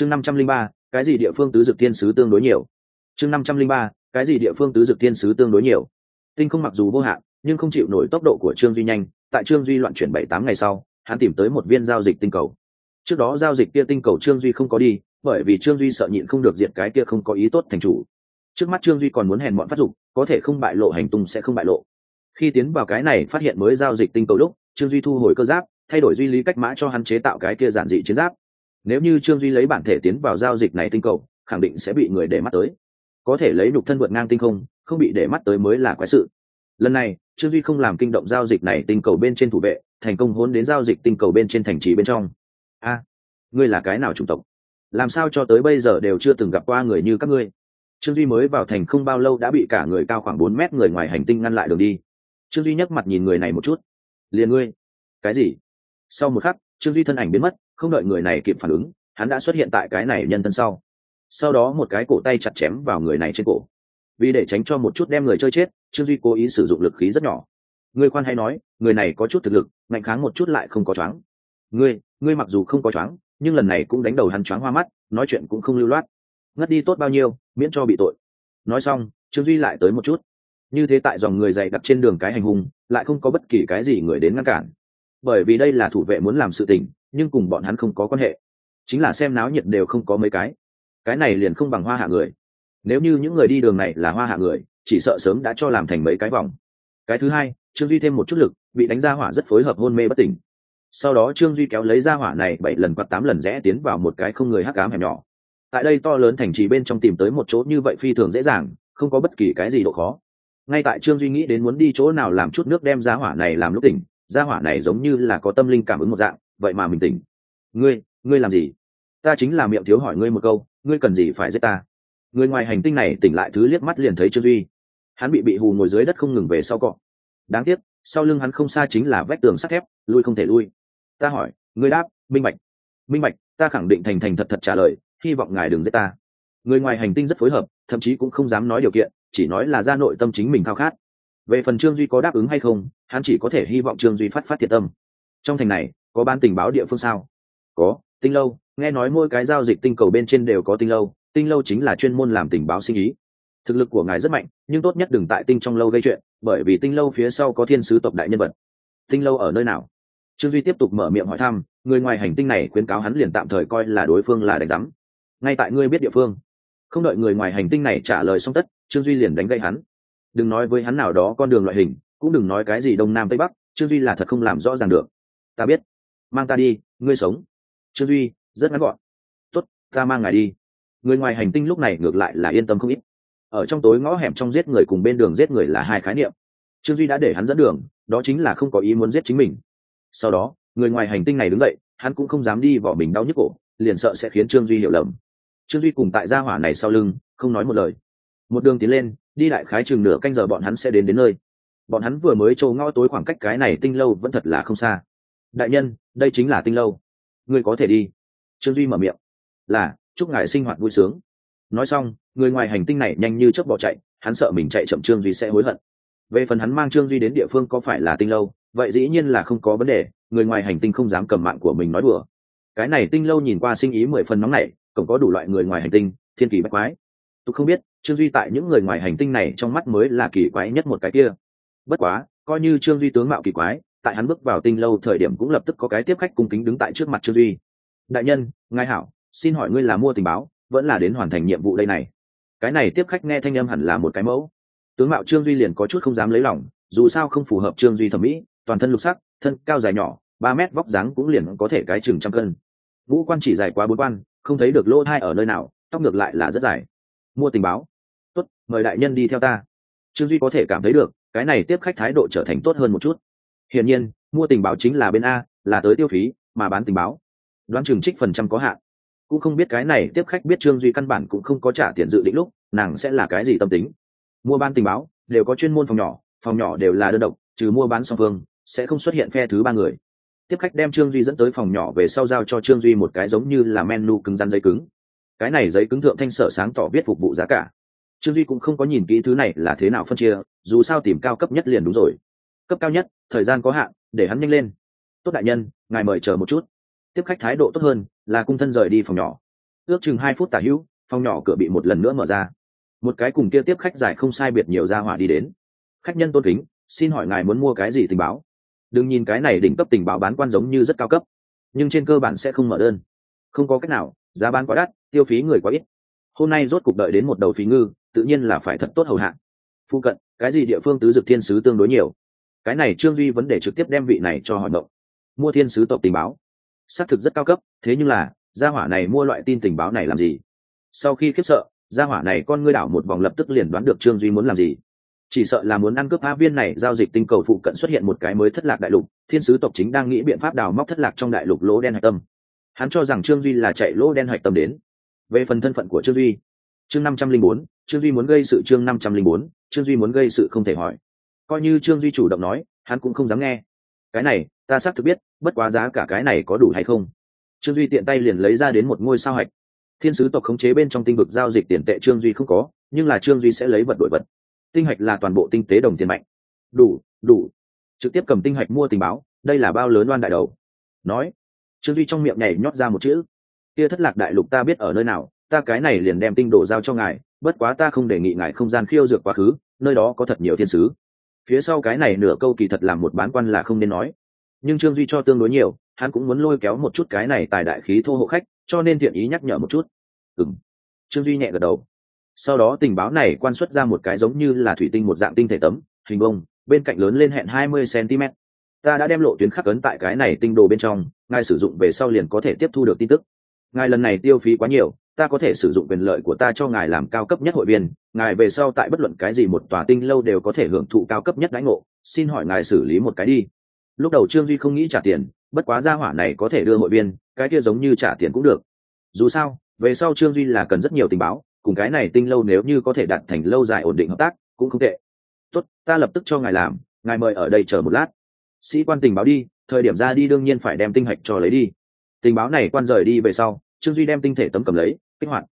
chương năm trăm linh ba, cái gì địa phương tứ dực thiên sứ tương đối nhiều? Chương năm trăm linh ba, cái gì địa phương tứ dực thiên sứ tương đối nhiều? Tinh không mặc dù vô hạn, nhưng không chịu nổi tốc độ của trương duy nhanh. Tại trương duy loạn chuyển bảy tám ngày sau, hắn tìm tới một viên giao dịch tinh cầu. Trước đó giao dịch kia tinh cầu trương duy không có đi, bởi vì trương duy sợ nhịn không được diệt cái kia không có ý tốt thành chủ. Trước mắt trương duy còn muốn hèn bọn phát dục, có thể không bại lộ hành tung sẽ không bại lộ. Khi tiến vào cái này phát hiện mới giao dịch tinh cầu lúc, trương duy thu hồi cơ giáp, thay đổi duy lý cách mã cho hắn chế tạo cái kia giản dị chiến giáp nếu như trương duy lấy bản thể tiến vào giao dịch này tinh cầu, khẳng định sẽ bị người để mắt tới. Có thể lấy nhục thân vượt ngang tinh không không bị để mắt tới mới là quái sự. Lần này, trương duy không làm kinh động giao dịch này tinh cầu bên trên thủ vệ, thành công hôn đến giao dịch tinh cầu bên trên thành trì bên trong. A, ngươi là cái nào chủng tộc? Làm sao cho tới bây giờ đều chưa từng gặp qua người như các ngươi? Trương duy mới vào thành không bao lâu đã bị cả người cao khoảng bốn mét người ngoài hành tinh ngăn lại đường đi. Trương duy nhấc mặt nhìn người này một chút. Liền ngươi. Cái gì? Sau một khắc trương duy thân ảnh biến mất, không đợi người này kịp phản ứng, hắn đã xuất hiện tại cái này nhân thân sau. Sau đó một cái cổ tay chặt chém vào người này trên cổ. Vì để tránh cho một chút đem người chơi chết, trương duy cố ý sử dụng lực khí rất nhỏ. Ngươi khoan hay nói, người này có chút thực lực, ngạnh kháng một chút lại không có choáng. Ngươi ngươi mặc dù không có choáng, nhưng lần này cũng đánh đầu hắn choáng hoa mắt, nói chuyện cũng không lưu loát. Ngất đi tốt bao nhiêu, miễn cho bị tội. Nói xong, trương duy lại tới một chút. Như thế tại dòng người dày đặt trên đường cái hành hung, lại không có bất kỳ cái gì người đến ngăn cản bởi vì đây là thủ vệ muốn làm sự tình, nhưng cùng bọn hắn không có quan hệ. Chính là xem náo nhiệt đều không có mấy cái. Cái này liền không bằng hoa hạ người. Nếu như những người đi đường này là hoa hạ người, chỉ sợ sớm đã cho làm thành mấy cái vòng. Cái thứ hai, trương duy thêm một chút lực, bị đánh ra hỏa rất phối hợp hôn mê bất tỉnh. Sau đó trương duy kéo lấy ra hỏa này bảy lần hoặc tám lần rẽ tiến vào một cái không người hắc ám hẻm nhỏ. Tại đây to lớn thành trì bên trong tìm tới một chỗ như vậy phi thường dễ dàng, không có bất kỳ cái gì độ khó. Ngay tại trương duy nghĩ đến muốn đi chỗ nào làm chút nước đem ra hỏa này làm lúc tỉnh gia hỏa này giống như là có tâm linh cảm ứng một dạng, vậy mà mình tỉnh. Ngươi ngươi làm gì? Ta chính là miệng thiếu hỏi ngươi một câu, ngươi cần gì phải giết ta? Người ngoài hành tinh này tỉnh lại thứ liếc mắt liền thấy trương duy. Hắn bị bị hù ngồi dưới đất không ngừng về sau cọ. Đáng tiếc, sau lưng hắn không xa chính là vách tường sắt thép, lui không thể lui. Ta hỏi, ngươi đáp, minh bạch. Minh bạch, ta khẳng định thành thành thật thật trả lời, hy vọng ngài đừng giết ta. Người ngoài hành tinh rất phối hợp, thậm chí cũng không dám nói điều kiện, chỉ nói là ra nội tâm chính mình khao khát. Về phần trương duy có đáp ứng hay không hắn chỉ có thể hy vọng trương duy phát phát thiệt tâm. Trong thành này, có ban tình báo địa phương sao? Có, tinh lâu, nghe nói mỗi cái giao dịch tinh cầu bên trên đều có tinh lâu tinh lâu chính là chuyên môn làm tình báo sinh ý. Thực lực của ngài rất mạnh, nhưng tốt nhất đừng tại tinh trong lâu gây chuyện, bởi vì tinh lâu phía sau có thiên sứ tộc đại nhân vật. Tinh lâu ở nơi nào? Trương duy tiếp tục mở miệng hỏi thăm, người ngoài hành tinh này khuyến cáo hắn liền tạm thời coi là đối phương là đánh giám. Ngay tại ngươi biết địa phương. Không đợi người ngoài hành tinh này trả lời xong tất, trương duy liền đánh gây hắn. Đừng nói với hắn nào đó con đường loại hình cũng đừng nói cái gì đông nam tây bắc, trương duy là thật không làm rõ ràng được. Ta biết. Mang ta đi, ngươi sống. Trương duy, rất ngắn gọn. Tốt, ta mang ngài đi. Người ngoài hành tinh lúc này ngược lại là yên tâm không ít. Ở trong tối ngõ hẻm trong giết người cùng bên đường giết người là hai khái niệm. Trương duy đã để hắn dẫn đường, đó chính là không có ý muốn giết chính mình. Sau đó, người ngoài hành tinh này đứng dậy, hắn cũng không dám đi vỏ mình đau nhức cổ, liền sợ sẽ khiến trương duy hiểu lầm. Trương duy cùng tại gia hỏa này sau lưng, không nói một lời. Một đường tiến lên, đi lại khái chừng nửa canh giờ bọn hắn sẽ đến đến nơi bọn hắn vừa mới trâu ngõ tối khoảng cách cái này tinh lâu vẫn thật là không xa. Đại nhân, đây chính là tinh lâu. Ngươi có thể đi. Trương duy mở miệng. Là, chúc ngài sinh hoạt vui sướng. Nói xong, người ngoài hành tinh này nhanh như chớp bỏ chạy, hắn sợ mình chạy chậm trương duy sẽ hối hận. Về phần hắn mang trương duy đến địa phương có phải là tinh lâu, vậy dĩ nhiên là không có vấn đề, người ngoài hành tinh không dám cầm mạng của mình nói đùa. Cái này tinh lâu nhìn qua sinh ý mười phần nóng này cũng có đủ loại người ngoài hành tinh, thiên kỳ bách quái. Tôi không biết, trương duy tại những người ngoài hành tinh này trong mắt mới là kỳ quái nhất một cái kia bất quá, coi như trương duy tướng mạo kỳ quái, tại hắn bước vào tinh lâu thời điểm cũng lập tức có cái tiếp khách cung kính đứng tại trước mặt trương duy. Đại nhân, ngài hảo, xin hỏi ngươi là mua tình báo, vẫn là đến hoàn thành nhiệm vụ đây này? Cái này tiếp khách nghe thanh âm hẳn là một cái mẫu. Tướng mạo trương duy liền có chút không dám lấy lòng, dù sao không phù hợp trương duy thẩm mỹ, toàn thân lục sắc, thân cao dài nhỏ, ba mét vóc dáng cũng liền có thể cái chừng trăm cân. Vũ quan chỉ dài quá bốn quan, không thấy được lỗ thai ở nơi nào, tóc ngược lại là rất dài. Mua tình báo. Tốt, mời đại nhân đi theo ta. Trương duy có thể cảm thấy được cái này tiếp khách thái độ trở thành tốt hơn một chút. Hiển nhiên, mua tình báo chính là bên a, là tới tiêu phí, mà bán tình báo. Đoán chừng trích phần trăm có hạn. Cũng không biết cái này tiếp khách biết trương duy căn bản cũng không có trả tiền dự định lúc, nàng sẽ là cái gì tâm tính. Mua bán tình báo, đều có chuyên môn phòng nhỏ phòng nhỏ đều là đơn độc, trừ mua bán song phương, sẽ không xuất hiện phe thứ ba người. Tiếp khách đem trương duy dẫn tới phòng nhỏ về sau giao cho trương duy một cái giống như là menu cứng rắn giấy cứng. Cái này giấy cứng thượng thanh sở sáng tỏ biết phục vụ giá cả trương duy cũng không có nhìn kỹ thứ này là thế nào phân chia, dù sao tìm cao cấp nhất liền đúng rồi. Cấp cao nhất, thời gian có hạn, để hắn nhanh lên. Tốt đại nhân, ngài mời chờ một chút. Tiếp khách thái độ tốt hơn là cung thân rời đi phòng nhỏ. Ước chừng hai phút tả hữu, phòng nhỏ cửa bị một lần nữa mở ra. Một cái cùng kia tiếp khách dài không sai biệt nhiều ra hỏa đi đến. Khách nhân tôn kính, xin hỏi ngài muốn mua cái gì tình báo? Đừng nhìn cái này đỉnh cấp tình báo bán quan giống như rất cao cấp, nhưng trên cơ bản sẽ không mở đơn. Không có cách nào, giá bán quá đắt, tiêu phí người quá ít. Hôm nay rốt cuộc đợi đến một đầu phí ngư tự nhiên là phải thật tốt hầu hạ. Phụ cận, cái gì địa phương tứ dực thiên sứ tương đối nhiều? Cái này trương duy vấn đề trực tiếp đem vị này cho hỏi động. Mua thiên sứ tộc tình báo. Xác thực rất cao cấp, thế nhưng là, gia hỏa này mua loại tin tình báo này làm gì? Sau khi khiếp sợ, gia hỏa này con ngươi đảo một vòng lập tức liền đoán được trương duy muốn làm gì. Chỉ sợ là muốn ăn cướp phá viên này giao dịch tinh cầu phụ cận xuất hiện một cái mới thất lạc đại lục, thiên sứ tộc chính đang nghĩ biện pháp đào móc thất lạc trong đại lục lỗ đen hạch tâm. Hắn cho rằng trương duy là chạy lỗ đen hạch tâm đến. Về phần thân phận của trương duy, chương năm trăm linh bốn trương duy muốn gây sự chương năm trăm linh bốn, trương duy muốn gây sự không thể hỏi. Coi như trương duy chủ động nói, hắn cũng không dám nghe. Cái này, ta xác thực biết, bất quá giá cả cái này có đủ hay không? Trương duy tiện tay liền lấy ra đến một ngôi sao hạch. Thiên sứ tộc khống chế bên trong tinh vực giao dịch tiền tệ trương duy không có, nhưng là trương duy sẽ lấy vật đổi vật. Tinh hạch là toàn bộ tinh tế đồng tiền mạnh. Đủ đủ. Trực tiếp cầm tinh hạch mua tình báo, đây là bao lớn oan đại đầu. Nói, trương duy trong miệng nhảy nhót ra một chữ. Kia thất lạc đại lục ta biết ở nơi nào, ta cái này liền đem tinh đồ giao cho ngài bất quá ta không đề nghị ngài không gian khiêu dược quá khứ, nơi đó có thật nhiều thiên sứ. Phía sau cái này nửa câu kỳ thật làm một bán quan là không nên nói. Nhưng trương duy cho tương đối nhiều, hắn cũng muốn lôi kéo một chút cái này tài đại khí thô hộ khách, cho nên thiện ý nhắc nhở một chút. Ừng trương duy nhẹ gật đầu. Sau đó tình báo này quan xuất ra một cái giống như là thủy tinh một dạng tinh thể tấm, hình bông, bên cạnh lớn lên hẹn hai mươi cm ta đã đem lộ tuyến khắc ấn tại cái này tinh đồ bên trong, ngài sử dụng về sau liền có thể tiếp thu được tin tức. Ngài lần này tiêu phí quá nhiều ta có thể sử dụng quyền lợi của ta cho ngài làm cao cấp nhất hội viên, ngài về sau tại bất luận cái gì một tòa tinh lâu đều có thể hưởng thụ cao cấp nhất đãi ngộ. Xin hỏi ngài xử lý một cái đi. Lúc đầu trương duy không nghĩ trả tiền, bất quá gia hỏa này có thể đưa hội viên, cái kia giống như trả tiền cũng được. Dù sao, về sau trương duy là cần rất nhiều tình báo, cùng cái này tinh lâu nếu như có thể đạt thành lâu dài ổn định hợp tác, cũng không tệ. Tốt, ta lập tức cho ngài làm, ngài mời ở đây chờ một lát. Sĩ quan tình báo đi, thời điểm ra đi đương nhiên phải đem tinh hạch cho lấy đi. Tình báo này quan rời đi về sau, trương duy đem tinh thể tấm cầm lấy kích hoạt.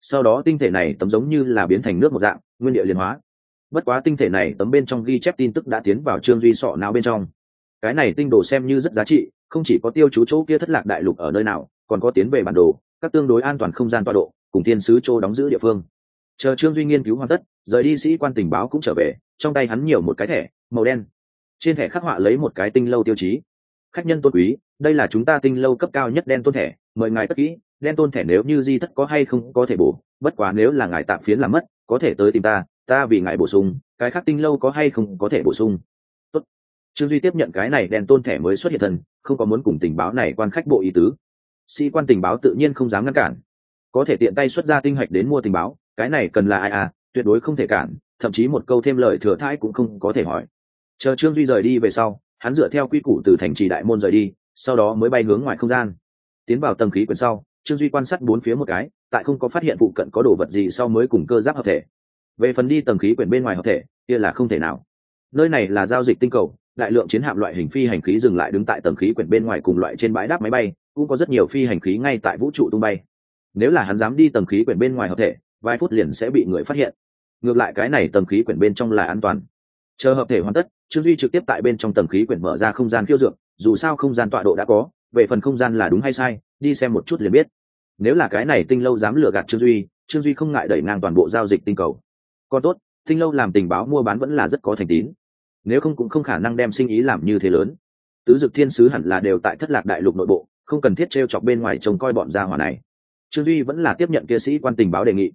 Sau đó tinh thể này tấm giống như là biến thành nước một dạng, nguyên địa liên hóa. Bất quá tinh thể này tấm bên trong ghi chép tin tức đã tiến vào trương duy sọ não bên trong. Cái này tinh đồ xem như rất giá trị, không chỉ có tiêu chú chỗ kia thất lạc đại lục ở nơi nào, còn có tiến về bản đồ, các tương đối an toàn không gian tọa độ, cùng thiên sứ châu đóng giữ địa phương. Chờ trương duy nghiên cứu hoàn tất, rời đi sĩ quan tình báo cũng trở về, trong tay hắn nhiều một cái thẻ, màu đen. Trên thẻ khắc họa lấy một cái tinh lâu tiêu chí. Khách nhân tôn quý, đây là chúng ta tinh lâu cấp cao nhất đen tôn thẻ mời ngài tất kỹ, đen tôn thẻ nếu như di thất có hay không có thể bổ, bất quá nếu là ngài tạm phiến làm mất, có thể tới tìm ta ta vì ngài bổ sung, cái khác tinh lâu có hay không có thể bổ sung. Tốt. trương duy tiếp nhận cái này, đen tôn thẻ mới xuất hiện thần, không có muốn cùng tình báo này quan khách bộ ý tứ. Sĩ quan tình báo tự nhiên không dám ngăn cản. Có thể tiện tay xuất ra tinh hạch đến mua tình báo, cái này cần là ai à tuyệt đối không thể cản, thậm chí một câu thêm lời thừa thãi cũng không có thể hỏi. Chờ trương duy rời đi về sau, hắn dựa theo quy củ từ thành trì đại môn rời đi, sau đó mới bay hướng ngoài không gian tiến vào tầng khí quyển sau, trương duy quan sát bốn phía một cái, tại không có phát hiện phụ cận có đồ vật gì sau mới cùng cơ giáp hợp thể. Về phần đi tầng khí quyển bên ngoài hợp thể, kia là không thể nào. Nơi này là giao dịch tinh cầu, đại lượng chiến hạm loại hình phi hành khí dừng lại đứng tại tầng khí quyển bên ngoài cùng loại trên bãi đáp máy bay, cũng có rất nhiều phi hành khí ngay tại vũ trụ tung bay. Nếu là hắn dám đi tầng khí quyển bên ngoài hợp thể, vài phút liền sẽ bị người phát hiện. Ngược lại cái này tầng khí quyển bên trong là an toàn. Chờ hợp thể hoàn tất, trương duy trực tiếp tại bên trong tầng khí quyển mở ra không gian khiêu dược, dù sao không gian tọa độ đã có về phần không gian là đúng hay sai, đi xem một chút liền biết. Nếu là cái này tinh lâu dám lừa gạt trương duy trương duy không ngại đẩy ngang toàn bộ giao dịch tinh cầu. Còn tốt, tinh lâu làm tình báo mua bán vẫn là rất có thành tín. Nếu không cũng không khả năng đem sinh ý làm như thế lớn. Tứ dực thiên sứ hẳn là đều tại thất lạc đại lục nội bộ, không cần thiết t r e o chọc bên ngoài trông coi bọn gia hỏa này. Trương duy vẫn là tiếp nhận kia sĩ quan tình báo đề nghị.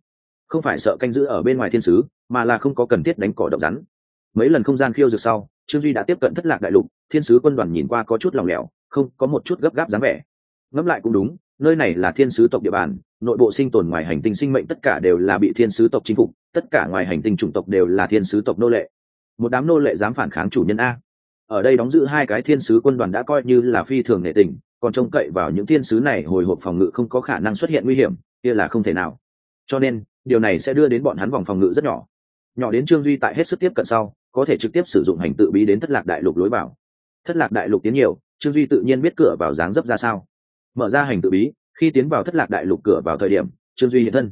Không phải sợ canh giữ ở bên ngoài thiên sứ, mà là không có cần thiết đánh cỏ độc rắn. Mấy lần không gian khiêu dược sau, trương duy đã tiếp cận thất lạc đại lục, thiên sứ quân đoàn nhìn qua có chút lòng lẻo không có một chút gấp gáp dáng vẻ. Ngẫm lại cũng đúng, nơi này là thiên sứ tộc địa bàn, nội bộ sinh tồn ngoài hành tinh sinh mệnh tất cả đều là bị thiên sứ tộc chinh phục, tất cả ngoài hành tinh chủng tộc đều là thiên sứ tộc nô lệ. Một đám nô lệ dám phản kháng chủ nhân a. Ở đây đóng giữ hai cái thiên sứ quân đoàn đã coi như là phi thường nệ tình, còn trông cậy vào những thiên sứ này hồi hộp phòng ngự không có khả năng xuất hiện nguy hiểm, kia là không thể nào. Cho nên, điều này sẽ đưa đến bọn hắn vòng phòng ngự rất nhỏ. Nhỏ đến trương duy tại hết sức tiếp cận sau, có thể trực tiếp sử dụng hành tự bí đến thất lạc đại lục lối vào. Thất lạc đại lục tiến nhiều trương duy tự nhiên biết cửa vào dáng dấp ra sao mở ra hành tự bí khi tiến vào thất lạc đại lục cửa vào thời điểm trương duy hiện thân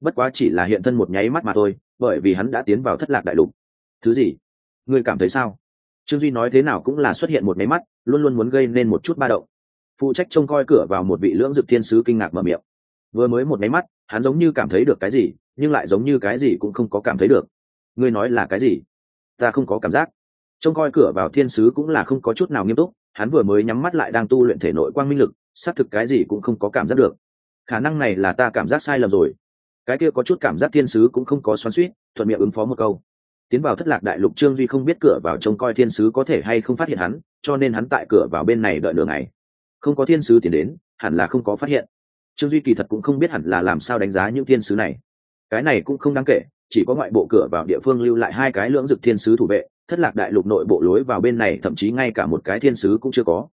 bất quá chỉ là hiện thân một nháy mắt mà thôi bởi vì hắn đã tiến vào thất lạc đại lục thứ gì ngươi cảm thấy sao trương duy nói thế nào cũng là xuất hiện một nháy mắt luôn luôn muốn gây nên một chút ba động phụ trách trông coi cửa vào một vị lưỡng dực thiên sứ kinh ngạc mở miệng vừa mới một nháy mắt hắn giống như cảm thấy được cái gì nhưng lại giống như cái gì cũng không có cảm thấy được ngươi nói là cái gì ta không có cảm giác trông coi cửa vào thiên sứ cũng là không có chút nào nghiêm túc hắn vừa mới nhắm mắt lại đang tu luyện thể nội quang minh lực, xác thực cái gì cũng không có cảm giác được. Khả năng này là ta cảm giác sai lầm rồi. Cái kia có chút cảm giác thiên sứ cũng không có xoắn suýt thuận miệng ứng phó một câu. Tiến vào thất lạc đại lục trương duy không biết cửa vào trông coi thiên sứ có thể hay không phát hiện hắn, cho nên hắn tại cửa vào bên này đợi đường này không có thiên sứ tiến đến, hẳn là không có phát hiện. Trương duy kỳ thật cũng không biết hẳn là làm sao đánh giá những thiên sứ này. Cái này cũng không đáng kể chỉ có ngoại bộ cửa vào địa phương lưu lại hai cái lưỡng dực thiên sứ thủ vệ, thất lạc đại lục nội bộ lối vào bên này, thậm chí ngay cả một cái thiên sứ cũng chưa có.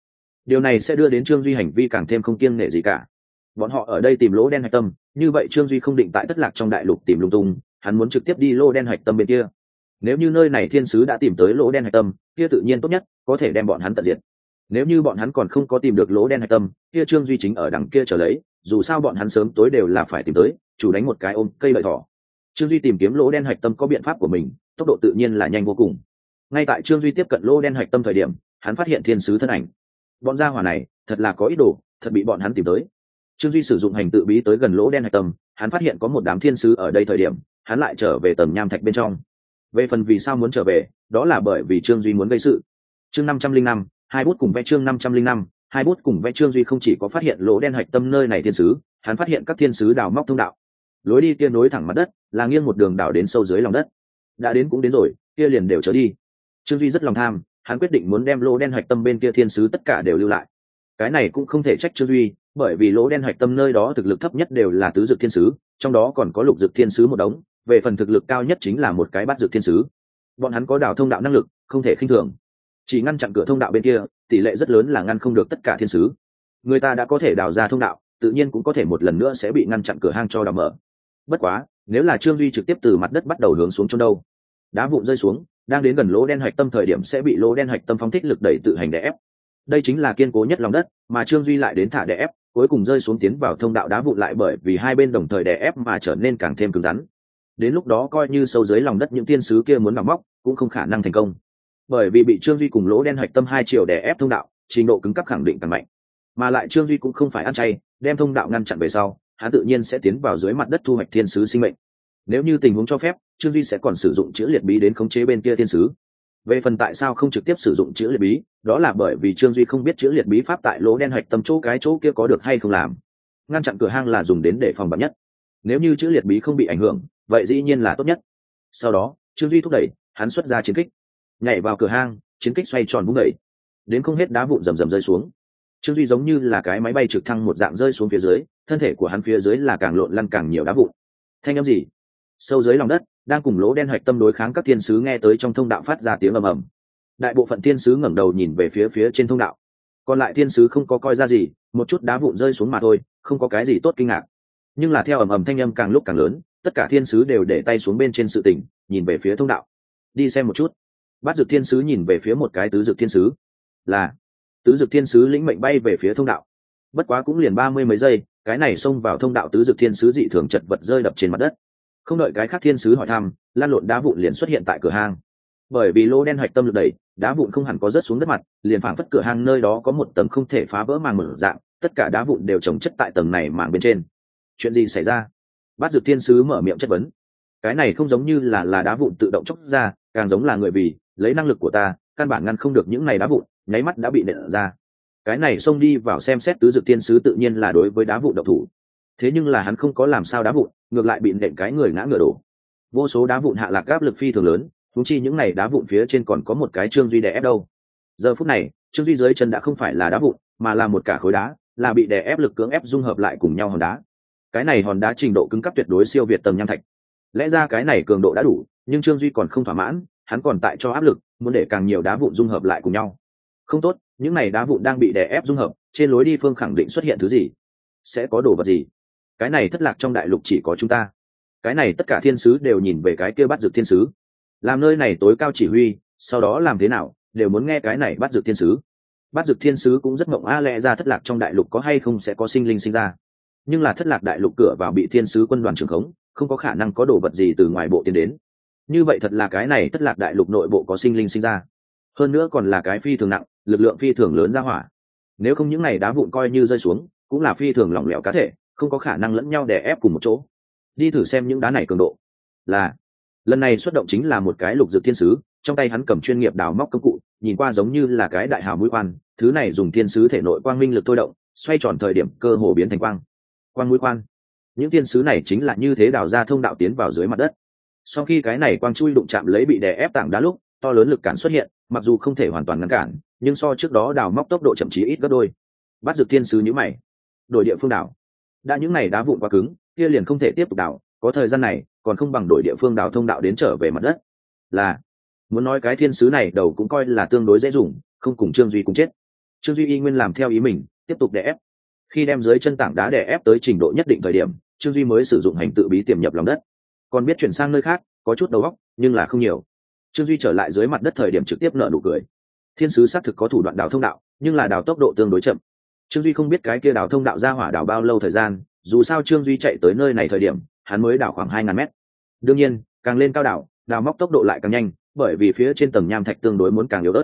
Điều này sẽ đưa đến trương duy hành vi càng thêm không kiêng nể gì cả. Bọn họ ở đây tìm lỗ đen hạch tâm, như vậy trương duy không định tại thất lạc trong đại lục tìm lung tung, hắn muốn trực tiếp đi lỗ đen hạch tâm bên kia. Nếu như nơi này thiên sứ đã tìm tới lỗ đen hạch tâm, kia tự nhiên tốt nhất, có thể đem bọn hắn tận diệt. Nếu như bọn hắn còn không có tìm được lỗ đen hạch tâm, kia trương duy chính ở đằng kia trở lấy, dù sao bọn hắn sớm tối đều là phải tìm tới, chủ đánh một cái ôm cây lợi thỏ trương duy tìm kiếm lỗ đen hạch tâm có biện pháp của mình, tốc độ tự nhiên là nhanh vô cùng. Ngay tại trương duy tiếp cận lỗ đen hạch tâm thời điểm, hắn phát hiện thiên sứ thân ảnh. Bọn gia hỏa này, thật là có ý đồ, thật bị bọn hắn tìm tới. Trương duy sử dụng hành tự bí tới gần lỗ đen hạch tâm, hắn phát hiện có một đám thiên sứ ở đây thời điểm, hắn lại trở về tầng nham thạch bên trong. Về phần vì sao muốn trở về, đó là bởi vì trương duy muốn gây sự. Chương năm trăm linh năm, hai bút cùng vẽ chương năm trăm linh năm, hai bút cùng vẽ trương duy không chỉ có phát hiện lỗ đen hạch tâm nơi này thiên sứ, hắn phát hiện các thiên sứ đào móc thông đạo lối đi kia nối thẳng mặt đất, là nghiêng một đường đào đến sâu dưới lòng đất. Đã đến cũng đến rồi, kia liền đều trở đi. Trương duy rất lòng tham, hắn quyết định muốn đem lỗ đen hạch tâm bên kia thiên sứ tất cả đều lưu lại. Cái này cũng không thể trách trương duy, bởi vì lỗ đen hạch tâm nơi đó thực lực thấp nhất đều là tứ dực thiên sứ, trong đó còn có lục dực thiên sứ một đống, về phần thực lực cao nhất chính là một cái bát dực thiên sứ. Bọn hắn có đào thông đạo năng lực, không thể khinh thường. Chỉ ngăn chặn cửa thông đạo bên kia, tỷ lệ rất lớn là ngăn không được tất cả thiên sứ. Người ta đã có thể đào ra thông đạo, tự nhiên cũng có thể một lần nữa sẽ bị ngăn chặn cửa hang cho đào mở bất quá, nếu là trương duy trực tiếp từ mặt đất bắt đầu hướng xuống trong đâu, đá vụn rơi xuống, đang đến gần lỗ đen hạch tâm thời điểm sẽ bị lỗ đen hạch tâm phóng thích lực đẩy tự hành đè ép. Đây chính là kiên cố nhất lòng đất, mà trương duy lại đến thả đè ép, cuối cùng rơi xuống tiến vào thông đạo đá vụn lại bởi vì hai bên đồng thời đè ép mà trở nên càng thêm cứng rắn. Đến lúc đó coi như sâu dưới lòng đất những tiên sứ kia muốn đào móc, cũng không khả năng thành công. Bởi vì bị trương duy cùng lỗ đen hạch tâm hai chiều đè ép thông đạo, trình độ cứng cấp khẳng định càng mạnh. Mà lại trương duy cũng không phải ăn chay, đem thông đạo ngăn chặn về sau hắn tự nhiên sẽ tiến vào dưới mặt đất thu hoạch thiên sứ sinh mệnh. Nếu như tình huống cho phép, trương duy sẽ còn sử dụng chữ liệt bí đến khống chế bên kia thiên sứ. Về phần tại sao không trực tiếp sử dụng chữ liệt bí, đó là bởi vì trương duy không biết chữ liệt bí pháp tại lỗ đen hạch tâm chỗ cái chỗ kia có được hay không làm. Ngăn chặn cửa hang là dùng đến để phòng bắn nhất. Nếu như chữ liệt bí không bị ảnh hưởng, vậy dĩ nhiên là tốt nhất. Sau đó, trương duy thúc đẩy, hắn xuất ra chiến kích. Nhảy vào cửa hang, chiến kích xoay tròn vung đẩy. Đến không hết đá vụn rầm rầm rơi xuống. Trương duy giống như là cái máy bay trực thăng một dạng rơi xuống phía dưới thân thể của hắn phía dưới là càng lộn lăn càng nhiều đá vụn. Thanh âm gì? Sâu dưới lòng đất, đang cùng lỗ đen hoạch tâm đối kháng các thiên sứ nghe tới trong thông đạo phát ra tiếng ầm ầm. Đại bộ phận thiên sứ ngẩng đầu nhìn về phía phía trên thông đạo. Còn lại thiên sứ không có coi ra gì, một chút đá vụn rơi xuống mà thôi, không có cái gì tốt kinh ngạc. Nhưng là theo ầm ầm thanh âm càng lúc càng lớn, tất cả thiên sứ đều để tay xuống bên trên sự tỉnh, nhìn về phía thông đạo. Đi xem một chút. Bắt dược thiên sứ nhìn về phía một cái tứ dược thiên sứ. Là, tứ dược thiên sứ lĩnh mệnh bay về phía thông đạo. Bất quá cũng liền ba mươi mấy giây cái này xông vào thông đạo tứ dực thiên sứ dị thường chật vật rơi đập trên mặt đất. Không đợi cái khác thiên sứ hỏi thăm, lan lộn đá vụn liền xuất hiện tại cửa hang. Bởi vì lô đen hoạch tâm lực đẩy đá vụn không hẳn có rớt xuống đất mặt, liền phảng phất cửa hang nơi đó có một tầng không thể phá vỡ màng mở dạng, tất cả đá vụn đều trồng chất tại tầng này màng bên trên. Chuyện gì xảy ra? Bát dược thiên sứ mở miệng chất vấn. Cái này không giống như là là đá vụn tự động chóc ra, càng giống là người vì, lấy năng lực của ta, căn bản ngăn không được những này đá vụn, nháy mắt đã bị nện ra cái này xông đi vào xem xét tứ dự thiên sứ tự nhiên là đối với đá vụ độc thủ. Thế nhưng là hắn không có làm sao đá vụn, ngược lại bị nện cái người ngã ngựa đổ. Vô số đá vụn hạ lạc áp lực phi thường lớn thú chi những này đá vụn phía trên còn có một cái trương duy đè ép đâu. Giờ phút này, trương duy dưới chân đã không phải là đá vụn, mà là một cả khối đá, là bị đè ép lực cưỡng ép dung hợp lại cùng nhau hòn đá. Cái này hòn đá trình độ cứng cấp tuyệt đối siêu việt tầng nham thạch. Lẽ ra cái này cường độ đã đủ, nhưng trương duy còn không thỏa mãn, hắn còn tại cho áp lực, muốn để càng nhiều đá vụn dung hợp lại cùng nhau không tốt, những này đá vụn đang bị đè ép dung hợp, trên lối đi phương khẳng định xuất hiện thứ gì? Sẽ có đồ vật gì? Cái này thất lạc trong đại lục chỉ có chúng ta. Cái này tất cả thiên sứ đều nhìn về cái kia bắt dược thiên sứ. Làm nơi này tối cao chỉ huy, sau đó làm thế nào, đều muốn nghe cái này bắt dược thiên sứ. Bắt dược thiên sứ cũng rất mộng a, lẽ ra thất lạc trong đại lục có hay không sẽ có sinh linh sinh ra. Nhưng là thất lạc đại lục cửa vào bị thiên sứ quân đoàn trường khống, không có khả năng có đồ vật gì từ ngoài bộ tiến đến. Như vậy thật là cái này thất lạc đại lục nội bộ có sinh linh sinh ra hơn nữa còn là cái phi thường nặng, lực lượng phi thường lớn ra hỏa. Nếu không những này đá vụn coi như rơi xuống, cũng là phi thường lỏng lẻo cá thể, không có khả năng lẫn nhau đè ép cùng một chỗ. Đi thử xem những đá này cường độ. Là, lần này xuất động chính là một cái lục dược thiên sứ, trong tay hắn cầm chuyên nghiệp đào móc công cụ, nhìn qua giống như là cái đại hào mũi khoan, thứ này dùng thiên sứ thể nội quang minh lực thôi động, xoay tròn thời điểm cơ hồ biến thành quang. Quang mũi khoan. Những thiên sứ này chính là như thế đào ra thông đạo tiến vào dưới mặt đất. Sau khi cái này quang chui đụng chạm lấy bị đè ép tảng đá lúc, to lớn lực cản xuất hiện mặc dù không thể hoàn toàn ngăn cản, nhưng so trước đó đào móc tốc độ chậm chí ít gấp đôi. Bắt dược thiên sứ nhữ mày. Đổi địa phương đảo. Đã những này đá vụn quá cứng, kia liền không thể tiếp tục đảo, có thời gian này, còn không bằng đổi địa phương đảo thông đạo đến trở về mặt đất. Là, muốn nói cái thiên sứ này đầu cũng coi là tương đối dễ dùng, không cùng trương duy cùng chết. Trương duy y nguyên làm theo ý mình, tiếp tục đè ép. Khi đem dưới chân tảng đá đè ép tới trình độ nhất định thời điểm, trương duy mới sử dụng hành tự bí tiềm nhập lòng đất. Còn biết chuyển sang nơi khác, có chút đầu óc, nhưng là không nhiều trương duy trở lại dưới mặt đất thời điểm trực tiếp nợ nụ cười. Thiên sứ xác thực có thủ đoạn đào thông đạo, nhưng là đào tốc độ tương đối chậm. Trương duy không biết cái kia đào thông đạo ra hỏa đào bao lâu thời gian, dù sao trương duy chạy tới nơi này thời điểm, hắn mới đào khoảng hai ngàn mét. Đương nhiên, càng lên cao đảo, đào móc tốc độ lại càng nhanh, bởi vì phía trên tầng nham thạch tương đối muốn càng yếu ớt.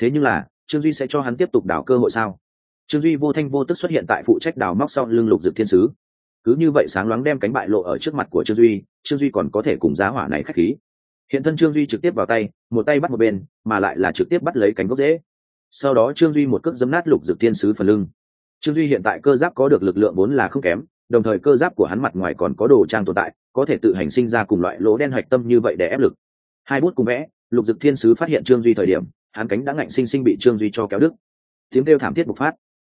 Thế nhưng là, trương duy sẽ cho hắn tiếp tục đào cơ hội sao? Trương duy vô thanh vô tức xuất hiện tại phụ trách đào móc sau lưng lục dực thiên sứ. Cứ như vậy sáng loáng đem cánh bại lộ ở trước mặt của trương duy trương duy còn có thể cùng giá hỏa này k h á c h khí hiện thân trương duy trực tiếp vào tay, một tay bắt một bên, mà lại là trực tiếp bắt lấy cánh gốc dễ sau đó trương duy một cước dấm nát lục dực thiên sứ phần lưng. Trương duy hiện tại cơ giáp có được lực lượng vốn là không kém, đồng thời cơ giáp của hắn mặt ngoài còn có đồ trang tồn tại, có thể tự hành sinh ra cùng loại lỗ đen hạch tâm như vậy để ép lực. Hai bút cùng vẽ, lục dực thiên sứ phát hiện trương duy thời điểm, hắn cánh đã ngạnh sinh sinh bị trương duy cho kéo đứt. Tiếng kêu thảm thiết bộc phát.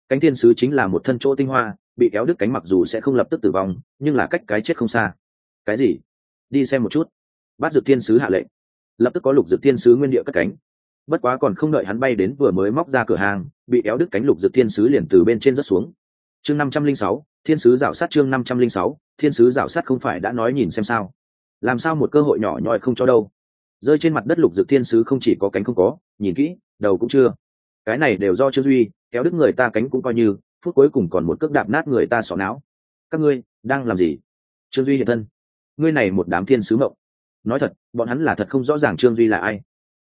Cánh thiên sứ chính là một thân chỗ tinh hoa, bị kéo đứt cánh mặc dù sẽ không lập tức tử vong, nhưng là cách cái chết không xa. Cái gì? Đi xem một chút bắt dược thiên sứ hạ lệnh. Lập tức có lục dược thiên sứ nguyên địa cất cánh. Bất quá còn không đợi hắn bay đến vừa mới móc ra cửa hàng, bị éo đứt cánh lục dược thiên sứ liền từ bên trên rớt xuống. Chương năm trăm linh sáu, thiên sứ rảo sát chương năm trăm linh sáu, thiên sứ rảo sát không phải đã nói nhìn xem sao. Làm sao một cơ hội nhỏ nhoi không cho đâu. Rơi trên mặt đất lục dược thiên sứ không chỉ có cánh không có, nhìn kỹ, đầu cũng chưa. Cái này đều do trương duy, kéo đứt người ta cánh cũng coi như, phút cuối cùng còn một cước đạp nát người ta sọ não. Các ngươi đang làm gì? Trương duy hiện thân. Ngươi này một đám thiên sứ mộng nói thật, bọn hắn là thật không rõ ràng trương duy là ai.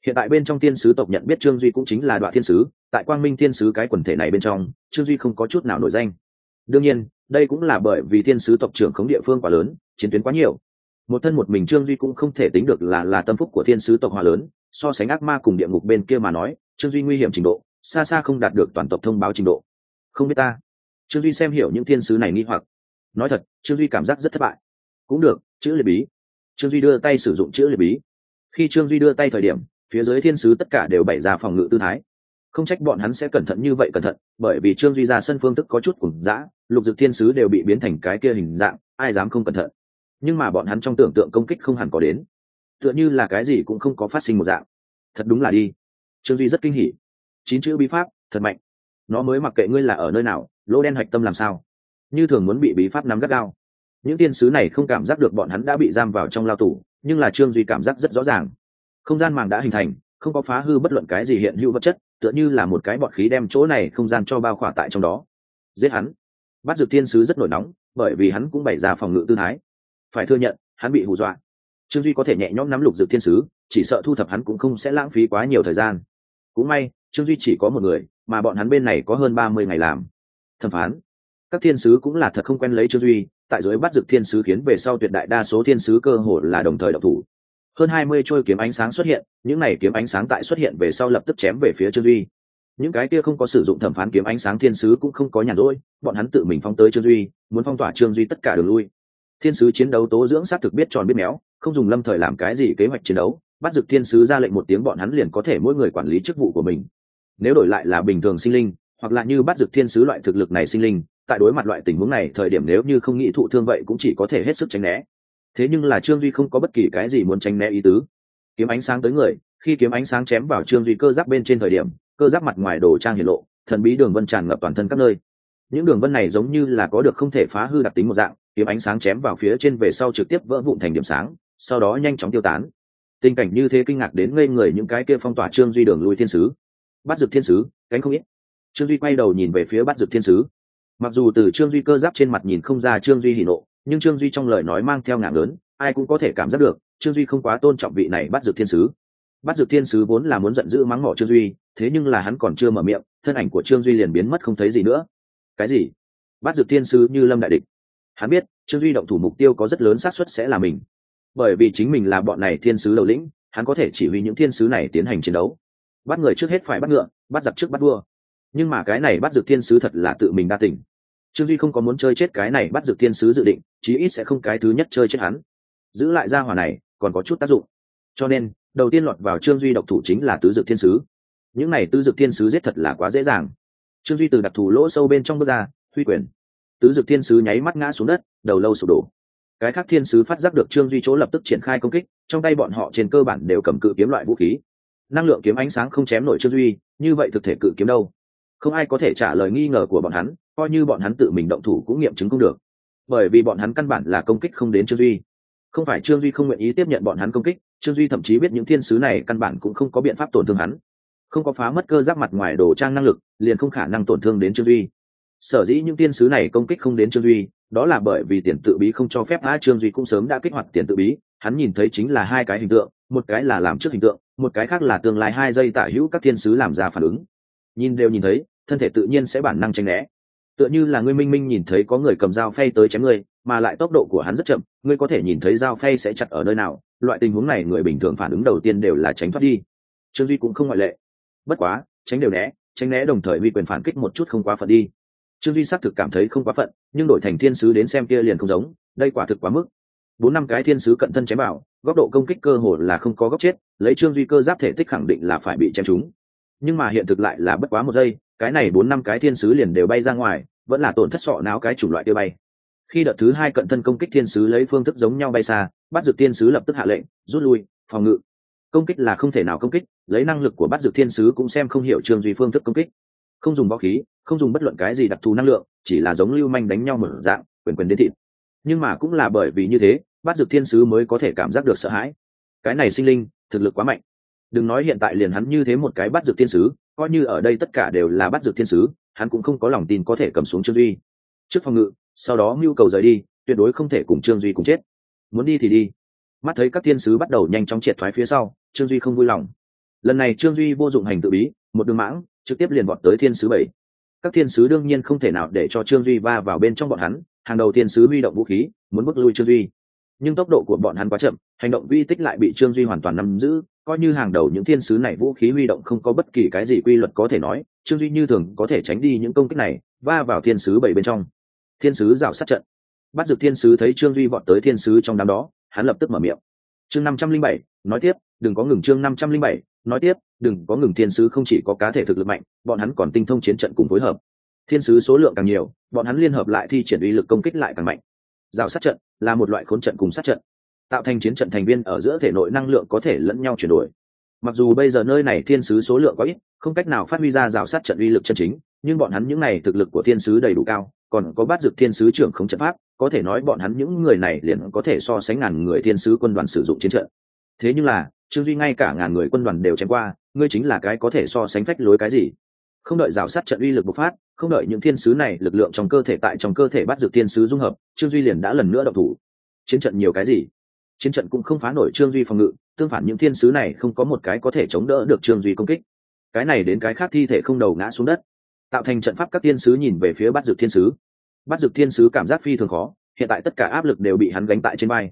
Hiện tại bên trong thiên sứ tộc nhận biết trương duy cũng chính là đoạn thiên sứ, tại quang minh thiên sứ cái quần thể này bên trong, trương duy không có chút nào nổi danh. Đương nhiên, đây cũng là bởi vì thiên sứ tộc trưởng khống địa phương quá lớn, chiến tuyến quá nhiều. Một thân một mình trương duy cũng không thể tính được là là tâm phúc của thiên sứ tộc hòa lớn. So sánh ác ma cùng địa ngục bên kia mà nói, trương duy nguy hiểm trình độ, xa xa không đạt được toàn tộc thông báo trình độ. Không biết ta. Trương duy xem hiểu những thiên sứ này nghi hoặc. Nói thật, trương duy cảm giác rất thất bại. Cũng được, chữ liệt bí trương duy đưa tay sử dụng chữ liệt bí. Khi trương duy đưa tay thời điểm, phía dưới thiên sứ tất cả đều bày ra phòng ngự tư thái. Không trách bọn hắn sẽ cẩn thận như vậy cẩn thận, bởi vì trương duy ra sân phương thức có chút cùng dã, lục dực thiên sứ đều bị biến thành cái kia hình dạng, ai dám không cẩn thận. Nhưng mà bọn hắn trong tưởng tượng công kích không hẳn có đến. Tựa như là cái gì cũng không có phát sinh một dạng. Thật đúng là đi. Trương duy rất kinh hỉ. Chín chữ bí pháp, thật mạnh. Nó mới mặc kệ ngươi là ở nơi nào, lỗ đen hạch tâm làm sao? Như thường muốn bị bí pháp nắm gắt gao những tiên sứ này không cảm giác được bọn hắn đã bị giam vào trong lao tù, nhưng là trương duy cảm giác rất rõ ràng. Không gian màng đã hình thành, không có phá hư bất luận cái gì hiện hữu vật chất, tựa như là một cái bọt khí đem chỗ này không gian cho bao khỏa tại trong đó. Giết hắn. Bắt dược tiên sứ rất nổi nóng, bởi vì hắn cũng bày ra phòng ngự tư thái. Phải thừa nhận, hắn bị hù dọa. Trương duy có thể nhẹ nhõm nắm lục dược thiên sứ, chỉ sợ thu thập hắn cũng không sẽ lãng phí quá nhiều thời gian. Cũng may, trương duy chỉ có một người, mà bọn hắn bên này có hơn ba mươi ngày làm. Thẩm phán. Các thiên sứ cũng là thật không quen lấy trương duy tại dưới bắt dực thiên sứ khiến về sau tuyệt đại đa số thiên sứ cơ hồ là đồng thời độc thủ. Hơn hai mươi trôi kiếm ánh sáng xuất hiện, những này kiếm ánh sáng tại xuất hiện về sau lập tức chém về phía trương duy. Những cái kia không có sử dụng thẩm phán kiếm ánh sáng thiên sứ cũng không có nhàn rỗi, bọn hắn tự mình phong tới trương duy, muốn phong tỏa trương duy tất cả đường lui. Thiên sứ chiến đấu tố dưỡng sát thực biết tròn biết méo, không dùng lâm thời làm cái gì kế hoạch chiến đấu, bắt dực thiên sứ ra lệnh một tiếng bọn hắn liền có thể mỗi người quản lý chức vụ của mình. Nếu đổi lại là bình thường sinh linh, hoặc là như bắt dực thiên sứ loại thực lực này sinh linh tại đối mặt loại tình huống này, thời điểm nếu như không nghĩ thụ thương vậy cũng chỉ có thể hết sức tránh né. Thế nhưng là trương duy không có bất kỳ cái gì muốn tránh né ý tứ. Kiếm ánh sáng tới người, khi kiếm ánh sáng chém vào trương duy cơ giáp bên trên thời điểm, cơ giáp mặt ngoài đồ trang hiển lộ, thần bí đường vân tràn ngập toàn thân các nơi. Những đường vân này giống như là có được không thể phá hư đặc tính một dạng, kiếm ánh sáng chém vào phía trên về sau trực tiếp vỡ vụn thành điểm sáng, sau đó nhanh chóng tiêu tán. Tình cảnh như thế kinh ngạc đến ngây người những cái kia phong tỏa trương duy đường lui thiên sứ. Bắt dực thiên sứ, cánh không ít. Trương duy quay đầu nhìn về phía bắt dực thiên sứ mặc dù từ trương duy cơ giáp trên mặt nhìn không ra trương duy hỉ nộ, nhưng trương duy trong lời nói mang theo ngạn lớn, ai cũng có thể cảm giác được, trương duy không quá tôn trọng vị này bắt dược thiên sứ. Bắt dược thiên sứ vốn là muốn giận dữ mắng mỏ trương duy, thế nhưng là hắn còn chưa mở miệng, thân ảnh của trương duy liền biến mất không thấy gì nữa. Cái gì? Bắt dược thiên sứ như lâm đại địch. Hắn biết, trương duy động thủ mục tiêu có rất lớn xác suất sẽ là mình. Bởi vì chính mình là bọn này thiên sứ đầu lĩnh, hắn có thể chỉ huy những thiên sứ này tiến hành chiến đấu. Bắt người trước hết phải bắt ngựa, bắt giặc trước bắt đua nhưng mà cái này bắt dược thiên sứ thật là tự mình đa tỉnh trương duy không có muốn chơi chết cái này bắt dược thiên sứ dự định, chí ít sẽ không cái thứ nhất chơi chết hắn. Giữ lại ra hỏa này, còn có chút tác dụng. Cho nên, đầu tiên lọt vào trương duy độc thủ chính là tứ dược thiên sứ. Những này tứ dược thiên sứ giết thật là quá dễ dàng. Trương duy từ đặc thù lỗ sâu bên trong bước ra, huy quyền. Tứ dược thiên sứ nháy mắt ngã xuống đất, đầu lâu sụp đổ. Cái khác thiên sứ phát giác được trương duy chỗ lập tức triển khai công kích, trong tay bọn họ trên cơ bản đều cầm cự kiếm loại vũ khí. Năng lượng kiếm ánh sáng không chém nổi trương duy, như vậy thực thể cự kiếm đâu? Không ai có thể trả lời nghi ngờ của bọn hắn coi như bọn hắn tự mình động thủ cũng nghiệm chứng không được. Bởi vì bọn hắn căn bản là công kích không đến trương duy. Không phải trương duy không nguyện ý tiếp nhận bọn hắn công kích, trương duy thậm chí biết những thiên sứ này căn bản cũng không có biện pháp tổn thương hắn. Không có phá mất cơ giác mặt ngoài đồ trang năng lực, liền không khả năng tổn thương đến trương duy. Sở dĩ những thiên sứ này công kích không đến trương duy, đó là bởi vì tiền tự bí không cho phép a trương duy cũng sớm đã kích hoạt tiền tự bí. Hắn nhìn thấy chính là hai cái hình tượng, một cái là làm trước hình tượng, một cái khác là tương lai hai giây tả hữu các thiên sứ làm ra phản ứng. Nhìn đều nhìn thấy, thân thể tự nhiên sẽ bản năng tranh né tựa như là ngươi minh minh nhìn thấy có người cầm dao phay tới chém ngươi, mà lại tốc độ của hắn rất chậm, ngươi có thể nhìn thấy dao phay sẽ chặt ở nơi nào, loại tình huống này người bình thường phản ứng đầu tiên đều là tránh thoát đi. Trương duy cũng không ngoại lệ. Bất quá, tránh đều né, tránh né đồng thời uy quyền phản kích một chút không quá phận đi. Trương duy xác thực cảm thấy không quá phận, nhưng đổi thành thiên sứ đến xem kia liền không giống, đây quả thực quá mức. Bốn năm cái thiên sứ cận thân chém bảo góc độ công kích cơ hồ là không có góc chết, lấy trương duy cơ giáp thể tích khẳng định là phải bị chém trúng. Nhưng mà hiện thực lại là bất quá một giây, cái này bốn năm cái thiên sứ liền đều bay ra ngoài vẫn là tổn thất sọ não cái chủng loại kia bay. Khi đợt thứ hai cận thân công kích thiên sứ lấy phương thức giống nhau bay xa, bắt dược thiên sứ lập tức hạ lệnh, rút lui, phòng ngự. Công kích là không thể nào công kích, lấy năng lực của bắt dược thiên sứ cũng xem không hiểu trương duy phương thức công kích. Không dùng võ khí, không dùng bất luận cái gì đặc thù năng lượng, chỉ là giống lưu manh đánh nhau mở dạng, quyền quyền đến thịt. Nhưng mà cũng là bởi vì như thế, bắt dược thiên sứ mới có thể cảm giác được sợ hãi. Cái này sinh linh, thực lực quá mạnh. Đừng nói hiện tại liền hắn như thế một cái bắt dược thiên sứ, coi như ở đây tất cả đều là bắt dược thiên sứ hắn cũng không có lòng tin có thể cầm xuống trương duy. Trước phòng ngự, sau đó mưu cầu rời đi, tuyệt đối không thể cùng trương duy cùng chết. Muốn đi thì đi. Mắt thấy các thiên sứ bắt đầu nhanh chóng triệt thoái phía sau, trương duy không vui lòng. Lần này trương duy vô dụng hành tự bí, một đường mãng, trực tiếp liền vọt tới thiên sứ bảy. Các thiên sứ đương nhiên không thể nào để cho trương duy va vào bên trong bọn hắn, hàng đầu thiên sứ huy động vũ khí, muốn bước lui trương duy. Nhưng tốc độ của bọn hắn quá chậm hành động uy tích lại bị trương duy hoàn toàn nắm giữ, coi như hàng đầu những thiên sứ này vũ khí huy động không có bất kỳ cái gì quy luật có thể nói, trương duy như thường có thể tránh đi những công kích này, va vào thiên sứ bảy bên trong. Thiên sứ rào sát trận. Bắt dược thiên sứ thấy trương duy vọt tới thiên sứ trong đám đó, hắn lập tức mở miệng. Chương năm trăm linh bảy, nói tiếp, đừng có ngừng chương năm trăm linh bảy, nói tiếp, đừng có ngừng thiên sứ không chỉ có cá thể thực lực mạnh, bọn hắn còn tinh thông chiến trận cùng phối hợp. Thiên sứ số lượng càng nhiều, bọn hắn liên hợp lại thi triển uy lực công kích lại càng mạnh. Rào sát trận là một loại khốn trận cùng sát trận tạo thành chiến trận thành viên ở giữa thể nội năng lượng có thể lẫn nhau chuyển đổi. Mặc dù bây giờ nơi này thiên sứ số lượng có ít, không cách nào phát huy ra rào sát trận uy lực chân chính, nhưng bọn hắn những n à y thực lực của thiên sứ đầy đủ cao, còn có bát dược thiên sứ trưởng không trận pháp, có thể nói bọn hắn những người này liền có thể so sánh ngàn người thiên sứ quân đoàn sử dụng chiến trận. Thế nhưng là, trương duy ngay cả ngàn người quân đoàn đều chém qua, ngươi chính là cái có thể so sánh phách lối cái gì? Không đợi rào sát trận uy lực bộc phát, không đợi những thiên sứ này lực lượng trong cơ thể tại trong cơ thể bắt dược thiên sứ dung hợp, trương duy liền đã lần nữa độc thủ. Chiến trận nhiều cái gì? Chiến trận cũng không phá nổi trương duy phòng ngự, tương phản những thiên sứ này không có một cái có thể chống đỡ được trương duy công kích. Cái này đến cái khác thi thể không đầu ngã xuống đất. Tạo thành trận pháp các thiên sứ nhìn về phía bắt dược thiên sứ. Bắt dược thiên sứ cảm giác phi thường khó, hiện tại tất cả áp lực đều bị hắn gánh tại trên vai.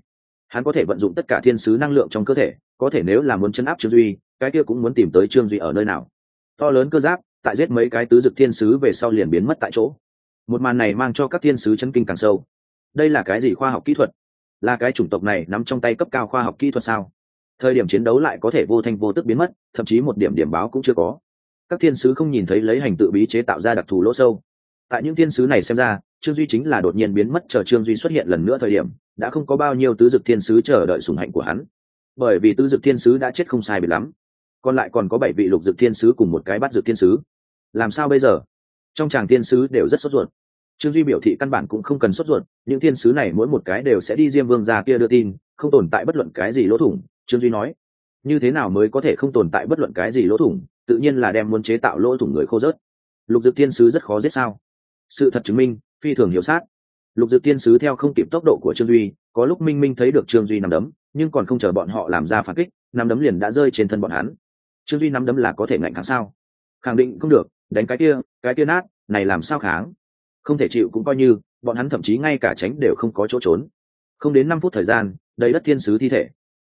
Hắn có thể vận dụng tất cả thiên sứ năng lượng trong cơ thể, có thể nếu là muốn chấn áp trương duy, cái kia cũng muốn tìm tới trương duy ở nơi nào. To lớn cơ giáp, tại giết mấy cái tứ dực thiên sứ về sau liền biến mất tại chỗ. Một màn này mang cho các thiên sứ chấn kinh càng sâu. Đây là cái gì khoa học kỹ thuật? Là cái chủng tộc này nắm trong tay cấp cao khoa học kỹ thuật sao? Thời điểm chiến đấu lại có thể vô thanh vô tức biến mất, thậm chí một điểm điểm báo cũng chưa có. Các thiên sứ không nhìn thấy lấy hành tự bí chế tạo ra đặc thù lỗ sâu. Tại những thiên sứ này xem ra, trương duy chính là đột nhiên biến mất chờ trương duy xuất hiện lần nữa thời điểm, đã không có bao nhiêu tứ dực thiên sứ chờ đợi sùng hạnh của hắn. Bởi vì tứ dực thiên sứ đã chết không sai biệt lắm, còn lại còn có bảy vị lục dực thiên sứ cùng một cái bắt dực thiên sứ. Làm sao bây giờ? Trong chàng thiên sứ đều rất sốt ruột trương duy biểu thị căn bản cũng không cần sốt ruột, những thiên sứ này mỗi một cái đều sẽ đi diêm vương ra kia đưa tin, không tồn tại bất luận cái gì lỗ thủng, trương duy nói. Như thế nào mới có thể không tồn tại bất luận cái gì lỗ thủng, tự nhiên là đem muốn chế tạo lỗ thủng người khô rớt. Lục dực thiên sứ rất khó giết sao? Sự thật chứng minh, phi thường hiểu sát. Lục dực thiên sứ theo không kịp tốc độ của trương duy, có lúc minh minh thấy được trương duy nằm đấm, nhưng còn không chờ bọn họ làm ra phản kích nằm đấm liền đã rơi trên thân bọn hắn. Trương duy nắm đấm là có thể ngạnh kháng sao? Khẳng định không được, đánh cái kia cái kia nát, này làm sao kháng? Không thể chịu cũng coi như, bọn hắn thậm chí ngay cả tránh đều không có chỗ trốn. Không đến năm phút thời gian, đầy đất thiên sứ thi thể.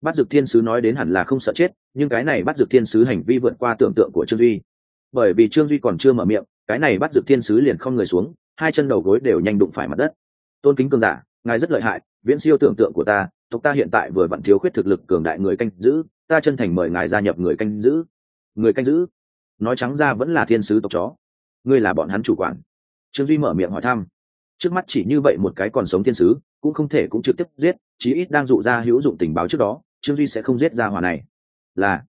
Bắt dược thiên sứ nói đến hẳn là không sợ chết, nhưng cái này bắt dược thiên sứ hành vi vượt qua tưởng tượng của trương duy. Bởi vì trương duy còn chưa mở miệng, cái này bắt dược thiên sứ liền không người xuống, hai chân đầu gối đều nhanh đụng phải mặt đất. Tôn kính cường giả, ngài rất lợi hại, viễn siêu tưởng tượng của ta, tộc ta hiện tại vừa vặn thiếu khuyết thực lực cường đại người canh giữ, ta chân thành mời ngài gia nhập người canh giữ. Người canh giữ? Nói trắng ra vẫn là thiên sứ tộc chó. Ngươi là bọn hắn chủ quản trương duy mở miệng hỏi thăm. Trước mắt chỉ như vậy một cái còn sống thiên sứ, cũng không thể cũng trực tiếp giết, chí ít đang dụ ra hữu dụng tình báo trước đó, trương duy sẽ không giết ra hỏa này. Là,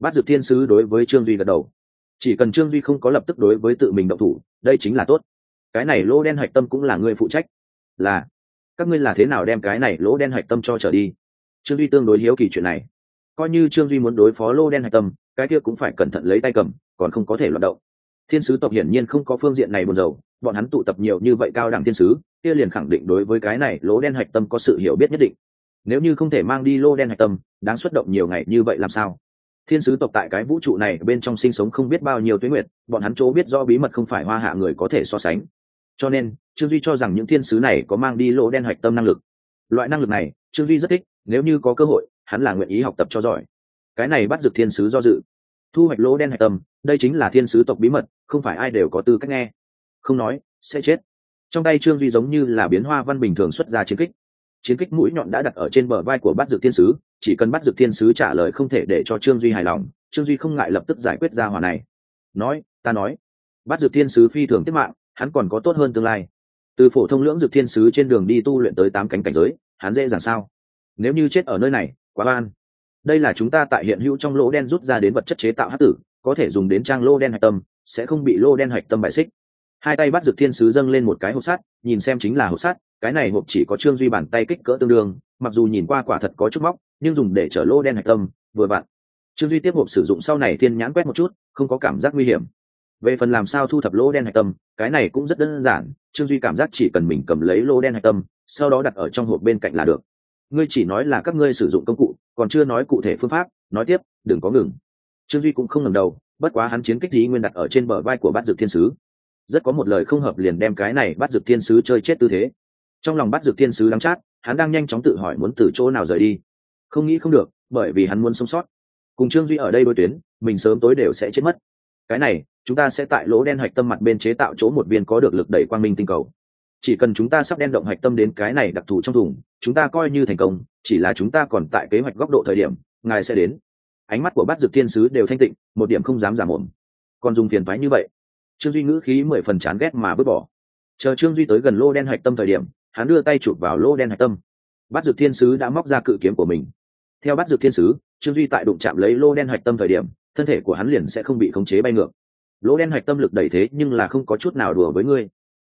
bắt dược thiên sứ đối với trương duy gật đầu. Chỉ cần trương duy không có lập tức đối với tự mình động thủ, đây chính là tốt. Cái này lỗ đen hạch tâm cũng là người phụ trách. Là, các ngươi là thế nào đem cái này lỗ đen hạch tâm cho trở đi? Trương duy tương đối hiếu kỳ chuyện này. Coi như trương duy muốn đối phó Lô đen hạch tâm, cái kia cũng phải cẩn thận lấy tay cầm, còn không có thể loạt động thiên sứ tộc hiển nhiên không có phương diện này buồn rầu, bọn hắn tụ tập nhiều như vậy cao đẳng thiên sứ, kia liền khẳng định đối với cái này lỗ đen hạch tâm có sự hiểu biết nhất định. Nếu như không thể mang đi lô đen hạch tâm, đáng xuất động nhiều ngày như vậy làm sao? Thiên sứ tộc tại cái vũ trụ này bên trong sinh sống không biết bao nhiêu tuyến nguyệt, bọn hắn chỗ biết do bí mật không phải hoa hạ người có thể so sánh. Cho nên, trương duy cho rằng những thiên sứ này có mang đi lỗ đen hạch tâm năng lực. Loại năng lực này, trương duy rất thích, nếu như có cơ hội, hắn là nguyện ý học tập cho giỏi. Cái này bắt dược thiên sứ do dự. Thu hoạch lỗ đen hạch tâm đây chính là thiên sứ tộc bí mật, không phải ai đều có tư cách nghe. Không nói, sẽ chết. Trong tay trương duy giống như là biến hoa văn bình thường xuất ra chiến kích. Chiến kích mũi nhọn đã đặt ở trên bờ vai của bát dược thiên sứ, chỉ cần bắt dược thiên sứ trả lời không thể để cho trương duy hài lòng, trương duy không ngại lập tức giải quyết ra hòa này. Nói, ta nói bắt dược thiên sứ phi thường tiết mạng, hắn còn có tốt hơn tương lai. Từ phổ thông lưỡng dược thiên sứ trên đường đi tu luyện tới tám cánh cảnh giới, hắn dễ dàng sao? Nếu như chết ở nơi này, quá an. đây là chúng ta tại hiện hữu trong lỗ đen rút ra đến vật chất chế tạo hát tử có thể dùng đến trang lô đen hạch tâm, sẽ không bị lô đen hạch tâm bại xích. Hai tay bắt dược thiên sứ dâng lên một cái hộp sắt, nhìn xem chính là hộp sắt, cái này hộp chỉ có trương duy bàn tay kích cỡ tương đương, mặc dù nhìn qua quả thật có chút móc, nhưng dùng để chở lô đen hạch tâm, vừa vặn. Trương duy tiếp hộp sử dụng sau này thiên nhãn quét một chút, không có cảm giác nguy hiểm. Về phần làm sao thu thập lô đen hạch tâm, cái này cũng rất đơn giản, trương duy cảm giác chỉ cần mình cầm lấy lô đen hạch tâm, sau đó đặt ở trong hộp bên cạnh là được. Ngươi chỉ nói là các ngươi sử dụng công cụ, còn chưa nói cụ thể phương pháp, nói tiếp, đừng có ngừng trương duy cũng không ngừng đầu, bất quá hắn chiến kích lý nguyên đặt ở trên bờ vai của bát dược thiên sứ. Rất có một lời không hợp liền đem cái này bắt dược thiên sứ chơi chết tư thế. Trong lòng bắt dược thiên sứ đắng chát, hắn đang nhanh chóng tự hỏi muốn từ chỗ nào rời đi. Không nghĩ không được, bởi vì hắn muốn sống sót. Cùng trương duy ở đây đôi tuyến, mình sớm tối đều sẽ chết mất. Cái này, chúng ta sẽ tại lỗ đen hạch tâm mặt bên chế tạo chỗ một viên có được lực đẩy quang minh tinh cầu. Chỉ cần chúng ta sắp đen động hạch tâm đến cái này đặc thù trong thùng, chúng ta coi như thành công, chỉ là chúng ta còn tại kế hoạch góc độ thời điểm, ngài sẽ đến ánh mắt của bát dược thiên sứ đều thanh tịnh, một điểm không dám giảm ổn còn dùng phiền thoái như vậy, trương duy ngữ khí mười phần chán ghét mà vứt bỏ. Chờ trương duy tới gần lô đen hạch tâm thời điểm, hắn đưa tay chụp vào lô đen hạch tâm. Bát dược thiên sứ đã móc ra cự kiếm của mình. Theo Bát dược thiên sứ, trương duy tại đụng chạm lấy lô đen hạch tâm thời điểm, thân thể của hắn liền sẽ không bị khống chế bay ngược. Lô đen hạch tâm lực đẩy thế nhưng là không có chút nào đùa với ngươi.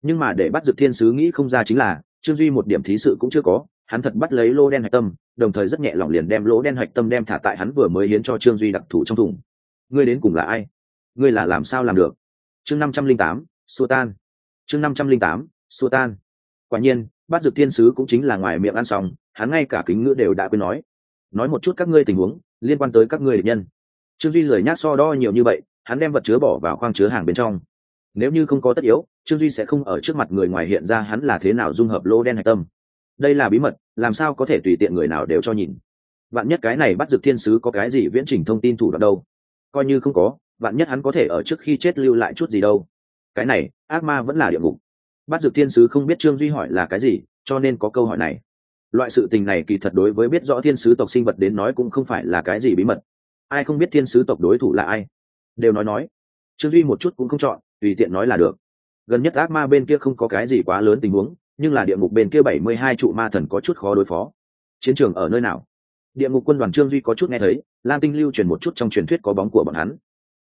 Nhưng mà để bắt dược thiên sứ nghĩ không ra chính là, trương duy một điểm thí sự cũng chưa có, hắn thật bắt lấy lô đen hạch tâm đồng thời rất nhẹ lòng liền đem lỗ đen hạch tâm đem thả tại hắn vừa mới hiến cho trương duy đặc thù trong thùng. Ngươi đến cùng là ai? Ngươi là làm sao làm được? Chương năm trăm linh tám, xua tan. Chương năm trăm linh tám, xua tan. Quả nhiên, bát dược thiên sứ cũng chính là ngoài miệng ăn xong, hắn ngay cả kính ngữ đều đã quên nói. Nói một chút các ngươi tình huống, liên quan tới các ngươi địch nhân. Trương duy lời nhát so đo nhiều như vậy, hắn đem vật chứa bỏ vào khoang chứa hàng bên trong. Nếu như không có tất yếu, trương duy sẽ không ở trước mặt người ngoài hiện ra hắn là thế nào dung hợp lô đen hạch tâm đây là bí mật, làm sao có thể tùy tiện người nào đều cho nhìn? Vạn nhất cái này bắt dược thiên sứ có cái gì viễn trình thông tin thủ đoạn đâu? Coi như không có, vạn nhất hắn có thể ở trước khi chết lưu lại chút gì đâu? Cái này, ác ma vẫn là địa ngục. Bắt dược thiên sứ không biết trương duy hỏi là cái gì, cho nên có câu hỏi này. Loại sự tình này kỳ thật đối với biết rõ thiên sứ tộc sinh vật đến nói cũng không phải là cái gì bí mật. Ai không biết thiên sứ tộc đối thủ là ai? Đều nói nói. Trương duy một chút cũng không chọn, tùy tiện nói là được. Gần nhất ác ma bên kia không có cái gì quá lớn tình huống nhưng là địa ngục bên kia bảy mươi hai trụ ma thần có chút khó đối phó. Chiến trường ở nơi nào? Địa ngục quân đoàn trương duy có chút nghe thấy, lam tinh lưu truyền một chút trong truyền thuyết có bóng của bọn hắn.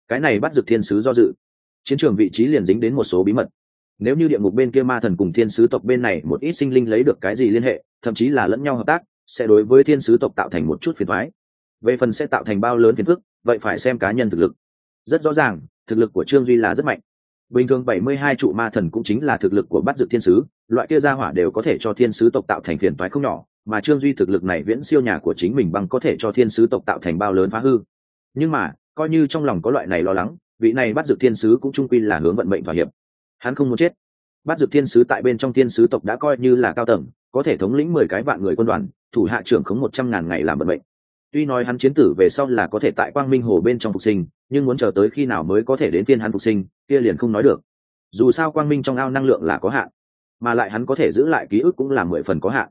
Cái này bắt dược thiên sứ do dự. Chiến trường vị trí liền dính đến một số bí mật. Nếu như địa ngục bên kia ma thần cùng thiên sứ tộc bên này một ít sinh linh lấy được cái gì liên hệ, thậm chí là lẫn nhau hợp tác, sẽ đối với thiên sứ tộc tạo thành một chút phiền thoái về phần sẽ tạo thành bao lớn phiền phức, vậy phải xem cá nhân thực lực. Rất rõ ràng, thực lực của trương duy là rất mạnh. Bình thường bảy mươi hai trụ ma thần cũng chính là thực lực của bắt dược thiên sứ loại kia gia hỏa đều có thể cho thiên sứ tộc tạo thành phiền toái không nhỏ, mà trương duy thực lực này viễn siêu nhà của chính mình bằng có thể cho thiên sứ tộc tạo thành bao lớn phá hư. Nhưng mà, coi như trong lòng có loại này lo lắng, vị này bắt dược thiên sứ cũng trung quy là hướng vận mệnh thỏa hiệp. Hắn không muốn chết. Bắt dược thiên sứ tại bên trong thiên sứ tộc đã coi như là cao tầng, có thể thống lĩnh mười cái vạn người quân đoàn, thủ hạ trưởng khống một trăm ngàn ngày làm vận mệnh. tuy nói hắn chiến tử về sau là có thể tại quang minh hồ bên trong phục sinh, nhưng muốn chờ tới khi nào mới có thể đến tiên hắn phục sinh, kia liền không nói được. Dù sao quang minh trong ao năng lượng là có hạn mà lại hắn có thể giữ lại ký ức cũng là mười phần có hạn.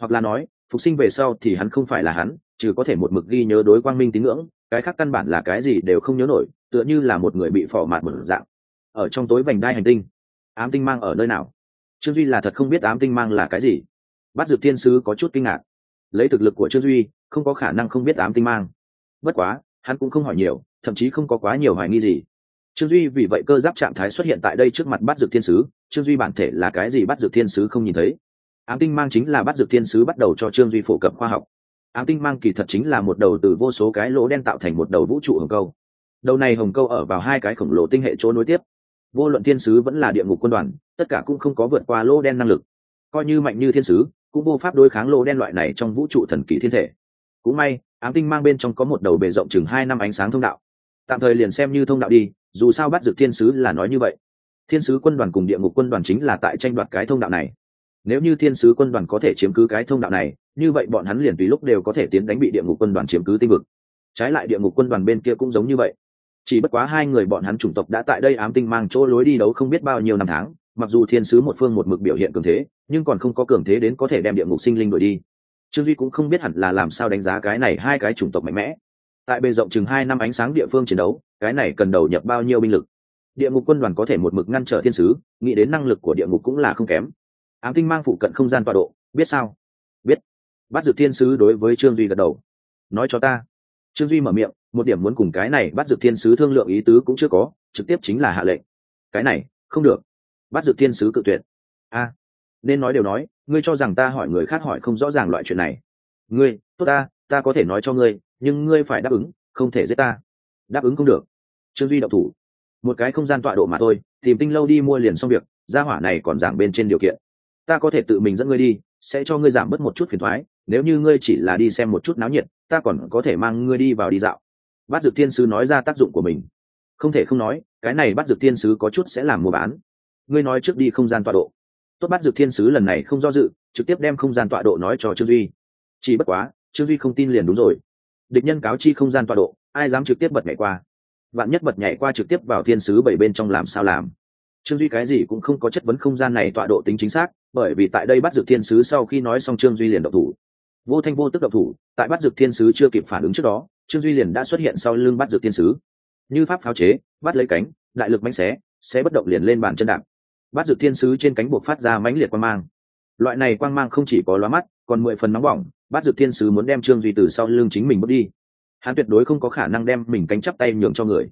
Hoặc là nói, phục sinh về sau thì hắn không phải là hắn chứ có thể một mực ghi nhớ đối quang minh tín ngưỡng, cái khác căn bản là cái gì đều không nhớ nổi, tựa như là một người bị phỏ mạt một dạng. Ở trong tối vành đai hành tinh, ám tinh mang ở nơi nào? Trương duy là thật không biết ám tinh mang là cái gì. Bắt dược thiên sứ có chút kinh ngạc. Lấy thực lực của trương duy, không có khả năng không biết ám tinh mang. Bất quá, hắn cũng không hỏi nhiều, thậm chí không có quá nhiều hoài nghi gì trương duy vì vậy cơ giáp trạng thái xuất hiện tại đây trước mặt bắt dược thiên sứ, trương duy bản thể là cái gì bắt dược thiên sứ không nhìn thấy. Ám tinh mang chính là bắt dược thiên sứ bắt đầu cho trương duy phổ cập khoa học. Ám tinh mang kỳ thật chính là một đầu từ vô số cái lỗ đen tạo thành một đầu vũ trụ hồng câu. Đầu này hồng câu ở vào hai cái khổng lồ tinh hệ chỗ nối tiếp. Vô luận thiên sứ vẫn là địa ngục quân đoàn, tất cả cũng không có vượt qua lỗ đen năng lực. Coi như mạnh như thiên sứ, cũng vô pháp đối kháng lỗ đen loại này trong vũ trụ thần kỳ thiên thể. Cũng may, ám tinh mang bên trong có một đầu bề rộng chừng hai năm ánh sáng thông đạo tạm thời liền xem như thông đạo đi, dù sao bắt dược thiên sứ là nói như vậy. Thiên sứ quân đoàn cùng địa ngục quân đoàn chính là tại tranh đoạt cái thông đạo này. Nếu như thiên sứ quân đoàn có thể chiếm cứ cái thông đạo này, như vậy bọn hắn liền tùy lúc đều có thể tiến đánh bị địa ngục quân đoàn chiếm cứ tinh vực. Trái lại địa ngục quân đoàn bên kia cũng giống như vậy. Chỉ bất quá hai người bọn hắn chủng tộc đã tại đây ám tinh mang chỗ lối đi đấu không biết bao nhiêu năm tháng, mặc dù thiên sứ một phương một mực biểu hiện cường thế, nhưng còn không có cường thế đến có thể đem địa ngục sinh linh đuổi đi. Trương duy cũng không biết hẳn là làm sao đánh giá cái này hai cái chủng tộc mạnh mẽ tại bề rộng chừng hai năm ánh sáng địa phương chiến đấu, cái này cần đầu nhập bao nhiêu binh lực? Địa ngục quân đoàn có thể một mực ngăn trở thiên sứ, nghĩ đến năng lực của địa ngục cũng là không kém. Ám tinh mang phụ cận không gian tọa độ, biết sao? Biết. Bắt dược thiên sứ đối với trương duy gật đầu. Nói cho ta. Trương duy mở miệng, một điểm muốn cùng cái này bắt dược thiên sứ thương lượng ý tứ cũng chưa có, trực tiếp chính là hạ lệnh. Cái này, không được. Bắt dược thiên sứ cự tuyệt. A. Nên nói đều nói, ngươi cho rằng ta hỏi người khác hỏi không rõ ràng loại chuyện này. Ngươi, tốt ta ta có thể nói cho ngươi, nhưng ngươi phải đáp ứng, không thể giết ta. Đáp ứng không được. Trương duy đậu thủ. Một cái không gian tọa độ mà thôi, tìm tinh lâu đi mua liền xong việc, gia hỏa này còn giảng bên trên điều kiện. Ta có thể tự mình dẫn ngươi đi, sẽ cho ngươi giảm bớt một chút phiền thoái, nếu như ngươi chỉ là đi xem một chút náo nhiệt, ta còn có thể mang ngươi đi vào đi dạo. Bát dược thiên sứ nói ra tác dụng của mình. Không thể không nói, cái này bắt dược thiên sứ có chút sẽ làm mua bán. Ngươi nói trước đi không gian tọa độ. Tốt bắt dược thiên sứ lần này không do dự, trực tiếp đem không gian tọa độ nói cho trương duy. Chỉ bất quá trương duy không tin liền đúng rồi. Địch nhân cáo chi không gian tọa độ, ai dám trực tiếp bật nhảy qua? Vạn nhất bật nhảy qua trực tiếp vào thiên sứ bảy bên trong làm sao làm? Trương duy cái gì cũng không có chất vấn không gian này tọa độ tính chính xác, bởi vì tại đây bắt dược thiên sứ sau khi nói xong trương duy liền độc thủ. Vô thanh vô tức độc thủ, tại bắt dược thiên sứ chưa kịp phản ứng trước đó, trương duy liền đã xuất hiện sau lưng bắt dược thiên sứ. Như pháp pháo chế, bắt lấy cánh, đại lực mánh xé sẽ bất động liền lên bàn chân đạp. Bắt dược thiên sứ trên cánh buộc phát ra mãnh liệt quan mang loại này quang mang không chỉ có lóa mắt, còn mười phần nóng bỏng bắt dược thiên sứ muốn đem trương duy từ sau lưng chính mình bước đi. Hắn tuyệt đối không có khả năng đem mình cánh chắp tay nhường cho người.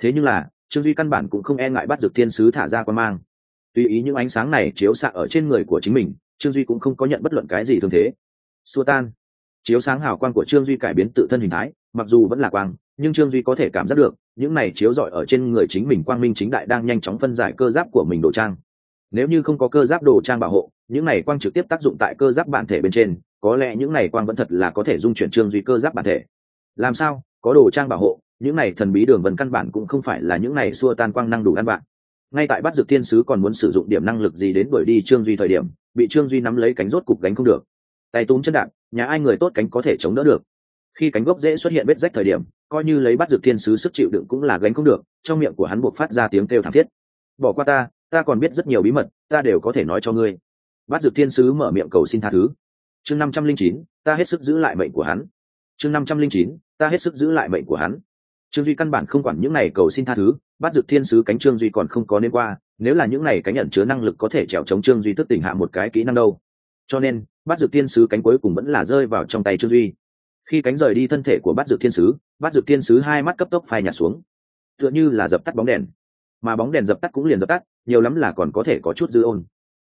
Thế nhưng là, trương duy căn bản cũng không e ngại bắt dược thiên sứ thả ra quang mang. Tùy ý những ánh sáng này chiếu xạ ở trên người của chính mình, trương duy cũng không có nhận bất luận cái gì thương thế. Xua tan. Chiếu sáng hào quang của trương duy cải biến tự thân hình thái, mặc dù vẫn là quang, nhưng trương duy có thể cảm giác được, những này chiếu rọi ở trên người chính mình quang minh chính đại đang nhanh chóng phân giải cơ giáp của mình đồ trang nếu như không có cơ giáp đồ trang bảo hộ, những này quang trực tiếp tác dụng tại cơ giáp bản thể bên trên, có lẽ những này quang vẫn thật là có thể dung chuyển trương duy cơ giáp bản thể. Làm sao? Có đồ trang bảo hộ, những này thần bí đường vần căn bản cũng không phải là những này xua tan quang năng đủ ăn bạn. Ngay tại bắt dược thiên sứ còn muốn sử dụng điểm năng lực gì đến đuổi đi trương duy thời điểm, bị trương duy nắm lấy cánh rốt cục gánh không được. Tay túm chân đạn nhà ai người tốt cánh có thể chống đỡ được. Khi cánh gốc dễ xuất hiện vết rách thời điểm, coi như lấy bắt dược thiên sứ sức chịu đựng cũng là gánh không được, trong miệng của hắn buộc phát ra tiếng kêu thảm thiết. Bỏ qua ta ta còn biết rất nhiều bí mật, ta đều có thể nói cho ngươi. Bát dược thiên sứ mở miệng cầu xin tha thứ. Chương năm trăm linh chín, ta hết sức giữ lại mệnh của hắn. Chương năm trăm linh chín, ta hết sức giữ lại mệnh của hắn. Trương duy căn bản không quản những này cầu xin tha thứ, Bát dược thiên sứ cánh trương duy còn không có nên qua, nếu là những này cánh nhận chứa năng lực có thể trèo chống trương duy thức tỉnh hạ một cái kỹ năng đâu. Cho nên, Bát dược thiên sứ cánh cuối cùng vẫn là rơi vào trong tay trương duy. Khi cánh rời đi thân thể của Bát dược thiên sứ, Bát dược thiên sứ hai mắt cấp tốc phai nhạt xuống. Tựa như là dập tắt bóng đèn. Mà bóng đèn dập tắt cũng liền dập tắt nhiều lắm là còn có thể có chút dư ôn.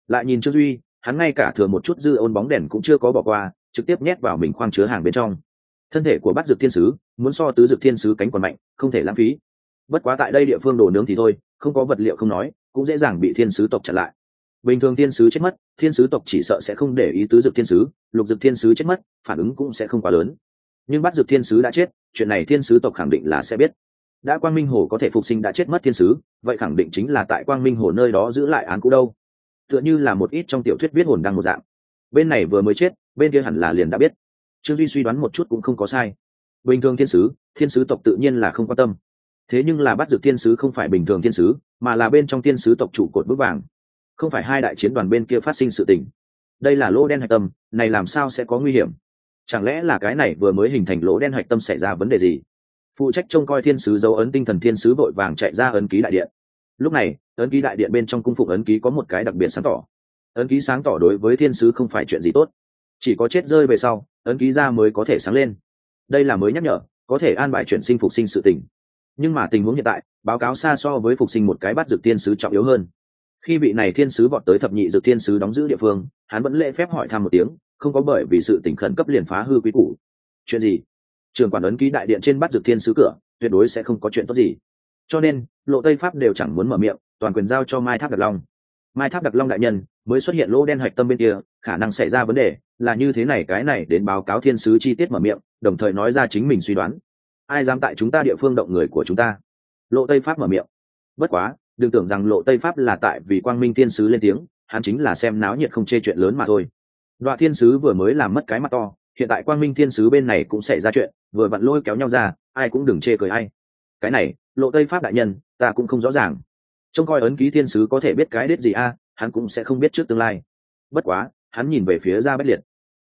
Lại nhìn trương duy, hắn ngay cả thừa một chút dư ôn bóng đèn cũng chưa có bỏ qua, trực tiếp nhét vào mình khoang chứa hàng bên trong. Thân thể của bát dược thiên sứ, muốn so tứ dược thiên sứ cánh còn mạnh, không thể lãng phí. Bất quá tại đây địa phương đồ nướng thì thôi, không có vật liệu không nói, cũng dễ dàng bị thiên sứ tộc chặn lại. Bình thường thiên sứ chết mất, thiên sứ tộc chỉ sợ sẽ không để ý tứ dược thiên sứ, lục dược thiên sứ chết mất, phản ứng cũng sẽ không quá lớn. Nhưng bắt dược thiên sứ đã chết, chuyện này thiên sứ tộc khẳng định là sẽ biết đã quang minh hồ có thể phục sinh đã chết mất thiên sứ, vậy khẳng định chính là tại quang minh hồ nơi đó giữ lại án cũ đâu. Tựa như là một ít trong tiểu thuyết viết hồn đang một dạng. Bên này vừa mới chết, bên kia hẳn là liền đã biết. Trương duy suy đoán một chút cũng không có sai. Bình thường thiên sứ thiên sứ tộc tự nhiên là không quan tâm. Thế nhưng là bắt dược thiên sứ không phải bình thường thiên sứ, mà là bên trong thiên sứ tộc trụ cột bước vàng. Không phải hai đại chiến đoàn bên kia phát sinh sự tình. Đây là lỗ đen hạch tâm, này làm sao sẽ có nguy hiểm? Chẳng lẽ là cái này vừa mới hình thành lỗ đen hạch tâm xảy ra vấn đề gì? Phụ trách trông coi thiên sứ dấu ấn tinh thần thiên sứ vội vàng chạy ra ấn ký đại điện. Lúc này, ấn ký đại điện bên trong cung phụng ấn ký có một cái đặc biệt sáng tỏ. Ấn ký sáng tỏ đối với thiên sứ không phải chuyện gì tốt. Chỉ có chết rơi về sau, ấn ký ra mới có thể sáng lên. Đây là mới nhắc nhở, có thể an bài chuyển sinh phục sinh sự tình. Nhưng mà tình huống hiện tại, báo cáo xa so với phục sinh một cái bắt dược thiên sứ trọng yếu hơn. Khi vị này thiên sứ vọt tới thập nhị dược thiên sứ đóng giữ địa phương, hắn vẫn lễ phép hỏi thăm một tiếng, không có bởi vì sự tỉnh khẩn cấp liền phá hư quý củ. Chuyện gì? Trường quản ấn ký đại điện trên bắt dược thiên sứ cửa, tuyệt đối sẽ không có chuyện tốt gì. Cho nên, lộ tây pháp đều chẳng muốn mở miệng, toàn quyền giao cho mai tháp đặc long. Mai tháp đặc long đại nhân, mới xuất hiện lỗ đen hạch tâm bên kia, khả năng xảy ra vấn đề, là như thế này, cái này đến báo cáo thiên sứ chi tiết mở miệng, đồng thời nói ra chính mình suy đoán. Ai dám tại chúng ta địa phương động người của chúng ta? Lộ tây pháp mở miệng. Bất quá, đừng tưởng rằng lộ tây pháp là tại vì quang minh thiên sứ lên tiếng, hắn chính là xem náo nhiệt không chê chuyện lớn mà thôi. Đoạn thiên sứ vừa mới làm mất cái mặt to, hiện tại quang minh thiên sứ bên này cũng xảy ra chuyện vừa vặn lôi kéo nhau ra, ai cũng đừng chê cười ai. Cái này, lộ tây pháp đại nhân, ta cũng không rõ ràng. Trông coi ấn ký thiên sứ có thể biết cái đết gì a, hắn cũng sẽ không biết trước tương lai. Bất quá, hắn nhìn về phía gia bách liệt.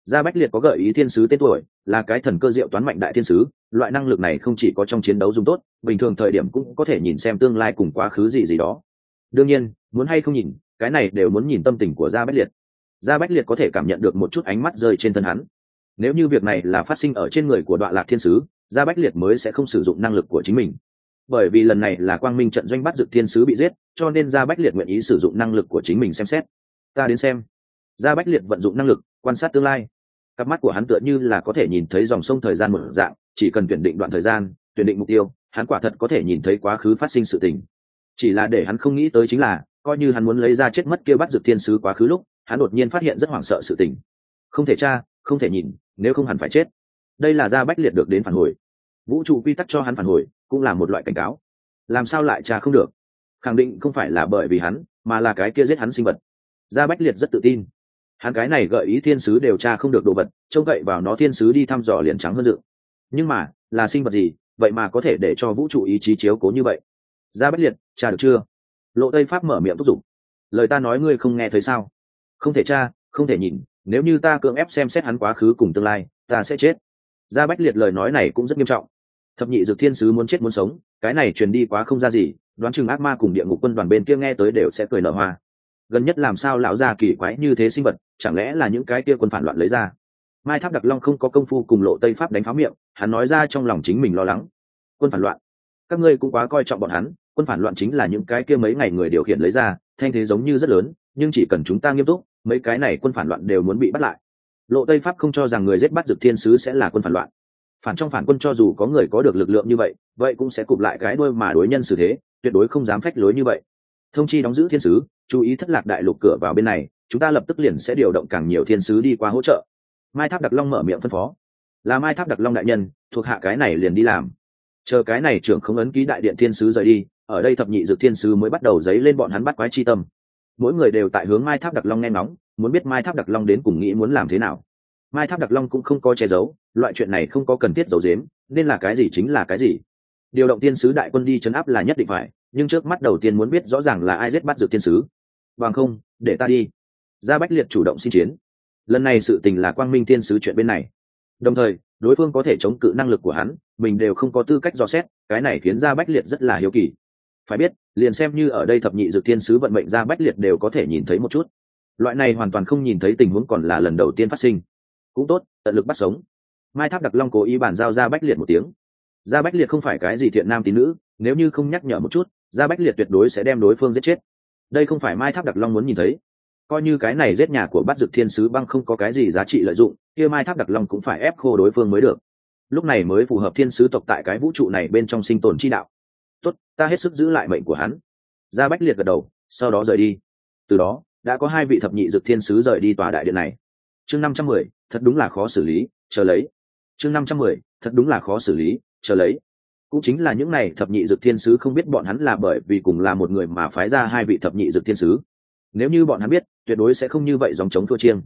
Gia bách liệt có gợi ý thiên sứ tên tuổi, là cái thần cơ diệu toán mạnh đại thiên sứ, loại năng lực này không chỉ có trong chiến đấu dùng tốt, bình thường thời điểm cũng có thể nhìn xem tương lai cùng quá khứ gì gì đó. Đương nhiên, muốn hay không nhìn, cái này đều muốn nhìn tâm tình của gia bách liệt. Gia bách liệt có thể cảm nhận được một chút ánh mắt rơi trên thân hắn nếu như việc này là phát sinh ở trên người của đoạn lạc thiên sứ, gia bách liệt mới sẽ không sử dụng năng lực của chính mình. Bởi vì lần này là quang minh trận doanh bắt dực thiên sứ bị giết, cho nên gia bách liệt nguyện ý sử dụng năng lực của chính mình xem xét. Ta đến xem. Gia bách liệt vận dụng năng lực, quan sát tương lai. Cặp mắt của hắn tựa như là có thể nhìn thấy dòng sông thời gian một dạng, chỉ cần tuyển định đoạn thời gian, tuyển định mục tiêu, hắn quả thật có thể nhìn thấy quá khứ phát sinh sự tình. Chỉ là để hắn không nghĩ tới chính là, coi như hắn muốn lấy ra chết mất kia bắt dược thiên sứ quá khứ lúc, hắn đột nhiên phát hiện rất hoảng sợ sự tình. Không thể tra không thể nhìn, nếu không hẳn phải chết. Đây là gia bách liệt được đến phản hồi. Vũ trụ quy tắc cho hắn phản hồi, cũng là một loại cảnh cáo. Làm sao lại tra không được? Khẳng định không phải là bởi vì hắn, mà là cái kia giết hắn sinh vật. Gia bách liệt rất tự tin. Hắn cái này gợi ý thiên sứ điều tra không được đồ vật, trông cậy vào nó thiên sứ đi thăm dò liền trắng hơn dự. Nhưng mà, là sinh vật gì, vậy mà có thể để cho vũ trụ ý chí chiếu cố như vậy? Gia bách liệt, tra được chưa? Lộ tây pháp mở miệng thúc giục. Lời ta nói ngươi không nghe thấy sao? Không thể tra, không thể nhìn nếu như ta cưỡng ép xem xét hắn quá khứ cùng tương lai, ta sẽ chết. Gia bách liệt lời nói này cũng rất nghiêm trọng. Thập nhị dược thiên sứ muốn chết muốn sống, cái này truyền đi quá không ra gì, đoán chừng ác ma cùng địa ngục quân đoàn bên kia nghe tới đều sẽ cười nở hoa. Gần nhất làm sao lão gia kỳ quái như thế sinh vật, chẳng lẽ là những cái kia quân phản loạn lấy ra? Mai tháp đặc long không có công phu cùng lộ tây pháp đánh pháo miệng, hắn nói ra trong lòng chính mình lo lắng. Quân phản loạn. Các ngươi cũng quá coi trọng bọn hắn, quân phản loạn chính là những cái kia mấy ngày người điều khiển lấy ra, thanh thế giống như rất lớn, nhưng chỉ cần chúng ta nghiêm túc mấy cái này quân phản loạn đều muốn bị bắt lại. Lộ tây pháp không cho rằng người giết bắt dực thiên sứ sẽ là quân phản loạn. Phản trong phản quân cho dù có người có được lực lượng như vậy vậy cũng sẽ cụp lại cái đuôi mà đối nhân xử thế, tuyệt đối không dám phách lối như vậy. Thông chi đóng giữ thiên sứ, chú ý thất lạc đại lục cửa vào bên này, chúng ta lập tức liền sẽ điều động càng nhiều thiên sứ đi qua hỗ trợ. Mai tháp đặc long mở miệng phân phó. Là mai tháp đặc long đại nhân, thuộc hạ cái này liền đi làm. Chờ cái này trưởng không ấn ký đại điện thiên sứ rời đi, ở đây thập nhị dược thiên sứ mới bắt đầu dấy lên bọn hắn bắt quái chi tâm mỗi người đều tại hướng mai tháp đặc long nghe ngóng, muốn biết mai tháp đặc long đến cùng nghĩ muốn làm thế nào. Mai tháp đặc long cũng không có che giấu, loại chuyện này không có cần thiết giấu giếm, nên là cái gì chính là cái gì. Điều động tiên sứ đại quân đi chấn áp là nhất định phải, nhưng trước mắt đầu tiên muốn biết rõ ràng là ai giết bắt dược tiên sứ. Bằng không, để ta đi. Gia bách liệt chủ động xin chiến. Lần này sự tình là quang minh tiên sứ chuyện bên này. Đồng thời, đối phương có thể chống cự năng lực của hắn, mình đều không có tư cách dò xét, cái này khiến gia bách liệt rất là hiếu kỳ. Phải biết liền xem như ở đây thập nhị dược tiên sứ vận mệnh gia bách liệt đều có thể nhìn thấy một chút. Loại này hoàn toàn không nhìn thấy tình huống còn là lần đầu tiên phát sinh. Cũng tốt, tận lực bắt sống. Mai tháp đặc long cố ý bàn giao ra bách liệt một tiếng. Gia bách liệt không phải cái gì thiện nam tín nữ, nếu như không nhắc nhở một chút gia bách liệt tuyệt đối sẽ đem đối phương giết chết. Đây không phải mai tháp đặc long muốn nhìn thấy. Coi như cái này giết nhà của bắt dực thiên sứ băng không có cái gì giá trị lợi dụng, kia mai tháp đặc long cũng phải ép khô đối phương mới được. Lúc này mới phù hợp thiên sứ tộc tại cái vũ trụ này bên trong sinh tồn chi đạo tốt, ta hết sức giữ lại mệnh của hắn. Gia bách liệt gật đầu, sau đó rời đi. Từ đó, đã có hai vị thập nhị dực thiên sứ rời đi tòa đại điện này. Chương năm trăm mười, thật đúng là khó xử lý, chờ lấy. Chương năm trăm mười, thật đúng là khó xử lý, chờ lấy. Cũng chính là những này thập nhị dực thiên sứ không biết bọn hắn là bởi vì cùng là một người mà phái ra hai vị thập nhị dực thiên sứ. Nếu như bọn hắn biết, tuyệt đối sẽ không như vậy dòng chống thua chiêng.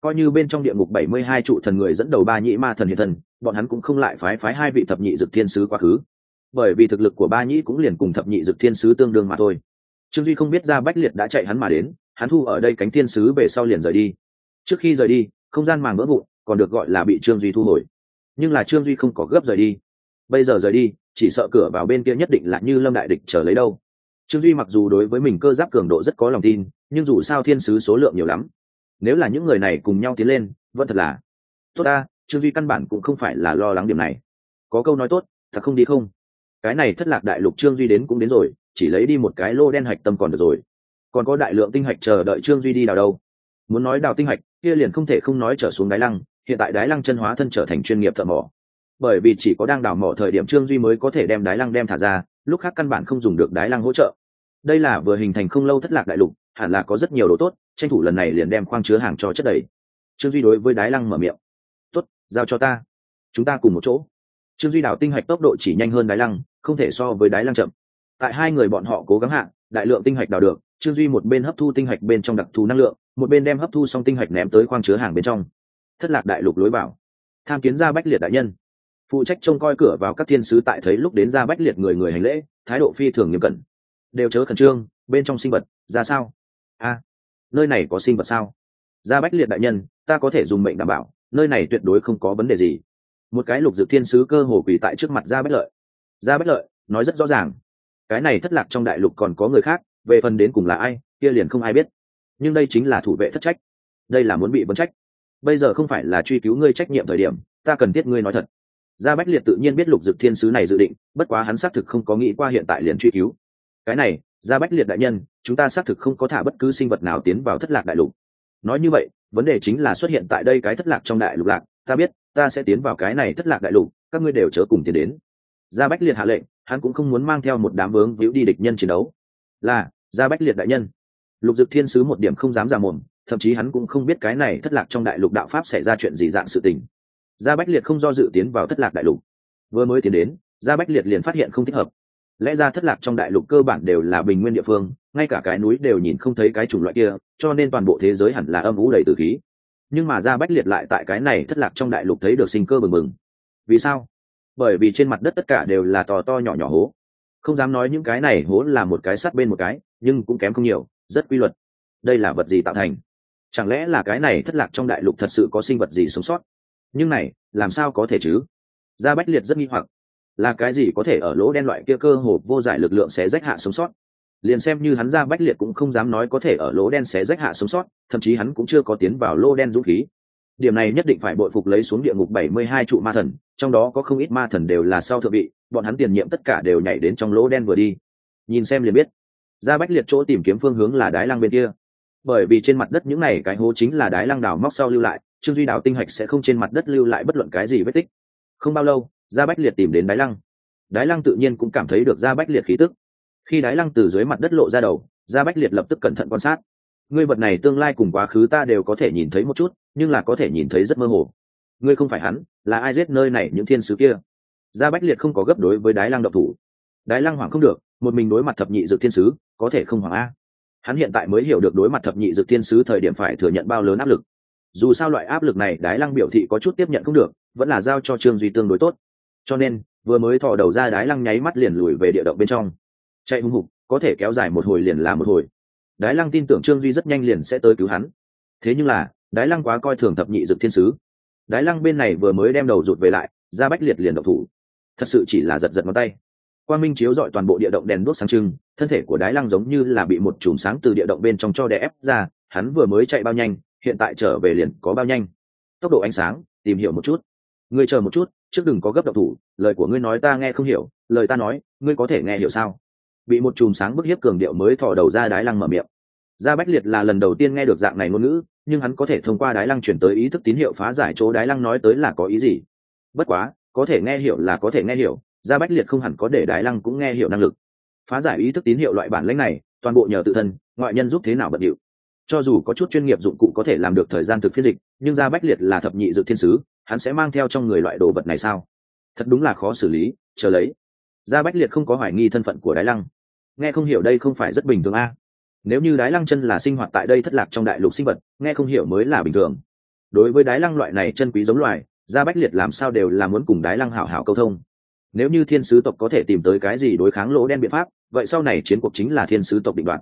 Coi như bên trong địa ngục bảy mươi hai trụ thần người dẫn đầu ba nhĩ ma thần hiện thần bọn hắn cũng không lại phái phái hai vị thập nhị dực thiên sứ quá khứ bởi vì thực lực của ba nhĩ cũng liền cùng thập nhị dực thiên sứ tương đương mà thôi. Trương duy không biết ra bách liệt đã chạy hắn mà đến, hắn thu ở đây cánh thiên sứ về sau liền rời đi. Trước khi rời đi, không gian màng vỡ vụn, còn được gọi là bị trương duy thu hồi. Nhưng là trương duy không có gấp rời đi. Bây giờ rời đi, chỉ sợ cửa vào bên kia nhất định là như lâm đại địch chờ lấy đâu. Trương duy mặc dù đối với mình cơ giáp cường độ rất có lòng tin, nhưng dù sao thiên sứ số lượng nhiều lắm. Nếu là những người này cùng nhau tiến lên, vẫn thật là tốt ta, trương duy căn bản cũng không phải là lo lắng điểm này. Có câu nói tốt, thật không đi không cái này thất lạc đại lục trương duy đến cũng đến rồi, chỉ lấy đi một cái lô đen hạch tâm còn được rồi. Còn có đại lượng tinh hạch chờ đợi trương duy đi đào đâu? Muốn nói đào tinh hạch, kia liền không thể không nói trở xuống đáy lăng, hiện tại đáy lăng chân hóa thân trở thành chuyên nghiệp thợ mỏ. Bởi vì chỉ có đang đào mỏ thời điểm trương duy mới có thể đem đáy lăng đem thả ra, lúc khác căn bản không dùng được đáy lăng hỗ trợ. Đây là vừa hình thành không lâu thất lạc đại lục, hẳn là có rất nhiều đồ tốt, tranh thủ lần này liền đem khoang chứa hàng cho chất đầy. Trương duy đối với đáy lăng mở miệng. Tốt, giao cho ta. Chúng ta cùng một chỗ. Trương duy đảo tinh hạch tốc độ chỉ nhanh hơn đáy lăng không thể so với đái lăng chậm. Tại hai người bọn họ cố gắng hạ, đại lượng tinh hạch đào được, trương duy một bên hấp thu tinh hạch bên trong đặc thù năng lượng, một bên đem hấp thu xong tinh hạch ném tới khoang chứa hàng bên trong. Thất lạc đại lục lối vào. Tham kiến ra bách liệt đại nhân. Phụ trách trông coi cửa vào các thiên sứ tại thấy lúc đến ra bách liệt người người hành lễ, thái độ phi thường nghiêm cẩn. Đều chớ khẩn trương, bên trong sinh vật, ra sao? A, nơi này có sinh vật sao? Ra bách liệt đại nhân, ta có thể dùng mệnh đảm bảo, nơi này tuyệt đối không có vấn đề gì. Một cái lục dự thiên sứ cơ hồ quỳ tại trước mặt ra bách lợi ra bách lợi, nói rất rõ ràng. Cái này thất lạc trong đại lục còn có người khác, về phần đến cùng là ai, kia liền không ai biết. Nhưng đây chính là thủ vệ thất trách. Đây là muốn bị vấn trách. Bây giờ không phải là truy cứu ngươi trách nhiệm thời điểm, ta cần thiết ngươi nói thật. Gia bách liệt tự nhiên biết lục dực thiên sứ này dự định, bất quá hắn xác thực không có nghĩ qua hiện tại liền truy cứu. Cái này gia bách liệt đại nhân, chúng ta xác thực không có thả bất cứ sinh vật nào tiến vào thất lạc đại lục. Nói như vậy, vấn đề chính là xuất hiện tại đây cái thất lạc trong đại lục lạc. Ta biết, ta sẽ tiến vào cái này thất lạc đại lục, các ngươi đều chớ cùng tiến đến gia bách liệt hạ lệnh, hắn cũng không muốn mang theo một đám vướng víu đi địch nhân chiến đấu. Là, gia bách liệt đại nhân. Lục dực thiên sứ một điểm không dám ra mồm, thậm chí hắn cũng không biết cái này thất lạc trong đại lục đạo pháp xảy ra chuyện gì dạng sự tình. Gia bách liệt không do dự tiến vào thất lạc đại lục. Vừa mới tiến đến, gia bách liệt liền phát hiện không thích hợp. Lẽ ra thất lạc trong đại lục cơ bản đều là bình nguyên địa phương, ngay cả cái núi đều nhìn không thấy cái chủng loại kia, cho nên toàn bộ thế giới hẳn là âm ủ đầy từ khí. Nhưng mà gia bách liệt lại tại cái này thất lạc trong đại lục thấy được sinh cơ bừng bừng. Vì sao? Bởi vì trên mặt đất tất cả đều là to to nhỏ nhỏ hố. Không dám nói những cái này hố là một cái sắt bên một cái, nhưng cũng kém không nhiều, rất quy luật. Đây là vật gì tạo thành? Chẳng lẽ là cái này thất lạc trong đại lục thật sự có sinh vật gì sống sót? Nhưng này, làm sao có thể chứ? Gia bách liệt rất nghi hoặc. Là cái gì có thể ở lỗ đen loại kia cơ hồ vô giải lực lượng sẽ rách hạ sống sót? Liền xem như hắn ra bách liệt cũng không dám nói có thể ở lỗ đen sẽ rách hạ sống sót, thậm chí hắn cũng chưa có tiến vào lỗ đen dũng khí điểm này nhất định phải bội phục lấy xuống địa ngục bảy mươi hai trụ ma thần, trong đó có không ít ma thần đều là sau thượng vị, bọn hắn tiền nhiệm tất cả đều nhảy đến trong lỗ đen vừa đi. Nhìn xem liền biết. Ra bách liệt chỗ tìm kiếm phương hướng là đái lăng bên kia. Bởi vì trên mặt đất những này cái hố chính là đái lăng đào móc sau lưu lại, trương duy đào tinh hạch sẽ không trên mặt đất lưu lại bất luận cái gì vết tích. Không bao lâu gia bách liệt tìm đến đái lăng. Đái lăng tự nhiên cũng cảm thấy được gia bách liệt khí tức. Khi đái lăng từ dưới mặt đất lộ ra đầu gia bách liệt lập tức cẩn thận quan sát ngươi vật này tương lai cùng quá khứ ta đều có thể nhìn thấy một chút, nhưng là có thể nhìn thấy rất mơ hồ. Ngươi không phải hắn, là ai giết nơi này những thiên sứ kia? Gia bách liệt không có gấp đối với đái lăng độc thủ. Đái lăng hoảng không được, một mình đối mặt thập nhị dược thiên sứ, có thể không hoảng a. Hắn hiện tại mới hiểu được đối mặt thập nhị dược thiên sứ thời điểm phải thừa nhận bao lớn áp lực. Dù sao loại áp lực này đái lăng biểu thị có chút tiếp nhận không được, vẫn là giao cho trương duy tương đối tốt. Cho nên, vừa mới thò đầu ra đái lăng nháy mắt liền lùi về địa động bên trong. Chạy hung hục, có thể kéo dài một hồi liền là một hồi đái lăng tin tưởng trương duy rất nhanh liền sẽ tới cứu hắn. Thế nhưng là, đái lăng quá coi thường thập nhị dực thiên sứ. Đái lăng bên này vừa mới đem đầu rụt về lại, ra bách liệt liền độc thủ. Thật sự chỉ là giật giật ngón tay. Quang minh chiếu dọi toàn bộ địa động đèn đuốc sáng trưng, thân thể của đái lăng giống như là bị một chùm sáng từ địa động bên trong cho đè ép ra, hắn vừa mới chạy bao nhanh, hiện tại trở về liền có bao nhanh. Tốc độ ánh sáng, tìm hiểu một chút. Ngươi chờ một chút, trước đừng có gấp độc thủ, lời của ngươi nói ta nghe không hiểu, lời ta nói, ngươi có thể nghe hiểu sao? Bị một chùm sáng bức hiếp cường điệu mới thò đầu ra đái lăng mở miệng. Gia bách liệt là lần đầu tiên nghe được dạng này ngôn ngữ, nhưng hắn có thể thông qua đái lăng chuyển tới ý thức tín hiệu phá giải chỗ đái lăng nói tới là có ý gì? Bất quá, có thể nghe hiểu là có thể nghe hiểu, gia bách liệt không hẳn có để đái lăng cũng nghe hiểu năng lực. Phá giải ý thức tín hiệu loại bản lãnh này, toàn bộ nhờ tự thân, ngoại nhân giúp thế nào bận điệu. Cho dù có chút chuyên nghiệp dụng cụ có thể làm được thời gian thực phiên dịch, nhưng gia bách liệt là thập nhị dự thiên sứ, hắn sẽ mang theo trong người loại đồ vật này sao? Thật đúng là khó xử lý, chờ lấy. Gia bách liệt không có hoài nghi thân phận của đái lăng nghe không hiểu đây không phải rất bình thường a. Nếu như đái lăng chân là sinh hoạt tại đây thất lạc trong đại lục sinh vật, nghe không hiểu mới là bình thường. Đối với đái lăng loại này chân quý giống loài, gia bách liệt làm sao đều là muốn cùng đái lăng hảo hảo câu thông. Nếu như thiên sứ tộc có thể tìm tới cái gì đối kháng lỗ đen biện pháp, vậy sau này chiến cuộc chính là thiên sứ tộc định đoạt.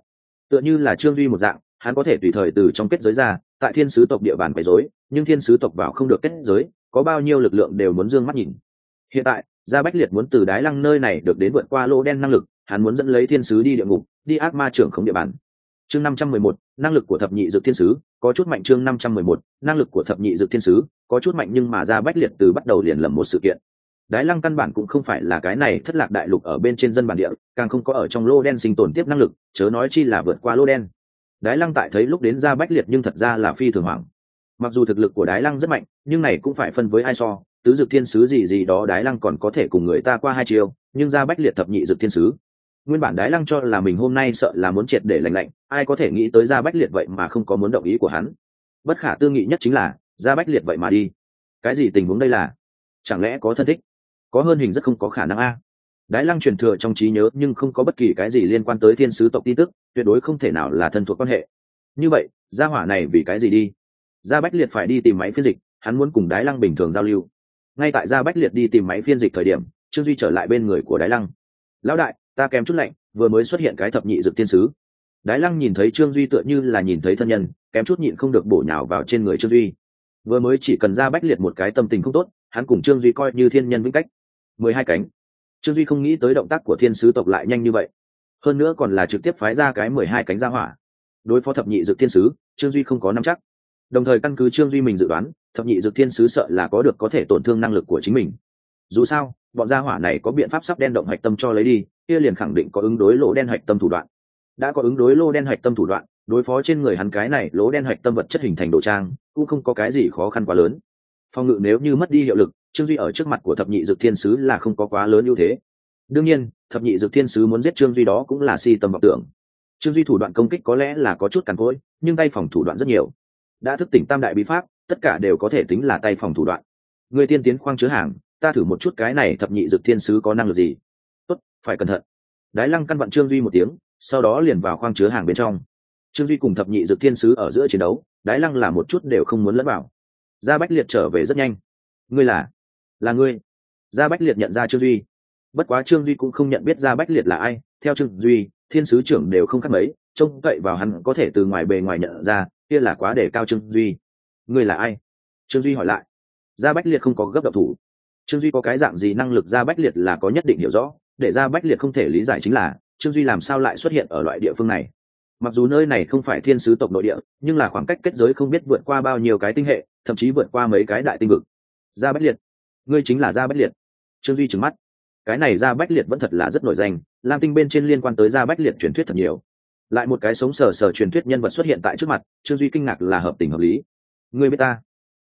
Tựa như là trương duy một dạng, hắn có thể tùy thời từ trong kết giới ra, tại thiên sứ tộc địa bàn quấy rối, nhưng thiên sứ tộc vào không được kết giới, có bao nhiêu lực lượng đều muốn dương mắt nhìn. Hiện tại, gia bách liệt muốn từ đái lăng nơi này được đến vượt qua lỗ đen năng lực hắn muốn dẫn lấy thiên sứ đi địa ngục, đi ác ma trưởng không địa bàn. Chương năm trăm mười một, năng lực của thập nhị dược thiên sứ, có chút mạnh chương năm trăm mười một, năng lực của thập nhị dược thiên sứ, có chút mạnh nhưng mà gia bách liệt từ bắt đầu liền lầm một sự kiện. Đái lăng căn bản cũng không phải là cái này thất lạc đại lục ở bên trên dân bản địa, càng không có ở trong lô đen sinh tồn tiếp năng lực, chớ nói chi là vượt qua lô đen. Đái lăng tại thấy lúc đến gia bách liệt nhưng thật ra là phi thường hoảng. Mặc dù thực lực của đái lăng rất mạnh, nhưng này cũng phải phân với ai so, tứ dực thiên sứ gì gì đó đái lăng còn có thể cùng người ta qua hai chiều, nhưng gia bách liệt thập nhị dực thiên sứ nguyên bản đái lăng cho là mình hôm nay sợ là muốn triệt để lành lạnh, ai có thể nghĩ tới gia bách liệt vậy mà không có muốn động ý của hắn. Bất khả tư nghị nhất chính là, gia bách liệt vậy mà đi. Cái gì tình huống đây là? Chẳng lẽ có thân thích? Có hơn hình rất không có khả năng a. Đái lăng truyền thừa trong trí nhớ nhưng không có bất kỳ cái gì liên quan tới thiên sứ tộc tin tức, tuyệt đối không thể nào là thân thuộc quan hệ. Như vậy, gia hỏa này vì cái gì đi? Gia bách liệt phải đi tìm máy phiên dịch, hắn muốn cùng đái lăng bình thường giao lưu. Ngay tại gia bách liệt đi tìm máy phiên dịch thời điểm, trương duy trở lại bên người của đái lăng. Lão đại ta kém chút lạnh, vừa mới xuất hiện cái thập nhị dực tiên sứ. Đái lăng nhìn thấy trương duy tựa như là nhìn thấy thân nhân, kém chút nhịn không được bổ nhào vào trên người trương duy. Vừa mới chỉ cần ra bách liệt một cái tâm tình không tốt, hắn cùng trương duy coi như thiên nhân vĩnh cách. Mười hai cánh. Trương duy không nghĩ tới động tác của thiên sứ tộc lại nhanh như vậy. Hơn nữa còn là trực tiếp phái ra cái mười hai cánh ra hỏa. Đối phó thập nhị dược thiên sứ, trương duy không có nắm chắc. Đồng thời căn cứ trương duy mình dự đoán, thập nhị dược thiên sứ sợ là có được có thể tổn thương năng lực của chính mình. Dù sao bọn gia hỏa này có biện pháp sắp đen động hạch tâm cho lấy đi, kia liền khẳng định có ứng đối lỗ đen hạch tâm thủ đoạn. Đã có ứng đối lỗ đen hạch tâm thủ đoạn, đối phó trên người hắn cái này lỗ đen hạch tâm vật chất hình thành đồ trang, cũng không có cái gì khó khăn quá lớn. Phòng ngự nếu như mất đi hiệu lực, trương duy ở trước mặt của thập nhị dược thiên sứ là không có quá lớn ưu thế. Đương nhiên, thập nhị dược thiên sứ muốn giết trương duy đó cũng là si tầm vọng tưởng. Trương duy thủ đoạn công kích có lẽ là có chút cằn cỗi, nhưng tay phòng thủ đoạn rất nhiều. Đã thức tỉnh tam đại bí pháp, tất cả đều có thể tính là tay phòng thủ đoạn. Người tiên tiến khoang chứa hàng ta thử một chút cái này thập nhị dược thiên sứ có năng lực gì. Tốt, phải cẩn thận. Đái lăng căn vặn trương duy một tiếng, sau đó liền vào khoang chứa hàng bên trong. Trương duy cùng thập nhị dược thiên sứ ở giữa chiến đấu, đái lăng là một chút đều không muốn lẫn vào. Gia bách liệt trở về rất nhanh. Ngươi là? Là ngươi. Gia bách liệt nhận ra trương duy. Bất quá trương duy cũng không nhận biết gia bách liệt là ai. Theo trương duy, thiên sứ trưởng đều không khác mấy, trông cậy vào hắn có thể từ ngoài bề ngoài nhận ra, kia là quá để cao trương duy. Ngươi là ai? Trương duy hỏi lại. Gia bách liệt không có gấp độc thủ trương duy có cái dạng gì năng lực Ra bách liệt là có nhất định hiểu rõ, để Ra bách liệt không thể lý giải chính là, trương duy làm sao lại xuất hiện ở loại địa phương này? Mặc dù nơi này không phải thiên sứ tộc nội địa, nhưng là khoảng cách kết giới không biết vượt qua bao nhiêu cái tinh hệ, thậm chí vượt qua mấy cái đại tinh vực. Ra bách liệt. Ngươi chính là Ra bách liệt. Trương duy trừng mắt. Cái này Ra bách liệt vẫn thật là rất nổi danh, lam tinh bên trên liên quan tới Ra bách liệt truyền thuyết thật nhiều. Lại một cái sống sờ sờ truyền thuyết nhân vật xuất hiện tại trước mặt, trương duy kinh ngạc là hợp tình hợp lý. Ngươi biết ta?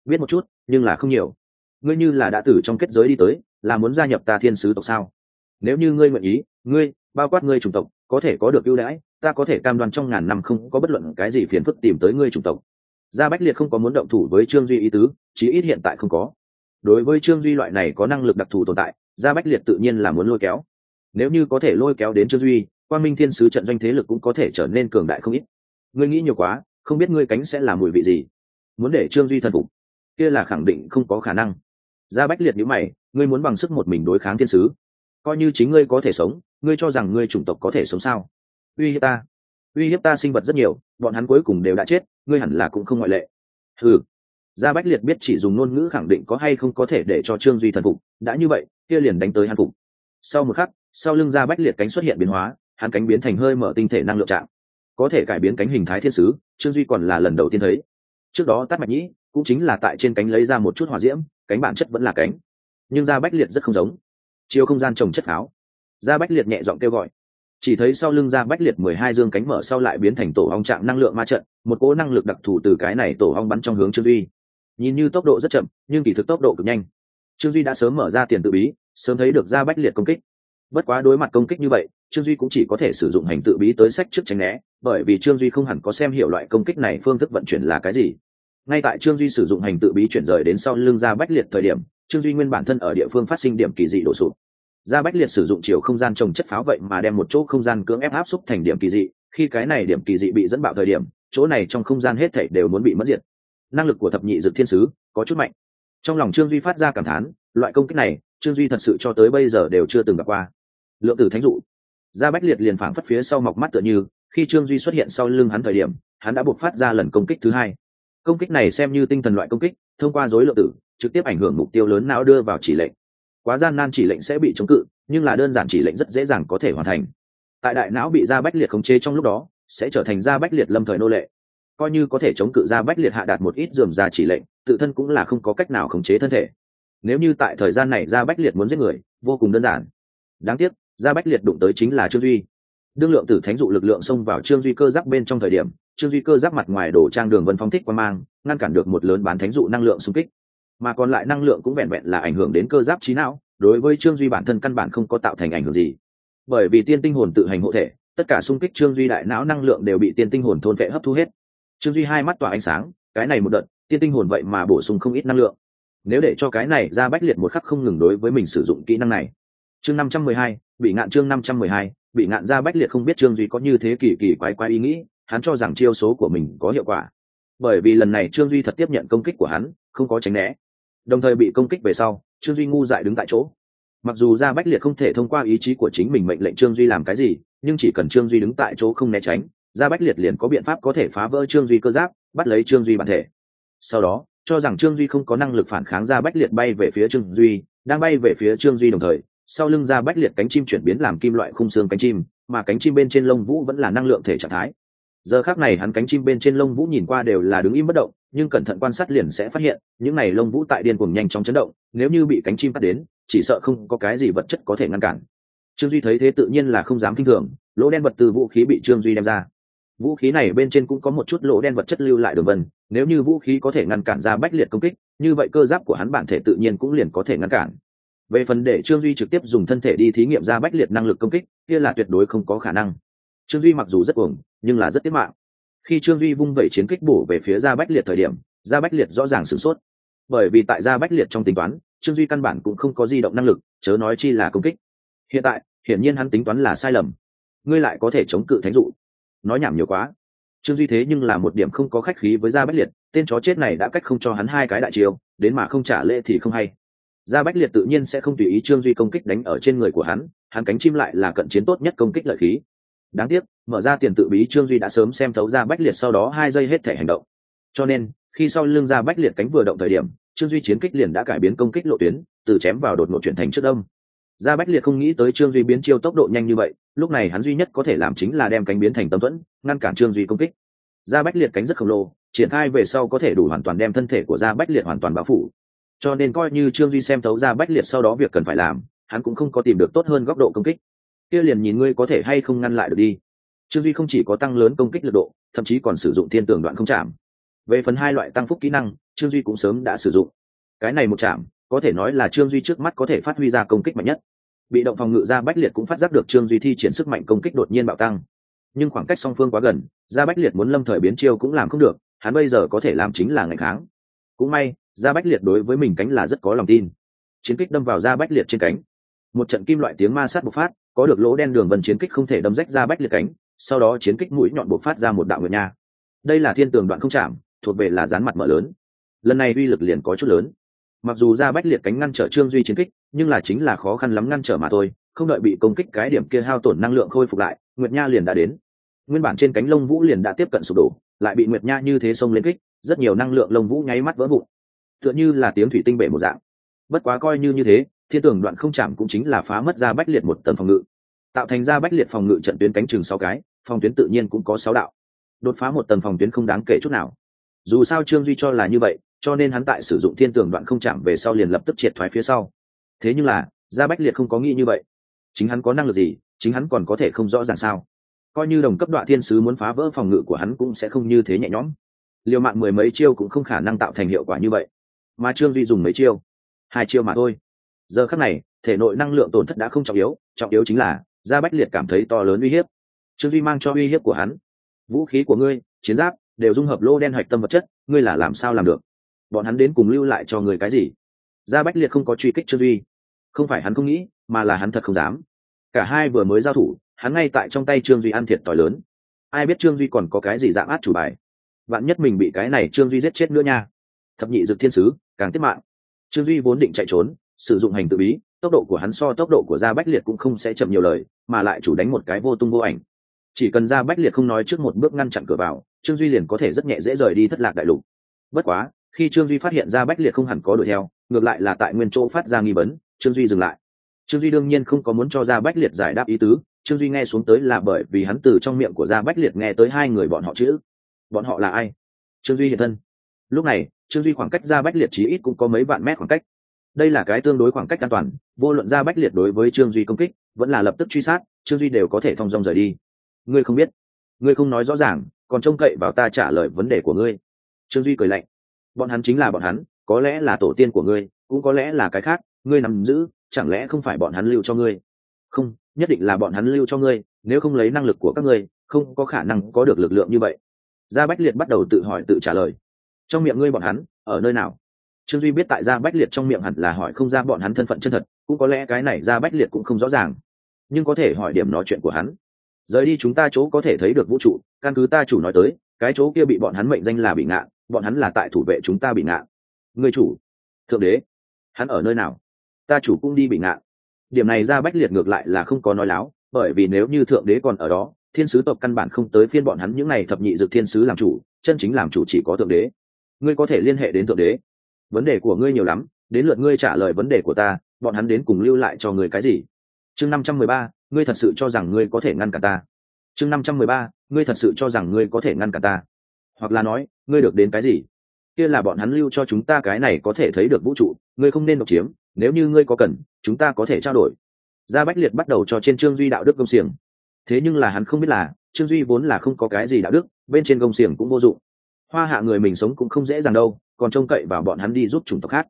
Biết một chút, nhưng là không nhiều ngươi như là đã tử trong kết giới đi tới, là muốn gia nhập ta thiên sứ tộc sao? Nếu như ngươi nguyện ý, ngươi, bao quát ngươi chủng tộc, có thể có được ưu đãi, ta có thể cam đoan trong ngàn năm không có bất luận cái gì phiền phức tìm tới ngươi chủng tộc. Gia bách liệt không có muốn động thủ với trương duy ý tứ, chí ít hiện tại không có. Đối với trương duy loại này có năng lực đặc thù tồn tại, gia bách liệt tự nhiên là muốn lôi kéo. Nếu như có thể lôi kéo đến trương duy quan minh thiên sứ trận doanh thế lực cũng có thể trở nên cường đại không ít. Ngươi nghĩ nhiều quá, không biết ngươi cánh sẽ là mùi vị gì. Muốn để trương duy thần phục, kia là khẳng định không có khả năng gia bách liệt nhữ mày, ngươi muốn bằng sức một mình đối kháng thiên sứ. Coi như chính ngươi có thể sống, ngươi cho rằng ngươi chủng tộc có thể sống sao? Uy hiếp ta. Uy hiếp ta sinh vật rất nhiều, bọn hắn cuối cùng đều đã chết, ngươi hẳn là cũng không ngoại lệ. Ừ gia bách liệt biết chỉ dùng ngôn ngữ khẳng định có hay không có thể để cho trương duy thần phục, đã như vậy, kia liền đánh tới hắn phục. Sau một khắc, sau lưng gia bách liệt cánh xuất hiện biến hóa, hắn cánh biến thành hơi mở tinh thể năng lượng trạng. Có thể cải biến cánh hình thái thiên sứ, trương duy còn là lần đầu tiên thấy. Trước đó tắt mạch nhĩ cũng chính là tại trên cánh lấy ra một chút hỏa diễm cánh bản chất vẫn là cánh, nhưng gia bách liệt rất không giống. Chiều không gian trồng chất pháo. Gia bách liệt nhẹ giọng kêu gọi. Chỉ thấy sau lưng gia bách liệt mười hai dương cánh mở sau lại biến thành tổ ong trạng năng lượng ma trận, một cỗ năng lực đặc thù từ cái này tổ ong bắn trong hướng trương duy. Nhìn như tốc độ rất chậm, nhưng kỳ thực tốc độ cực nhanh. Trương duy đã sớm mở ra tiền tự bí, sớm thấy được gia bách liệt công kích. Bất quá đối mặt công kích như vậy, trương duy cũng chỉ có thể sử dụng hành tự bí tới sách trước tránh né, bởi vì trương duy không hẳn có xem hiểu loại công kích này phương thức vận chuyển là cái gì ngay tại trương duy sử dụng hành tự bí chuyển rời đến sau lưng Ra bách liệt thời điểm, trương duy nguyên bản thân ở địa phương phát sinh điểm kỳ dị đổ sụp. Ra bách liệt sử dụng chiều không gian trồng chất pháo vậy mà đem một chỗ không gian cưỡng ép áp xúc thành điểm kỳ dị, khi cái này điểm kỳ dị bị dẫn bạo thời điểm, chỗ này trong không gian hết thảy đều muốn bị mất diệt. Năng lực của thập nhị dược thiên sứ có chút mạnh. Trong lòng trương duy phát ra cảm thán, loại công kích này, trương duy thật sự cho tới bây giờ đều chưa từng gặp qua. Lượng tử thánh dụ. Ra bách liệt liền phảng phất phía sau mọc mắt tựa như, khi trương duy xuất hiện sau lưng hắn thời điểm, hắn đã buộc phát ra lần công kích thứ hai công kích này xem như tinh thần loại công kích, thông qua dối lượng tử, trực tiếp ảnh hưởng mục tiêu lớn não đưa vào chỉ lệnh. Quá gian nan chỉ lệnh sẽ bị chống cự, nhưng là đơn giản chỉ lệnh rất dễ dàng có thể hoàn thành. Tại đại não bị da bách liệt khống chế trong lúc đó, sẽ trở thành da bách liệt lâm thời nô lệ. Coi như có thể chống cự da bách liệt hạ đạt một ít dườm ra chỉ lệnh, tự thân cũng là không có cách nào khống chế thân thể. Nếu như tại thời gian này da bách liệt muốn giết người, vô cùng đơn giản. Đáng tiếc da bách liệt đụng tới chính là trương duy. Đương lượng tử thánh dụ lực lượng xông vào trương duy cơ giáp bên trong thời điểm trương duy cơ giáp mặt ngoài đổ trang đường vân phong thích qua mang, ngăn cản được một lớn bán thánh dụ năng lượng xung kích. Mà còn lại năng lượng cũng vẹn vẹn là ảnh hưởng đến cơ giáp trí não, đối với trương duy bản thân căn bản không có tạo thành ảnh hưởng gì. Bởi vì tiên tinh hồn tự hành hộ thể, tất cả xung kích trương duy đại não năng lượng đều bị tiên tinh hồn thôn vệ hấp thu hết. Trương duy hai mắt tỏa ánh sáng, cái này một đợt, tiên tinh hồn vậy mà bổ sung không ít năng lượng. Nếu để cho cái này ra bách liệt một khắc không ngừng đối với mình sử dụng kỹ năng này. Chương năm trăm mười hai, bị ngạn chương năm trăm mười hai, bị ngạn ra bách liệt không biết trương duy có như thế kỳ kỳ quái quái ý nghĩ hắn cho rằng chiêu số của mình có hiệu quả. Bởi vì lần này trương duy thật tiếp nhận công kích của hắn, không có tránh né. Đồng thời bị công kích về sau, trương duy ngu dại đứng tại chỗ. Mặc dù ra bách liệt không thể thông qua ý chí của chính mình mệnh lệnh trương duy làm cái gì, nhưng chỉ cần trương duy đứng tại chỗ không né tránh ra bách liệt liền có biện pháp có thể phá vỡ trương duy cơ giáp, bắt lấy trương duy bản thể. Sau đó, cho rằng trương duy không có năng lực phản kháng ra bách liệt bay về phía trương duy, đang bay về phía trương duy đồng thời, sau lưng ra bách liệt cánh chim chuyển biến làm kim loại khung xương cánh chim, mà cánh chim bên trên lông vũ vẫn là năng lượng thể trạng thái giờ khác này hắn cánh chim bên trên lông vũ nhìn qua đều là đứng im bất động, nhưng cẩn thận quan sát liền sẽ phát hiện, những này lông vũ tại điên cuồng nhanh chóng chấn động, nếu như bị cánh chim bắt đến, chỉ sợ không có cái gì vật chất có thể ngăn cản. Trương duy thấy thế tự nhiên là không dám kinh thường, lỗ đen vật từ vũ khí bị trương duy đem ra. Vũ khí này bên trên cũng có một chút lỗ đen vật chất lưu lại đường vân, nếu như vũ khí có thể ngăn cản ra bách liệt công kích, như vậy cơ giáp của hắn bản thể tự nhiên cũng liền có thể ngăn cản. Về phần để trương duy trực tiếp dùng thân thể đi thí nghiệm ra bách liệt năng lực công kích, kia là tuyệt đối không có khả năng trương duy mặc dù rất uổng nhưng là rất tiết mạng. Khi trương duy vung vẩy chiến kích bổ về phía gia bách liệt thời điểm, gia bách liệt rõ ràng sửng sốt. Bởi vì tại gia bách liệt trong tính toán, trương duy căn bản cũng không có di động năng lực, chớ nói chi là công kích. Hiện tại, hiển nhiên hắn tính toán là sai lầm. Ngươi lại có thể chống cự thánh dụ. Nói nhảm nhiều quá. Trương duy thế nhưng là một điểm không có khách khí với gia bách liệt, tên chó chết này đã cách không cho hắn hai cái đại chiêu, đến mà không trả lễ thì không hay. Gia bách liệt tự nhiên sẽ không tùy ý trương duy công kích đánh ở trên người của hắn hắn cánh chim lại là cận chiến tốt nhất công kích lợi khí đáng tiếc, mở ra tiền tự bí trương duy đã sớm xem thấu ra bách liệt sau đó hai giây hết thể hành động. Cho nên, khi sau lưng ra bách liệt cánh vừa động thời điểm, trương duy chiến kích liền đã cải biến công kích lộ tuyến, từ chém vào đột ngột chuyển thành trước đông. Ra bách liệt không nghĩ tới trương duy biến chiêu tốc độ nhanh như vậy, lúc này hắn duy nhất có thể làm chính là đem cánh biến thành tâm thuẫn, ngăn cản trương duy công kích. Ra bách liệt cánh rất khổng lồ, triển khai về sau có thể đủ hoàn toàn đem thân thể của ra bách liệt hoàn toàn bao phủ. Cho nên coi như trương duy xem thấu ra bách liệt sau đó việc cần phải làm, hắn cũng không có tìm được tốt hơn góc độ công kích kia liền nhìn ngươi có thể hay không ngăn lại được đi. Trương duy không chỉ có tăng lớn công kích lực độ, thậm chí còn sử dụng thiên tường đoạn không chạm. Về phần hai loại tăng phúc kỹ năng, trương duy cũng sớm đã sử dụng. Cái này một chạm, có thể nói là trương duy trước mắt có thể phát huy ra công kích mạnh nhất. Bị động phòng ngự ra bách liệt cũng phát giác được trương duy thi triển sức mạnh công kích đột nhiên bạo tăng. Nhưng khoảng cách song phương quá gần, ra bách liệt muốn lâm thời biến chiêu cũng làm không được, hắn bây giờ có thể làm chính là ngày kháng. Cũng may, ra bách liệt đối với mình cánh là rất có lòng tin. Chiến kích đâm vào ra bách liệt trên cánh. Một trận kim loại tiếng ma sát bộc phát có được lỗ đen đường vân chiến kích không thể đâm rách ra bách liệt cánh, sau đó chiến kích mũi nhọn bộc phát ra một đạo nguyệt nha. Đây là thiên tường đoạn không chạm, thuộc về là dán mặt mở lớn. Lần này uy lực liền có chút lớn. Mặc dù ra bách liệt cánh ngăn trở trương duy chiến kích, nhưng là chính là khó khăn lắm ngăn trở mà thôi, không đợi bị công kích cái điểm kia hao tổn năng lượng khôi phục lại, nguyệt nha liền đã đến. Nguyên bản trên cánh lông vũ liền đã tiếp cận sụp đổ, lại bị nguyệt nha như thế xông lên kích, rất nhiều năng lượng lông vũ nháy mắt vỡ vụn. Tựa như là tiếng thủy tinh bể một dạng. Bất quá coi như như thế thiên tường đoạn không chạm cũng chính là phá mất ra bách liệt một tầng phòng ngự. Tạo thành ra bách liệt phòng ngự trận tuyến cánh chừng sáu cái, phòng tuyến tự nhiên cũng có sáu đạo. Đột phá một tầng phòng tuyến không đáng kể chút nào. Dù sao trương duy cho là như vậy, cho nên hắn tại sử dụng thiên tường đoạn không chạm về sau liền lập tức triệt thoái phía sau. Thế nhưng là gia bách liệt không có nghĩ như vậy. Chính hắn có năng lực gì, chính hắn còn có thể không rõ ràng sao? Coi như đồng cấp đoạn thiên sứ muốn phá vỡ phòng ngự của hắn cũng sẽ không như thế nhẹ nhõm. Liều mạng mười mấy chiêu cũng không khả năng tạo thành hiệu quả như vậy. Mà trương duy dùng mấy chiêu? Hai chiêu mà thôi giờ khắc này, thể nội năng lượng tổn thất đã không trọng yếu trọng yếu chính là, gia bách liệt cảm thấy to lớn uy hiếp. Trương duy mang cho uy hiếp của hắn. Vũ khí của ngươi, chiến giáp, đều dung hợp lô đen hạch tâm vật chất, ngươi là làm sao làm được? Bọn hắn đến cùng lưu lại cho người cái gì? Gia bách liệt không có truy kích trương duy. Không phải hắn không nghĩ, mà là hắn thật không dám. Cả hai vừa mới giao thủ, hắn ngay tại trong tay trương duy ăn thiệt t lớn. Ai biết trương duy còn có cái gì dạng át chủ bài? Bạn nhất mình bị cái này trương duy giết chết nữa nha. Thập nhị dực thiên sứ, càng tiếp mạng. Trương duy vốn định chạy trốn sử dụng hành tự bí, tốc độ của hắn so tốc độ của gia bách liệt cũng không sẽ chậm nhiều lời, mà lại chủ đánh một cái vô tung vô ảnh. Chỉ cần gia bách liệt không nói trước một bước ngăn chặn cửa vào, trương duy liền có thể rất nhẹ dễ rời đi thất lạc đại lục. Bất quá, khi trương duy phát hiện ra bách liệt không hẳn có đuổi theo, ngược lại là tại nguyên chỗ phát ra nghi vấn, trương duy dừng lại. Trương duy đương nhiên không có muốn cho ra bách liệt giải đáp ý tứ, trương duy nghe xuống tới là bởi vì hắn từ trong miệng của gia bách liệt nghe tới hai người bọn họ chữ. Bọn họ là ai? Trương duy hiện thân. Lúc này, trương duy khoảng cách ra bách liệt chí ít cũng có mấy vạn mét khoảng cách đây là cái tương đối khoảng cách an toàn, vô luận ra bách liệt đối với trương duy công kích, vẫn là lập tức truy sát, trương duy đều có thể thong dong rời đi. Ngươi không biết. Ngươi không nói rõ ràng, còn trông cậy vào ta trả lời vấn đề của ngươi. Trương duy cười lạnh. Bọn hắn chính là bọn hắn, có lẽ là tổ tiên của ngươi, cũng có lẽ là cái khác, ngươi nắm giữ, chẳng lẽ không phải bọn hắn lưu cho ngươi? Không, nhất định là bọn hắn lưu cho ngươi, nếu không lấy năng lực của các ngươi, không có khả năng có được lực lượng như vậy. Gia bách liệt bắt đầu tự hỏi tự trả lời. Trong miệng ngươi bọn hắn, ở nơi nào? Trương duy biết tại gia bách liệt trong miệng hẳn là hỏi không ra bọn hắn thân phận chân thật, cũng có lẽ cái này gia bách liệt cũng không rõ ràng. Nhưng có thể hỏi điểm nói chuyện của hắn. Rời đi chúng ta chỗ có thể thấy được vũ trụ, căn cứ ta chủ nói tới, cái chỗ kia bị bọn hắn mệnh danh là bị ngạn, bọn hắn là tại thủ vệ chúng ta bị ngạn. Người chủ, thượng đế, hắn ở nơi nào? Ta chủ cũng đi bị ngạn. Điểm này ra bách liệt ngược lại là không có nói láo, bởi vì nếu như thượng đế còn ở đó, thiên sứ tộc căn bản không tới phiên bọn hắn những n à y thập nhị dược thiên sứ làm chủ, chân chính làm chủ chỉ có thượng đế. Ngươi có thể liên hệ đến thượng đế vấn đề của ngươi nhiều lắm, đến lượt ngươi trả lời vấn đề của ta, bọn hắn đến cùng lưu lại cho ngươi cái gì? Chương năm trăm mười ba, ngươi thật sự cho rằng ngươi có thể ngăn cả ta? Chương năm trăm mười ba, ngươi thật sự cho rằng ngươi có thể ngăn cả ta? Hoặc là nói, ngươi được đến cái gì? Kia là bọn hắn lưu cho chúng ta cái này có thể thấy được vũ trụ, ngươi không nên độc chiếm, nếu như ngươi có cần, chúng ta có thể trao đổi. Gia bách liệt bắt đầu cho trên trương duy đạo đức công xiềng. Thế nhưng là hắn không biết là, trương duy vốn là không có cái gì đạo đức, bên trên công xiềng cũng vô dụng. Hoa hạ người mình sống cũng không dễ dàng đâu còn trông cậy vào bọn hắn đi giúp chủng tộc khác.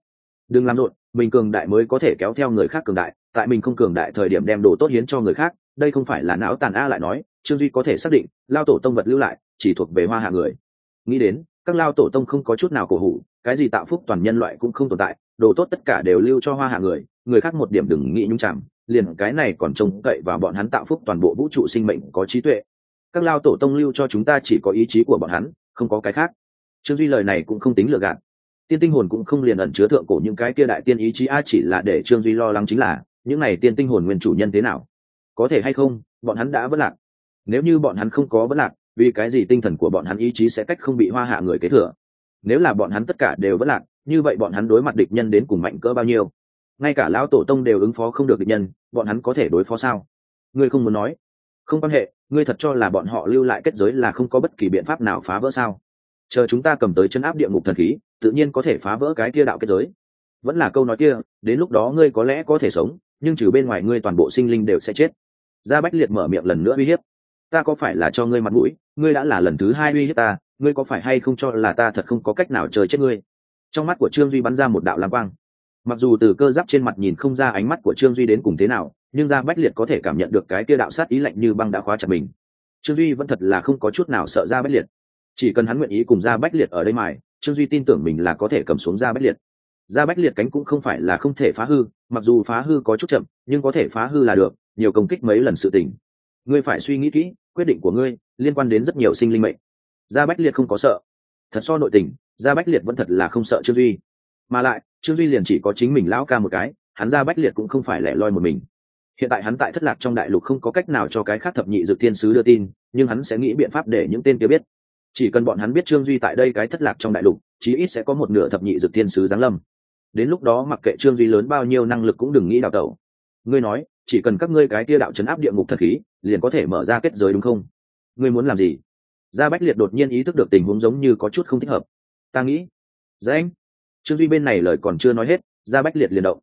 Đừng làm rộn, mình cường đại mới có thể kéo theo người khác cường đại, tại mình không cường đại thời điểm đem đồ tốt hiến cho người khác, đây không phải là não tàn a lại nói, trương duy có thể xác định, lao tổ tông vật lưu lại, chỉ thuộc về hoa hạ người. Nghĩ đến, các lao tổ tông không có chút nào cổ hủ, cái gì tạo phúc toàn nhân loại cũng không tồn tại, đồ tốt tất cả đều lưu cho hoa hạ người người khác một điểm đừng nghĩ nhung chạm liền cái này còn trông cậy vào bọn hắn tạo phúc toàn bộ vũ trụ sinh mệnh có trí tuệ. Các lao tổ tông lưu cho chúng ta chỉ có ý chí của bọn hắn, không có cái khác trương duy lời này cũng không tính lừa gạt. Tiên tinh hồn cũng không liền ẩn chứa thượng cổ những cái kia đại tiên ý chí a chỉ là để trương duy lo lắng chính là, những này tiên tinh hồn nguyên chủ nhân thế nào? Có thể hay không, bọn hắn đã vất lạc. Nếu như bọn hắn không có vất lạc, vì cái gì tinh thần của bọn hắn ý chí sẽ cách không bị hoa hạ người kế thừa? Nếu là bọn hắn tất cả đều vất lạc, như vậy bọn hắn đối mặt địch nhân đến cùng mạnh cỡ bao nhiêu? Ngay cả lão tổ tông đều ứng phó không được địch nhân, bọn hắn có thể đối phó sao? Ngươi không muốn nói. Không quan hệ, ngươi thật cho là bọn họ lưu lại kết giới là không có bất kỳ biện pháp nào phá vỡ sao? Chờ chúng ta cầm tới chân áp địa ngục thần khí, tự nhiên có thể phá vỡ cái kia đạo kết giới. Vẫn là câu nói kia, đến lúc đó ngươi có lẽ có thể sống, nhưng trừ bên ngoài ngươi toàn bộ sinh linh đều sẽ chết. Gia bách liệt mở miệng lần nữa uy hiếp. Ta có phải là cho ngươi mặt mũi? Ngươi đã là lần thứ hai uy hiếp ta, ngươi có phải hay không cho là ta thật không có cách nào trời chết ngươi? Trong mắt của trương duy bắn ra một đạo lam quang. Mặc dù từ cơ giáp trên mặt nhìn không ra ánh mắt của trương duy đến cùng thế nào, nhưng gia bách liệt có thể cảm nhận được cái kia đạo sát ý lạnh như băng đã khóa chặt mình. Trương duy vẫn thật là không có chút nào sợ gia bách liệt chỉ cần hắn nguyện ý cùng gia bách liệt ở đây mài, trương duy tin tưởng mình là có thể cầm xuống gia bách liệt. Gia bách liệt cánh cũng không phải là không thể phá hư, mặc dù phá hư có chút chậm, nhưng có thể phá hư là được, nhiều công kích mấy lần sự tình. Ngươi phải suy nghĩ kỹ, quyết định của ngươi liên quan đến rất nhiều sinh linh mệnh. Gia bách liệt không có sợ. Thật so nội tình, gia bách liệt vẫn thật là không sợ trương duy. Mà lại, trương duy liền chỉ có chính mình lão ca một cái, hắn gia bách liệt cũng không phải lẻ loi một mình. Hiện tại hắn tại thất lạc trong đại lục không có cách nào cho cái khác thập nhị dược thiên sứ đưa tin, nhưng hắn sẽ nghĩ biện pháp để những tên kia biết chỉ cần bọn hắn biết trương duy tại đây cái thất lạc trong đại lục, chí ít sẽ có một nửa thập nhị dược thiên sứ giáng lâm. Đến lúc đó mặc kệ trương duy lớn bao nhiêu năng lực cũng đừng nghĩ đào tẩu. Ngươi nói, chỉ cần các ngươi cái tia đạo chấn áp địa ngục thật khí, liền có thể mở ra kết giới đúng không? Ngươi muốn làm gì? Gia bách liệt đột nhiên ý thức được tình huống giống như có chút không thích hợp. Ta nghĩ dạ anh. Trương duy bên này lời còn chưa nói hết, gia bách liệt liền động.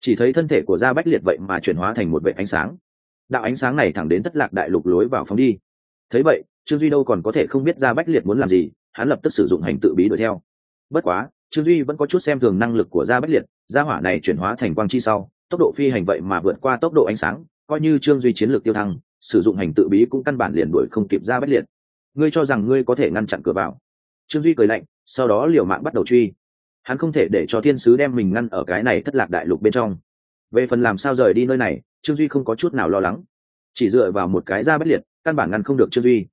Chỉ thấy thân thể của gia bách liệt vậy mà chuyển hóa thành một vệ ánh sáng. Đạo ánh sáng này thẳng đến thất lạc đại lục lối vào phóng đi thấy vậy, trương duy đâu còn có thể không biết gia bách liệt muốn làm gì, hắn lập tức sử dụng hành tự bí đuổi theo. Bất quá, trương duy vẫn có chút xem thường năng lực của gia bách liệt, gia hỏa này chuyển hóa thành quang chi sau, tốc độ phi hành vậy mà vượt qua tốc độ ánh sáng, coi như trương duy chiến lược tiêu thăng, sử dụng hành tự bí cũng căn bản liền đuổi không kịp gia bách liệt. Ngươi cho rằng ngươi có thể ngăn chặn cửa vào? Trương duy cười lạnh, sau đó liều mạng bắt đầu truy. Hắn không thể để cho thiên sứ đem mình ngăn ở cái này thất lạc đại lục bên trong. Về phần làm sao rời đi nơi này, trương duy không có chút nào lo lắng. Chỉ dựa vào một cái gia bất liệt căn bản ngăn không được trương duy.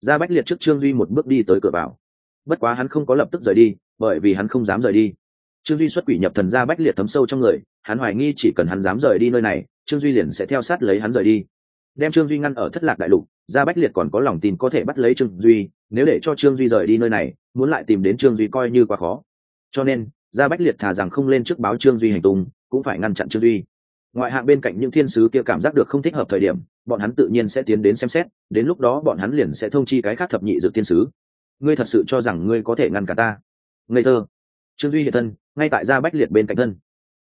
Gia bách liệt trước trương duy một bước đi tới cửa vào. Bất quá hắn không có lập tức rời đi, bởi vì hắn không dám rời đi. Trương duy xuất quỷ nhập thần gia bách liệt thấm sâu trong người, hắn hoài nghi chỉ cần hắn dám rời đi nơi này, trương duy liền sẽ theo sát lấy hắn rời đi. Đem trương duy ngăn ở thất lạc đại lục, gia bách liệt còn có lòng tin có thể bắt lấy trương duy, nếu để cho trương duy rời đi nơi này, muốn lại tìm đến trương duy coi như quá khó. Cho nên, gia bách liệt thà rằng không lên trước báo trương duy hành tung, cũng phải ngăn chặn trương duy ngoại hạng bên cạnh những thiên sứ kia cảm giác được không thích hợp thời điểm, bọn hắn tự nhiên sẽ tiến đến xem xét, đến lúc đó bọn hắn liền sẽ thông chi cái khác thập nhị dự thiên sứ. Ngươi thật sự cho rằng ngươi có thể ngăn cả ta? Ngây thơ. Trương duy hiện thân, ngay tại gia bách liệt bên cạnh thân.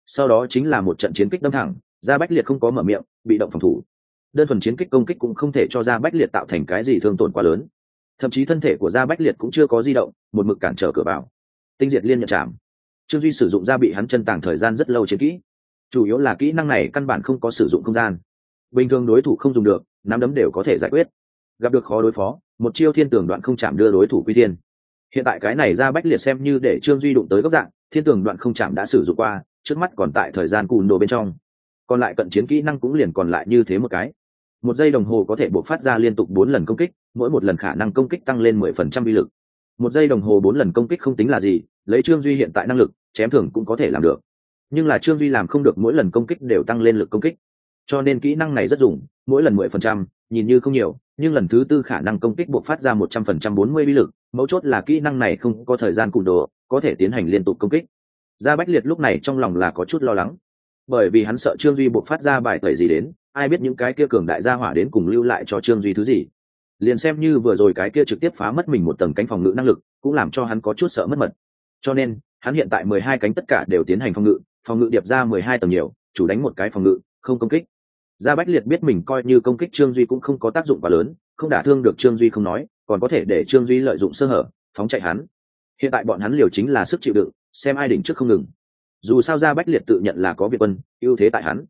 Sau đó chính là một trận chiến kích đâm thẳng, gia bách liệt không có mở miệng, bị động phòng thủ. Đơn thuần chiến kích công kích cũng không thể cho gia bách liệt tạo thành cái gì thương tổn quá lớn. Thậm chí thân thể của gia bách liệt cũng chưa có di động, một mực cản trở cửa vào. Tinh diệt liên nhận chạm. Trương duy sử dụng gia bị hắn chân tàng thời gian rất lâu chiến kỹ chủ yếu là kỹ năng này căn bản không có sử dụng không gian. Bình thường đối thủ không dùng được, nắm đấm đều có thể giải quyết. Gặp được khó đối phó, một chiêu thiên tường đoạn không chạm đưa đối thủ quy thiên. Hiện tại cái này ra bách liệt xem như để trương duy đụng tới góc dạng, thiên tường đoạn không chạm đã sử dụng qua, trước mắt còn tại thời gian cùn đồ bên trong. Còn lại cận chiến kỹ năng cũng liền còn lại như thế một cái. Một giây đồng hồ có thể buộc phát ra liên tục bốn lần công kích, mỗi một lần khả năng công kích tăng lên mười phần trăm vi lực. Một giây đồng hồ bốn lần công kích không tính là gì, lấy trương duy hiện tại năng lực, chém thường cũng có thể làm được nhưng là trương duy làm không được mỗi lần công kích đều tăng lên lực công kích. Cho nên kỹ năng này rất dùng, mỗi lần mười phần trăm, nhìn như không nhiều, nhưng lần thứ tư khả năng công kích buộc phát ra một trăm phần trăm bốn mươi vi lực, mấu chốt là kỹ năng này không có thời gian cùn đồ, có thể tiến hành liên tục công kích. Gia bách liệt lúc này trong lòng là có chút lo lắng. Bởi vì hắn sợ trương duy buộc phát ra bài tẩy gì đến, ai biết những cái kia cường đại gia hỏa đến cùng lưu lại cho trương duy thứ gì. Liền xem như vừa rồi cái kia trực tiếp phá mất mình một tầng cánh phòng ngự năng lực, cũng làm cho hắn có chút sợ mất mật. Cho nên, hắn hiện tại mười hai cánh tất cả đều tiến hành phòng ngự phòng ngự điệp ra mười hai tầng nhiều, chủ đánh một cái phòng ngự, không công kích. Gia bách liệt biết mình coi như công kích trương duy cũng không có tác dụng quá lớn, không đả thương được trương duy không nói, còn có thể để trương duy lợi dụng sơ hở, phóng chạy hắn. Hiện tại bọn hắn liều chính là sức chịu đựng, xem ai đỉnh trước không ngừng. Dù sao gia bách liệt tự nhận là có việt quân, ưu thế tại hắn.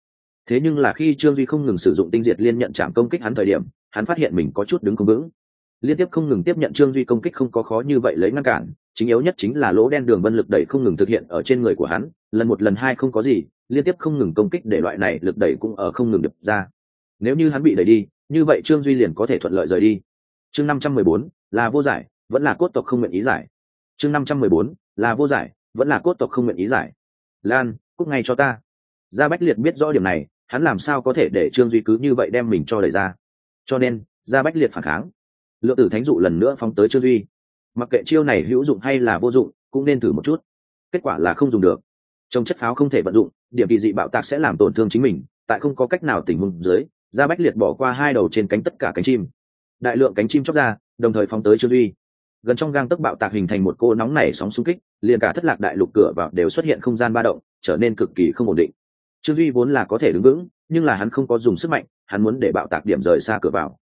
Thế nhưng là khi trương duy không ngừng sử dụng tinh diệt liên nhận chạm công kích hắn thời điểm, hắn phát hiện mình có chút đứng không vững. Liên tiếp không ngừng tiếp nhận trương duy công kích không có khó như vậy lấy ngăn cản chính yếu nhất chính là lỗ đen đường vân lực đẩy không ngừng thực hiện ở trên người của hắn, lần một lần hai không có gì, liên tiếp không ngừng công kích để loại này lực đẩy cũng ở không ngừng đập ra. Nếu như hắn bị đẩy đi, như vậy trương duy liền có thể thuận lợi rời đi. Chương năm trăm mười bốn, là vô giải, vẫn là cốt tộc không nguyện ý giải. Chương năm trăm mười bốn, là vô giải, vẫn là cốt tộc không nguyện ý giải. Lan cúc ngay cho ta. Gia bách liệt biết rõ điểm này, hắn làm sao có thể để trương duy cứ như vậy đem mình cho đẩy ra? Cho nên, gia bách liệt phản kháng. Lượng tử thánh dụ lần nữa phóng tới trương duy mặc kệ chiêu này hữu dụng hay là vô dụng, cũng nên thử một chút. Kết quả là không dùng được. Trong chất pháo không thể vận dụng, điểm kỳ dị bạo tạc sẽ làm tổn thương chính mình, tại không có cách nào tình huống dưới ra bách liệt bỏ qua hai đầu trên cánh tất cả cánh chim. Đại lượng cánh chim chóc ra, đồng thời phóng tới trương duy. Gần trong gang tấc bạo tạc hình thành một cô nóng nảy sóng xung kích, liền cả thất lạc đại lục cửa vào đều xuất hiện không gian ba động, trở nên cực kỳ không ổn định. Trương duy vốn là có thể đứng vững, nhưng là hắn không có dùng sức mạnh, hắn muốn để bạo tạc điểm rời xa cửa vào.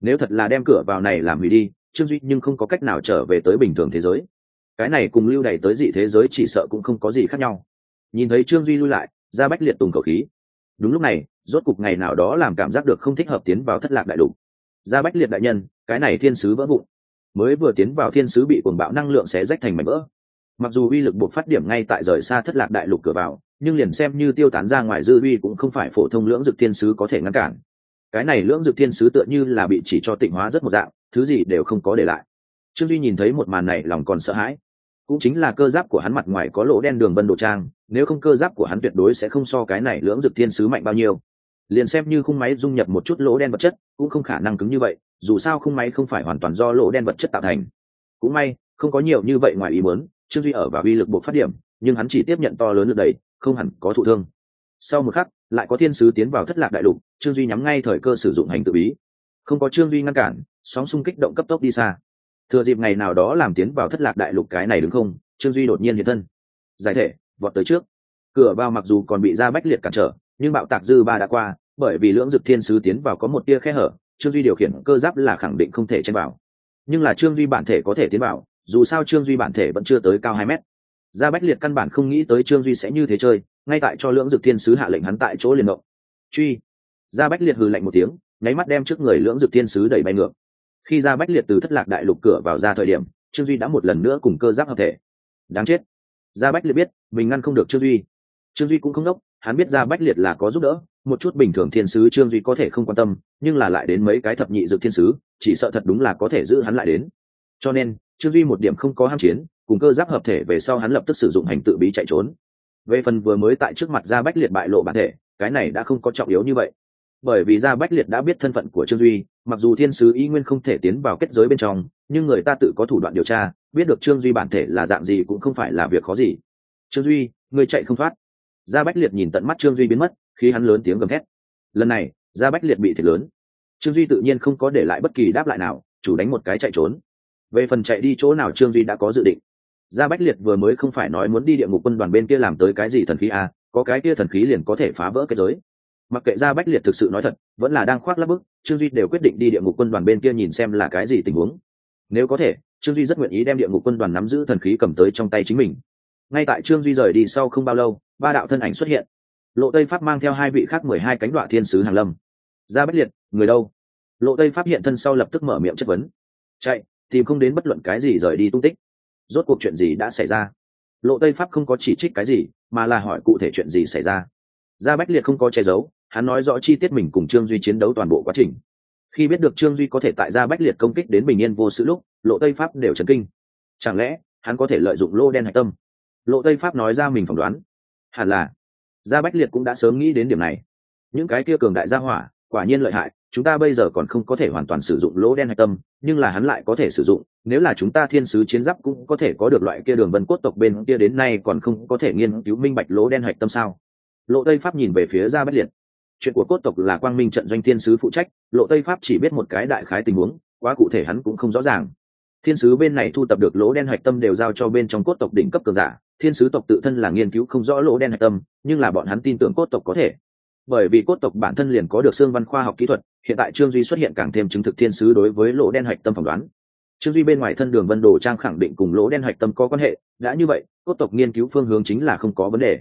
Nếu thật là đem cửa vào này làm hủy đi trương duy nhưng không có cách nào trở về tới bình thường thế giới. Cái này cùng lưu đày tới dị thế giới chỉ sợ cũng không có gì khác nhau. Nhìn thấy trương duy lui lại ra bách liệt tùng khẩu khí. Đúng lúc này, rốt cục ngày nào đó làm cảm giác được không thích hợp tiến vào thất lạc đại lục. Ra bách liệt đại nhân, cái này thiên sứ vỡ vụn. Mới vừa tiến vào thiên sứ bị cuồng bạo năng lượng sẽ rách thành mảnh vỡ. Mặc dù uy lực buộc phát điểm ngay tại rời xa thất lạc đại lục cửa vào, nhưng liền xem như tiêu tán ra ngoài dư uy cũng không phải phổ thông lưỡng dực thiên sứ có thể ngăn cản cái này lưỡng dực thiên sứ tựa như là bị chỉ cho tịnh hóa rất một dạng, thứ gì đều không có để lại. Trương duy nhìn thấy một màn này lòng còn sợ hãi. Cũng chính là cơ giáp của hắn mặt ngoài có lỗ đen đường vân đồ trang, nếu không cơ giáp của hắn tuyệt đối sẽ không so cái này lưỡng dực thiên sứ mạnh bao nhiêu. Liền xem như khung máy dung nhập một chút lỗ đen vật chất, cũng không khả năng cứng như vậy, dù sao khung máy không phải hoàn toàn do lỗ đen vật chất tạo thành. Cũng may, không có nhiều như vậy ngoài ý muốn, trương duy ở và uy lực buộc phát điểm, nhưng hắn chỉ tiếp nhận to lớn lực đầy không hẳn có thụ thương sau một khắc, lại có thiên sứ tiến vào thất lạc đại lục, trương duy nhắm ngay thời cơ sử dụng hành tự bí. Không có trương duy ngăn cản, sóng xung kích động cấp tốc đi xa. Thừa dịp ngày nào đó làm tiến vào thất lạc đại lục cái này đứng không, trương duy đột nhiên hiện thân. Giải thể, vọt tới trước. Cửa vào mặc dù còn bị ra bách liệt cản trở, nhưng bạo tạc dư ba đã qua, bởi vì lưỡng dực thiên sứ tiến vào có một tia khe hở, trương duy điều khiển cơ giáp là khẳng định không thể chen vào. Nhưng là trương duy bản thể có thể tiến vào, dù sao trương duy bản thể vẫn chưa tới cao hai mét gia bách liệt căn bản không nghĩ tới trương duy sẽ như thế chơi, ngay tại cho lưỡng dực thiên sứ hạ lệnh hắn tại chỗ liền động. Truy. Gia bách liệt hừ lạnh một tiếng, nháy mắt đem trước người lưỡng dực thiên sứ đẩy bay ngược. Khi gia bách liệt từ thất lạc đại lục cửa vào ra thời điểm, trương duy đã một lần nữa cùng cơ giáp hợp thể. Đáng chết. Gia bách liệt biết, mình ngăn không được trương duy. Trương duy cũng không đốc, hắn biết gia bách liệt là có giúp đỡ, một chút bình thường thiên sứ trương duy có thể không quan tâm, nhưng là lại đến mấy cái thập nhị dược thiên sứ, chỉ sợ thật đúng là có thể giữ hắn lại đến. Cho nên, trương duy một điểm không có ham chiến cùng cơ giáp hợp thể về sau hắn lập tức sử dụng hành tự bí chạy trốn. Về phần vừa mới tại trước mặt gia bách liệt bại lộ bản thể, cái này đã không có trọng yếu như vậy. Bởi vì gia bách liệt đã biết thân phận của trương duy, mặc dù thiên sứ y nguyên không thể tiến vào kết giới bên trong, nhưng người ta tự có thủ đoạn điều tra, biết được trương duy bản thể là dạng gì cũng không phải là việc khó gì. Trương duy người chạy không thoát. Gia bách liệt nhìn tận mắt trương duy biến mất, khi hắn lớn tiếng gầm thét. Lần này gia bách liệt bị thiệt lớn. Trương duy tự nhiên không có để lại bất kỳ đáp lại nào, chủ đánh một cái chạy trốn. Về phần chạy đi chỗ nào trương duy đã có dự định gia bách liệt vừa mới không phải nói muốn đi địa ngục quân đoàn bên kia làm tới cái gì thần khí à, có cái kia thần khí liền có thể phá vỡ cái giới. Mặc kệ gia bách liệt thực sự nói thật vẫn là đang khoác lắp bức trương duy đều quyết định đi địa ngục quân đoàn bên kia nhìn xem là cái gì tình huống. Nếu có thể trương duy rất nguyện ý đem địa ngục quân đoàn nắm giữ thần khí cầm tới trong tay chính mình. Ngay tại trương duy rời đi sau không bao lâu ba đạo thân ảnh xuất hiện. Lộ tây pháp mang theo hai vị khác mười hai cánh đoạn thiên sứ hàn lâm. Gia bách liệt người đâu? Lộ tây pháp hiện thân sau lập tức mở miệng chất vấn. Chạy tìm không đến bất luận cái gì rời đi tung tích rốt cuộc chuyện gì đã xảy ra? Lộ tây pháp không có chỉ trích cái gì, mà là hỏi cụ thể chuyện gì xảy ra. Gia bách liệt không có che giấu, hắn nói rõ chi tiết mình cùng trương duy chiến đấu toàn bộ quá trình. Khi biết được trương duy có thể tại gia bách liệt công kích đến bình yên vô sự lúc, lộ tây pháp đều chấn kinh. Chẳng lẽ, hắn có thể lợi dụng lô đen hạch tâm? Lộ tây pháp nói ra mình phỏng đoán. Hẳn là, gia bách liệt cũng đã sớm nghĩ đến điểm này. Những cái kia cường đại gia hỏa quả nhiên lợi hại, chúng ta bây giờ còn không có thể hoàn toàn sử dụng lỗ đen hạch tâm, nhưng là hắn lại có thể sử dụng, nếu là chúng ta thiên sứ chiến giáp cũng có thể có được loại kia đường vân cốt tộc bên kia đến nay còn không có thể nghiên cứu minh bạch lỗ đen hạch tâm sao? Lộ tây pháp nhìn về phía ra bất liệt. Chuyện của cốt tộc là quang minh trận doanh thiên sứ phụ trách, lộ tây pháp chỉ biết một cái đại khái tình huống, quá cụ thể hắn cũng không rõ ràng. Thiên sứ bên này thu tập được lỗ đen hạch tâm đều giao cho bên trong cốt tộc đỉnh cấp cường giả, thiên sứ tộc tự thân là nghiên cứu không rõ lỗ đen hạch tâm, nhưng là bọn hắn tin tưởng cốt tộc có thể bởi vì cốt tộc bản thân liền có được xương văn khoa học kỹ thuật, hiện tại trương duy xuất hiện càng thêm chứng thực thiên sứ đối với lỗ đen hạch tâm phỏng đoán. Trương duy bên ngoài thân đường vân đồ trang khẳng định cùng lỗ đen hạch tâm có quan hệ, đã như vậy, cốt tộc nghiên cứu phương hướng chính là không có vấn đề.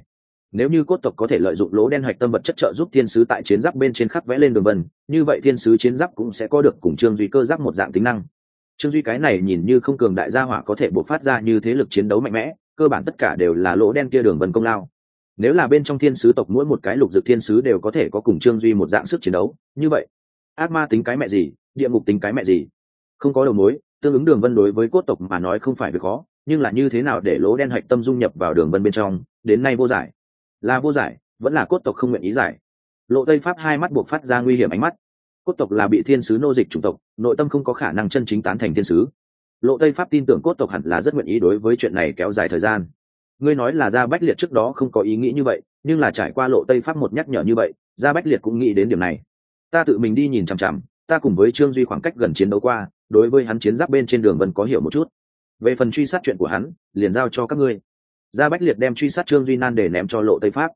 Nếu như cốt tộc có thể lợi dụng lỗ đen hạch tâm vật chất trợ giúp thiên sứ tại chiến giáp bên trên khắc vẽ lên đường vân, như vậy thiên sứ chiến giáp cũng sẽ có được cùng trương duy cơ giáp một dạng tính năng. Trương duy cái này nhìn như không cường đại gia hỏa có thể bộc phát ra như thế lực chiến đấu mạnh mẽ, cơ bản tất cả đều là lỗ đen kia đường vân công lao nếu là bên trong thiên sứ tộc mỗi một cái lục dược thiên sứ đều có thể có cùng trương duy một dạng sức chiến đấu, như vậy, ác ma tính cái mẹ gì, địa ngục tính cái mẹ gì? Không có đầu mối, tương ứng đường vân đối với cốt tộc mà nói không phải việc khó, nhưng là như thế nào để lỗ đen hạch tâm dung nhập vào đường vân bên trong, đến nay vô giải. Là vô giải, vẫn là cốt tộc không nguyện ý giải. Lộ tây pháp hai mắt buộc phát ra nguy hiểm ánh mắt. Cốt tộc là bị thiên sứ nô dịch chủng tộc, nội tâm không có khả năng chân chính tán thành thiên sứ. Lộ tây pháp tin tưởng cốt tộc hẳn là rất nguyện ý đối với chuyện này kéo dài thời gian ngươi nói là gia bách liệt trước đó không có ý nghĩ như vậy, nhưng là trải qua lộ tây pháp một nhắc nhở như vậy, gia bách liệt cũng nghĩ đến điểm này. Ta tự mình đi nhìn chằm chằm, ta cùng với trương duy khoảng cách gần chiến đấu qua, đối với hắn chiến giáp bên trên đường vẫn có hiểu một chút. Về phần truy sát chuyện của hắn, liền giao cho các ngươi. Gia bách liệt đem truy sát trương duy nan để ném cho lộ tây pháp.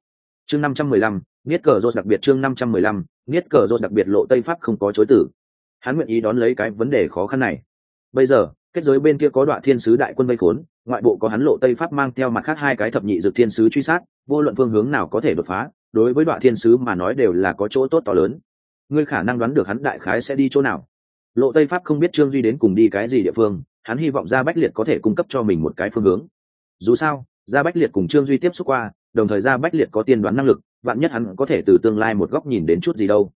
Chương năm trăm mười lăm, niết cờ rô đặc biệt chương năm trăm mười lăm, niết cờ rô đặc biệt lộ tây pháp không có chối tử. Hắn nguyện ý đón lấy cái vấn đề khó khăn này. Bây giờ kết giới bên kia có đoạn thiên sứ đại quân vây khốn, ngoại bộ có hắn lộ tây pháp mang theo mặt khác hai cái thập nhị dược thiên sứ truy sát, vô luận phương hướng nào có thể đột phá, đối với đoạn thiên sứ mà nói đều là có chỗ tốt to lớn. Ngươi khả năng đoán được hắn đại khái sẽ đi chỗ nào. Lộ tây pháp không biết trương duy đến cùng đi cái gì địa phương, hắn hy vọng gia bách liệt có thể cung cấp cho mình một cái phương hướng. Dù sao, gia bách liệt cùng trương duy tiếp xúc qua, đồng thời gia bách liệt có tiên đoán năng lực, vạn nhất hắn có thể từ tương lai một góc nhìn đến chút gì đâu.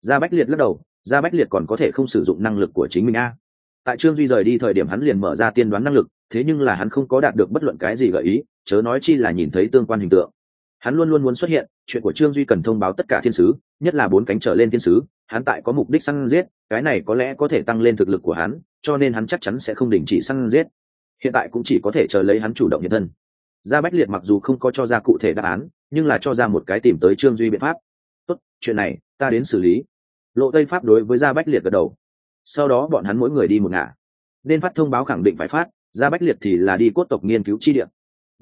Gia bách liệt lắc đầu, gia bách liệt còn có thể không sử dụng năng lực của chính mình a tại trương duy rời đi thời điểm hắn liền mở ra tiên đoán năng lực, thế nhưng là hắn không có đạt được bất luận cái gì gợi ý, chớ nói chi là nhìn thấy tương quan hình tượng. Hắn luôn luôn muốn xuất hiện, chuyện của trương duy cần thông báo tất cả thiên sứ, nhất là bốn cánh trở lên thiên sứ, hắn tại có mục đích săn giết, cái này có lẽ có thể tăng lên thực lực của hắn, cho nên hắn chắc chắn sẽ không đình chỉ săn giết. Hiện tại cũng chỉ có thể chờ lấy hắn chủ động hiện thân. Gia bách liệt mặc dù không có cho ra cụ thể đáp án, nhưng là cho ra một cái tìm tới trương duy biện pháp. Tốt, chuyện này ta đến xử lý. Lộ tây pháp đối với gia bách liệt gật đầu sau đó bọn hắn mỗi người đi một ngả. Nên phát thông báo khẳng định phải phát ra bách liệt thì là đi cốt tộc nghiên cứu chi điểm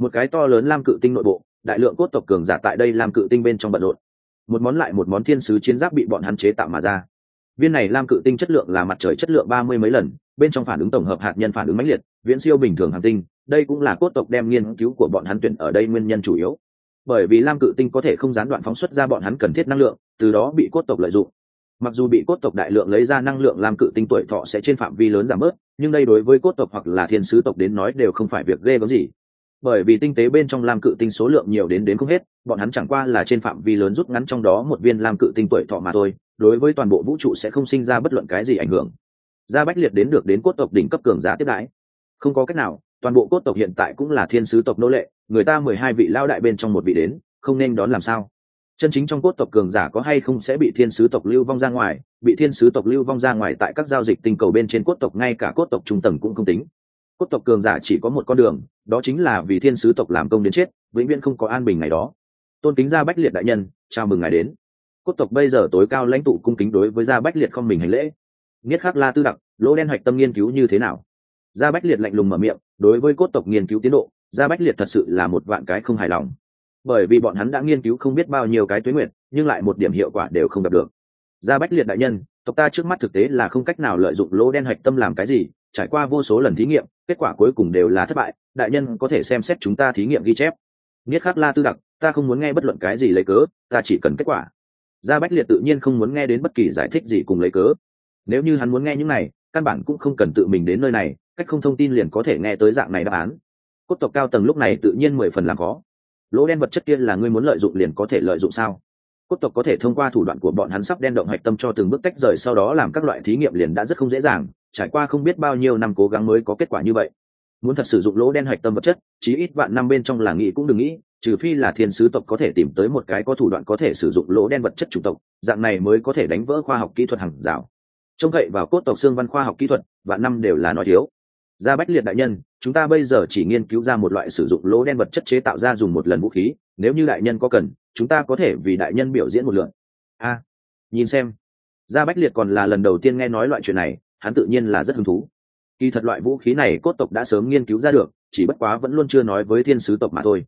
một cái to lớn lam cự tinh nội bộ, đại lượng cốt tộc cường giả tại đây làm cự tinh bên trong bận rộn. Một món lại một món thiên sứ chiến giáp bị bọn hắn chế tạo mà ra. Viên này lam cự tinh chất lượng là mặt trời chất lượng ba mươi mấy lần, bên trong phản ứng tổng hợp hạt nhân phản ứng mãnh liệt, viễn siêu bình thường hàng tinh. Đây cũng là cốt tộc đem nghiên cứu của bọn hắn tuyển ở đây nguyên nhân chủ yếu. Bởi vì lam cự tinh có thể không gián đoạn phóng xuất ra bọn hắn cần thiết năng lượng, từ đó bị cốt tộc lợi dụng mặc dù bị cốt tộc đại lượng lấy ra năng lượng lam cự tinh tuổi thọ sẽ trên phạm vi lớn giảm bớt, nhưng đây đối với cốt tộc hoặc là thiên sứ tộc đến nói đều không phải việc ghê gớm gì. Bởi vì tinh tế bên trong lam cự tinh số lượng nhiều đến đến không hết, bọn hắn chẳng qua là trên phạm vi lớn rút ngắn trong đó một viên lam cự tinh tuổi thọ mà thôi, đối với toàn bộ vũ trụ sẽ không sinh ra bất luận cái gì ảnh hưởng. Gia bách liệt đến được đến cốt tộc đỉnh cấp cường giả tiếp đãi. Không có cách nào, toàn bộ cốt tộc hiện tại cũng là thiên sứ tộc nô lệ, người ta mười hai vị lao đại bên trong một vị đến, không nên đón làm sao chân chính trong cốt tộc cường giả có hay không sẽ bị thiên sứ tộc lưu vong ra ngoài, bị thiên sứ tộc lưu vong ra ngoài tại các giao dịch tinh cầu bên trên cốt tộc, ngay cả cốt tộc trung tầng cũng không tính. Cốt tộc cường giả chỉ có một con đường, đó chính là vì thiên sứ tộc làm công đến chết, vĩnh viễn không có an bình ngày đó. Tôn kính gia bách liệt đại nhân, chào mừng ngài đến. Cốt tộc bây giờ tối cao lãnh tụ cung kính đối với gia bách liệt không mình hành lễ. Nghiết khắc la tư đặc, lỗ đen hoạch tâm nghiên cứu như thế nào? Gia bách liệt lạnh lùng mở miệng, đối với cốt tộc nghiên cứu tiến độ, gia bách liệt thật sự là một vạn cái không hài lòng bởi vì bọn hắn đã nghiên cứu không biết bao nhiêu cái tuế nguyện nhưng lại một điểm hiệu quả đều không gặp được. Gia bách liệt đại nhân, tộc ta trước mắt thực tế là không cách nào lợi dụng lỗ đen hạch tâm làm cái gì, trải qua vô số lần thí nghiệm, kết quả cuối cùng đều là thất bại, đại nhân có thể xem xét chúng ta thí nghiệm ghi chép. Niết khắc la tư đặc, ta không muốn nghe bất luận cái gì lấy cớ, ta chỉ cần kết quả. Gia bách liệt tự nhiên không muốn nghe đến bất kỳ giải thích gì cùng lấy cớ. Nếu như hắn muốn nghe những này, căn bản cũng không cần tự mình đến nơi này, cách không thông tin liền có thể nghe tới dạng này đáp án. Cốt tộc cao tầng lúc này tự nhiên mười phần làm khó lỗ đen vật chất kia là ngươi muốn lợi dụng liền có thể lợi dụng sao? Cốt tộc có thể thông qua thủ đoạn của bọn hắn sắp đen động hạch tâm cho từng bước tách rời, sau đó làm các loại thí nghiệm liền đã rất không dễ dàng, trải qua không biết bao nhiêu năm cố gắng mới có kết quả như vậy. Muốn thật sử dụng lỗ đen hạch tâm vật chất, chí ít vạn năm bên trong là nghĩ cũng đừng nghĩ, trừ phi là thiên sứ tộc có thể tìm tới một cái có thủ đoạn có thể sử dụng lỗ đen vật chất chủ tộc, dạng này mới có thể đánh vỡ khoa học kỹ thuật hàng rào. Trông cậy vào cốt tộc xương văn khoa học kỹ thuật, vạn năm đều là nói thiếu gia bách liệt đại nhân, chúng ta bây giờ chỉ nghiên cứu ra một loại sử dụng lỗ đen vật chất chế tạo ra dùng một lần vũ khí, nếu như đại nhân có cần, chúng ta có thể vì đại nhân biểu diễn một lượn a, nhìn xem. Gia bách liệt còn là lần đầu tiên nghe nói loại chuyện này, hắn tự nhiên là rất hứng thú. Kỳ thật loại vũ khí này cốt tộc đã sớm nghiên cứu ra được, chỉ bất quá vẫn luôn chưa nói với thiên sứ tộc mà thôi.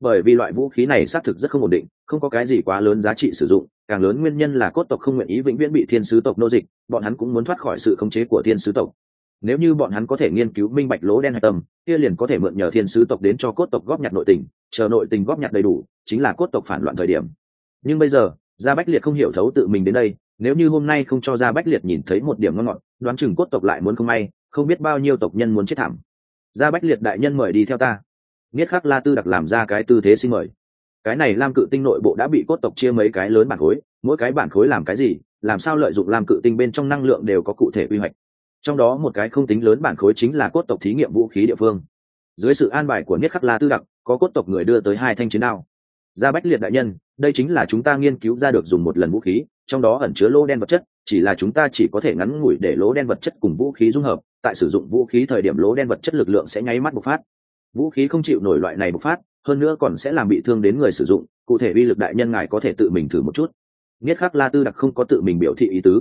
Bởi vì loại vũ khí này xác thực rất không ổn định, không có cái gì quá lớn giá trị sử dụng, càng lớn nguyên nhân là cốt tộc không nguyện ý vĩnh viễn bị thiên sứ tộc nô dịch, bọn hắn cũng muốn thoát khỏi sự khống chế của thiên sứ tộc nếu như bọn hắn có thể nghiên cứu minh bạch lỗ đen hạch tâm, kia liền có thể mượn nhờ thiên sứ tộc đến cho cốt tộc góp nhặt nội tình, chờ nội tình góp nhặt đầy đủ, chính là cốt tộc phản loạn thời điểm. Nhưng bây giờ, gia bách liệt không hiểu thấu tự mình đến đây, nếu như hôm nay không cho gia bách liệt nhìn thấy một điểm ngon ngọt, đoán chừng cốt tộc lại muốn không may, không biết bao nhiêu tộc nhân muốn chết thảm. Gia bách liệt đại nhân mời đi theo ta. Nghiết khắc la tư đặc làm ra cái tư thế xin mời. Cái này lam cự tinh nội bộ đã bị cốt tộc chia mấy cái lớn bản khối, mỗi cái bản khối làm cái gì, làm sao lợi dụng lam cự tinh bên trong năng lượng đều có cụ thể quy hoạch trong đó một cái không tính lớn bản khối chính là cốt tộc thí nghiệm vũ khí địa phương. Dưới sự an bài của niết khắc la tư đặc, có cốt tộc người đưa tới hai thanh chiến đao. Gia bách liệt đại nhân, đây chính là chúng ta nghiên cứu ra được dùng một lần vũ khí, trong đó ẩn chứa lỗ đen vật chất, chỉ là chúng ta chỉ có thể ngắn ngủi để lỗ đen vật chất cùng vũ khí dung hợp, tại sử dụng vũ khí thời điểm lỗ đen vật chất lực lượng sẽ nháy mắt bộc phát. Vũ khí không chịu nổi loại này bộc phát, hơn nữa còn sẽ làm bị thương đến người sử dụng, cụ thể vi lực đại nhân ngài có thể tự mình thử một chút. Nghiết khắc la tư đặc không có tự mình biểu thị ý tứ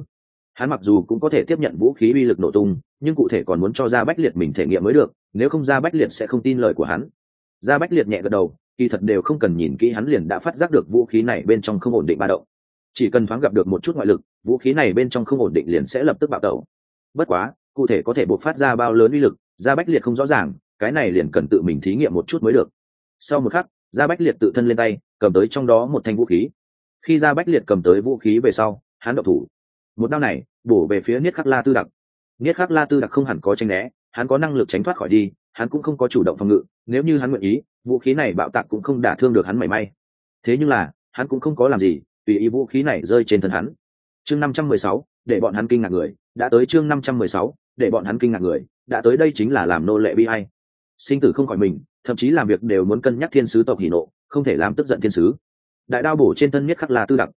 hắn mặc dù cũng có thể tiếp nhận vũ khí uy lực nổ tung, nhưng cụ thể còn muốn cho ra bách liệt mình thể nghiệm mới được, nếu không ra bách liệt sẽ không tin lời của hắn. Ra bách liệt nhẹ gật đầu, kỳ thật đều không cần nhìn kỹ hắn liền đã phát giác được vũ khí này bên trong không ổn định ba động. Chỉ cần thoáng gặp được một chút ngoại lực, vũ khí này bên trong không ổn định liền sẽ lập tức bạo tẩu. Bất quá, cụ thể có thể buộc phát ra bao lớn uy lực ra bách liệt không rõ ràng, cái này liền cần tự mình thí nghiệm một chút mới được. Sau một khắc ra bách liệt tự thân lên tay, cầm tới trong đó một thanh vũ khí. Khi ra bách liệt cầm tới vũ khí về sau, hắn độc thủ một đao này, bổ về phía niết khắc la tư đặc. Niết khắc la tư đặc không hẳn có tranh né, hắn có năng lực tránh thoát khỏi đi, hắn cũng không có chủ động phòng ngự, nếu như hắn nguyện ý, vũ khí này bạo tạc cũng không đả thương được hắn mảy may. Thế nhưng là, hắn cũng không có làm gì, tùy ý vũ khí này rơi trên thân hắn. Chương năm trăm mười sáu, để bọn hắn kinh ngạc người, đã tới chương năm trăm mười sáu, để bọn hắn kinh ngạc người, đã tới đây chính là làm nô lệ bi hay sinh tử không khỏi mình, thậm chí làm việc đều muốn cân nhắc thiên sứ tộc hỉ nộ, không thể làm tức giận thiên sứ. Đại đao bổ trên thân nhất khắc la tư đặc.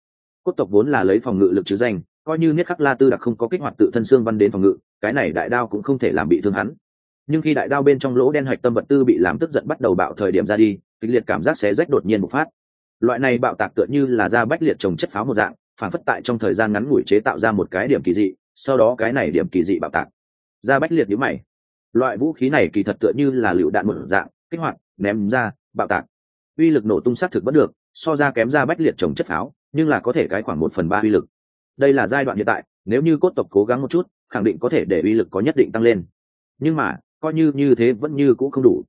Cốt tộc vốn là lấy phòng ngự lực chứ danh coi như niết khắc la tư đặc không có kích hoạt tự thân xương văn đến phòng ngự, cái này đại đao cũng không thể làm bị thương hắn. Nhưng khi đại đao bên trong lỗ đen hạch tâm vật tư bị làm tức giận bắt đầu bạo thời điểm ra đi, kịch liệt cảm giác xé rách đột nhiên bộc phát. Loại này bạo tạc tựa như là da bách liệt trồng chất pháo một dạng, phản phất tại trong thời gian ngắn ngủi chế tạo ra một cái điểm kỳ dị, sau đó cái này điểm kỳ dị bạo tạc. Da bách liệt nhíu mày. Loại vũ khí này kỳ thật tựa như là lựu đạn một dạng, kích hoạt, ném ra, bạo tạc. Uy lực nổ tung xác thực vẫn được, so ra kém ra bách liệt trồng chất pháo, nhưng là có thể cái khoảng một phần ba uy lực đây là giai đoạn hiện tại, nếu như cốt tộc cố gắng một chút, khẳng định có thể để uy lực có nhất định tăng lên. Nhưng mà, coi như như thế vẫn như cũng không đủ.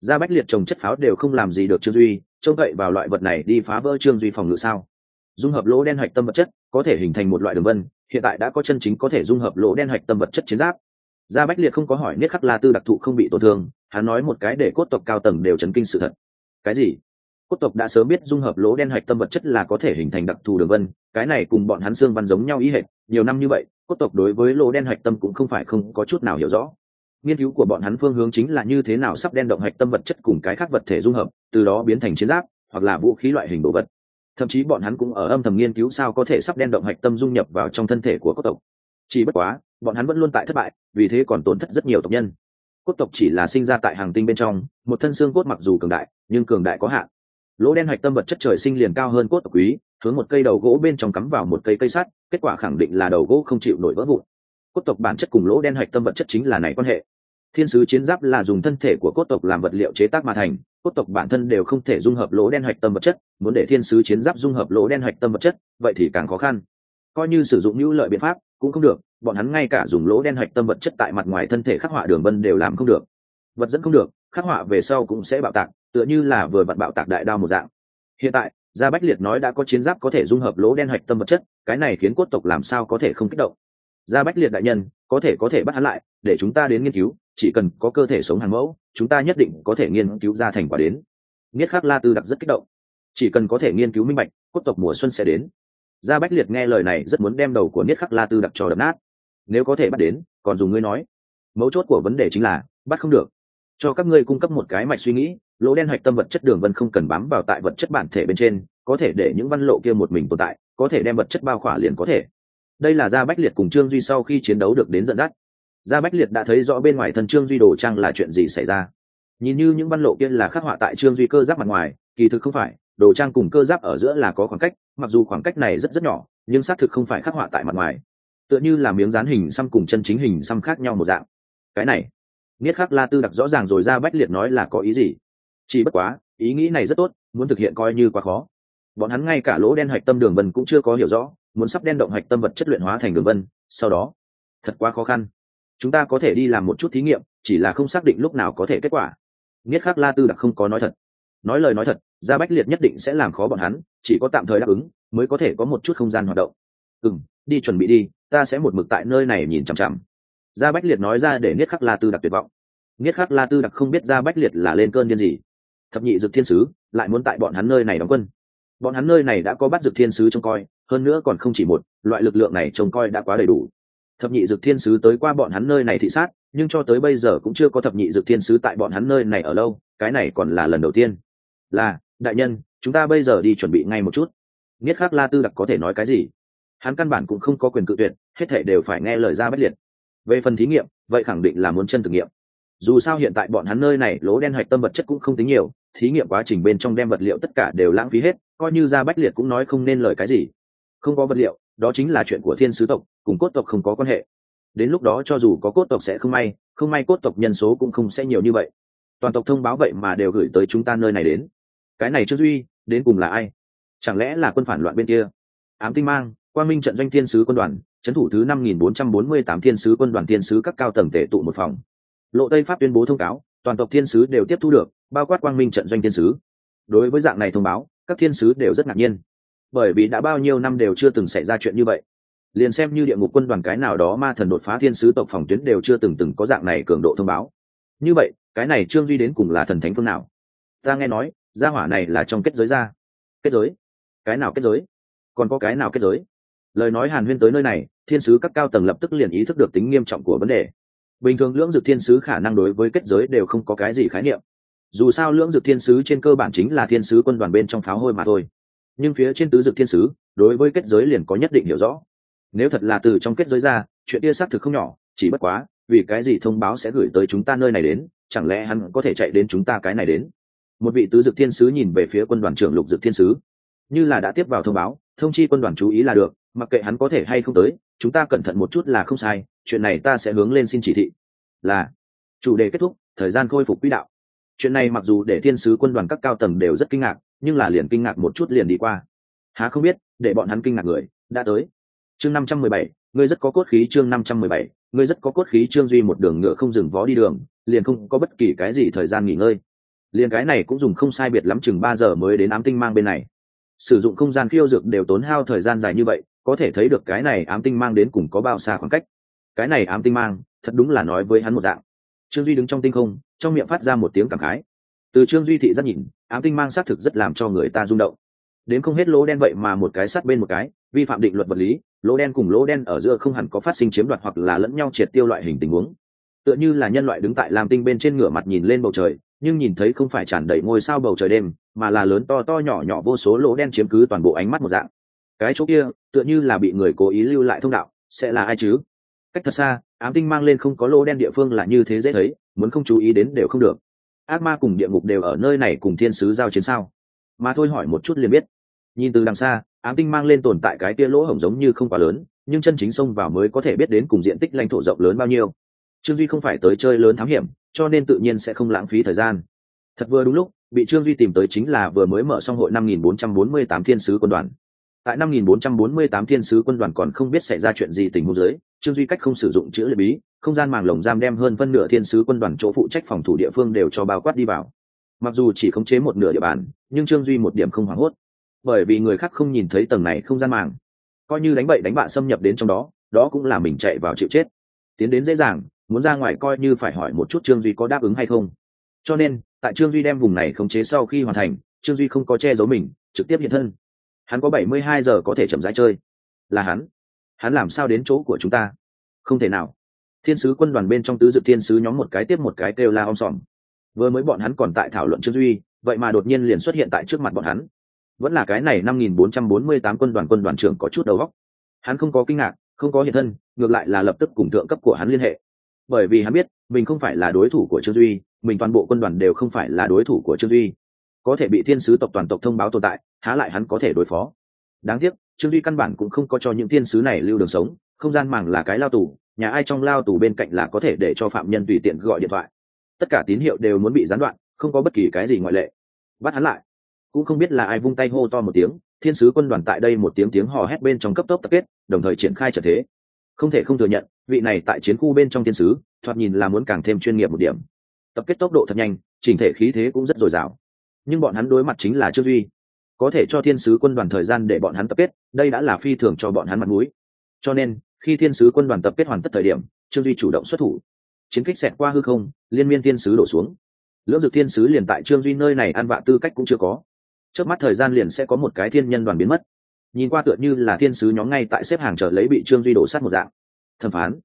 Gia bách liệt trồng chất pháo đều không làm gì được trương duy, trông cậy vào loại vật này đi phá vỡ trương duy phòng ngự sao? Dung hợp lỗ đen hạch tâm vật chất, có thể hình thành một loại đường vân, hiện tại đã có chân chính có thể dung hợp lỗ đen hạch tâm vật chất chiến giáp. Gia bách liệt không có hỏi niết khắc la tư đặc thụ không bị tổn thương, hắn nói một cái để cốt tộc cao tầng đều chấn kinh sự thật. Cái gì? Cốt tộc đã sớm biết dung hợp lỗ đen hạch tâm vật chất là có thể hình thành đặc thù đường vân, cái này cùng bọn hắn xương văn giống nhau ý hệt, nhiều năm như vậy, cốt tộc đối với lỗ đen hạch tâm cũng không phải không có chút nào hiểu rõ. Nghiên cứu của bọn hắn phương hướng chính là như thế nào sắp đen động hạch tâm vật chất cùng cái khác vật thể dung hợp, từ đó biến thành chiến giáp, hoặc là vũ khí loại hình đồ vật. Thậm chí bọn hắn cũng ở âm thầm nghiên cứu sao có thể sắp đen động hạch tâm dung nhập vào trong thân thể của cốt tộc. Chỉ bất quá, bọn hắn vẫn luôn tại thất bại, vì thế còn tổn thất rất nhiều tộc nhân. Cốt tộc chỉ là sinh ra tại hàng tinh bên trong, một thân xương cốt mặc dù cường đại, nhưng cường đại có hạn lỗ đen hạch tâm vật chất trời sinh liền cao hơn cốt tộc quý, hướng một cây đầu gỗ bên trong cắm vào một cây cây sắt, kết quả khẳng định là đầu gỗ không chịu nổi vỡ vụn. Cốt tộc bản chất cùng lỗ đen hạch tâm vật chất chính là này quan hệ. Thiên sứ chiến giáp là dùng thân thể của cốt tộc làm vật liệu chế tác mà thành, cốt tộc bản thân đều không thể dung hợp lỗ đen hạch tâm vật chất, muốn để thiên sứ chiến giáp dung hợp lỗ đen hạch tâm vật chất, vậy thì càng khó khăn. Coi như sử dụng hữu lợi biện pháp, cũng không được, bọn hắn ngay cả dùng lỗ đen hạch tâm vật chất tại mặt ngoài thân thể khắc họa đường vân đều làm không được. Vật dẫn không được, khắc họa về sau cũng sẽ bạo tạc tựa như là vừa vặn bạo tạc đại đao một dạng. Hiện tại, gia bách liệt nói đã có chiến giáp có thể dung hợp lỗ đen hạch tâm vật chất, cái này khiến cốt tộc làm sao có thể không kích động. Gia bách liệt đại nhân, có thể có thể bắt hắn lại, để chúng ta đến nghiên cứu, chỉ cần có cơ thể sống hàng mẫu, chúng ta nhất định có thể nghiên cứu ra thành quả đến. Nghiết khắc la tư đặc rất kích động. Chỉ cần có thể nghiên cứu minh bạch, cốt tộc mùa xuân sẽ đến. Gia bách liệt nghe lời này rất muốn đem đầu của niết khắc la tư đặc cho đập nát. Nếu có thể bắt đến, còn dùng ngươi nói. Mấu chốt của vấn đề chính là, bắt không được. Cho các ngươi cung cấp một cái mạch suy nghĩ lỗ đen hạch tâm vật chất đường vân không cần bám vào tại vật chất bản thể bên trên, có thể để những văn lộ kia một mình tồn tại, có thể đem vật chất bao khỏa liền có thể. Đây là gia bách liệt cùng trương duy sau khi chiến đấu được đến dẫn dắt. Gia bách liệt đã thấy rõ bên ngoài thân trương duy đồ trang là chuyện gì xảy ra. Nhìn như những văn lộ kia là khắc họa tại trương duy cơ giáp mặt ngoài, kỳ thực không phải, đồ trang cùng cơ giáp ở giữa là có khoảng cách, mặc dù khoảng cách này rất rất nhỏ, nhưng xác thực không phải khắc họa tại mặt ngoài. Tựa như là miếng dán hình xăm cùng chân chính hình xăm khác nhau một dạng. Cái này, niết khắc la tư đặc rõ ràng rồi ra bách liệt nói là có ý gì? Chỉ bất quá, ý nghĩ này rất tốt, muốn thực hiện coi như quá khó. Bọn hắn ngay cả lỗ đen hạch tâm đường vân cũng chưa có hiểu rõ, muốn sắp đen động hạch tâm vật chất luyện hóa thành đường vân, sau đó, thật quá khó khăn. Chúng ta có thể đi làm một chút thí nghiệm, chỉ là không xác định lúc nào có thể kết quả. Nghiết khắc la tư đặc không có nói thật. Nói lời nói thật, gia bách liệt nhất định sẽ làm khó bọn hắn, chỉ có tạm thời đáp ứng, mới có thể có một chút không gian hoạt động. Ừ m đi chuẩn bị đi, ta sẽ một mực tại nơi này nhìn chằm chằm. Gia bách liệt nói ra để nghiết khắc la tư đặc tuyệt vọng. Nghiết khắc la tư đặc không biết gia bách liệt là lên cơn điên gì thập nhị dực thiên sứ lại muốn tại bọn hắn nơi này đóng quân. Bọn hắn nơi này đã có bắt dực thiên sứ trông coi, hơn nữa còn không chỉ một, loại lực lượng này trông coi đã quá đầy đủ. Thập nhị dực thiên sứ tới qua bọn hắn nơi này thị sát, nhưng cho tới bây giờ cũng chưa có thập nhị dực thiên sứ tại bọn hắn nơi này ở lâu, cái này còn là lần đầu tiên. Là, đại nhân, chúng ta bây giờ đi chuẩn bị ngay một chút. Niết khắc la tư đặc có thể nói cái gì? Hắn căn bản cũng không có quyền cự tuyệt, hết thể đều phải nghe lời ra bất liệt. Về phần thí nghiệm, vậy khẳng định là muốn chân thực nghiệm dù sao hiện tại bọn hắn nơi này, lỗ đen hạch tâm vật chất cũng không tính nhiều, thí nghiệm quá trình bên trong đem vật liệu tất cả đều lãng phí hết, coi như ra bách liệt cũng nói không nên lời cái gì. Không có vật liệu, đó chính là chuyện của thiên sứ tộc, cùng cốt tộc không có quan hệ. Đến lúc đó cho dù có cốt tộc sẽ không may không may cốt tộc nhân số cũng không sẽ nhiều như vậy. Toàn tộc thông báo vậy mà đều gửi tới chúng ta nơi này đến. Cái này chưa duy, đến cùng là ai? Chẳng lẽ là quân phản loạn bên kia? Ám tinh mang Quan minh trận doanh thiên sứ quân đoàn trấn thủ thứ năm nghìn bốn trăm bốn mươi tám thiên sứ quân đoàn thiên sứ các cao tầng tể tụ một phòng lộ tây pháp tuyên bố thông cáo, toàn tộc thiên sứ đều tiếp thu được, bao quát quang minh trận doanh thiên sứ. Đối với dạng này thông báo, các thiên sứ đều rất ngạc nhiên. Bởi vì đã bao nhiêu năm đều chưa từng xảy ra chuyện như vậy. Liền xem như địa ngục quân đoàn cái nào đó ma thần đột phá thiên sứ tộc phòng tuyến đều chưa từng từng có dạng này cường độ thông báo. Như vậy, cái này trương duy đến cùng là thần thánh phương nào? Ta nghe nói, gia hỏa này là trong kết giới ra kết giới? Cái nào kết giới? Còn có cái nào kết giới? Lời nói hàn huyên tới nơi này, thiên sứ các cao tầng lập tức liền ý thức được tính nghiêm trọng của vấn đề bình thường lưỡng dược thiên sứ khả năng đối với kết giới đều không có cái gì khái niệm. Dù sao lưỡng dược thiên sứ trên cơ bản chính là thiên sứ quân đoàn bên trong pháo hôi mà thôi. Nhưng phía trên tứ dược thiên sứ, đối với kết giới liền có nhất định hiểu rõ. Nếu thật là từ trong kết giới ra, chuyện kia xác thực không nhỏ, chỉ bất quá, vì cái gì thông báo sẽ gửi tới chúng ta nơi này đến, chẳng lẽ hắn có thể chạy đến chúng ta cái này đến? Một vị tứ dực thiên sứ nhìn về phía quân đoàn trưởng lục dực thiên sứ, như là đã tiếp vào thông báo, thông chi quân đoàn chú ý là được, mặc kệ hắn có thể hay không tới chúng ta cẩn thận một chút là không sai, chuyện này ta sẽ hướng lên xin chỉ thị. Là, chủ đề kết thúc, thời gian khôi phục quỹ đạo. Chuyện này mặc dù để thiên sứ quân đoàn các cao tầng đều rất kinh ngạc, nhưng là liền kinh ngạc một chút liền đi qua. Há không biết, để bọn hắn kinh ngạc người, đã tới. Chương năm trăm mười bảy, ngươi rất có cốt khí chương năm trăm mười bảy, ngươi rất có cốt khí trương duy một đường ngựa không dừng vó đi đường, liền không có bất kỳ cái gì thời gian nghỉ ngơi. Liền cái này cũng dùng không sai biệt lắm chừng ba giờ mới đến ám tinh mang bên này. Sử dụng không gian khiêu dược đều tốn hao thời gian dài như vậy có thể thấy được cái này ám tinh mang đến cùng có bao xa khoảng cách. Cái này ám tinh mang, thật đúng là nói với hắn một dạng. Trương duy đứng trong tinh không, trong miệng phát ra một tiếng cảm khái. Từ trương duy thị rất nhìn, ám tinh mang xác thực rất làm cho người ta rung động. Đến không hết lỗ đen vậy mà một cái sắt bên một cái, vi phạm định luật vật lý, lỗ đen cùng lỗ đen ở giữa không hẳn có phát sinh chiếm đoạt hoặc là lẫn nhau triệt tiêu loại hình tình huống. Tựa như là nhân loại đứng tại lam tinh bên trên ngửa mặt nhìn lên bầu trời, nhưng nhìn thấy không phải tràn đầy ngôi sao bầu trời đêm, mà là lớn to to nhỏ nhỏ vô số lỗ đen chiếm cứ toàn bộ ánh mắt một dạng cái chỗ kia, tựa như là bị người cố ý lưu lại thông đạo, sẽ là ai chứ? Cách thật xa, ám tinh mang lên không có lỗ đen địa phương là như thế dễ thấy, muốn không chú ý đến đều không được. Ác ma cùng địa ngục đều ở nơi này cùng thiên sứ giao chiến sao? Mà thôi hỏi một chút liền biết. Nhìn từ đằng xa, ám tinh mang lên tồn tại cái tia lỗ hổng giống như không quá lớn, nhưng chân chính xông vào mới có thể biết đến cùng diện tích lãnh thổ rộng lớn bao nhiêu. Trương duy không phải tới chơi lớn thám hiểm, cho nên tự nhiên sẽ không lãng phí thời gian. Thật vừa đúng lúc, bị trương duy tìm tới chính là vừa mới mở xong hội năm nghìn bốn trăm bốn mươi tám thiên sứ quân đoàn tại năm nghìn bốn trăm bốn mươi tám, thiên sứ quân đoàn còn không biết xảy ra chuyện gì tình huống giới trương duy cách không sử dụng chữ lệ bí, không gian màng lồng giam đem hơn phân nửa thiên sứ quân đoàn chỗ phụ trách phòng thủ địa phương đều cho bao quát đi vào. Mặc dù chỉ khống chế một nửa địa bàn, nhưng trương duy một điểm không hoảng hốt. Bởi vì người khác không nhìn thấy tầng này không gian màng. Coi như đánh bậy đánh bạ xâm nhập đến trong đó đó cũng là mình chạy vào chịu chết. Tiến đến dễ dàng, muốn ra ngoài coi như phải hỏi một chút trương duy có đáp ứng hay không. Cho nên, tại trương duy đem vùng này khống chế sau khi hoàn thành, trương duy không có che giấu mình, trực tiếp hiện thân hắn có bảy mươi hai giờ có thể chậm rãi chơi. Là hắn. Hắn làm sao đến chỗ của chúng ta? Không thể nào. Thiên sứ quân đoàn bên trong tứ dự thiên sứ nhóm một cái tiếp một cái kêu la om sòm. Vừa mới bọn hắn còn tại thảo luận trương duy, vậy mà đột nhiên liền xuất hiện tại trước mặt bọn hắn. Vẫn là cái này năm nghìn bốn trăm bốn mươi tám quân đoàn quân đoàn trưởng có chút đầu óc. Hắn không có kinh ngạc, không có hiện thân, ngược lại là lập tức cùng thượng cấp của hắn liên hệ. Bởi vì hắn biết, mình không phải là đối thủ của trương duy, mình toàn bộ quân đoàn đều không phải là đối thủ của trương duy. Có thể bị thiên sứ tộc toàn tộc thông báo tồn tại há lại hắn có thể đối phó. Đáng tiếc, trương duy căn bản cũng không có cho những thiên sứ này lưu đường sống, không gian màng là cái lao tù, nhà ai trong lao tù bên cạnh là có thể để cho phạm nhân tùy tiện gọi điện thoại. Tất cả tín hiệu đều muốn bị gián đoạn, không có bất kỳ cái gì ngoại lệ. Bắt hắn lại. Cũng không biết là ai vung tay hô to một tiếng, thiên sứ quân đoàn tại đây một tiếng tiếng hò hét bên trong cấp tốc tập kết, đồng thời triển khai trở thế. Không thể không thừa nhận, vị này tại chiến khu bên trong thiên sứ, thoạt nhìn là muốn càng thêm chuyên nghiệp một điểm. Tập kết tốc độ thật nhanh, chỉnh thể khí thế cũng rất dồi dào. Nhưng bọn hắn đối mặt chính là trương duy có thể cho thiên sứ quân đoàn thời gian để bọn hắn tập kết, đây đã là phi thường cho bọn hắn mặt mũi. Cho nên, khi thiên sứ quân đoàn tập kết hoàn tất thời điểm, trương duy chủ động xuất thủ. Chiến kích xẹt qua hư không, liên miên thiên sứ đổ xuống. Lưỡng dực thiên sứ liền tại trương duy nơi này ăn vạ tư cách cũng chưa có. Trước mắt thời gian liền sẽ có một cái thiên nhân đoàn biến mất. Nhìn qua tựa như là thiên sứ nhóm ngay tại xếp hàng chờ lấy bị trương duy đổ sát một dạng. Thẩm phán.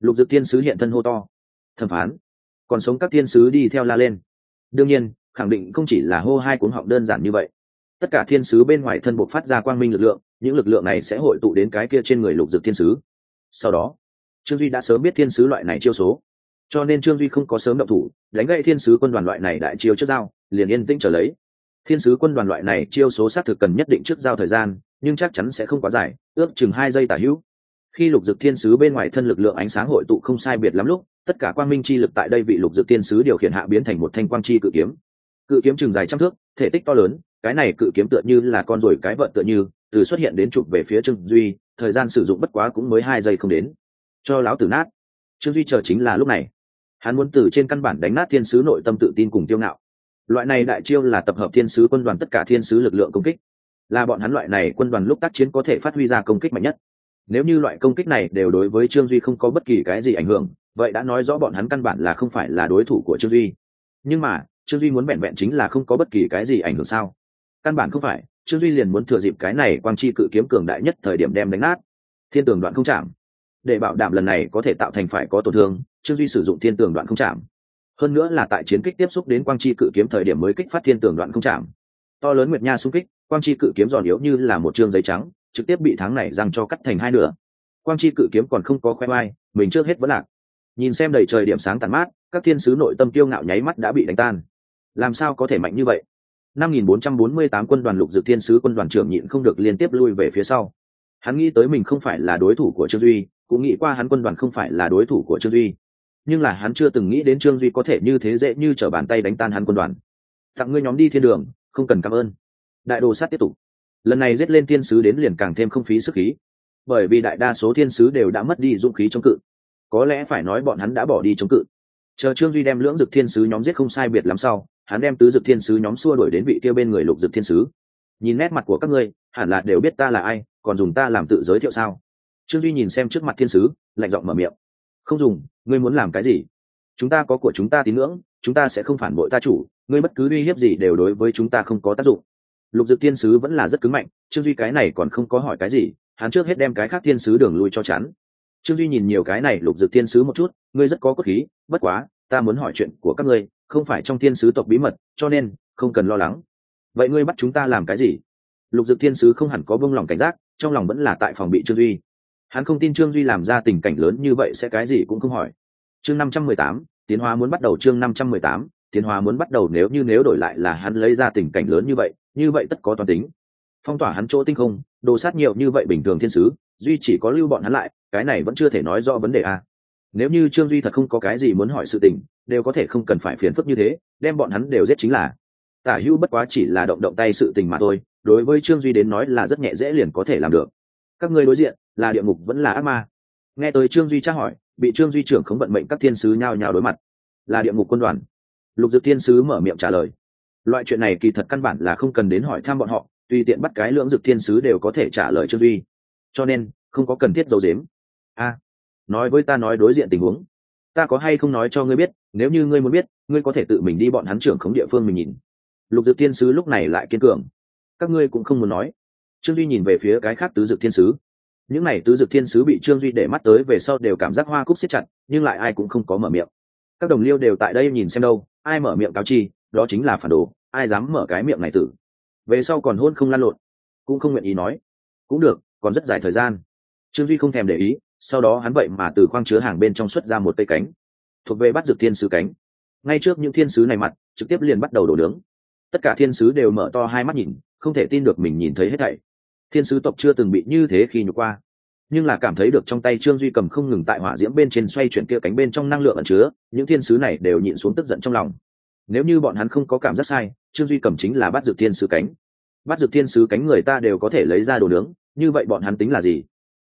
Lục dực thiên sứ hiện thân hô to. Thẩm phán. Còn sống các thiên sứ đi theo la lên. Đương nhiên, khẳng định không chỉ là hô hai cuốn họng đơn giản như vậy tất cả thiên sứ bên ngoài thân buộc phát ra quang minh lực lượng, những lực lượng này sẽ hội tụ đến cái kia trên người lục dược thiên sứ. Sau đó, trương duy đã sớm biết thiên sứ loại này chiêu số. Cho nên trương duy không có sớm động thủ, đánh gậy thiên sứ quân đoàn loại này đại chiêu trước dao liền yên tĩnh trở lấy. Thiên sứ quân đoàn loại này chiêu số xác thực cần nhất định trước giao thời gian, nhưng chắc chắn sẽ không quá dài, ước chừng hai giây tả hữu. Khi lục dực thiên sứ bên ngoài thân lực lượng ánh sáng hội tụ không sai biệt lắm lúc, tất cả quang minh chi lực tại đây bị lục dực thiên sứ điều khiển hạ biến thành một thanh quang chi cự kiếm. Cự kiếm chừng dài trăm thước, thể tích to lớn cái này cự kiếm tựa như là con rồi cái vợn tựa như, từ xuất hiện đến chụp về phía trương duy, thời gian sử dụng bất quá cũng mới hai giây không đến. Cho lão tử nát. Trương duy chờ chính là lúc này. Hắn muốn từ trên căn bản đánh nát thiên sứ nội tâm tự tin cùng tiêu ngạo. Loại này đại chiêu là tập hợp thiên sứ quân đoàn tất cả thiên sứ lực lượng công kích. Là bọn hắn loại này quân đoàn lúc tác chiến có thể phát huy ra công kích mạnh nhất. Nếu như loại công kích này đều đối với trương duy không có bất kỳ cái gì ảnh hưởng, vậy đã nói rõ bọn hắn căn bản là không phải là đối thủ của trương duy. Nhưng mà, trương duy muốn vẹn vẹn chính là không có bất kỳ cái gì ảnh hưởng sao? Căn bản không phải trương duy liền muốn thừa dịp cái này quang chi cự kiếm cường đại nhất thời điểm đem đánh nát. Thiên tường đoạn không chạm. Để bảo đảm lần này có thể tạo thành phải có tổn thương trương duy sử dụng thiên tường đoạn không chạm. Hơn nữa là tại chiến kích tiếp xúc đến quang chi cự kiếm thời điểm mới kích phát thiên tường đoạn không chạm. To lớn nguyệt nha xung kích quang chi cự kiếm giòn yếu như là một chương giấy trắng trực tiếp bị tháng này răng cho cắt thành hai nửa. Quang chi cự kiếm còn không có khoe mai, mình trước hết vẫn lạc. Nhìn xem đầy trời điểm sáng tàn mát các thiên sứ nội tâm kiêu ngạo nháy mắt đã bị đánh tan. Làm sao có thể mạnh như vậy? 5448 quân đoàn lục dự thiên sứ quân đoàn trưởng nhịn không được liên tiếp lui về phía sau. Hắn nghĩ tới mình không phải là đối thủ của trương duy, cũng nghĩ qua hắn quân đoàn không phải là đối thủ của trương duy. Nhưng là hắn chưa từng nghĩ đến trương duy có thể như thế dễ như trở bàn tay đánh tan hắn quân đoàn. Tặng ngươi nhóm đi thiên đường, không cần cảm ơn. Đại đồ sát tiếp tục. Lần này giết lên thiên sứ đến liền càng thêm không phí sức khí. Bởi vì đại đa số thiên sứ đều đã mất đi dũng khí chống cự. Có lẽ phải nói bọn hắn đã bỏ đi chống cự. Chờ trương duy đem lưỡng dực thiên sứ nhóm giết không sai biệt lắm sau hắn đem tứ dực thiên sứ nhóm xua đuổi đến vị kia bên người lục dực thiên sứ. Nhìn nét mặt của các ngươi, hẳn là đều biết ta là ai, còn dùng ta làm tự giới thiệu sao? Trương duy nhìn xem trước mặt thiên sứ, lạnh giọng mở miệng. Không dùng, ngươi muốn làm cái gì? Chúng ta có của chúng ta tín ngưỡng, chúng ta sẽ không phản bội ta chủ, ngươi bất cứ uy hiếp gì đều đối với chúng ta không có tác dụng. Lục dực thiên sứ vẫn là rất cứng mạnh, trương duy cái này còn không có hỏi cái gì, hắn trước hết đem cái khác thiên sứ đường lui cho chắn. Trương duy nhìn nhiều cái này, lục dực thiên sứ một chút, ngươi rất có cốt khí, bất quá, ta muốn hỏi chuyện của các ngươi không phải trong thiên sứ tộc bí mật, cho nên, không cần lo lắng. Vậy ngươi bắt chúng ta làm cái gì? Lục dực thiên sứ không hẳn có bông lòng cảnh giác, trong lòng vẫn là tại phòng bị trương duy. Hắn không tin trương duy làm ra tình cảnh lớn như vậy sẽ cái gì cũng không hỏi. Chương năm trăm mười tám, tiến hóa muốn bắt đầu chương năm trăm mười tám, tiến hóa muốn bắt đầu nếu như nếu đổi lại là hắn lấy ra tình cảnh lớn như vậy như vậy tất có toàn tính. Phong tỏa hắn chỗ tinh không, đồ sát nhiều như vậy bình thường thiên sứ, duy chỉ có lưu bọn hắn lại, cái này vẫn chưa thể nói rõ vấn đề a. Nếu như trương duy thật không có cái gì muốn hỏi sự tình đều có thể không cần phải phiền phức như thế, đem bọn hắn đều giết chính là. Tả hữu bất quá chỉ là động động tay sự tình mà thôi, đối với trương duy đến nói là rất nhẹ dễ liền có thể làm được. Các ngươi đối diện, là địa ngục vẫn là ác ma. Nghe tới trương duy tra hỏi, bị trương duy trưởng không vận mệnh các thiên sứ nhao nhao đối mặt. Là địa ngục quân đoàn. Lục dược thiên sứ mở miệng trả lời. Loại chuyện này kỳ thật căn bản là không cần đến hỏi thăm bọn họ, tùy tiện bắt cái lưỡng dược thiên sứ đều có thể trả lời trương duy. Cho nên, không có cần thiết giấu dếm a, nói với ta nói đối diện tình huống ta có hay không nói cho ngươi biết, nếu như ngươi muốn biết, ngươi có thể tự mình đi bọn hắn trưởng khống địa phương mình nhìn. Lục dược thiên sứ lúc này lại kiên cường. Các ngươi cũng không muốn nói. Trương duy nhìn về phía cái khác tứ dược thiên sứ. Những n à y tứ dược thiên sứ bị trương duy để mắt tới về sau đều cảm giác hoa cúc siết chặt, nhưng lại ai cũng không có mở miệng. Các đồng liêu đều tại đây nhìn xem đâu, ai mở miệng cáo chi, đó chính là phản đồ, ai dám mở cái miệng này tử. Về sau còn hôn không lan lộn, cũng không nguyện ý nói. Cũng được, còn rất dài thời gian. Trương duy không thèm để ý sau đó hắn vậy mà từ khoang chứa hàng bên trong xuất ra một cây cánh, thuộc về bắt dược thiên sứ cánh. Ngay trước những thiên sứ này mặt, trực tiếp liền bắt đầu đổ nướng. Tất cả thiên sứ đều mở to hai mắt nhìn, không thể tin được mình nhìn thấy hết thảy. Thiên sứ tộc chưa từng bị như thế khi nhục qua. Nhưng là cảm thấy được trong tay trương duy cầm không ngừng tại hỏa diễm bên trên xoay chuyển kia cánh bên trong năng lượng ẩn chứa, những thiên sứ này đều nhịn xuống tức giận trong lòng. Nếu như bọn hắn không có cảm giác sai, trương duy cầm chính là bắt dược thiên sứ cánh. Bắt dược thiên sứ cánh người ta đều có thể lấy ra đồ nướng, như vậy bọn hắn tính là gì?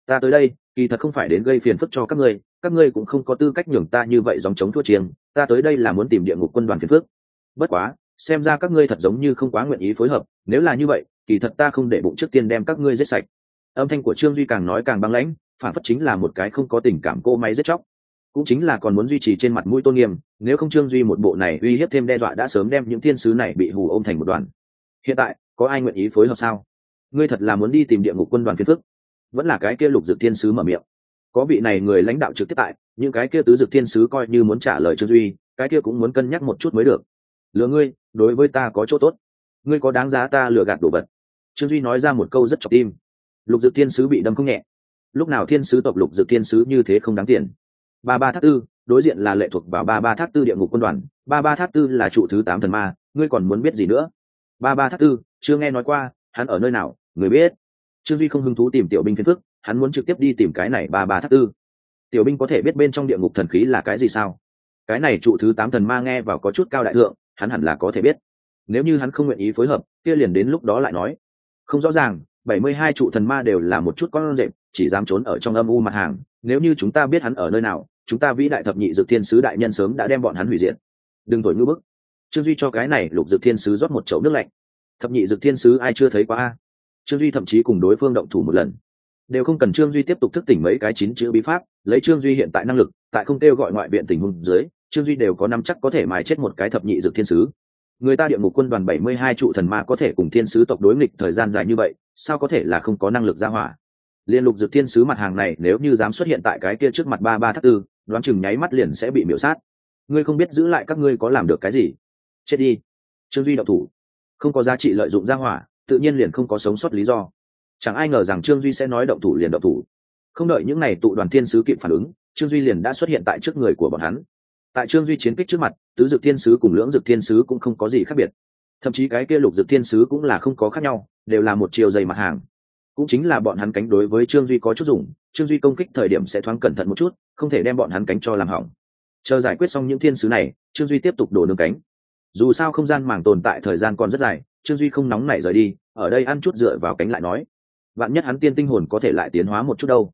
Ta tới đây, kỳ thật không phải đến gây phiền phức cho các ngươi các ngươi cũng không có tư cách nhường ta như vậy dòng chống thua chiêng, ta tới đây là muốn tìm địa ngục quân đoàn phiền phức. Bất quá, xem ra các ngươi thật giống như không quá nguyện ý phối hợp, nếu là như vậy, kỳ thật ta không để bụng trước tiên đem các ngươi giết sạch. Âm thanh của trương duy càng nói càng băng lãnh, phản phất chính là một cái không có tình cảm cô máy giết chóc. Cũng chính là còn muốn duy trì trên mặt mũi tôn nghiêm, nếu không trương duy một bộ này uy hiếp thêm đe dọa đã sớm đem những thiên sứ này bị hù ôm thành một đoàn. Hiện tại, có ai nguyện ý phối hợp sao? Ngươi thật là muốn đi tìm địa ngục quân đoàn phiền phức vẫn là cái kia lục dược thiên sứ mở miệng. Có vị này người lãnh đạo trực tiếp tại những cái kia tứ dược thiên sứ coi như muốn trả lời trương duy, cái kia cũng muốn cân nhắc một chút mới được. Lừa ngươi, đối với ta có chỗ tốt. Ngươi có đáng giá ta lừa gạt đồ vật? Trương duy nói ra một câu rất chọc tim. Lục dược thiên sứ bị đâm không nhẹ. Lúc nào thiên sứ tộc lục dược thiên sứ như thế không đáng tiền? Ba ba thác tư, đối diện là lệ thuộc vào ba ba thác tư địa ngục quân đoàn. Ba ba thác tư là trụ thứ tám thần ma, ngươi còn muốn biết gì nữa? Ba ba thác tư, chưa nghe nói qua, hắn ở nơi nào, người biết? Trương duy không hứng thú tìm tiểu binh phiền phức, hắn muốn trực tiếp đi tìm cái này ba ba tháp tư. Tiểu binh có thể biết bên trong địa ngục thần khí là cái gì sao? Cái này trụ thứ tám thần ma nghe vào có chút cao đại thượng, hắn hẳn là có thể biết. Nếu như hắn không nguyện ý phối hợp, kia liền đến lúc đó lại nói. Không rõ ràng, bảy mươi hai trụ thần ma đều là một chút con rệp, chỉ dám trốn ở trong âm u mặt hàng. Nếu như chúng ta biết hắn ở nơi nào, chúng ta vĩ đại thập nhị dược thiên sứ đại nhân sớm đã đem bọn hắn hủy diệt. Đừng thổi ngư bức. Trương duy cho cái này lục dược thiên sứ rót một chậu nước lạnh. Thập nhị dược thiên sứ ai chưa thấy qua a? Trương duy thậm chí cùng đối phương động thủ một lần. Đều không cần trương duy tiếp tục thức tỉnh mấy cái chín chữ bí pháp, lấy trương duy hiện tại năng lực, tại không kêu gọi ngoại viện tình huống dưới, trương duy đều có năm chắc có thể mài chết một cái thập nhị dược thiên sứ. Người ta địa ngục quân đoàn bảy mươi hai trụ thần ma có thể cùng thiên sứ tộc đối nghịch thời gian dài như vậy, sao có thể là không có năng lực ra hỏa? Liên lục dược thiên sứ mặt hàng này nếu như dám xuất hiện tại cái kia trước mặt ba ba thất tư, đoán chừng nháy mắt liền sẽ bị miễu sát. Ngươi không biết giữ lại các ngươi có làm được cái gì? Chết đi. Trương duy đậu thủ. Không có giá trị lợi dụng ra hỏa tự nhiên liền không có sống sót lý do. Chẳng ai ngờ rằng trương duy sẽ nói động thủ liền động thủ. Không đợi những n à y tụ đoàn thiên sứ kịp phản ứng, trương duy liền đã xuất hiện tại trước người của bọn hắn. Tại trương duy chiến kích trước mặt, tứ dực thiên sứ cùng lưỡng dực thiên sứ cũng không có gì khác biệt. Thậm chí cái kia lục dực thiên sứ cũng là không có khác nhau, đều là một chiều dày mặt hàng. Cũng chính là bọn hắn cánh đối với trương duy có chút dùng, trương duy công kích thời điểm sẽ thoáng cẩn thận một chút, không thể đem bọn hắn cánh cho làm hỏng. Chờ giải quyết xong những thiên sứ này, trương duy tiếp tục đổ nương cánh. Dù sao không gian màng tồn tại thời gian còn rất dài trương duy không nóng nảy rời đi, ở đây ăn chút dựa vào cánh lại nói. Vạn nhất hắn tiên tinh hồn có thể lại tiến hóa một chút đâu.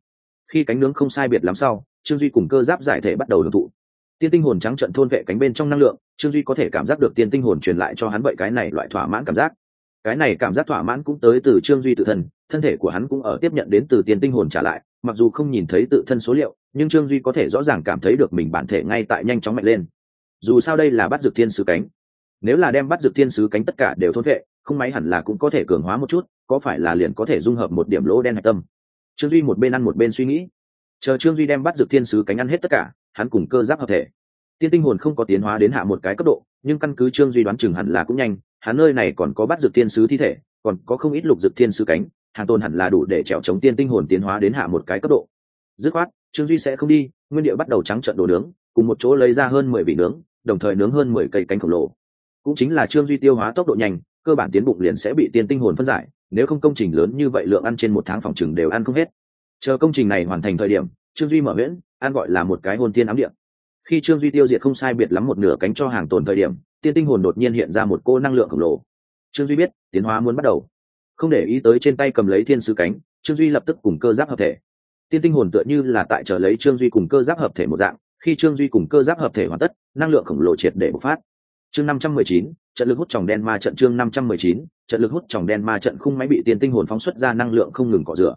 Khi cánh nướng không sai biệt lắm sau, trương duy cùng cơ giáp giải thể bắt đầu hưởng thụ. Tiên tinh hồn trắng trận thôn vệ cánh bên trong năng lượng, trương duy có thể cảm giác được tiên tinh hồn truyền lại cho hắn vậy cái này loại thỏa mãn cảm giác. Cái này cảm giác thỏa mãn cũng tới từ trương duy tự thân thân thể của hắn cũng ở tiếp nhận đến từ tiên tinh hồn trả lại, mặc dù không nhìn thấy tự thân số liệu, nhưng trương duy có thể rõ ràng cảm thấy được mình bản thể ngay tại nhanh chóng mạnh lên. Dù sao đây là bắt dược thiên sứ cánh nếu là đem bắt dược thiên sứ cánh tất cả đều thôn vệ, không máy hẳn là cũng có thể cường hóa một chút, có phải là liền có thể dung hợp một điểm lỗ đen hạch tâm? Trương duy một bên ăn một bên suy nghĩ. Chờ trương duy đem bắt dược thiên sứ cánh ăn hết tất cả, hắn cùng cơ giáp hợp thể. Tiên tinh hồn không có tiến hóa đến hạ một cái cấp độ, nhưng căn cứ trương duy đoán chừng hẳn là cũng nhanh, hắn nơi này còn có bắt dược thiên sứ thi thể, còn có không ít lục dược thiên sứ cánh, hàng tồn hẳn là đủ để trèo chống tiên tinh hồn tiến hóa đến hạ một cái cấp độ. Dứt khoát, trương duy sẽ không đi, nguyên địa bắt đầu trắng trận đồ nướng, cùng một chỗ lấy ra hơn mười vị nướng, đồng thời nướng hơn mười cây cánh khổng lồ cũng chính là trương duy tiêu hóa tốc độ nhanh, cơ bản tiến bụng liền sẽ bị tiên tinh hồn phân giải, nếu không công trình lớn như vậy lượng ăn trên một tháng phòng chừng đều ăn không hết. Chờ công trình này hoàn thành thời điểm, trương duy mở miễn, ăn gọi là một cái hôn tiên ám điện khi trương duy tiêu diệt không sai biệt lắm một nửa cánh cho hàng tồn thời điểm, tiên tinh hồn đột nhiên hiện ra một cô năng lượng khổng lồ. Trương duy biết, tiến hóa muốn bắt đầu. Không để ý tới trên tay cầm lấy thiên sứ cánh, trương duy lập tức cùng cơ giáp hợp thể. Tiên tinh hồn tựa như là tại trở lấy trương duy cùng cơ giáp hợp thể một dạng, khi trương duy cùng cơ giáp hợp thể hoàn tất, năng lượng khổng lồ triệt để bộc phát chương năm trăm mười chín, trận lực hút tròng đen ma trận chương năm trăm mười chín, trận lực hút tròng đen ma trận khung máy bị tiên tinh hồn phóng xuất ra năng lượng không ngừng cọ rửa.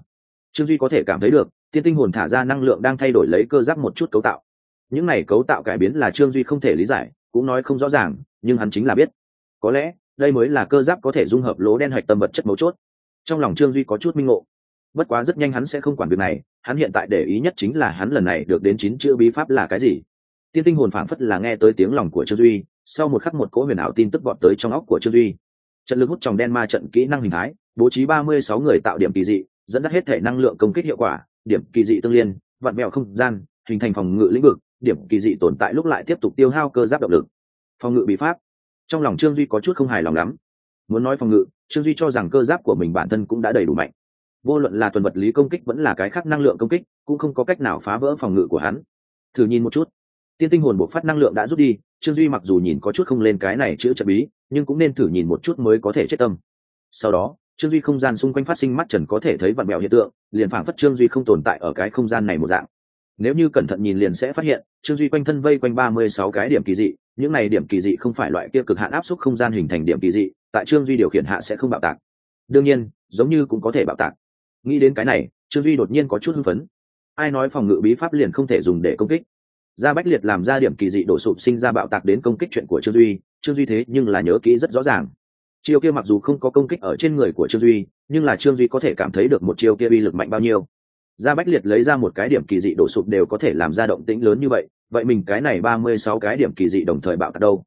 Trương duy có thể cảm thấy được, tiên tinh hồn thả ra năng lượng đang thay đổi lấy cơ giáp một chút cấu tạo. Những này cấu tạo cải biến là trương duy không thể lý giải, cũng nói không rõ ràng, nhưng hắn chính là biết. Có lẽ, đây mới là cơ giáp có thể dung hợp lỗ đen hạch tâm vật chất mấu chốt. Trong lòng trương duy có chút minh ngộ. Bất quá rất nhanh hắn sẽ không quản việc này, hắn hiện tại để ý nhất chính là hắn lần này được đến chín chữ bí pháp là cái gì. Tiên tinh hồn phảng phất là nghe tới tiếng lòng của trương duy sau một khắc một cỗ huyền ảo tin tức vọt tới trong óc của trương duy. Trận lực hút tròng đen ma trận kỹ năng hình thái, bố trí ba mươi sáu người tạo điểm kỳ dị, dẫn dắt hết thể năng lượng công kích hiệu quả, điểm kỳ dị tương liên vặn mẹo không gian, hình thành phòng ngự lĩnh vực, điểm kỳ dị tồn tại lúc lại tiếp tục tiêu hao cơ giáp động lực. Phòng ngự bị pháp. Trong lòng trương duy có chút không hài lòng lắm. Muốn nói phòng ngự, trương duy cho rằng cơ giáp của mình bản thân cũng đã đầy đủ mạnh. Vô luận là tuần vật lý công kích vẫn là cái khác năng lượng công kích, cũng không có cách nào phá vỡ phòng ngự của hắn. Thử nhìn một chút tiên tinh hồn buộc phát năng lượng đã rút đi, trương duy mặc dù nhìn có chút không lên cái này chữ trận bí, nhưng cũng nên thử nhìn một chút mới có thể chết tâm. Sau đó, trương duy không gian xung quanh phát sinh mắt trần có thể thấy vặn mẹo hiện tượng, liền phảng phất trương duy không tồn tại ở cái không gian này một dạng. Nếu như cẩn thận nhìn liền sẽ phát hiện, trương duy quanh thân vây quanh ba mươi sáu cái điểm kỳ dị, những này điểm kỳ dị không phải loại kia cực hạn áp suất không gian hình thành điểm kỳ dị, tại trương duy điều khiển hạ sẽ không bạo tạc. Đương nhiên, giống như cũng có thể bạo tạc. Nghĩ đến cái này, trương duy đột nhiên có chút hưng phấn. Ai nói phòng ngự bí pháp liền không thể dùng để công kích? Gia bách liệt làm ra điểm kỳ dị đổ sụp sinh ra bạo tạc đến công kích chuyện của trương duy trương duy thế nhưng là nhớ kỹ rất rõ ràng. Chiêu kia mặc dù không có công kích ở trên người của trương duy, nhưng là trương duy có thể cảm thấy được một chiêu kia uy lực mạnh bao nhiêu. Gia bách liệt lấy ra một cái điểm kỳ dị đổ sụp đều có thể làm ra động tĩnh lớn như vậy vậy mình cái này ba mươi sáu cái điểm kỳ dị đồng thời bạo tạc đâu?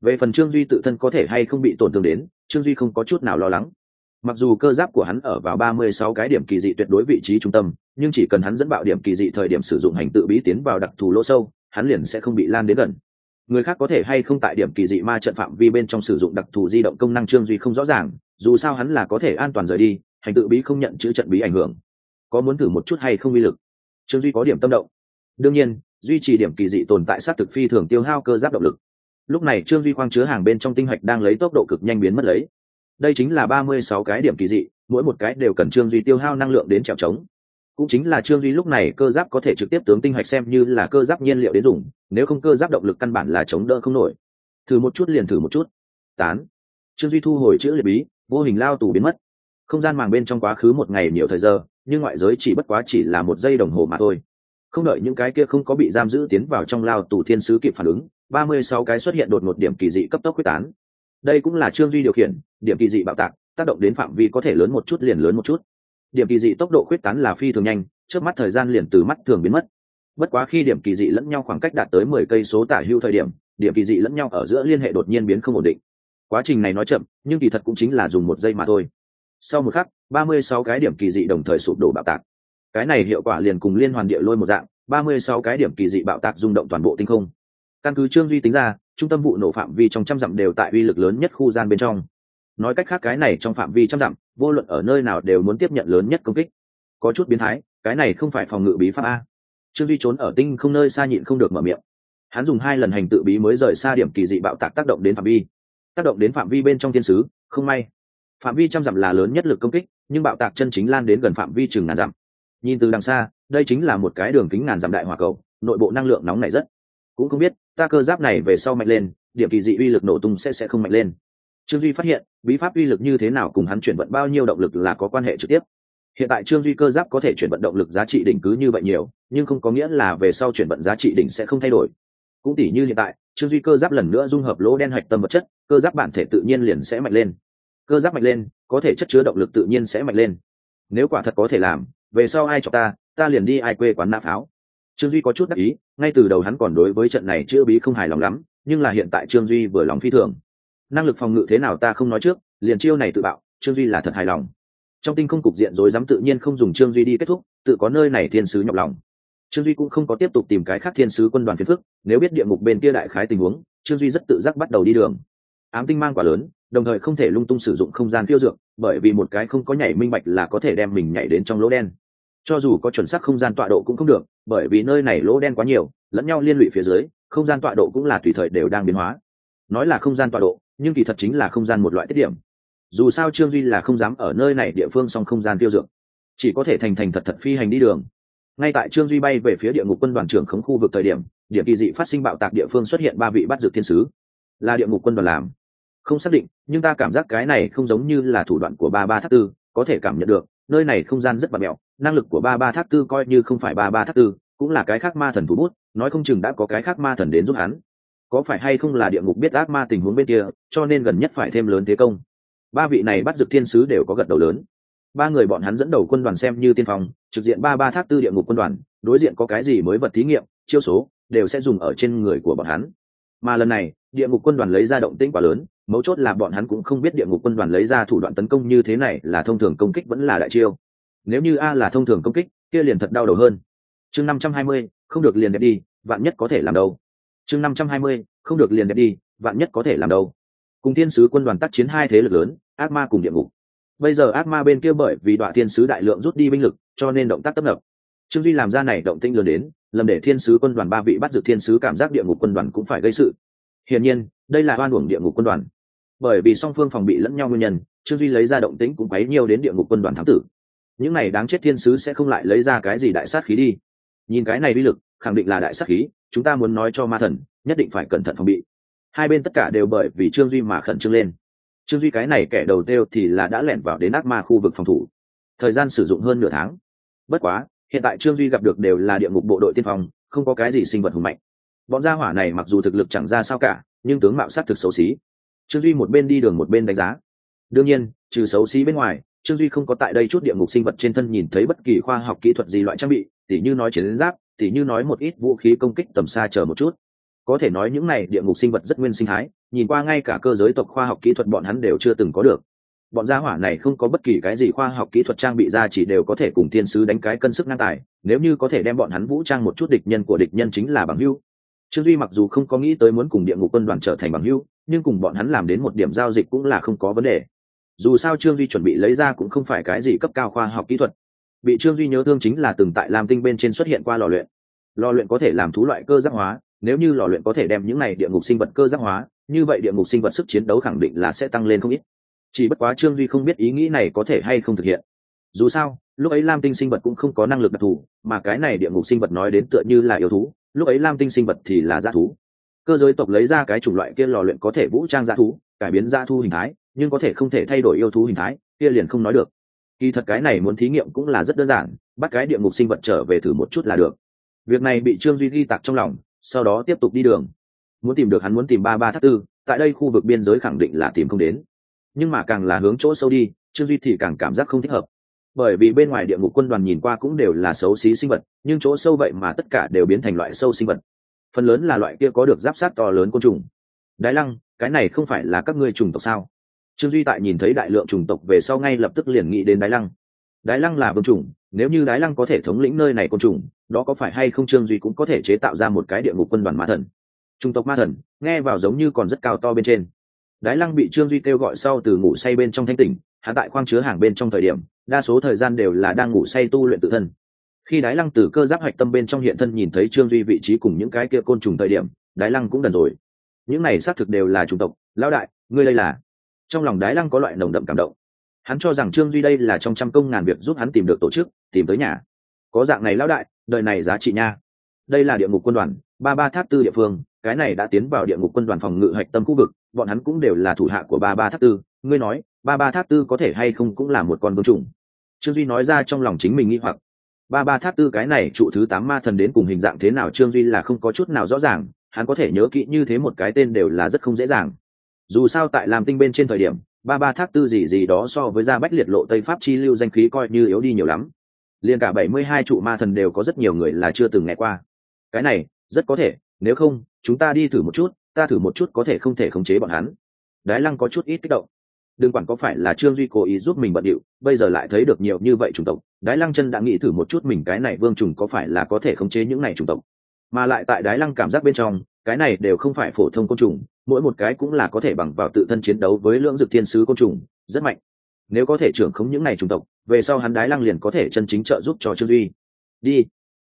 Về phần trương duy tự thân có thể hay không bị tổn thương đến, trương duy không có chút nào lo lắng. Mặc dù cơ giáp của hắn ở vào ba mươi sáu cái điểm kỳ dị tuyệt đối vị trí trung tâm nhưng chỉ cần hắn dẫn bạo điểm kỳ dị thời điểm sử dụng hành tự bí tiến vào đặc thù lỗ sâu, hắn liền sẽ không bị lan đến gần. Người khác có thể hay không tại điểm kỳ dị ma trận phạm vi bên trong sử dụng đặc thù di động công năng trương duy không rõ ràng, dù sao hắn là có thể an toàn rời đi, hành tự bí không nhận chữ trận bí ảnh hưởng. Có muốn thử một chút hay không uy lực? Trương duy có điểm tâm động. Đương nhiên, duy trì điểm kỳ dị tồn tại sát thực phi thường tiêu hao cơ giáp động lực. Lúc này trương duy khoang chứa hàng bên trong tinh hạch đang lấy tốc độ cực nhanh biến mất lấy. Đây chính là ba mươi sáu cái điểm kỳ dị, mỗi một cái đều cần trương duy tiêu hao năng lượng đến trèo trống cũng chính là trương duy lúc này cơ giáp có thể trực tiếp tướng tinh hạch xem như là cơ giáp nhiên liệu đến dùng, nếu không cơ giáp động lực căn bản là chống đỡ không nổi. Thử một chút liền thử một chút. Tán. Trương duy thu hồi chữ liệt bí, vô hình lao tù biến mất. Không gian màng bên trong quá khứ một ngày nhiều thời giờ, nhưng ngoại giới chỉ bất quá chỉ là một giây đồng hồ mà thôi. Không đợi những cái kia không có bị giam giữ tiến vào trong lao tù thiên sứ kịp phản ứng, ba mươi sáu cái xuất hiện đột một điểm kỳ dị cấp tốc quyết tán. Đây cũng là trương duy điều khiển, điểm kỳ dị bạo tạc, tác động đến phạm vi có thể lớn một chút liền lớn một chút điểm kỳ dị tốc độ quyết tán là phi thường nhanh, trước mắt thời gian liền từ mắt thường biến mất. Bất quá khi điểm kỳ dị lẫn nhau khoảng cách đạt tới mười cây số tả hưu thời điểm điểm kỳ dị lẫn nhau ở giữa liên hệ đột nhiên biến không ổn định. Quá trình này nói chậm, nhưng kỳ thật cũng chính là dùng một giây mà thôi. Sau một khắc, ba mươi sáu cái điểm kỳ dị đồng thời sụp đổ bạo tạc. Cái này hiệu quả liền cùng liên hoàn địa lôi một dạng, ba mươi sáu cái điểm kỳ dị bạo tạc rung động toàn bộ tinh không. Căn cứ trương duy tính ra, trung tâm vụ nổ phạm vi trong trăm dặm đều tại uy lực lớn nhất khu gian bên trong nói cách khác cái này trong phạm vi trăm dặm, vô luận ở nơi nào đều muốn tiếp nhận lớn nhất công kích. Có chút biến thái, cái này không phải phòng ngự bí pháp a. Trương duy trốn ở tinh không nơi xa nhịn không được mở miệng. Hắn dùng hai lần hành tự bí mới rời xa điểm kỳ dị bạo tạc tác động đến phạm vi. Tác động đến phạm vi bên trong thiên sứ, không may. Phạm vi trăm dặm là lớn nhất lực công kích, nhưng bạo tạc chân chính lan đến gần phạm vi chừng ngàn dặm. Nhìn từ đằng xa, đây chính là một cái đường kính ngàn dặm đại hỏa cầu, nội bộ năng lượng nóng này rất. Cũng không biết, ta cơ giáp này về sau mạnh lên, điểm kỳ dị uy lực nổ tung sẽ sẽ không mạnh lên trương duy phát hiện, bí pháp uy lực như thế nào cùng hắn chuyển vận bao nhiêu động lực là có quan hệ trực tiếp. Hiện tại trương duy cơ giáp có thể chuyển vận động lực giá trị đỉnh cứ như vậy nhiều, nhưng không có nghĩa là về sau chuyển vận giá trị đỉnh sẽ không thay đổi. Cũng tỉ như hiện tại, trương duy cơ giáp lần nữa dung hợp lỗ đen hạch tâm vật chất, cơ giáp bản thể tự nhiên liền sẽ mạnh lên. Cơ giáp mạnh lên, có thể chất chứa động lực tự nhiên sẽ mạnh lên. Nếu quả thật có thể làm, về sau ai cho ta ta liền đi ai quê quán nã pháo. Trương duy có chút đắc ý, ngay từ đầu hắn còn đối với trận này chưa bí không hài lòng lắm, nhưng là hiện tại trương duy vừa lòng phi thường năng lực phòng ngự thế nào ta không nói trước, liền chiêu này tự bạo, trương duy là thật hài lòng. Trong tinh không cục diện rối rắm tự nhiên không dùng trương duy đi kết thúc, tự có nơi này thiên sứ nhọc lòng. Trương duy cũng không có tiếp tục tìm cái khác thiên sứ quân đoàn phiền phức, nếu biết địa ngục bên kia đại khái tình huống, trương duy rất tự giác bắt đầu đi đường. Ám tinh mang quả lớn, đồng thời không thể lung tung sử dụng không gian tiêu dược, bởi vì một cái không có nhảy minh bạch là có thể đem mình nhảy đến trong lỗ đen. Cho dù có chuẩn xác không gian tọa độ cũng không được, bởi vì nơi này lỗ đen quá nhiều, lẫn nhau liên lụy phía dưới, không gian tọa độ cũng là tùy thời đều đang biến hóa. Nói là không gian tọa độ nhưng kỳ thật chính là không gian một loại tiết điểm. Dù sao trương duy là không dám ở nơi này địa phương song không gian tiêu dược, chỉ có thể thành thành thật thật phi hành đi đường. Ngay tại trương duy bay về phía địa ngục quân đoàn trưởng khống khu vực thời điểm điểm kỳ dị phát sinh bạo tạc địa phương xuất hiện ba vị bắt dược thiên sứ. Là địa ngục quân đoàn làm. Không xác định, nhưng ta cảm giác cái này không giống như là thủ đoạn của ba ba thác tư, có thể cảm nhận được, nơi này không gian rất bạt mẹo, năng lực của ba ba thác tư coi như không phải ba ba thác tư, cũng là cái khác ma thần thủ bút, nói không chừng đã có cái khác ma thần đến giúp hắn có phải hay không là địa ngục biết ác ma tình huống bên kia, cho nên gần nhất phải thêm lớn thế công. Ba vị này bắt dược thiên sứ đều có gật đầu lớn. Ba người bọn hắn dẫn đầu quân đoàn xem như tiên phong, trực diện ba ba thác tư địa ngục quân đoàn, đối diện có cái gì mới vật thí nghiệm, chiêu số, đều sẽ dùng ở trên người của bọn hắn. Mà lần này, địa ngục quân đoàn lấy ra động tĩnh quá lớn, mấu chốt là bọn hắn cũng không biết địa ngục quân đoàn lấy ra thủ đoạn tấn công như thế này là thông thường công kích vẫn là đại chiêu. Nếu như a là thông thường công kích, kia liền thật đau đầu hơn. Chương năm trăm hai mươi, không được liền đẹp đi, vạn nhất có thể làm đâu chương năm trăm hai mươi, không được liền đẹp đi, vạn nhất có thể làm đâu. Cùng thiên sứ quân đoàn tác chiến hai thế lực lớn, ác ma cùng địa ngục. Bây giờ ác ma bên kia bởi vì đoạn thiên sứ đại lượng rút đi binh lực, cho nên động tác tấp nập. Trương duy làm ra này động tinh lớn đến, lầm để thiên sứ quân đoàn ba vị bắt giữ thiên sứ cảm giác địa ngục quân đoàn cũng phải gây sự. Hiển nhiên, đây là oan uổng địa ngục quân đoàn. Bởi vì song phương phòng bị lẫn nhau nguyên nhân, trương duy lấy ra động tĩnh cũng quấy nhiều đến địa ngục quân đoàn thám tử. Những này đáng chết thiên sứ sẽ không lại lấy ra cái gì đại sát khí đi. Nhìn cái này uy lực khẳng định là đại sát khí, chúng ta muốn nói cho ma thần, nhất định phải cẩn thận phòng bị. Hai bên tất cả đều bởi vì trương duy mà khẩn trương lên. Trương duy cái này kẻ đầu tiêu thì là đã lẻn vào đến ác ma khu vực phòng thủ. Thời gian sử dụng hơn nửa tháng. Bất quá, hiện tại trương duy gặp được đều là địa ngục bộ đội tiên phong, không có cái gì sinh vật hùng mạnh. Bọn gia hỏa này mặc dù thực lực chẳng ra sao cả, nhưng tướng mạo sát thực xấu xí. Trương duy một bên đi đường một bên đánh giá. Đương nhiên, trừ xấu xí bên ngoài, trương duy không có tại đây chút địa ngục sinh vật trên thân nhìn thấy bất kỳ khoa học kỹ thuật gì loại trang bị tỉ như nói chiến giáp, tỉ như nói một ít vũ khí công kích tầm xa chờ một chút. Có thể nói những này địa ngục sinh vật rất nguyên sinh thái, nhìn qua ngay cả cơ giới tộc khoa học kỹ thuật bọn hắn đều chưa từng có được. Bọn gia hỏa này không có bất kỳ cái gì khoa học kỹ thuật trang bị ra chỉ đều có thể cùng tiên sứ đánh cái cân sức ngang tài, nếu như có thể đem bọn hắn vũ trang một chút địch nhân của địch nhân chính là bằng hưu. Trương duy mặc dù không có nghĩ tới muốn cùng địa ngục quân đoàn trở thành bằng hưu, nhưng cùng bọn hắn làm đến một điểm giao dịch cũng là không có vấn đề. Dù sao trương duy chuẩn bị lấy ra cũng không phải cái gì cấp cao khoa học kỹ thuật bị trương duy nhớ thương chính là từng tại lam tinh bên trên xuất hiện qua lò luyện. Lò luyện có thể làm thú loại cơ giác hóa, nếu như lò luyện có thể đem những này địa ngục sinh vật cơ giác hóa, như vậy địa ngục sinh vật sức chiến đấu khẳng định là sẽ tăng lên không ít. Chỉ bất quá trương duy không biết ý nghĩ này có thể hay không thực hiện. Dù sao, lúc ấy lam tinh sinh vật cũng không có năng lực đặc thù, mà cái này địa ngục sinh vật nói đến tựa như là yêu thú, lúc ấy lam tinh sinh vật thì là g thú. Cơ giới tộc lấy ra cái chủng loại kia lò luyện có thể vũ trang g thú, cải biến g thu hình thái, nhưng có thể không thể thay đổi yêu thú hình thái, kia liền không nói được kỳ thật cái này muốn thí nghiệm cũng là rất đơn giản, bắt cái địa ngục sinh vật trở về thử một chút là được. Việc này bị trương duy ghi tặc trong lòng, sau đó tiếp tục đi đường. Muốn tìm được hắn muốn tìm ba ba thác tư, tại đây khu vực biên giới khẳng định là tìm không đến. Nhưng mà càng là hướng chỗ sâu đi, trương duy thì càng cảm giác không thích hợp. Bởi vì bên ngoài địa ngục quân đoàn nhìn qua cũng đều là xấu xí sinh vật, nhưng chỗ sâu vậy mà tất cả đều biến thành loại sâu sinh vật. Phần lớn là loại kia có được giáp sát to lớn côn trùng. Đái lăng, cái này không phải là các ngươi trùng tộc sao? Trương duy tại nhìn thấy đại lượng chủng tộc về sau ngay lập tức liền nghĩ đến đái lăng. Đái lăng là vương trùng nếu như đái lăng có thể thống lĩnh nơi này côn trùng, đó có phải hay không trương duy cũng có thể chế tạo ra một cái địa ngục quân đoàn ma thần? Trung tộc ma thần, nghe vào giống như còn rất cao to bên trên. Đái lăng bị trương duy kêu gọi sau từ ngủ say bên trong thanh tỉnh hạ tại khoang chứa hàng bên trong thời điểm, đa số thời gian đều là đang ngủ say tu luyện tự thân. Khi đái lăng từ cơ giáp hạch tâm bên trong hiện thân nhìn thấy trương duy vị trí cùng những cái kia côn trùng thời điểm, đái lăng cũng đần rồi. Những này xác thực đều là chủng tộc, lão đại, ngươi đây là trong lòng đái lăng có loại nồng đậm cảm động. Hắn cho rằng trương duy đây là trong trăm công ngàn việc giúp hắn tìm được tổ chức, tìm tới nhà. Có dạng này lão đại, đời này giá trị nha. Đây là địa ngục quân đoàn, ba ba tháp tư địa phương, cái này đã tiến vào địa ngục quân đoàn phòng ngự hạch tâm khu vực, bọn hắn cũng đều là thủ hạ của ba ba tháp tư. Ngươi nói, ba ba tháp tư có thể hay không cũng là một con vương trùng trương duy nói ra trong lòng chính mình nghi hoặc. Ba ba tháp tư cái này trụ thứ tám ma thần đến cùng hình dạng thế nào trương duy là không có chút nào rõ ràng, hắn có thể nhớ kỹ như thế một cái tên đều là rất không dễ dàng dù sao tại làm tinh bên trên thời điểm, ba ba tháp tư gì gì đó so với gia bách liệt lộ tây pháp chi lưu danh khí coi như yếu đi nhiều lắm. Liền cả bảy mươi hai trụ ma thần đều có rất nhiều người là chưa từng nghe qua. Cái này, rất có thể, nếu không, chúng ta đi thử một chút, ta thử một chút có thể không thể khống chế bọn hắn. Đái lăng có chút ít kích động. Đừng quản có phải là trương duy cố ý giúp mình bận điệu, bây giờ lại thấy được nhiều như vậy chủng tộc, đái lăng chân đã nghĩ thử một chút mình cái này vương trùng có phải là có thể khống chế những này chủng tộc. Mà lại tại đái lăng cảm giác bên trong, cái này đều không phải phổ thông côn trùng mỗi một cái cũng là có thể bằng vào tự thân chiến đấu với lưỡng dực thiên sứ côn trùng, rất mạnh. Nếu có thể trưởng khống những này chủng tộc, về sau hắn đái lăng liền có thể chân chính trợ giúp cho trương duy. Đi.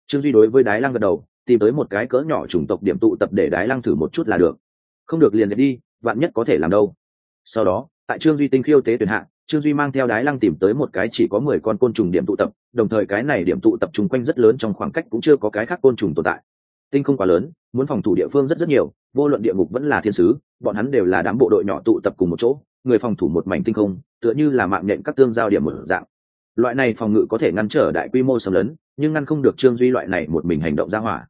Trương duy đối với đái lăng gật đầu, tìm tới một cái cỡ nhỏ chủng tộc điểm tụ tập để đái lăng thử một chút là được. Không được liền đi, vạn nhất có thể làm đâu. Sau đó, tại trương duy tinh khiêu tế tuyển hạ, trương duy mang theo đái lăng tìm tới một cái chỉ có mười con côn trùng điểm tụ tập, đồng thời cái này điểm tụ tập chung quanh rất lớn trong khoảng cách cũng chưa có cái khác côn trùng tồn tại tinh không quá lớn, muốn phòng thủ địa phương rất rất nhiều, vô luận địa ngục vẫn là thiên sứ, bọn hắn đều là đám bộ đội nhỏ tụ tập cùng một chỗ, người phòng thủ một mảnh tinh không, tựa như là mạng nhện các tương giao điểm một dạng. Loại này phòng ngự có thể ngăn trở đại quy mô xâm lấn, nhưng ngăn không được trương duy loại này một mình hành động ra hỏa.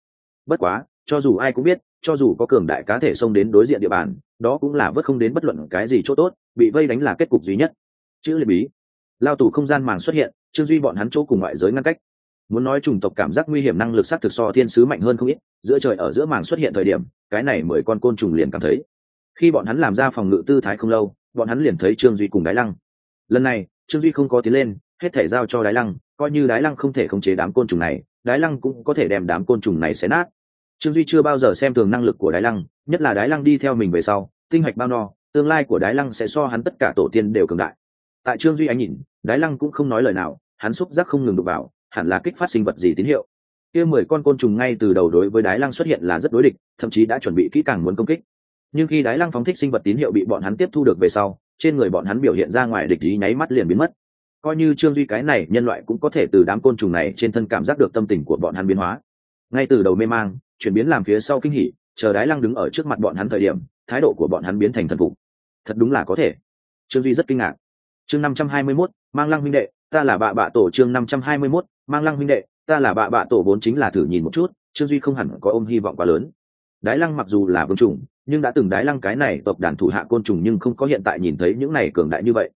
Bất quá, cho dù ai cũng biết, cho dù có cường đại cá thể xông đến đối diện địa bàn, đó cũng là vớt không đến bất luận cái gì chỗ tốt, bị vây đánh là kết cục duy nhất. Chữ liệt bí. Lao tù không gian màng xuất hiện, trương duy bọn hắn chỗ cùng ngoại giới ngăn cách muốn nói chủng tộc cảm giác nguy hiểm năng lực s á t thực so thiên sứ mạnh hơn không ít, giữa trời ở giữa màng xuất hiện thời điểm, cái này mười con côn trùng liền cảm thấy. Khi bọn hắn làm ra phòng ngự tư thái không lâu, bọn hắn liền thấy trương duy cùng đái lăng. Lần này, trương duy không có tiến lên, hết thể giao cho đái lăng, coi như đái lăng không thể khống chế đám côn trùng này, đái lăng cũng có thể đem đám côn trùng này xé nát. Trương duy chưa bao giờ xem thường năng lực của đái lăng, nhất là đái lăng đi theo mình về sau, tinh hạch bao no, tương lai của đái lăng sẽ so hắn tất cả tổ tiên đều cường đại. Tại trương duy ánh nhìn, đái lăng cũng không nói lời nào, hắn xúc giác không ngừng đục vào hẳn là kích phát sinh vật gì tín hiệu. Kia mười con côn trùng ngay từ đầu đối với đái lăng xuất hiện là rất đối địch, thậm chí đã chuẩn bị kỹ càng muốn công kích. Nhưng khi đái lăng phóng thích sinh vật tín hiệu bị bọn hắn tiếp thu được về sau, trên người bọn hắn biểu hiện ra ngoài địch ý nháy mắt liền biến mất. Coi như trương duy cái này, nhân loại cũng có thể từ đám côn trùng này trên thân cảm giác được tâm tình của bọn hắn biến hóa. Ngay từ đầu mê mang, chuyển biến làm phía sau kinh hỉ, chờ đái lăng đứng ở trước mặt bọn hắn thời điểm, thái độ của bọn hắn biến thành thần phục. Thật đúng là có thể. Trương duy rất kinh ngạc. Chương năm trăm hai mươi mốt, mang lăng huynh đệ, ta là bạ bạ tổ chương năm trăm hai mươi mốt mang lăng huynh đệ, ta là bạ bạ tổ vốn chính là thử nhìn một chút, trương duy không hẳn có ôm hy vọng quá lớn. Đái lăng mặc dù là vương trùng nhưng đã từng đái lăng cái này tộc đàn thủ hạ côn trùng nhưng không có hiện tại nhìn thấy những này cường đại như vậy.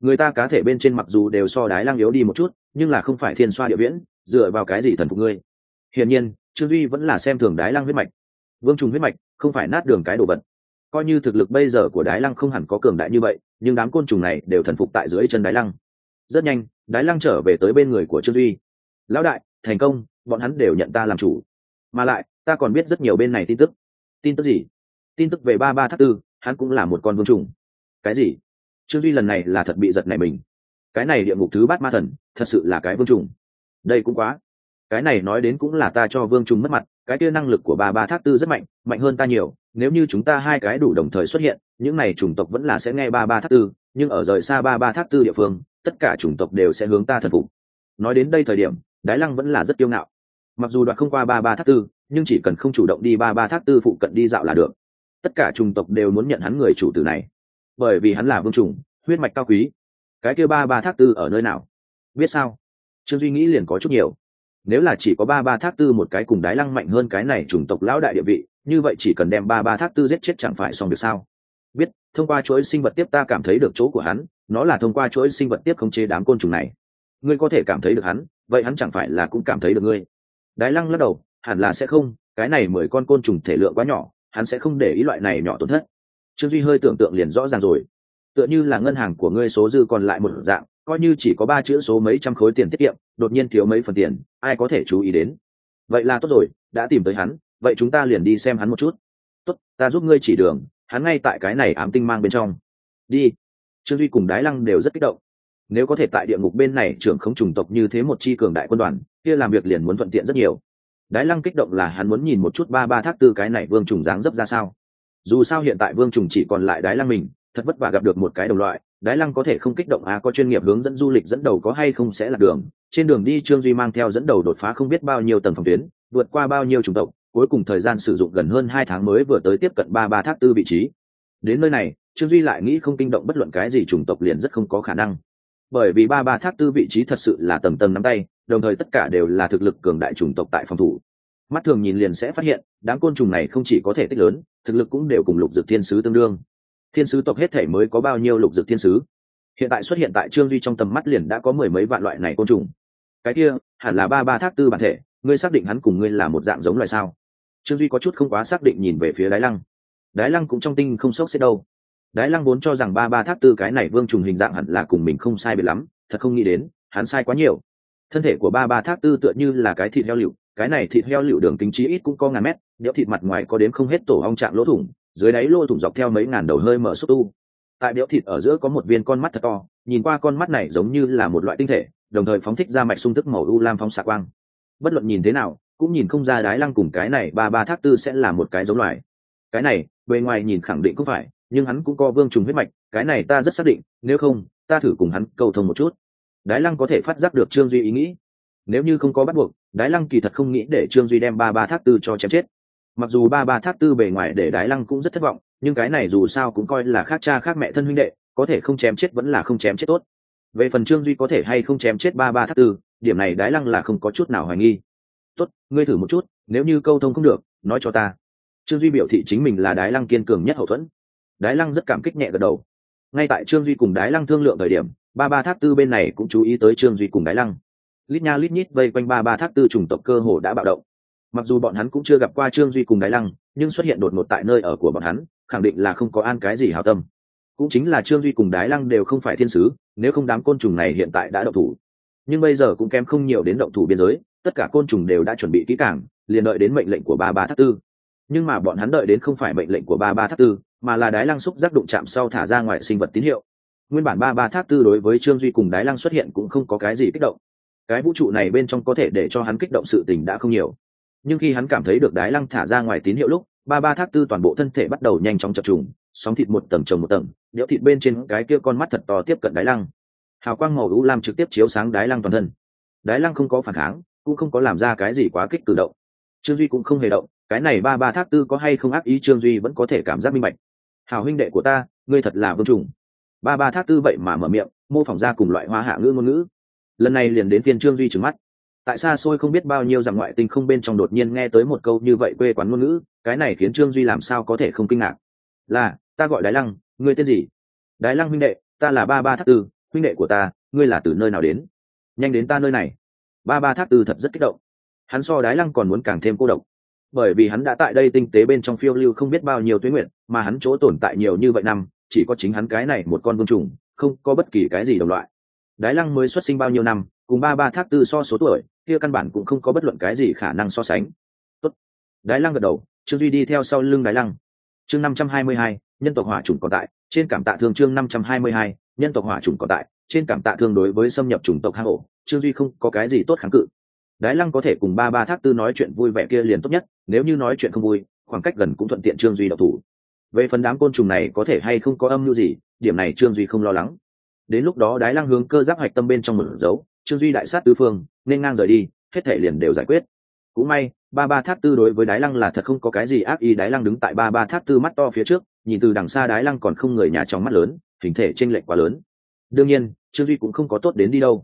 Người ta cá thể bên trên mặc dù đều so đái lăng yếu đi một chút, nhưng là không phải thiên xoa địa viễn, dựa vào cái gì thần phục ngươi? Hiển nhiên, trương duy vẫn là xem thường đái lăng huyết mạch. Vương trùng huyết mạch, không phải nát đường cái đồ vật. Coi như thực lực bây giờ của đái lăng không hẳn có cường đại như vậy, nhưng đám côn trùng này đều thần phục tại dưới chân đái lăng. Rất nhanh, đái lăng trở về tới bên người của trương duy lão đại, thành công, bọn hắn đều nhận ta làm chủ. Mà lại, ta còn biết rất nhiều bên này tin tức. Tin tức gì? Tin tức về ba ba thác tư, hắn cũng là một con vương trùng. Cái gì? Trương duy lần này là thật bị giật này mình. Cái này địa ngục thứ bát ma thần, thật sự là cái vương trùng. Đây cũng quá. Cái này nói đến cũng là ta cho vương trùng mất mặt, cái kia năng lực của ba ba thác tư rất mạnh mạnh hơn ta nhiều. Nếu như chúng ta hai cái đủ đồng thời xuất hiện, những này chủng tộc vẫn là sẽ nghe ba ba thác tư, nhưng ở rời xa ba ba thác tư địa phương, tất cả chủng tộc đều sẽ hướng ta thần phục. Nói đến đây thời điểm đái lăng vẫn là rất kiêu ngạo. Mặc dù đoạn không qua ba ba thác tư, nhưng chỉ cần không chủ động đi ba ba thác tư phụ cận đi dạo là được. Tất cả chủng tộc đều muốn nhận hắn người chủ tử này. Bởi vì hắn là vương trùng huyết mạch cao quý. Cái kia ba ba thác tư ở nơi nào? Biết sao? Trương duy nghĩ liền có chút nhiều. Nếu là chỉ có ba ba thác tư một cái cùng đái lăng mạnh hơn cái này chủng tộc lão đại địa vị, như vậy chỉ cần đem ba ba thác tư giết chết chẳng phải xong việc sao? Biết, thông qua chuỗi sinh vật tiếp ta cảm thấy được chỗ của hắn, nó là thông qua chuỗi sinh vật tiếp khống chế đám côn trùng này ngươi có thể cảm thấy được hắn, vậy hắn chẳng phải là cũng cảm thấy được ngươi? Đái lăng lắc đầu, hẳn là sẽ không, cái này mười con côn trùng thể lượng quá nhỏ, hắn sẽ không để ý loại này nhỏ tổn thất. Trương duy hơi tưởng tượng liền rõ ràng rồi. Tựa như là ngân hàng của ngươi số dư còn lại một dạng, coi như chỉ có ba chữ số mấy trăm khối tiền tiết kiệm, đột nhiên thiếu mấy phần tiền, ai có thể chú ý đến? Vậy là tốt rồi, đã tìm tới hắn, vậy chúng ta liền đi xem hắn một chút. Tốt, ta giúp ngươi chỉ đường, hắn ngay tại cái này ám tinh mang bên trong. Đi. Trương duy cùng đái lăng đều rất kích động nếu có thể tại địa ngục bên này trưởng không trùng tộc như thế một chi cường đại quân đoàn, kia làm việc liền muốn thuận tiện rất nhiều. Đái lăng kích động là hắn muốn nhìn một chút ba ba thác tư cái này vương trùng dáng dấp ra sao. Dù sao hiện tại vương trùng chỉ còn lại đái lăng mình, thật vất vả gặp được một cái đồng loại, đái lăng có thể không kích động à có chuyên nghiệp hướng dẫn du lịch dẫn đầu có hay không sẽ là đường. Trên đường đi trương duy mang theo dẫn đầu đột phá không biết bao nhiêu tầng phòng tuyến, vượt qua bao nhiêu chủng tộc, cuối cùng thời gian sử dụng gần hơn hai tháng mới vừa tới tiếp cận ba ba thác tư vị trí. Đến nơi này, trương duy lại nghĩ không kinh động bất luận cái gì chủng tộc liền rất không có khả năng bởi vì ba ba thác tư vị trí thật sự là tầm tầm nắm tay, đồng thời tất cả đều là thực lực cường đại chủng tộc tại phòng thủ. Mắt thường nhìn liền sẽ phát hiện, đám côn trùng này không chỉ có thể tích lớn, thực lực cũng đều cùng lục dược thiên sứ tương đương. Thiên sứ tộc hết thể mới có bao nhiêu lục dược thiên sứ? Hiện tại xuất hiện tại trương duy trong tầm mắt liền đã có mười mấy vạn loại này côn trùng. Cái kia, hẳn là ba ba thác tư bản thể, ngươi xác định hắn cùng ngươi là một dạng giống loài sao? Trương duy có chút không quá xác định nhìn về phía đái lăng. Đái lăng cũng trong tinh không sốc xếp đâu đái lăng vốn cho rằng ba ba thác tư cái này vương trùng hình dạng hẳn là cùng mình không sai biệt lắm, thật không nghĩ đến, hắn sai quá nhiều. Thân thể của ba ba thác tư tựa như là cái thịt heo lựu, cái này thịt heo lựu đường kính trí ít cũng có ngàn mét, nếu thịt mặt ngoài có đến không hết tổ ong trạng lỗ thủng, dưới đáy lỗ thủng dọc theo mấy ngàn đầu hơi mở xúc tu. Tại đẽo thịt ở giữa có một viên con mắt thật to, nhìn qua con mắt này giống như là một loại tinh thể, đồng thời phóng thích ra mạch sung tức màu u lam phóng xạ quang. Bất luận nhìn thế nào, cũng nhìn không ra đái lăng cùng cái này ba ba thác tư sẽ là một cái giống loài. Cái này, bề ngoài nhìn khẳng định cũng phải nhưng hắn cũng có vương trùng huyết mạch, cái này ta rất xác định, nếu không, ta thử cùng hắn cầu thông một chút. Đái lăng có thể phát giác được trương duy ý nghĩ. Nếu như không có bắt buộc, đái lăng kỳ thật không nghĩ để trương duy đem ba ba thác tư cho chém chết. Mặc dù ba ba thác tư bề ngoài để đái lăng cũng rất thất vọng, nhưng cái này dù sao cũng coi là khác cha khác mẹ thân huynh đệ, có thể không chém chết vẫn là không chém chết tốt. Về phần trương duy có thể hay không chém chết ba ba thác tư, điểm này đái lăng là không có chút nào hoài nghi. Tốt, ngươi thử một chút, nếu như câu thông không được, nói cho ta. Trương duy biểu thị chính mình là đái lăng kiên cường nhất hậu thuẫn đái lăng rất cảm kích nhẹ gật đầu. Ngay tại trương duy cùng đái lăng thương lượng thời điểm, ba ba tháp tư bên này cũng chú ý tới trương duy cùng đái lăng. Lít nha lít nhít vây quanh ba ba tháp tư chủng tộc cơ hồ đã bạo động. Mặc dù bọn hắn cũng chưa gặp qua trương duy cùng đái lăng, nhưng xuất hiện đột ngột tại nơi ở của bọn hắn, khẳng định là không có an cái gì hào tâm. Cũng chính là trương duy cùng đái lăng đều không phải thiên sứ, nếu không đám côn trùng này hiện tại đã động thủ. Nhưng bây giờ cũng kém không nhiều đến động thủ biên giới, tất cả côn trùng đều đã chuẩn bị kỹ càng, liền đợi đến mệnh lệnh của ba ba tháp tư. Nhưng mà bọn hắn đợi đến không phải mệnh lệnh của ba ba tháp tư mà là đái lăng xúc giác đụng chạm sau thả ra ngoài sinh vật tín hiệu. Nguyên bản ba ba tháp tư đối với trương duy cùng đái lăng xuất hiện cũng không có cái gì kích động. Cái vũ trụ này bên trong có thể để cho hắn kích động sự tình đã không nhiều. Nhưng khi hắn cảm thấy được đái lăng thả ra ngoài tín hiệu lúc, ba ba tháp tư toàn bộ thân thể bắt đầu nhanh chóng chập trùng, sóng thịt một tầng trồng một tầng, đẽo thịt bên trên cái kia con mắt thật to tiếp cận đái lăng. Hào quang màu u lam trực tiếp chiếu sáng đái lăng toàn thân. Đái lăng không có phản kháng, cũng không có làm ra cái gì quá kích cử động. Trương duy cũng không hề động, cái này ba ba tháp tư có hay không ác ý trương duy vẫn có thể cảm giác minh bạch hào huynh đệ của ta, ngươi thật là vương trùng. Ba ba thác tư vậy mà mở miệng, mô phỏng ra cùng loại hoa hạ ngữ ngôn ngữ. Lần này liền đến phiên trương duy trừng mắt. Tại xa xôi không biết bao nhiêu rằng ngoại tình không bên trong đột nhiên nghe tới một câu như vậy quê quán ngôn ngữ, cái này khiến trương duy làm sao có thể không kinh ngạc. Là, ta gọi đái lăng, ngươi tên gì? Đái lăng huynh đệ, ta là ba ba thác tư, huynh đệ của ta, ngươi là từ nơi nào đến? Nhanh đến ta nơi này. Ba ba thác tư thật rất kích động. Hắn so đái lăng còn muốn càng thêm cô độc bởi vì hắn đã tại đây tinh tế bên trong phiêu lưu không biết bao nhiêu tuyến nguyện mà hắn chỗ tồn tại nhiều như vậy năm, chỉ có chính hắn cái này một con vương trùng, không có bất kỳ cái gì đồng loại. Đái lăng mới xuất sinh bao nhiêu năm, cùng ba ba thác tư so số tuổi, kia căn bản cũng không có bất luận cái gì khả năng so sánh. Tốt. đái lăng gật đầu, trương duy đi theo sau lưng đái lăng. Chương năm trăm hai mươi hai, nhân tộc hỏa chủng còn tại, trên cảm tạ thương chương năm trăm hai mươi hai, nhân tộc hỏa chủng còn tại, trên cảm tạ thương đối với xâm nhập chủng tộc hang ổ, trương duy không có cái gì tốt kháng cự đái lăng có thể cùng ba ba thác tư nói chuyện vui vẻ kia liền tốt nhất, nếu như nói chuyện không vui, khoảng cách gần cũng thuận tiện trương duy đậu thủ. Về phần đám côn trùng này có thể hay không có âm mưu gì, điểm này trương duy không lo lắng. Đến lúc đó đái lăng hướng cơ giáp hạch tâm bên trong một dấu, trương duy đại sát tư phương, nên ngang rời đi, hết thể liền đều giải quyết. Cũng may, ba ba thác tư đối với đái lăng là thật không có cái gì ác ý, đái lăng đứng tại ba ba thác tư mắt to phía trước, nhìn từ đằng xa đái lăng còn không người nhà trong mắt lớn, hình thể t r ê n lệch quá lớn. Đương nhiên, trương duy cũng không có tốt đến đi đâu.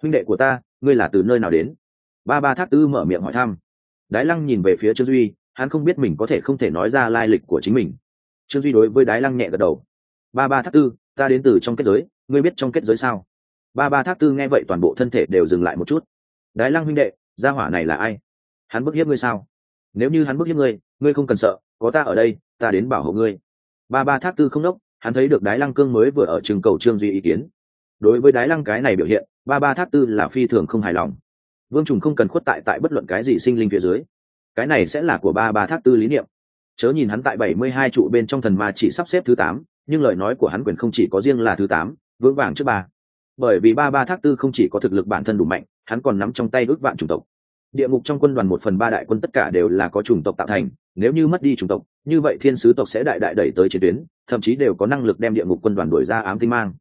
Huynh đệ của ta, ngươi là từ nơi nào đến? Ba ba thác tư mở miệng hỏi thăm. Đái lăng nhìn về phía trương duy, hắn không biết mình có thể không thể nói ra lai lịch của chính mình. Trương duy đối với đái lăng nhẹ gật đầu. Ba ba thác tư ta đến từ trong kết giới, ngươi biết trong kết giới sao? Ba ba thác tư nghe vậy toàn bộ thân thể đều dừng lại một chút. Đái lăng huynh đệ, gia hỏa này là ai? Hắn bức hiếp ngươi sao? Nếu như hắn bức hiếp ngươi ngươi không cần sợ, có ta ở đây, ta đến bảo hộ ngươi. Ba ba thác tư không đốc hắn thấy được đái lăng cương mới vừa ở trường cầu trương duy ý kiến. Đối với đái lăng cái này biểu hiện, ba ba thác tư là phi thường không hài lòng vương trùng không cần khuất tại tại bất luận cái gì sinh linh phía dưới. Cái này sẽ là của ba ba thác tư lý niệm. Chớ nhìn hắn tại bảy mươi hai trụ bên trong thần ma chỉ sắp xếp thứ tám, nhưng lời nói của hắn quyền không chỉ có riêng là thứ tám, vững vàng trước ba. Bởi vì ba ba thác tư không chỉ có thực lực bản thân đủ mạnh, hắn còn nắm trong tay ước vạn chủng tộc. Địa ngục trong quân đoàn một phần ba đại quân tất cả đều là có chủng tộc tạo thành, nếu như mất đi chủng tộc, như vậy thiên sứ tộc sẽ đại đại đẩy tới chiến tuyến, thậm chí đều có năng lực đem địa ngục quân đoàn đuổi ra ám tinh mang.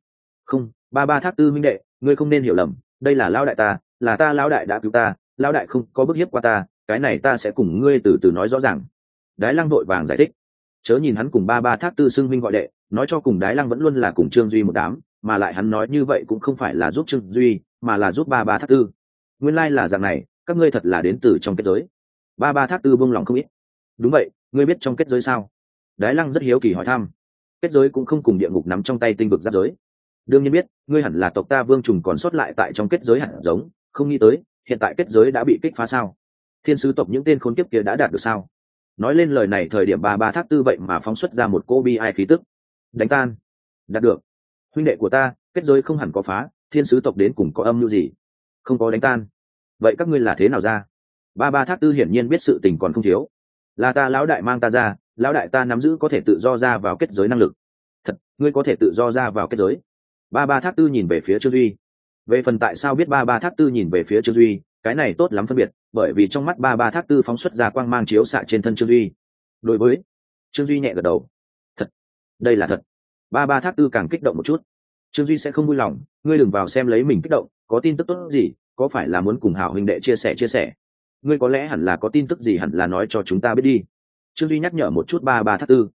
Không, ba ba thác tư minh đệ, ngươi không nên hiểu lầm, đây là lao đại ta là ta lão đại đã cứu ta, lão đại không có bức hiếp qua ta, cái này ta sẽ cùng ngươi từ từ nói rõ ràng. Đái lăng đội vàng giải thích. Chớ nhìn hắn cùng ba ba thác tư xưng minh gọi đệ, nói cho cùng đái lăng vẫn luôn là cùng trương duy một đám, mà lại hắn nói như vậy cũng không phải là giúp trương duy, mà là giúp ba ba thác tư. Nguyên lai là dạng này, các ngươi thật là đến từ trong kết giới. Ba ba thác tư buông lòng không ít. Đúng vậy, ngươi biết trong kết giới sao? Đái lăng rất hiếu kỳ hỏi thăm. Kết giới cũng không cùng địa ngục nắm trong tay tinh vực giáp giới. Đương nhiên biết, ngươi hẳn là tộc ta vương trùng còn sót lại tại trong kết giới hẳn giống không nghĩ tới, hiện tại kết giới đã bị kích phá sao? Thiên sứ tộc những tên khốn kiếp kia đã đạt được sao? Nói lên lời này, thời điểm ba ba thác tư vậy mà phóng xuất ra một cô bi ai khí tức. Đánh tan. Đạt được. Huynh đệ của ta, kết giới không hẳn có phá, thiên sứ tộc đến cùng có âm mưu gì? Không có đánh tan. Vậy các ngươi là thế nào ra? Ba ba thác tư hiển nhiên biết sự tình còn không thiếu. Là ta lão đại mang ta ra, lão đại ta nắm giữ có thể tự do ra vào kết giới năng lực. Thật, ngươi có thể tự do ra vào kết giới. Ba ba thác tư nhìn về phía trương duy về phần tại sao biết ba ba thác tư nhìn về phía trương duy, cái này tốt lắm phân biệt, bởi vì trong mắt ba ba thác tư phóng xuất ra quang mang chiếu xạ trên thân trương duy. Đối với trương duy nhẹ gật đầu. Thật, đây là thật. Ba ba thác tư càng kích động một chút. Trương duy sẽ không vui lòng, ngươi đừng vào xem lấy mình kích động, có tin tức tốt gì, có phải là muốn cùng hảo huynh đệ chia sẻ chia sẻ? Ngươi có lẽ hẳn là có tin tức gì hẳn là nói cho chúng ta biết đi. Trương duy nhắc nhở một chút ba ba thác tư.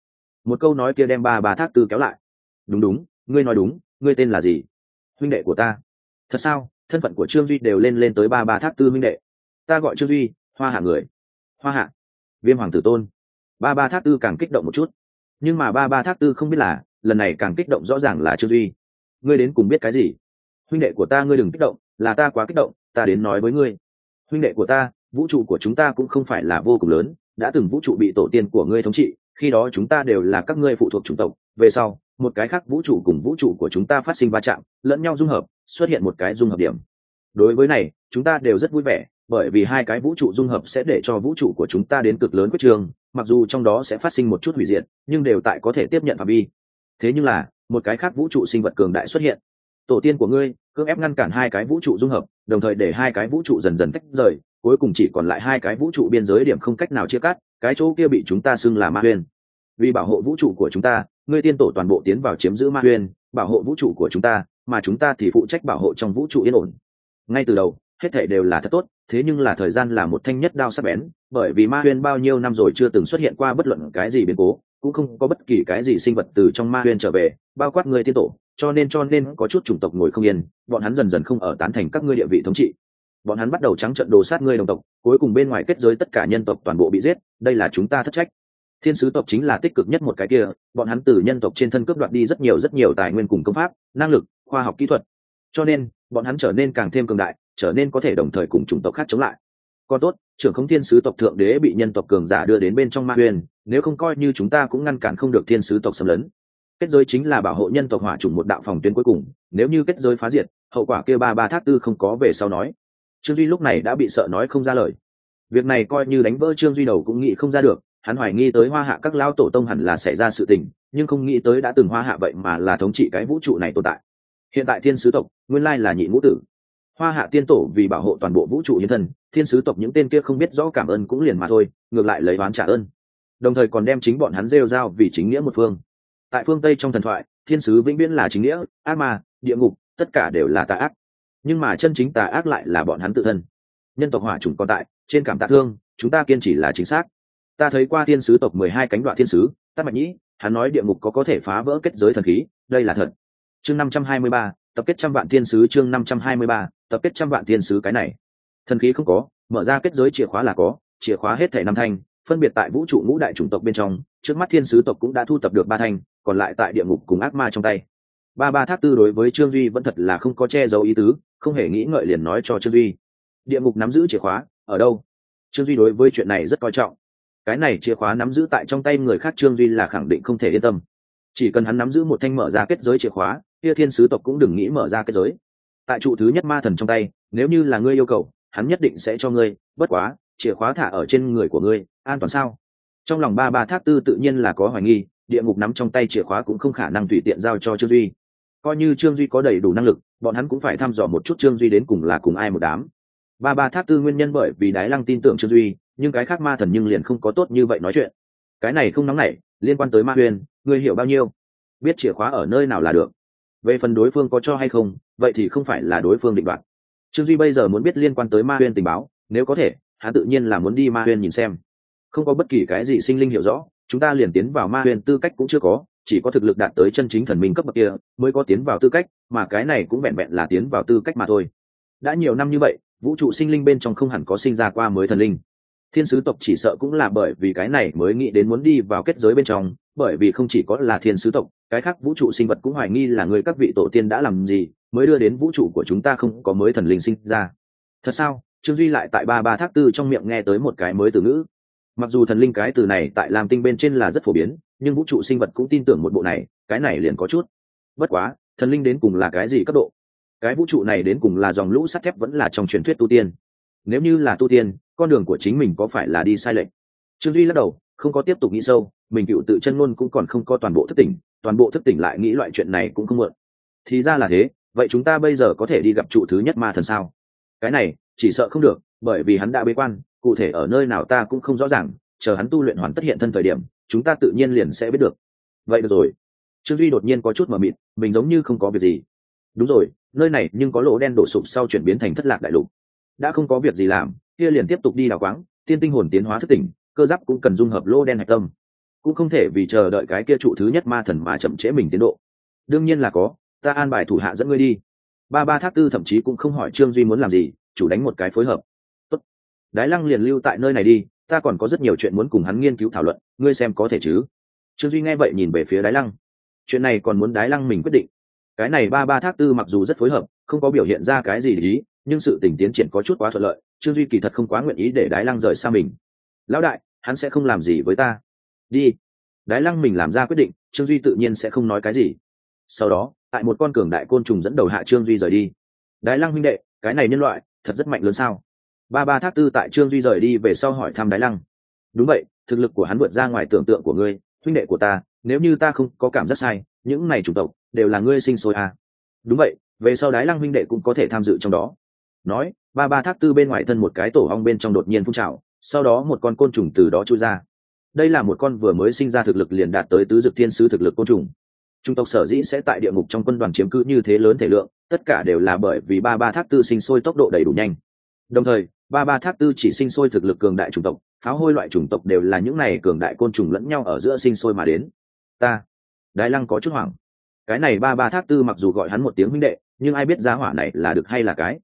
Một câu nói kia đem ba ba thác tư kéo lại. Đúng đúng, ngươi nói đúng, ngươi tên là gì? Huynh đệ của ta thật sao? Thân phận của trương duy đều lên lên tới ba ba thác tư huynh đệ. Ta gọi trương duy, hoa hạ người. Hoa hạ. Viêm hoàng tử tôn. Ba ba thác tư càng kích động một chút. Nhưng mà ba ba thác tư không biết là, lần này càng kích động rõ ràng là trương duy. Ngươi đến cùng biết cái gì? Huynh đệ của ta ngươi đừng kích động, là ta quá kích động, ta đến nói với ngươi. Huynh đệ của ta, vũ trụ của chúng ta cũng không phải là vô cùng lớn, đã từng vũ trụ bị tổ tiên của ngươi thống trị, khi đó chúng ta đều là các ngươi phụ thuộc chủng tộc. Về sau một cái khác vũ trụ cùng vũ trụ của chúng ta phát sinh va chạm, lẫn nhau dung hợp, xuất hiện một cái dung hợp điểm. Đối với này, chúng ta đều rất vui vẻ, bởi vì hai cái vũ trụ dung hợp sẽ để cho vũ trụ của chúng ta đến cực lớn quyết trường, mặc dù trong đó sẽ phát sinh một chút hủy diệt, nhưng đều tại có thể tiếp nhận phạm vi. Thế nhưng là, một cái khác vũ trụ sinh vật cường đại xuất hiện. Tổ tiên của ngươi, cưỡng ép ngăn cản hai cái vũ trụ dung hợp, đồng thời để hai cái vũ trụ dần dần tách rời, cuối cùng chỉ còn lại hai cái vũ trụ biên giới điểm không cách nào chia cắt, cái chỗ kia bị chúng ta xưng là ma huyên vì bảo hộ vũ trụ của chúng ta ngươi tiên tổ toàn bộ tiến vào chiếm giữ ma uyên, bảo hộ vũ trụ của chúng ta, mà chúng ta thì phụ trách bảo hộ trong vũ trụ yên ổn. Ngay từ đầu, hết thảy đều là thật tốt, thế nhưng là thời gian là một thanh nhất đao sắc bén, bởi vì ma uyên bao nhiêu năm rồi chưa từng xuất hiện qua bất luận cái gì biến cố, cũng không có bất kỳ cái gì sinh vật từ trong ma uyên trở về, bao quát người tiên tổ, cho nên cho nên có chút chủng tộc ngồi không yên, bọn hắn dần dần không ở tán thành các ngươi địa vị thống trị. Bọn hắn bắt đầu trắng trận đồ sát ngươi đồng tộc, cuối cùng bên ngoài kết giới tất cả nhân tộc toàn bộ bị giết, đây là chúng ta thất trách thiên sứ tộc chính là tích cực nhất một cái kia, bọn hắn từ nhân tộc trên thân cướp đoạt đi rất nhiều rất nhiều tài nguyên cùng công pháp, năng lực, khoa học kỹ thuật. Cho nên, bọn hắn trở nên càng thêm cường đại, trở nên có thể đồng thời cùng chủng tộc khác chống lại. Còn tốt, trưởng không thiên sứ tộc thượng đế bị nhân tộc cường giả đưa đến bên trong ma huyền, nếu không coi như chúng ta cũng ngăn cản không được thiên sứ tộc xâm lấn. Kết giới chính là bảo hộ nhân tộc hỏa chủng một đạo phòng tuyến cuối cùng, nếu như kết giới phá diệt, hậu quả kia ba ba thác tư không có về sau nói. Trương duy lúc này đã bị sợ nói không ra lời. Việc này coi như đánh vỡ trương duy đầu cũng nghĩ không ra được hắn hoài nghi tới hoa hạ các lao tổ tông hẳn là xảy ra sự tình, nhưng không nghĩ tới đã từng hoa hạ vậy mà là thống trị cái vũ trụ này tồn tại. Hiện tại thiên sứ tộc, nguyên lai là nhị ngũ tử. Hoa hạ tiên tổ vì bảo hộ toàn bộ vũ trụ nhân thân, thiên sứ tộc những tên kia không biết rõ cảm ơn cũng liền mà thôi, ngược lại lấy oán trả ơn. Đồng thời còn đem chính bọn hắn rêu rao vì chính nghĩa một phương. Tại phương tây trong thần thoại, thiên sứ vĩnh viễn là chính nghĩa, ác ma, địa ngục, tất cả đều là tà ác. Nhưng mà chân chính tà ác lại là bọn hắn tự thân. Nhân tộc hỏa chủng còn tại, trên cảm tạ thương, chúng ta kiên trì là chính xác ta thấy qua thiên sứ tộc mười hai cánh đoạn thiên sứ tắt mạch nhĩ, hắn nói địa ngục có có thể phá vỡ kết giới thần khí, đây là thật. Chương năm trăm hai mươi ba, tập kết trăm vạn thiên sứ chương năm trăm hai mươi ba, tập kết trăm vạn thiên sứ cái này. Thần khí không có, mở ra kết giới chìa khóa là có, chìa khóa hết thể năm thanh, phân biệt tại vũ trụ ngũ đại chủng tộc bên trong, trước mắt thiên sứ tộc cũng đã thu tập được ba thanh, còn lại tại địa ngục cùng ác ma trong tay. Ba ba tháp tư đối với trương duy vẫn thật là không có che giấu ý tứ, không hề nghĩ ngợi liền nói cho trương duy. Địa ngục nắm giữ chìa khóa, ở đâu? Trương duy đối với chuyện này rất coi trọng cái này chìa khóa nắm giữ tại trong tay người khác trương duy là khẳng định không thể yên tâm. Chỉ cần hắn nắm giữ một thanh mở ra kết giới chìa khóa, kia thiên sứ tộc cũng đừng nghĩ mở ra kết giới. Tại trụ thứ nhất ma thần trong tay, nếu như là ngươi yêu cầu, hắn nhất định sẽ cho ngươi, bất quá, chìa khóa thả ở trên người của ngươi, an toàn sao? Trong lòng ba ba thác tư tự nhiên là có hoài nghi, địa ngục nắm trong tay chìa khóa cũng không khả năng tùy tiện giao cho trương duy. Coi như trương duy có đầy đủ năng lực, bọn hắn cũng phải thăm dò một chút trương duy đến cùng là cùng ai một đám. Ba ba thác tư nguyên nhân bởi vì đái lăng tin tưởng trương duy nhưng cái khác ma thần nhưng liền không có tốt như vậy nói chuyện. Cái này không nóng nảy, liên quan tới ma huyền, ngươi hiểu bao nhiêu? Biết chìa khóa ở nơi nào là được. Về phần đối phương có cho hay không, vậy thì không phải là đối phương định đoạt. Trương duy bây giờ muốn biết liên quan tới ma huyền tình báo, nếu có thể, hắn tự nhiên là muốn đi ma huyền nhìn xem. Không có bất kỳ cái gì sinh linh hiểu rõ, chúng ta liền tiến vào ma huyền tư cách cũng chưa có, chỉ có thực lực đạt tới chân chính thần minh cấp bậc kia, mới có tiến vào tư cách, mà cái này cũng vẹn vẹn là tiến vào tư cách mà thôi. Đã nhiều năm như vậy, vũ trụ sinh linh bên trong không hẳn có sinh ra qua mới thần linh thiên sứ tộc chỉ sợ cũng là bởi vì cái này mới nghĩ đến muốn đi vào kết giới bên trong, bởi vì không chỉ có là thiên sứ tộc, cái khác vũ trụ sinh vật cũng hoài nghi là người các vị tổ tiên đã làm gì, mới đưa đến vũ trụ của chúng ta không có mới thần linh sinh ra. Thật sao? Trương duy lại tại ba ba thác tư trong miệng nghe tới một cái mới từ ngữ. Mặc dù thần linh cái từ này tại làm tinh bên trên là rất phổ biến, nhưng vũ trụ sinh vật cũng tin tưởng một bộ này, cái này liền có chút. Bất quá, thần linh đến cùng là cái gì cấp độ? Cái vũ trụ này đến cùng là dòng lũ sắt thép vẫn là trong truyền thuyết tu tiên. Nếu như là tu tiên con đường của chính mình có phải là đi sai lệch? Trương duy lắc đầu, không có tiếp tục nghĩ sâu, mình cựu tự chân ngôn cũng còn không có toàn bộ thức tỉnh, toàn bộ thức tỉnh lại nghĩ loại chuyện này cũng không mượn thì ra là thế, vậy chúng ta bây giờ có thể đi gặp trụ thứ nhất ma thần sao? Cái này, chỉ sợ không được, bởi vì hắn đã bế quan, cụ thể ở nơi nào ta cũng không rõ ràng, chờ hắn tu luyện hoàn tất hiện thân thời điểm, chúng ta tự nhiên liền sẽ biết được. Vậy được rồi. Trương duy đột nhiên có chút mờ mịt, mình giống như không có việc gì. Đúng rồi, nơi này nhưng có lỗ đen đổ sụp sau chuyển biến thành thất lạc đại lục. Đã không có việc gì làm kia liền tiếp tục đi đào quáng, tiên tinh hồn tiến hóa thất tỉnh, cơ giáp cũng cần dung hợp lô đen hạch tâm. Cũng không thể vì chờ đợi cái kia trụ thứ nhất ma thần mà chậm trễ mình tiến độ. Đương nhiên là có, ta an bài thủ hạ dẫn ngươi đi. Ba ba thác tư thậm chí cũng không hỏi trương duy muốn làm gì, chủ đánh một cái phối hợp. Tốt. đái lăng liền lưu tại nơi này đi, ta còn có rất nhiều chuyện muốn cùng hắn nghiên cứu thảo luận, ngươi xem có thể chứ? Trương duy nghe vậy nhìn về phía đái lăng. Chuyện này còn muốn đái lăng mình quyết định. Cái này ba ba thác tư mặc dù rất phối hợp, không có biểu hiện ra cái gì để ý nhưng sự tình tiến triển có chút quá thuận lợi, trương duy kỳ thật không quá nguyện ý để đái lăng rời xa mình. Lão đại, hắn sẽ không làm gì với ta. Đi. Đái lăng mình làm ra quyết định, trương duy tự nhiên sẽ không nói cái gì. Sau đó, tại một con cường đại côn trùng dẫn đầu hạ trương duy rời đi. Đái lăng huynh đệ, cái này nhân loại thật rất mạnh lớn sao? Ba ba tháp tư tại trương duy rời đi về sau hỏi thăm đái lăng. Đúng vậy, thực lực của hắn vượt ra ngoài tưởng tượng của ngươi, huynh đệ của ta, nếu như ta không có cảm giác sai, những này chủng tộc đều là ngươi sinh sôi à. đúng vậy, về sau đái lăng huynh đệ cũng có thể tham dự trong đó nói, ba ba thác tư bên ngoài thân một cái tổ ong bên trong đột nhiên phun trào, sau đó một con côn trùng từ đó chui ra. Đây là một con vừa mới sinh ra thực lực liền đạt tới tứ dực thiên sứ thực lực côn trùng. Trung tộc sở dĩ sẽ tại địa ngục trong quân đoàn chiếm cứ như thế lớn thể lượng, tất cả đều là bởi vì ba ba thác tư sinh sôi tốc độ đầy đủ nhanh. Đồng thời, ba ba thác tư chỉ sinh sôi thực lực cường đại chủng tộc, pháo hôi loại chủng tộc đều là những này cường đại côn trùng lẫn nhau ở giữa sinh sôi mà đến. Ta, đái lăng có chút hoảng. Cái này ba ba thác tư mặc dù gọi hắn một tiếng huynh đệ, nhưng ai biết giá hỏa này là được hay là cái?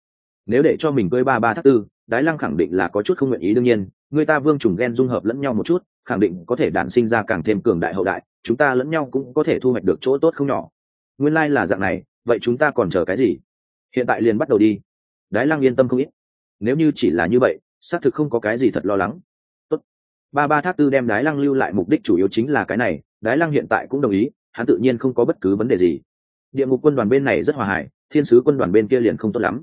Nếu để cho mình cưới ba ba thác tư, đái lăng khẳng định là có chút không nguyện ý, đương nhiên, người ta vương trùng ghen dung hợp lẫn nhau một chút, khẳng định có thể đản sinh ra càng thêm cường đại hậu đại, chúng ta lẫn nhau cũng có thể thu hoạch được chỗ tốt không nhỏ. Nguyên lai、like、là dạng này, vậy chúng ta còn chờ cái gì? Hiện tại liền bắt đầu đi. Đái lăng yên tâm không ít. Nếu như chỉ là như vậy, xác thực không có cái gì thật lo lắng. Tốt. ba ba thác tư đem đái lăng lưu lại mục đích chủ yếu chính là cái này, đái lăng hiện tại cũng đồng ý, hắn tự nhiên không có bất cứ vấn đề gì. Địa ngục quân đoàn bên này rất hòa hải, thiên sứ quân đoàn bên kia liền không tốt lắm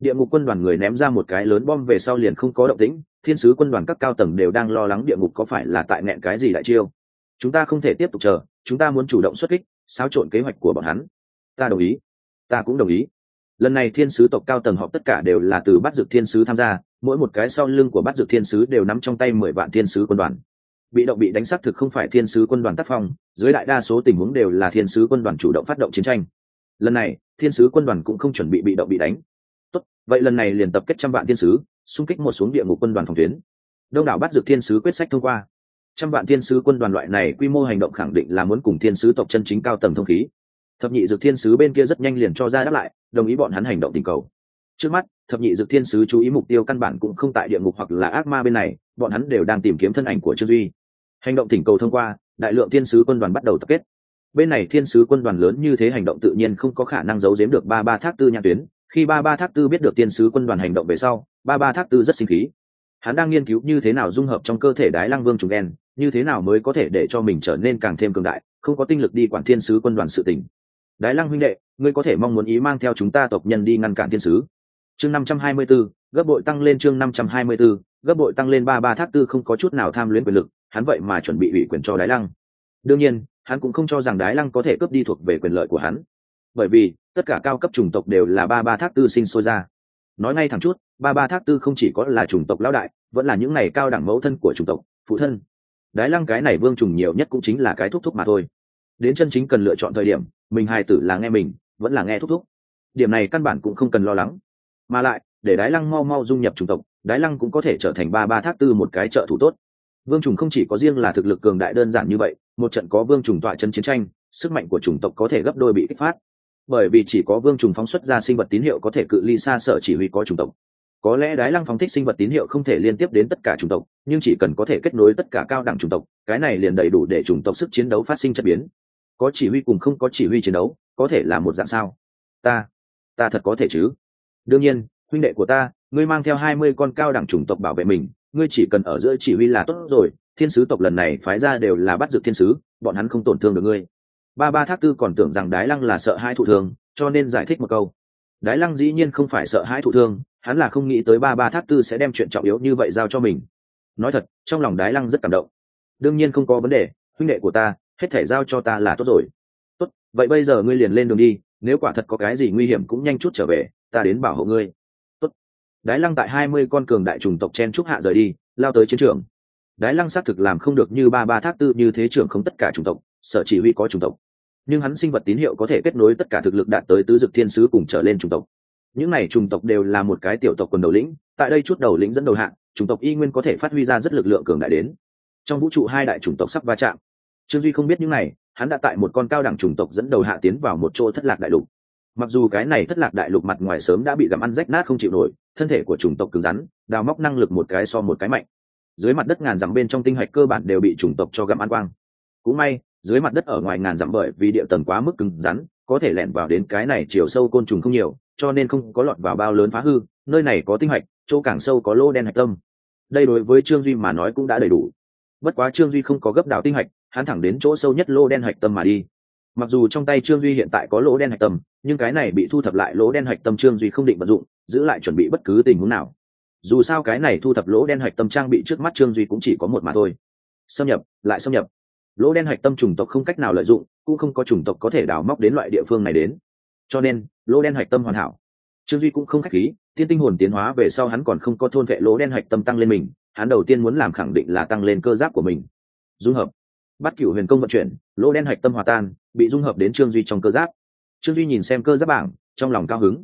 địa ngục quân đoàn người ném ra một cái lớn bom về sau liền không có động tĩnh, thiên sứ quân đoàn các cao tầng đều đang lo lắng địa ngục có phải là tại nẹn cái gì đại chiêu. Chúng ta không thể tiếp tục chờ, chúng ta muốn chủ động xuất kích, xáo trộn kế hoạch của bọn hắn. Ta đồng ý. Ta cũng đồng ý. Lần này thiên sứ tộc cao tầng họp tất cả đều là từ bắt dược thiên sứ tham gia, mỗi một cái sau lưng của bắt dược thiên sứ đều nắm trong tay mười vạn thiên sứ quân đoàn. Bị động bị đánh xác thực không phải thiên sứ quân đoàn tác phong, dưới đại đa số tình huống đều là thiên sứ quân đoàn chủ động phát động chiến tranh. Lần này, thiên sứ quân đoàn cũng không chuẩn bị bị động bị đánh tốt, vậy lần này liền tập kết trăm vạn thiên sứ, xung kích một xuống địa ngục quân đoàn phòng tuyến. Đông đảo bắt dược thiên sứ quyết sách thông qua. Trăm vạn thiên sứ quân đoàn loại này quy mô hành động khẳng định là muốn cùng thiên sứ tộc chân chính cao tầng thông khí. Thập nhị dược thiên sứ bên kia rất nhanh liền cho ra đáp lại, đồng ý bọn hắn hành động tình cầu. Trước mắt, thập nhị dược thiên sứ chú ý mục tiêu căn bản cũng không tại địa ngục hoặc là ác ma bên này, bọn hắn đều đang tìm kiếm thân ảnh của trương duy. Hành động tình cầu thông qua, đại lượng thiên sứ quân đoàn bắt đầu tập kết. Bên này thiên sứ quân đoàn lớn như thế hành động tự nhiên không có khả năng giấu giếm được ba ba thác tư nhãn tuyến khi ba ba thác tư biết được Tiên sứ quân đoàn hành động về sau ba ba thác tư rất sinh khí. Hắn đang nghiên cứu như thế nào dung hợp trong cơ thể đái lăng vương trùng đen như thế nào mới có thể để cho mình trở nên càng thêm cường đại không có tinh lực đi quản thiên sứ quân đoàn sự tỉnh đái lăng huynh đệ ngươi có thể mong muốn ý mang theo chúng ta tộc nhân đi ngăn cản thiên sứ. Chương năm trăm hai mươi 524, gấp bội tăng lên chương năm trăm hai mươi 524, gấp bội tăng lên ba ba thác tư không có chút nào tham luyến quyền lực hắn vậy mà chuẩn bị ủy quyền cho đái lăng. Đương nhiên hắn cũng không cho rằng đái lăng có thể cướp đi thuộc về quyền lợi của hắn bởi vì tất cả cao cấp chủng tộc đều là ba ba thác tư sinh sôi ra. Nói ngay thẳng chút, ba ba thác tư không chỉ có là chủng tộc lão đại, vẫn là những này cao đẳng mẫu thân của chủng tộc, phụ thân. Đái lăng cái này vương trùng nhiều nhất cũng chính là cái thúc thúc mà thôi. Đến chân chính cần lựa chọn thời điểm, mình hài tử là nghe mình, vẫn là nghe thúc thúc. Điểm này căn bản cũng không cần lo lắng. Mà lại, để đái lăng mau mau dung nhập chủng tộc, đái lăng cũng có thể trở thành ba ba thác tư một cái trợ thủ tốt. Vương trùng không chỉ có riêng là thực lực cường đại đơn giản như vậy, một trận có vương trùng tọa chân chiến tranh, sức mạnh của chủng tộc có thể gấp đôi bị kích phát bởi vì chỉ có vương trùng phóng xuất ra sinh vật tín hiệu có thể cự ly xa sở chỉ huy có chủng tộc. Có lẽ đái lăng phóng thích sinh vật tín hiệu không thể liên tiếp đến tất cả chủng tộc, nhưng chỉ cần có thể kết nối tất cả cao đẳng chủng tộc, cái này liền đầy đủ để chủng tộc sức chiến đấu phát sinh chất biến. Có chỉ huy cùng không có chỉ huy chiến đấu, có thể là một dạng sao? Ta ta thật có thể chứ? Đương nhiên, huynh đệ của ta, ngươi mang theo hai mươi con cao đẳng chủng tộc bảo vệ mình, ngươi chỉ cần ở giữa chỉ huy là tốt rồi, thiên sứ tộc lần này phái ra đều là bắt giữ thiên sứ, bọn hắn không tổn thương được ngươi ba ba thác tư còn tưởng rằng đái lăng là sợ hai thụ thương, cho nên giải thích một câu. Đái lăng dĩ nhiên không phải sợ hãi thụ thương, hắn là không nghĩ tới ba ba thác tư sẽ đem chuyện trọng yếu như vậy giao cho mình. Nói thật, trong lòng đái lăng rất cảm động. Đương nhiên không có vấn đề, huynh đệ của ta, hết thể giao cho ta là tốt rồi. Tốt, vậy bây giờ ngươi liền lên đường đi, nếu quả thật có cái gì nguy hiểm cũng nhanh chút trở về, ta đến bảo hộ ngươi. Tốt. Đái lăng tại hai mươi con cường đại trùng tộc chen trúc hạ rời đi, lao tới chiến trường. Đái lăng xác thực làm không được như ba ba thác tư như thế trưởng không tất cả chủng tộc, sở chỉ huy có chủng tộc nhưng hắn sinh vật tín hiệu có thể kết nối tất cả thực lực đạt tới tứ dực thiên sứ cùng trở lên chủng tộc. Những này chủng tộc đều là một cái tiểu tộc quần đầu lĩnh, tại đây chút đầu lĩnh dẫn đầu hạng, chủng tộc y nguyên có thể phát huy ra rất lực lượng cường đại đến. Trong vũ trụ hai đại chủng tộc sắp va chạm. Trương duy không biết những này, hắn đã tại một con cao đẳng chủng tộc dẫn đầu hạ tiến vào một chỗ thất lạc đại lục. Mặc dù cái này thất lạc đại lục mặt ngoài sớm đã bị gặm ăn rách nát không chịu nổi, thân thể của chủng tộc cứng rắn, đào móc năng lực một cái so một cái mạnh. Dưới mặt đất ngàn dặm bên trong tinh hạch cơ bản đều bị chủng tộc cho gặm ăn quang. Cũng may dưới mặt đất ở ngoài ngàn dặm bởi vì địa tầng quá mức cứng rắn, có thể lẻn vào đến cái này chiều sâu côn trùng không nhiều, cho nên không có lọt vào bao lớn phá hư, nơi này có tinh hạch, chỗ càng sâu có lô đen hạch tâm. Đây đối với trương duy mà nói cũng đã đầy đủ. Bất quá trương duy không có gấp đào tinh hạch, hắn thẳng đến chỗ sâu nhất lô đen hạch tâm mà đi. Mặc dù trong tay trương duy hiện tại có lỗ đen hạch tâm, nhưng cái này bị thu thập lại lỗ đen hạch tâm trương duy không định vận dụng, giữ lại chuẩn bị bất cứ tình huống nào. Dù sao cái này thu thập lỗ đen hạch tâm trang bị trước mắt trương duy cũng chỉ có một mà thôi. Xâm nhập, lại xâm nhập lỗ đen hạch tâm chủng tộc không cách nào lợi dụng, cũng không có chủng tộc có thể đào móc đến loại địa phương này đến. Cho nên, lỗ đen hạch tâm hoàn hảo. Trương duy cũng không khách khí, tiên tinh hồn tiến hóa về sau hắn còn không có thôn vệ lỗ đen hạch tâm tăng lên mình, hắn đầu tiên muốn làm khẳng định là tăng lên cơ giáp của mình. Dung hợp. Bắt cửu huyền công vận chuyển, lỗ đen hạch tâm hòa tan, bị dung hợp đến trương duy trong cơ giáp. Trương duy nhìn xem cơ giáp bảng, trong lòng cao hứng.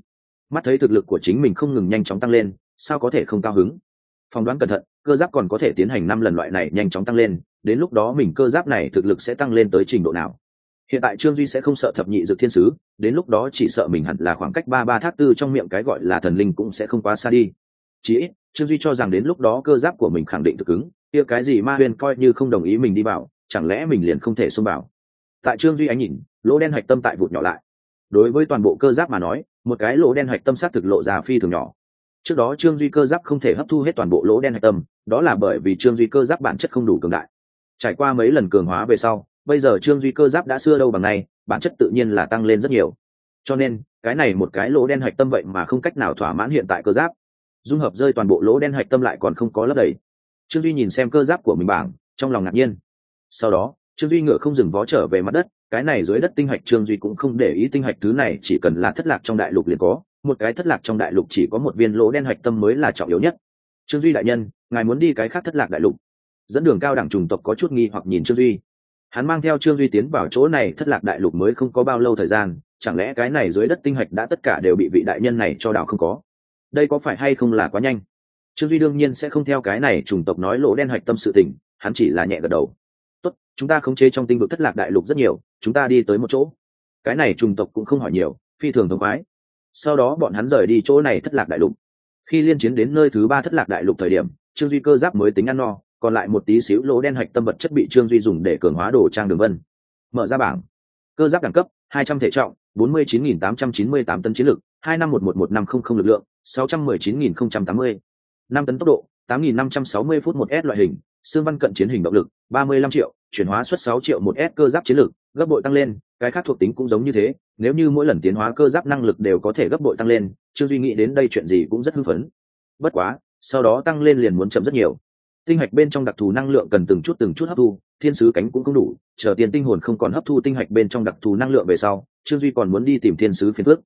Mắt thấy thực lực của chính mình không ngừng nhanh chóng tăng lên, sao có thể không cao hứng? Phỏng đoán cẩn thận cơ giáp còn có thể tiến hành năm lần loại này nhanh chóng tăng lên, đến lúc đó mình cơ giáp này thực lực sẽ tăng lên tới trình độ nào. Hiện tại trương duy sẽ không sợ thập nhị dược thiên sứ, đến lúc đó chỉ sợ mình hẳn là khoảng cách ba ba thác tư trong miệng cái gọi là thần linh cũng sẽ không quá xa đi. Chí ít, trương duy cho rằng đến lúc đó cơ giáp của mình khẳng định thực cứng kia cái gì ma huyền coi như không đồng ý mình đi vào, chẳng lẽ mình liền không thể xông vào. Tại trương duy ánh nhìn, lỗ đen hạch tâm tại vụt nhỏ lại. Đối với toàn bộ cơ giáp mà nói, một cái lỗ đen hạch tâm xác thực lộ ra phi thường nhỏ trước đó trương duy cơ giáp không thể hấp thu hết toàn bộ lỗ đen hạch tâm, đó là bởi vì trương duy cơ giáp bản chất không đủ cường đại. Trải qua mấy lần cường hóa về sau, bây giờ trương duy cơ giáp đã xưa đâu bằng này bản chất tự nhiên là tăng lên rất nhiều. Cho nên, cái này một cái lỗ đen hạch tâm vậy mà không cách nào thỏa mãn hiện tại cơ giáp. Dung hợp rơi toàn bộ lỗ đen hạch tâm lại còn không có lấp đầy. Trương duy nhìn xem cơ giáp của mình bảng, trong lòng ngạc nhiên. Sau đó, trương duy ngựa không dừng vó trở về mặt đất, cái này dưới đất tinh hạch trương duy cũng không để ý tinh hạch thứ này, chỉ cần là thất lạc trong đại lục liền có một cái thất lạc trong đại lục chỉ có một viên lỗ đen hạch tâm mới là trọng yếu nhất. Trương duy đại nhân, ngài muốn đi cái khác thất lạc đại lục. Dẫn đường cao đẳng trùng tộc có chút nghi hoặc nhìn trương duy. Hắn mang theo trương duy tiến vào chỗ này thất lạc đại lục mới không có bao lâu thời gian, chẳng lẽ cái này dưới đất tinh hạch đã tất cả đều bị vị đại nhân này cho đảo không có? Đây có phải hay không là quá nhanh? Trương duy đương nhiên sẽ không theo cái này trùng tộc nói lỗ đen hạch tâm sự tình, hắn chỉ là nhẹ gật đầu. Tốt, chúng ta khống chế trong tinh vực thất lạc đại lục rất nhiều, chúng ta đi tới một chỗ. Cái này trùng tộc cũng không hỏi nhiều, phi thường thống khoái sau đó bọn hắn rời đi chỗ này thất lạc đại lục. Khi liên chiến đến nơi thứ ba thất lạc đại lục thời điểm, trương duy cơ giáp mới tính ăn no, còn lại một tí xíu lỗ đen hạch tâm vật chất bị trương duy dùng để cường hóa đồ trang đường vân. Mở ra bảng. Cơ giáp đẳng cấp 200 thể trọng 49.898 tấn chiến lực 2511150 lực lượng 619.080 5 tấn tốc độ 8.560 phút một s loại hình xương văn cận chiến hình động lực 35 triệu, chuyển hóa suất 6 triệu một s cơ giáp chiến lực, gấp bội tăng lên, cái khác thuộc tính cũng giống như thế, nếu như mỗi lần tiến hóa cơ giáp năng lực đều có thể gấp bội tăng lên, trương duy nghĩ đến đây chuyện gì cũng rất hưng phấn. Bất quá, sau đó tăng lên liền muốn chậm rất nhiều. Tinh hạch bên trong đặc thù năng lượng cần từng chút từng chút hấp thu, thiên sứ cánh cũng không đủ, chờ tiền tinh hồn không còn hấp thu tinh hạch bên trong đặc thù năng lượng về sau, trương duy còn muốn đi tìm thiên sứ phiên phước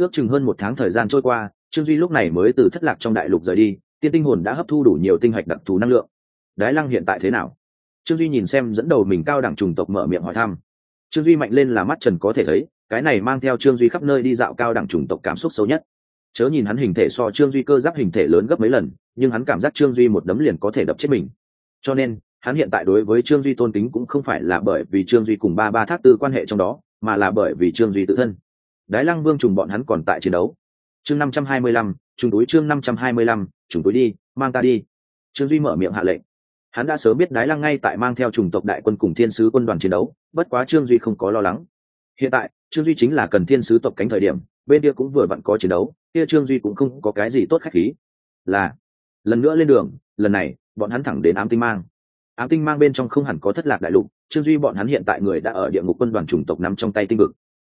ước chừng hơn một tháng thời gian trôi qua, trương duy lúc này mới từ thất lạc trong đại lục rời đi, tiên tinh hồn đã hấp thu đủ nhiều tinh hạch đặc thù năng lượng đái lăng hiện tại thế nào? Trương duy nhìn xem dẫn đầu mình cao đẳng trùng tộc mở miệng hỏi thăm. Trương duy mạnh lên là mắt trần có thể thấy, cái này mang theo trương duy khắp nơi đi dạo cao đẳng trùng tộc cảm xúc xấu nhất. Chớ nhìn hắn hình thể so trương duy cơ giáp hình thể lớn gấp mấy lần, nhưng hắn cảm giác trương duy một đấm liền có thể đập chết mình. Cho nên, hắn hiện tại đối với trương duy tôn kính cũng không phải là bởi vì trương duy cùng ba ba thác tư quan hệ trong đó, mà là bởi vì trương duy tự thân. Đái lăng vương trùng bọn hắn còn tại chiến đấu. Chương năm trăm hai mươi lăm, trùng túi, chương năm trăm hai mươi lăm, trùng túi đi, mang ta đi. Trương duy mở miệng hạ lệnh hắn đã sớm biết đái lăng ngay tại mang theo chủng tộc đại quân cùng thiên sứ quân đoàn chiến đấu, bất quá trương duy không có lo lắng. Hiện tại, trương duy chính là cần thiên sứ tộc cánh thời điểm, bên kia cũng vừa vặn có chiến đấu, kia trương duy cũng không có cái gì tốt khách khí. Là, lần nữa lên đường, lần này, bọn hắn thẳng đến ám tinh mang. Ám tinh mang bên trong không hẳn có thất lạc đại lục, trương duy bọn hắn hiện tại người đã ở địa ngục quân đoàn chủng tộc nắm trong tay tinh vực.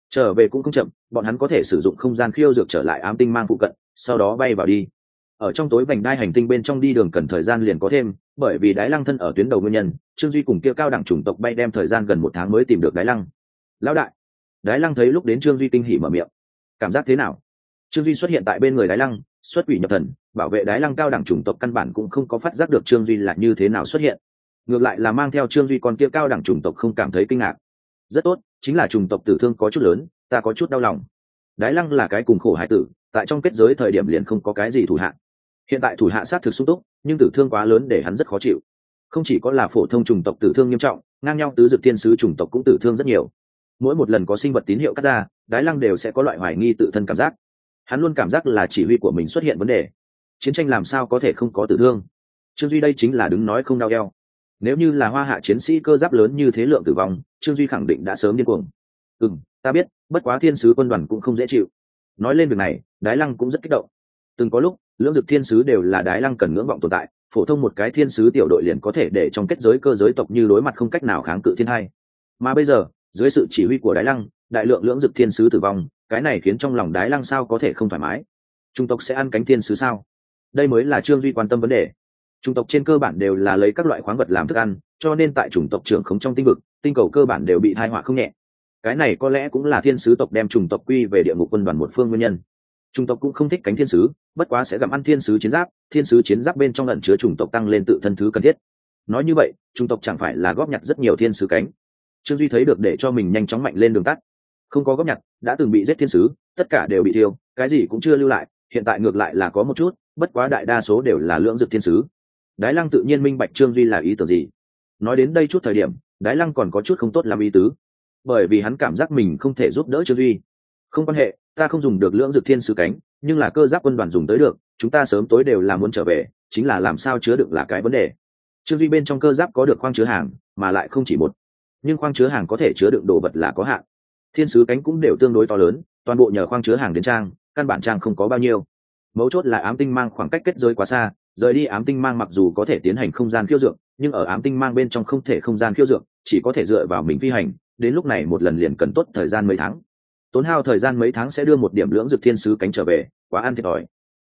Trở về cũng không chậm, bọn hắn có thể sử dụng không gian khiêu dược trở lại ám tinh mang phụ cận, sau đó bay vào đi ở trong tối vành đai hành tinh bên trong đi đường cần thời gian liền có thêm, bởi vì đái lăng thân ở tuyến đầu nguyên nhân, trương duy cùng kia cao đẳng chủng tộc bay đem thời gian gần một tháng mới tìm được đái lăng. Lão đại, đái lăng thấy lúc đến trương duy kinh hỉ mở miệng. Cảm giác thế nào? Trương duy xuất hiện tại bên người đái lăng, xuất quỷ nhập thần, bảo vệ đái lăng cao đẳng chủng tộc căn bản cũng không có phát giác được trương duy là như thế nào xuất hiện. Ngược lại là mang theo trương duy con kia cao đẳng chủng tộc không cảm thấy kinh ngạc. Rất tốt, chính là chủng tộc tử thương có chút lớn, ta có chút đau lòng. Đái lăng là cái cùng khổ hải tử, tại trong kết giới thời điểm liền không có cái gì thủ hạn hiện tại thủ hạ sát thực sung túc, nhưng tử thương quá lớn để hắn rất khó chịu. Không chỉ có là phổ thông chủng tộc tử thương nghiêm trọng, ngang nhau tứ dực thiên sứ chủng tộc cũng tử thương rất nhiều. Mỗi một lần có sinh vật tín hiệu cắt ra, đái lăng đều sẽ có loại hoài nghi tự thân cảm giác. Hắn luôn cảm giác là chỉ huy của mình xuất hiện vấn đề. Chiến tranh làm sao có thể không có tử thương? Trương duy đây chính là đứng nói không đau eo. Nếu như là hoa hạ chiến sĩ cơ giáp lớn như thế lượng tử vong, trương duy khẳng định đã sớm điên cuồng. Ừ m ta biết, bất quá thiên sứ quân đoàn cũng không dễ chịu. Nói lên việc này, đái lăng cũng rất kích động. Từng có lúc lưỡng dực thiên sứ đều là đái lăng cần ngưỡng vọng tồn tại, phổ thông một cái thiên sứ tiểu đội liền có thể để trong kết giới cơ giới tộc như đối mặt không cách nào kháng cự thiên hai. Mà bây giờ, dưới sự chỉ huy của đái lăng, đại lượng lưỡng dực thiên sứ tử vong, cái này khiến trong lòng đái lăng sao có thể không thoải mái? Trung tộc sẽ ăn cánh thiên sứ sao? Đây mới là trương duy quan tâm vấn đề. Chủng tộc trên cơ bản đều là lấy các loại khoáng vật làm thức ăn, cho nên tại chủng tộc trưởng khống trong tinh vực, tinh cầu cơ bản đều bị thai họa không nhẹ. Cái này có lẽ cũng là thiên sứ tộc đem chủng tộc quy về địa ngục quân đoàn một phương nguyên nhân chủng tộc cũng không thích cánh thiên sứ, bất quá sẽ gặm ăn thiên sứ chiến giáp, thiên sứ chiến giáp bên trong lẩn chứa chủng tộc tăng lên tự thân thứ cần thiết. Nói như vậy, chủng tộc chẳng phải là góp nhặt rất nhiều thiên sứ cánh. Trương duy thấy được để cho mình nhanh chóng mạnh lên đường tắt. Không có góp nhặt, đã từng bị giết thiên sứ, tất cả đều bị thiêu, cái gì cũng chưa lưu lại, hiện tại ngược lại là có một chút, bất quá đại đa số đều là lưỡng dược thiên sứ. Đái lăng tự nhiên minh bạch trương duy là ý tưởng gì. Nói đến đây chút thời điểm, đái lăng còn có chút không tốt làm ý tứ. Bởi vì hắn cảm giác mình không thể giúp đỡ trương duy. Không quan hệ ta không dùng được lưỡng dược thiên sứ cánh, nhưng là cơ giáp quân đoàn dùng tới được, chúng ta sớm tối đều là muốn trở về, chính là làm sao chứa được là cái vấn đề. Trương duy bên trong cơ giáp có được khoang chứa hàng, mà lại không chỉ một. Nhưng khoang chứa hàng có thể chứa đựng đồ vật là có hạn. Thiên sứ cánh cũng đều tương đối to lớn, toàn bộ nhờ khoang chứa hàng đến trang, căn bản trang không có bao nhiêu. Mấu chốt là ám tinh mang khoảng cách kết giới quá xa, rời đi ám tinh mang mặc dù có thể tiến hành không gian khiêu dược, nhưng ở ám tinh mang bên trong không thể không gian khiêu dược, chỉ có thể dựa vào mình phi hành, đến lúc này một lần liền cần tốt thời gian mấy tháng tốn hao thời gian mấy tháng sẽ đưa một điểm lưỡng dược thiên sứ cánh trở về, quá ăn thiệt thòi.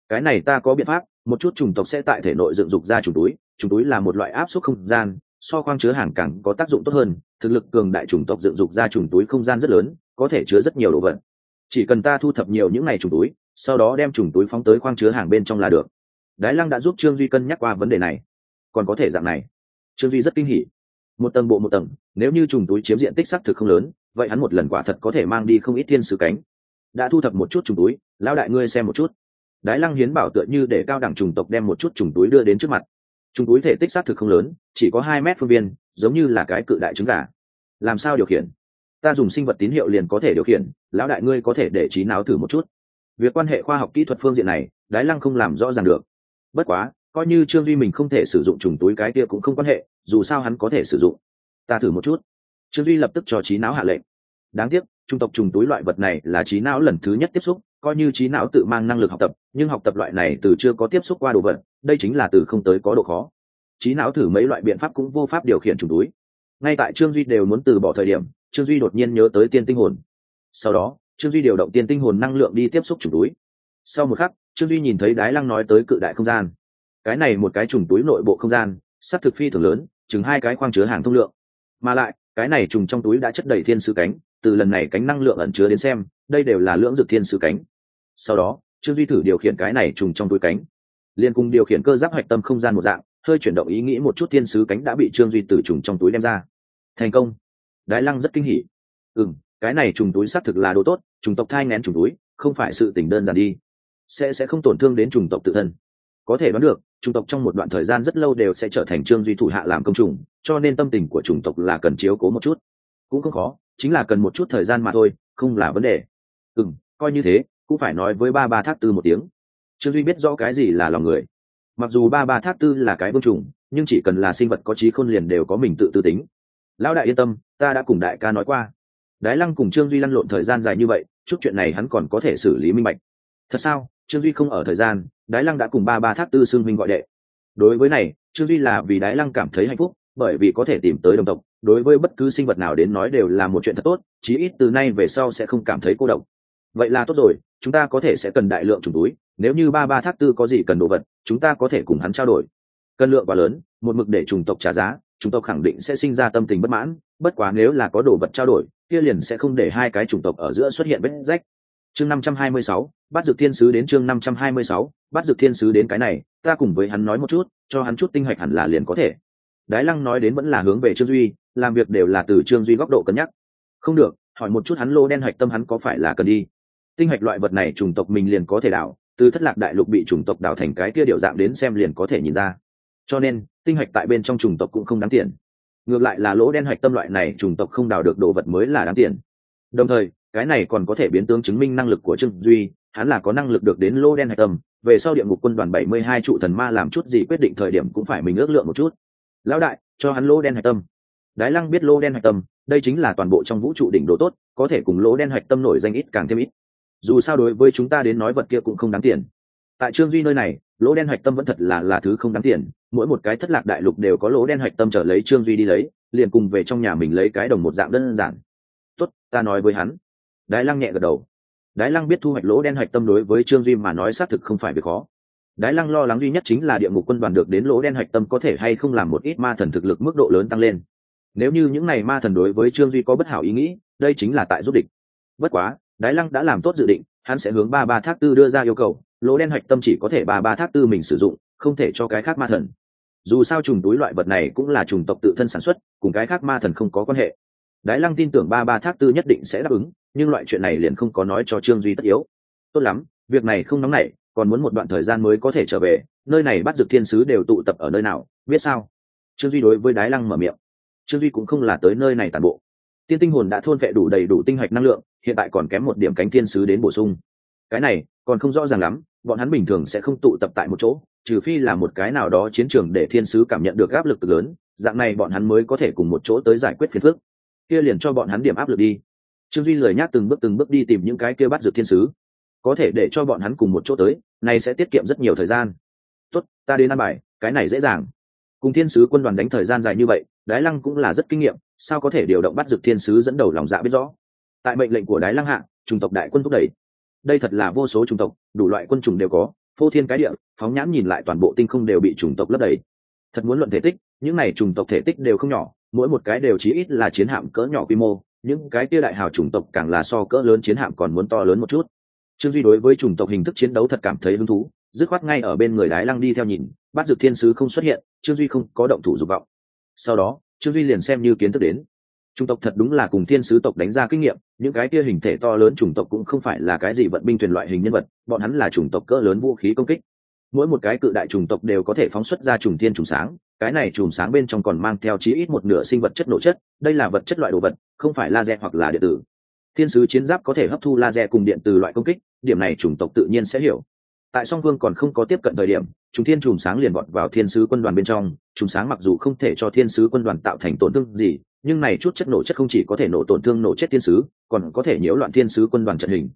Cái này ta có biện pháp, một chút chủng tộc sẽ tại thể nội dựng dục ra trùng túi trùng túi là một loại áp suất không gian, so khoang chứa hàng càng có tác dụng tốt hơn, thực lực cường đại chủng tộc dựng dục ra trùng túi không gian rất lớn, có thể chứa rất nhiều đồ vật. Chỉ cần ta thu thập nhiều những ngày trùng túi, sau đó đem trùng túi phóng tới khoang chứa hàng bên trong là được. Đái lăng đã giúp trương duy cân nhắc qua vấn đề này. Còn có thể dạng này. Trương duy rất kinh hỉ. Một tầng bộ một tầng, nếu như trùng túi chiếm diện tích xác thực không lớn vậy hắn một lần quả thật có thể mang đi không ít thiên sứ cánh. Đã thu thập một chút trùng túi, lão đại ngươi xem một chút. Đái lăng hiến bảo tựa như để cao đẳng trùng tộc đem một chút trùng túi đưa đến trước mặt. Trùng túi thể tích xác thực không lớn, chỉ có hai mét phương viên, giống như là cái cự đại trứng gà. Làm sao điều khiển? Ta dùng sinh vật tín hiệu liền có thể điều khiển, lão đại ngươi có thể để trí não thử một chút. Việc quan hệ khoa học kỹ thuật phương diện này, đái lăng không làm rõ ràng được. Bất quá, coi như trương duy mình không thể sử dụng trùng túi cái kia cũng không quan hệ, dù sao hắn có thể sử dụng. Ta thử một chút trương duy lập tức cho trí não hạ lệnh. Đáng tiếc, trung tộc trùng túi loại vật này là trí não lần thứ nhất tiếp xúc, coi như trí não tự mang năng lực học tập, nhưng học tập loại này từ chưa có tiếp xúc qua đồ vật, đây chính là từ không tới có độ khó. Trí não thử mấy loại biện pháp cũng vô pháp điều khiển trùng túi. Ngay tại trương duy đều muốn từ bỏ thời điểm, trương duy đột nhiên nhớ tới tiên tinh hồn. Sau đó, trương duy điều động tiên tinh hồn năng lượng đi tiếp xúc trùng túi. Sau một khắc, trương duy nhìn thấy đái lăng nói tới cự đại không gian. Cái này một cái trùng túi nội bộ không gian, sắp thực phi thường lớn, chừng hai cái khoang chứa hàng thông lượng. Mà lại cái này trùng trong túi đã chất đầy thiên sứ cánh, từ lần này cánh năng lượng ẩn chứa đến xem, đây đều là lưỡng dược thiên sứ cánh. Sau đó, trương duy thử điều khiển cái này trùng trong túi cánh. Liên cùng điều khiển cơ giáp hoạch tâm không gian một dạng, hơi chuyển động ý nghĩ một chút thiên sứ cánh đã bị trương duy từ trùng trong túi đem ra. Thành công. Đái lăng rất kinh hỉ. Ừ m cái này trùng túi xác thực là đồ tốt, trùng tộc thai ngén trùng túi, không phải sự tỉnh đơn giản đi. Sẽ sẽ không tổn thương đến trùng tộc tự thân có thể đoán được, chủng tộc trong một đoạn thời gian rất lâu đều sẽ trở thành trương duy thủ hạ làm công trùng, cho nên tâm tình của chủng tộc là cần chiếu cố một chút. Cũng không khó, chính là cần một chút thời gian mà thôi, không là vấn đề. Ừ m coi như thế, cũng phải nói với ba ba thác tư một tiếng. Trương duy biết rõ cái gì là lòng người. Mặc dù ba ba thác tư là cái vương trùng, nhưng chỉ cần là sinh vật có trí khôn liền đều có mình tự tư tính. Lão đại yên tâm, ta đã cùng đại ca nói qua. Đái lăng cùng trương duy lăn lộn thời gian dài như vậy, chút chuyện này hắn còn có thể xử lý minh bạch. Thật sao? Trương duy không ở thời gian đái lăng đã cùng ba ba thác tư xương minh gọi đệ. Đối với này, trương duy là vì đái lăng cảm thấy hạnh phúc, bởi vì có thể tìm tới đồng tộc, đối với bất cứ sinh vật nào đến nói đều là một chuyện thật tốt, chí ít từ nay về sau sẽ không cảm thấy cô độc. Vậy là tốt rồi, chúng ta có thể sẽ cần đại lượng trùng túi, nếu như ba ba thác tư có gì cần đồ vật, chúng ta có thể cùng hắn trao đổi. Cân lượng quá lớn, một mực để chủng tộc trả giá chúng tộc khẳng định sẽ sinh ra tâm tình bất mãn, bất quá nếu là có đồ vật trao đổi, kia liền sẽ không để hai cái chủng tộc ở giữa xuất hiện vết rách chương năm trăm hai mươi sáu bắt dược thiên sứ đến chương năm trăm hai mươi sáu bắt dược thiên sứ đến cái này, ta cùng với hắn nói một chút, cho hắn chút tinh hạch hẳn là liền có thể. Đái lăng nói đến vẫn là hướng về trương duy, làm việc đều là từ trương duy góc độ cân nhắc. Không được, hỏi một chút hắn lô đen hạch tâm hắn có phải là cần đi. Tinh hạch loại vật này chủng tộc mình liền có thể đảo từ thất lạc đại lục bị chủng tộc đảo thành cái kia điệu dạng đến xem liền có thể nhìn ra. Cho nên, tinh hạch tại bên trong chủng tộc cũng không đáng tiền. Ngược lại là lỗ đen hạch tâm loại này chủng tộc không đào được đồ vật mới là đáng tiền. Đồng thời cái này còn có thể biến tướng chứng minh năng lực của trương duy, hắn là có năng lực được đến lô đen hạch tâm. Về sau địa ngục quân đoàn bảy mươi hai trụ thần ma làm chút gì quyết định thời điểm cũng phải mình ước lượng một chút. Lão đại, cho hắn lô đen hạch tâm. Đái lăng biết lô đen hạch tâm, đây chính là toàn bộ trong vũ trụ đỉnh đồ tốt, có thể cùng lỗ đen hạch tâm nổi danh ít càng thêm ít. Dù sao đối với chúng ta đến nói vật kia cũng không đáng tiền. Tại trương duy nơi này lỗ đen hạch tâm vẫn thật là là thứ không đáng tiền. Mỗi một cái thất lạc đại lục đều có lỗ đen hạch tâm trở lấy trương duy đi lấy, liền cùng về trong nhà mình lấy cái đồng một dạng đơn giản. Tốt, ta nói với hắn đái lăng nhẹ gật đầu. Đái lăng biết thu hoạch lỗ đen hạch tâm đối với trương duy mà nói xác thực không phải việc khó. Đái lăng lo lắng duy nhất chính là địa ngục quân đoàn được đến lỗ đen hạch tâm có thể hay không làm một ít ma thần thực lực mức độ lớn tăng lên. Nếu như những này ma thần đối với trương duy có bất hảo ý nghĩ, đây chính là tại giúp địch. Bất quá, đái lăng đã làm tốt dự định, hắn sẽ hướng ba ba thác tư đưa ra yêu cầu, lỗ đen hạch tâm chỉ có thể ba ba thác tư mình sử dụng, không thể cho cái khác ma thần. Dù sao trùng túi loại vật này cũng là trùng tộc tự thân sản xuất, cùng cái khác ma thần không có quan hệ. Đái lăng tin tưởng ba ba thác tư nhất định sẽ đáp ứng nhưng loại chuyện này liền không có nói cho trương duy tất yếu. Tốt lắm, việc này không nóng nảy, còn muốn một đoạn thời gian mới có thể trở về, nơi này bắt dược thiên sứ đều tụ tập ở nơi nào, biết sao? Trương duy đối với đái lăng mở miệng. Trương duy cũng không là tới nơi này tàn bộ. Tiên tinh hồn đã thôn vệ đủ đầy đủ tinh hạch năng lượng, hiện tại còn kém một điểm cánh thiên sứ đến bổ sung. Cái này, còn không rõ ràng lắm, bọn hắn bình thường sẽ không tụ tập tại một chỗ, trừ phi là một cái nào đó chiến trường để thiên sứ cảm nhận được áp lực lớn, dạng này bọn hắn mới có thể cùng một chỗ tới giải quyết phiền phức. Kia liền cho bọn hắn điểm áp lực đi trương duy lời nhắc từng bước từng bước đi tìm những cái kia bắt dược thiên sứ. Có thể để cho bọn hắn cùng một chỗ tới, này sẽ tiết kiệm rất nhiều thời gian. Tốt, ta đến ăn bài, cái này dễ dàng. Cùng thiên sứ quân đoàn đánh thời gian dài như vậy, đái lăng cũng là rất kinh nghiệm, sao có thể điều động bắt dược thiên sứ dẫn đầu lòng dạ biết rõ? Tại mệnh lệnh của đái lăng hạ, chủng tộc đại quân thúc đẩy. Đây thật là vô số chủng tộc, đủ loại quân chủng đều có, phô thiên cái địa, phóng nhãn nhìn lại toàn bộ tinh không đều bị chủng tộc lấp đầy. Thật muốn luận thể tích, những này chủng tộc thể tích đều không nhỏ, mỗi một cái đều chí ít là chiến hạm cỡ nhỏ quy mô những cái kia đại hào chủng tộc càng là so cỡ lớn chiến hạm còn muốn to lớn một chút. Trương duy đối với chủng tộc hình thức chiến đấu thật cảm thấy hứng thú, dứt khoát ngay ở bên người đái lăng đi theo nhìn, bắt dược thiên sứ không xuất hiện, trương duy không có động thủ dục vọng. Sau đó, trương duy liền xem như kiến thức đến. Chủng tộc thật đúng là cùng thiên sứ tộc đánh ra kinh nghiệm, những cái kia hình thể to lớn chủng tộc cũng không phải là cái gì vận binh thuyền loại hình nhân vật, bọn hắn là chủng tộc cỡ lớn vũ khí công kích. Mỗi một cái cự đại chủng tộc đều có thể phóng xuất ra trùng thiên trùng sáng cái này chùm sáng bên trong còn mang theo chí ít một nửa sinh vật chất nổ chất, đây là vật chất loại đồ vật, không phải laser hoặc là điện tử. Thiên sứ chiến giáp có thể hấp thu laser cùng điện từ loại công kích, điểm này chủng tộc tự nhiên sẽ hiểu. Tại song vương còn không có tiếp cận thời điểm, chúng thiên chùm sáng liền vọt vào thiên sứ quân đoàn bên trong, chùm sáng mặc dù không thể cho thiên sứ quân đoàn tạo thành tổn thương gì, nhưng này chút chất nổ chất không chỉ có thể nổ tổn thương nổ chết thiên sứ, còn có thể nhiễu loạn thiên sứ quân đoàn trận hình.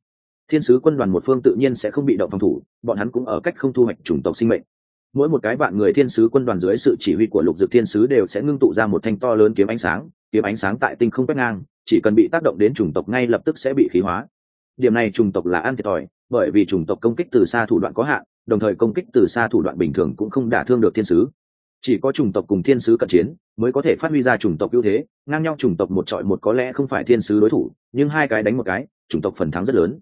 Thiên sứ quân đoàn một phương tự nhiên sẽ không bị động phòng thủ, bọn hắn cũng ở cách không thu hoạch chủng tộc sinh mệnh mỗi một cái bạn người thiên sứ quân đoàn dưới sự chỉ huy của lục dược thiên sứ đều sẽ ngưng tụ ra một thanh to lớn kiếm ánh sáng, kiếm ánh sáng tại tinh không quét ngang, chỉ cần bị tác động đến chủng tộc ngay lập tức sẽ bị khí hóa. Điểm này chủng tộc là ăn thiệt thòi, bởi vì chủng tộc công kích từ xa thủ đoạn có hạn, đồng thời công kích từ xa thủ đoạn bình thường cũng không đả thương được thiên sứ. Chỉ có chủng tộc cùng thiên sứ cận chiến mới có thể phát huy ra chủng tộc ưu thế, ngang nhau chủng tộc một trọi một có lẽ không phải thiên sứ đối thủ, nhưng hai cái đánh một cái, chủng tộc phần thắng rất lớn.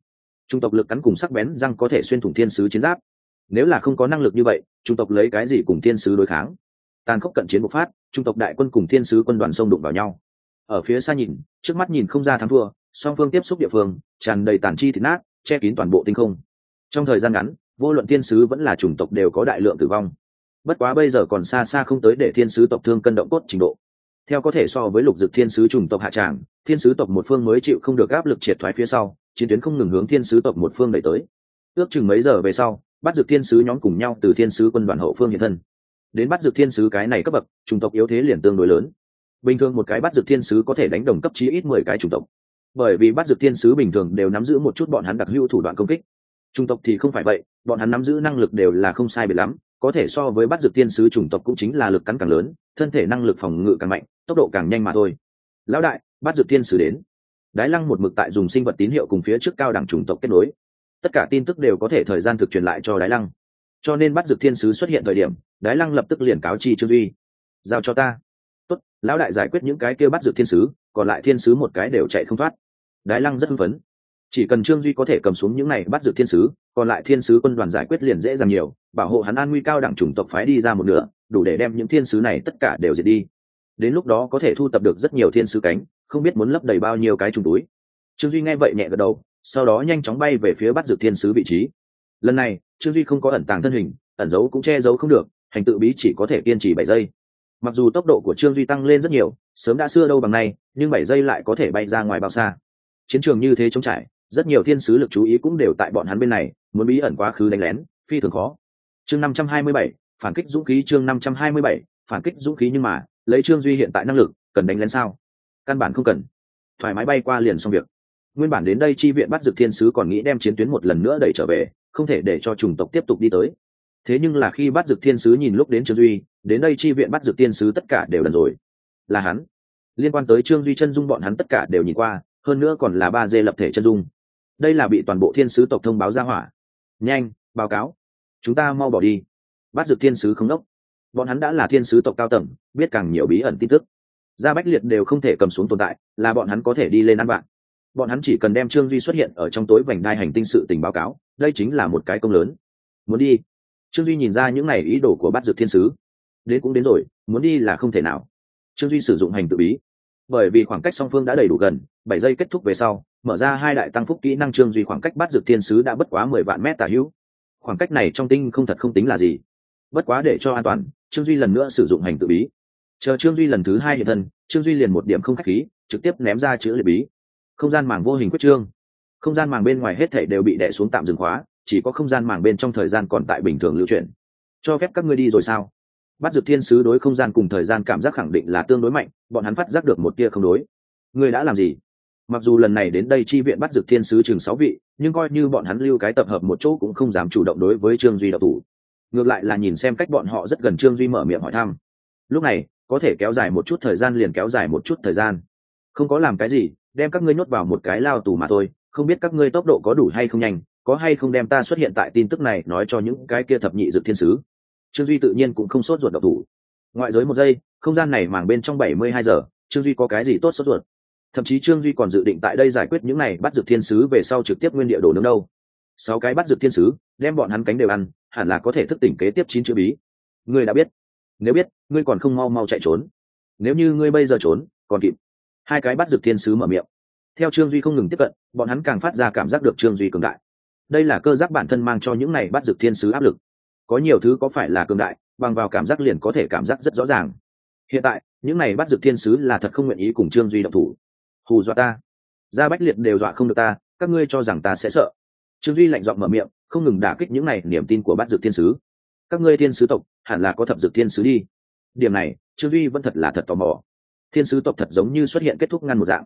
Chủng tộc lực cắn cùng sắc bén răng có thể xuyên thủng thiên sứ chiến giáp nếu là không có năng lực như vậy, chủng tộc lấy cái gì cùng thiên sứ đối kháng? Tàn khốc cận chiến bộc phát, chủng tộc đại quân cùng thiên sứ quân đoàn xông đụng vào nhau. Ở phía xa nhìn, trước mắt nhìn không ra thắng thua, song phương tiếp xúc địa phương, tràn đầy tàn chi thịt nát, che kín toàn bộ tinh không. Trong thời gian ngắn, vô luận thiên sứ vẫn là chủng tộc đều có đại lượng tử vong. Bất quá bây giờ còn xa xa không tới để thiên sứ tộc thương cân động cốt trình độ. Theo có thể so với lục dực thiên sứ chủng tộc hạ tràng, thiên sứ tộc một phương mới chịu không được áp lực triệt thoái phía sau, chiến tuyến không ngừng hướng thiên sứ tộc một phương đẩy tới. Ước chừng mấy giờ về sau bắt dược thiên sứ nhóm cùng nhau từ thiên sứ quân đoàn hậu phương hiện thân. Đến bắt dược thiên sứ cái này cấp bậc, chủng tộc yếu thế liền tương đối lớn. Bình thường một cái bắt dược thiên sứ có thể đánh đồng cấp chí ít mười cái chủng tộc. Bởi vì bắt dược thiên sứ bình thường đều nắm giữ một chút bọn hắn đặc hữu thủ đoạn công kích. Chủng tộc thì không phải vậy, bọn hắn nắm giữ năng lực đều là không sai biệt lắm, có thể so với bắt dược Thiên sứ chủng tộc cũng chính là lực cắn càng lớn, thân thể năng lực phòng ngự càng mạnh, tốc độ càng nhanh mà thôi. Lão đại, bắt dược Thiên sứ đến. Đái lăng một mực tại dùng sinh vật tín hiệu cùng phía trước cao đẳng chủng tộc kết nối tất cả tin tức đều có thể thời gian thực truyền lại cho đái lăng. Cho nên bắt dược thiên sứ xuất hiện thời điểm, đái lăng lập tức liền cáo chi trương duy. Giao cho ta. Tốt, lão đại giải quyết những cái kêu bắt dược thiên sứ, còn lại thiên sứ một cái đều chạy không thoát. Đái lăng rất hưng phấn. Chỉ cần trương duy có thể cầm xuống những này bắt dược thiên sứ, còn lại thiên sứ quân đoàn giải quyết liền dễ dàng nhiều, bảo hộ hắn an nguy cao đẳng chủng tộc phái đi ra một nửa, đủ để đem những thiên sứ này tất cả đều diệt đi. Đến lúc đó có thể thu tập được rất nhiều thiên sứ cánh, không biết muốn lấp đầy bao nhiêu cái trùng túi. Trương duy nghe vậy nhẹ gật đầu sau đó nhanh chóng bay về phía bắt dược thiên sứ vị trí. Lần này, trương duy không có ẩn tàng thân hình, ẩn giấu cũng che giấu không được, hành tự bí chỉ có thể kiên trì bảy giây. Mặc dù tốc độ của trương duy tăng lên rất nhiều, sớm đã xưa đâu bằng nay, nhưng bảy giây lại có thể bay ra ngoài bao xa. Chiến trường như thế trống trải, rất nhiều thiên sứ lực chú ý cũng đều tại bọn hắn bên này, muốn bí ẩn quá khứ đánh lén, phi thường khó. Chương năm trăm hai mươi bảy, phản kích dũng khí, chương năm trăm hai mươi bảy, phản kích dũng khí nhưng mà, lấy trương duy hiện tại năng lực, cần đánh lén sao? Căn bản không cần. Thoải mái bay qua liền xong việc nguyên bản đến đây chi viện bắt dược thiên sứ còn nghĩ đem chiến tuyến một lần nữa đẩy trở về, không thể để cho chủng tộc tiếp tục đi tới. Thế nhưng là khi bắt dược thiên sứ nhìn lúc đến trương duy, đến đây chi viện bắt dược thiên sứ tất cả đều lần rồi. Là hắn. Liên quan tới trương duy chân dung bọn hắn tất cả đều nhìn qua, hơn nữa còn là ba dê lập thể chân dung. Đây là bị toàn bộ thiên sứ tộc thông báo ra hỏa. Nhanh, báo cáo. Chúng ta mau bỏ đi. Bắt dược thiên sứ không đốc. Bọn hắn đã là thiên sứ tộc cao tầng, biết càng nhiều bí ẩn tin tức. Gia bách liệt đều không thể cầm xuống tồn tại, là bọn hắn có thể đi lên ăn bạn bọn hắn chỉ cần đem trương duy xuất hiện ở trong tối vành đai hành tinh sự tình báo cáo, đây chính là một cái công lớn. Muốn đi? Trương duy nhìn ra những n à y ý đồ của bát dược thiên sứ. Đến cũng đến rồi, muốn đi là không thể nào. Trương duy sử dụng hành tự bí. Bởi vì khoảng cách song phương đã đầy đủ gần, bảy giây kết thúc về sau, mở ra hai đại tăng phúc kỹ năng trương duy khoảng cách bắt dược thiên sứ đã bất quá mười vạn mét tả hữu. Khoảng cách này trong tinh không thật không tính là gì. Bất quá để cho an toàn, trương duy lần nữa sử dụng hành tự bí. Chờ trương duy lần thứ hai hiện thân, trương duy liền một điểm không k h á c h khí, trực tiếp ném ra chữ liệt bí không gian màng vô hình quyết trương. Không gian màng bên ngoài hết thể đều bị đẻ xuống tạm dừng khóa, chỉ có không gian màng bên trong thời gian còn tại bình thường lưu chuyển. Cho phép các ngươi đi rồi sao? Bắt dược thiên sứ đối không gian cùng thời gian cảm giác khẳng định là tương đối mạnh, bọn hắn phát giác được một tia không đối. Ngươi đã làm gì? Mặc dù lần này đến đây chi viện bắt dược thiên sứ chừng sáu vị, nhưng coi như bọn hắn lưu cái tập hợp một chỗ cũng không dám chủ động đối với trương duy đạo thủ. Ngược lại là nhìn xem cách bọn họ rất gần trương duy mở miệng hỏi thăm. Lúc này, có thể kéo dài một chút thời gian liền kéo dài một chút thời gian. Không có làm cái gì đem các ngươi nhốt vào một cái lao tù mà thôi, không biết các ngươi tốc độ có đủ hay không nhanh, có hay không đem ta xuất hiện tại tin tức này nói cho những cái kia thập nhị dược thiên sứ. Trương duy tự nhiên cũng không sốt ruột độc thủ. Ngoại giới một giây, không gian này màng bên trong bảy mươi hai giờ, trương duy có cái gì tốt sốt ruột? Thậm chí trương duy còn dự định tại đây giải quyết những này bắt dược thiên sứ về sau trực tiếp nguyên địa đồ nướng đâu. Sáu cái bắt dược thiên sứ, đem bọn hắn cánh đều ăn, hẳn là có thể thức tỉnh kế tiếp chín chữ bí. Ngươi đã biết. Nếu biết, ngươi còn không mau mau chạy trốn. Nếu như ngươi bây giờ trốn, còn kịp hai cái bắt dược thiên sứ mở miệng. Theo trương duy không ngừng tiếp cận, bọn hắn càng phát ra cảm giác được trương duy cường đại. Đây là cơ giác bản thân mang cho những này bắt dược thiên sứ áp lực. Có nhiều thứ có phải là cường đại, bằng vào cảm giác liền có thể cảm giác rất rõ ràng. Hiện tại, những này bắt dược thiên sứ là thật không nguyện ý cùng trương duy độc thủ. Hù dọa ta. Gia bách liệt đều dọa không được ta, các ngươi cho rằng ta sẽ sợ. Trương duy lạnh giọng mở miệng, không ngừng đả kích những này niềm tin của bắt dược thiên sứ. Các ngươi thiên sứ tộc, hẳn là có thập dược thiên sứ đi. Điểm này, trương duy vẫn thật là thật tò mò thiên sứ tộc thật giống như xuất hiện kết thúc ngăn một dạng.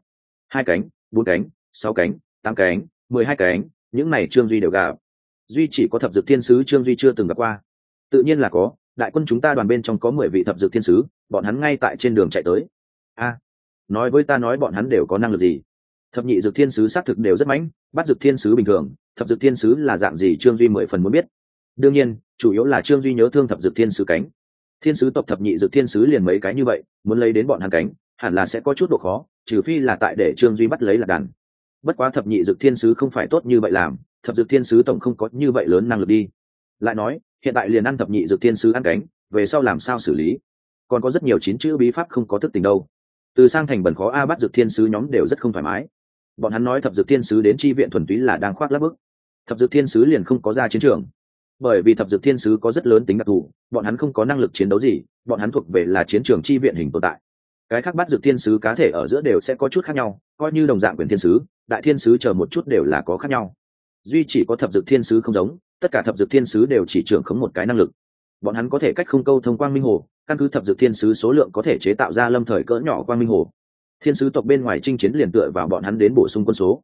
Hai cánh, bốn cánh, sáu cánh, tám cánh, mười hai cánh, những này trương duy đều gặp. Duy chỉ có thập dược thiên sứ trương duy chưa từng gặp qua. Tự nhiên là có, đại quân chúng ta đoàn bên trong có mười vị thập dược thiên sứ, bọn hắn ngay tại trên đường chạy tới. A, nói với ta nói bọn hắn đều có năng lực gì? Thập nhị dược thiên sứ xác thực đều rất mãnh bắt dược thiên sứ bình thường, thập dược thiên sứ là dạng gì trương duy mười phần muốn biết. Đương nhiên, chủ yếu là trương duy nhớ thương thập dược thiên sứ cánh thiên sứ tộc thập nhị dược thiên sứ liền mấy cái như vậy, muốn lấy đến bọn hắn cánh, hẳn là sẽ có chút độ khó, trừ phi là tại để trương duy bắt lấy là đàn. Bất quá thập nhị dược thiên sứ không phải tốt như vậy làm, thập dược thiên sứ tổng không có như vậy lớn năng lực đi. Lại nói, hiện tại liền ăn thập nhị dược thiên sứ ăn cánh, về sau làm sao xử lý? Còn có rất nhiều chín chữ bí pháp không có thức tình đâu. Từ sang thành bẩn khó a bắt dược thiên sứ nhóm đều rất không thoải mái. Bọn hắn nói thập dược thiên sứ đến tri viện thuần túy là đang khoác lắp bức. Thập dược thiên sứ liền không có ra chiến trường bởi vì thập dược thiên sứ có rất lớn tính đặc thù, bọn hắn không có năng lực chiến đấu gì, bọn hắn thuộc về là chiến trường chi viện hình tồn tại. Cái khác bắt dược thiên sứ cá thể ở giữa đều sẽ có chút khác nhau, coi như đồng dạng quyền thiên sứ, đại thiên sứ chờ một chút đều là có khác nhau. Duy chỉ có thập dược thiên sứ không giống, tất cả thập dược thiên sứ đều chỉ trưởng khống một cái năng lực. Bọn hắn có thể cách không câu thông quang minh hồ, căn cứ thập dược thiên sứ số lượng có thể chế tạo ra lâm thời cỡ nhỏ quang minh hồ. Thiên sứ tộc bên ngoài chinh chiến liền tựa vào bọn hắn đến bổ sung quân số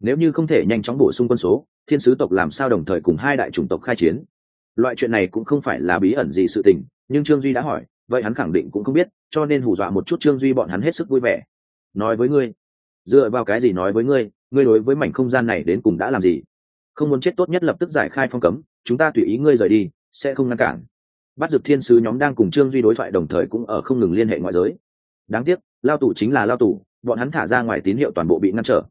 nếu như không thể nhanh chóng bổ sung quân số, thiên sứ tộc làm sao đồng thời cùng hai đại chủng tộc khai chiến? Loại chuyện này cũng không phải là bí ẩn gì sự tình, nhưng trương duy đã hỏi, vậy hắn khẳng định cũng không biết, cho nên hù dọa một chút trương duy bọn hắn hết sức vui vẻ. Nói với ngươi, dựa vào cái gì nói với ngươi ngươi đối với mảnh không gian này đến cùng đã làm gì? Không muốn chết tốt nhất lập tức giải khai phong cấm, chúng ta tùy ý ngươi rời đi, sẽ không ngăn cản. Bắt dực thiên sứ nhóm đang cùng trương duy đối thoại đồng thời cũng ở không ngừng liên hệ ngoại giới. Đáng tiếc, lao tù chính là lao tù, bọn hắn thả ra ngoài tín hiệu toàn bộ bị ngăn trở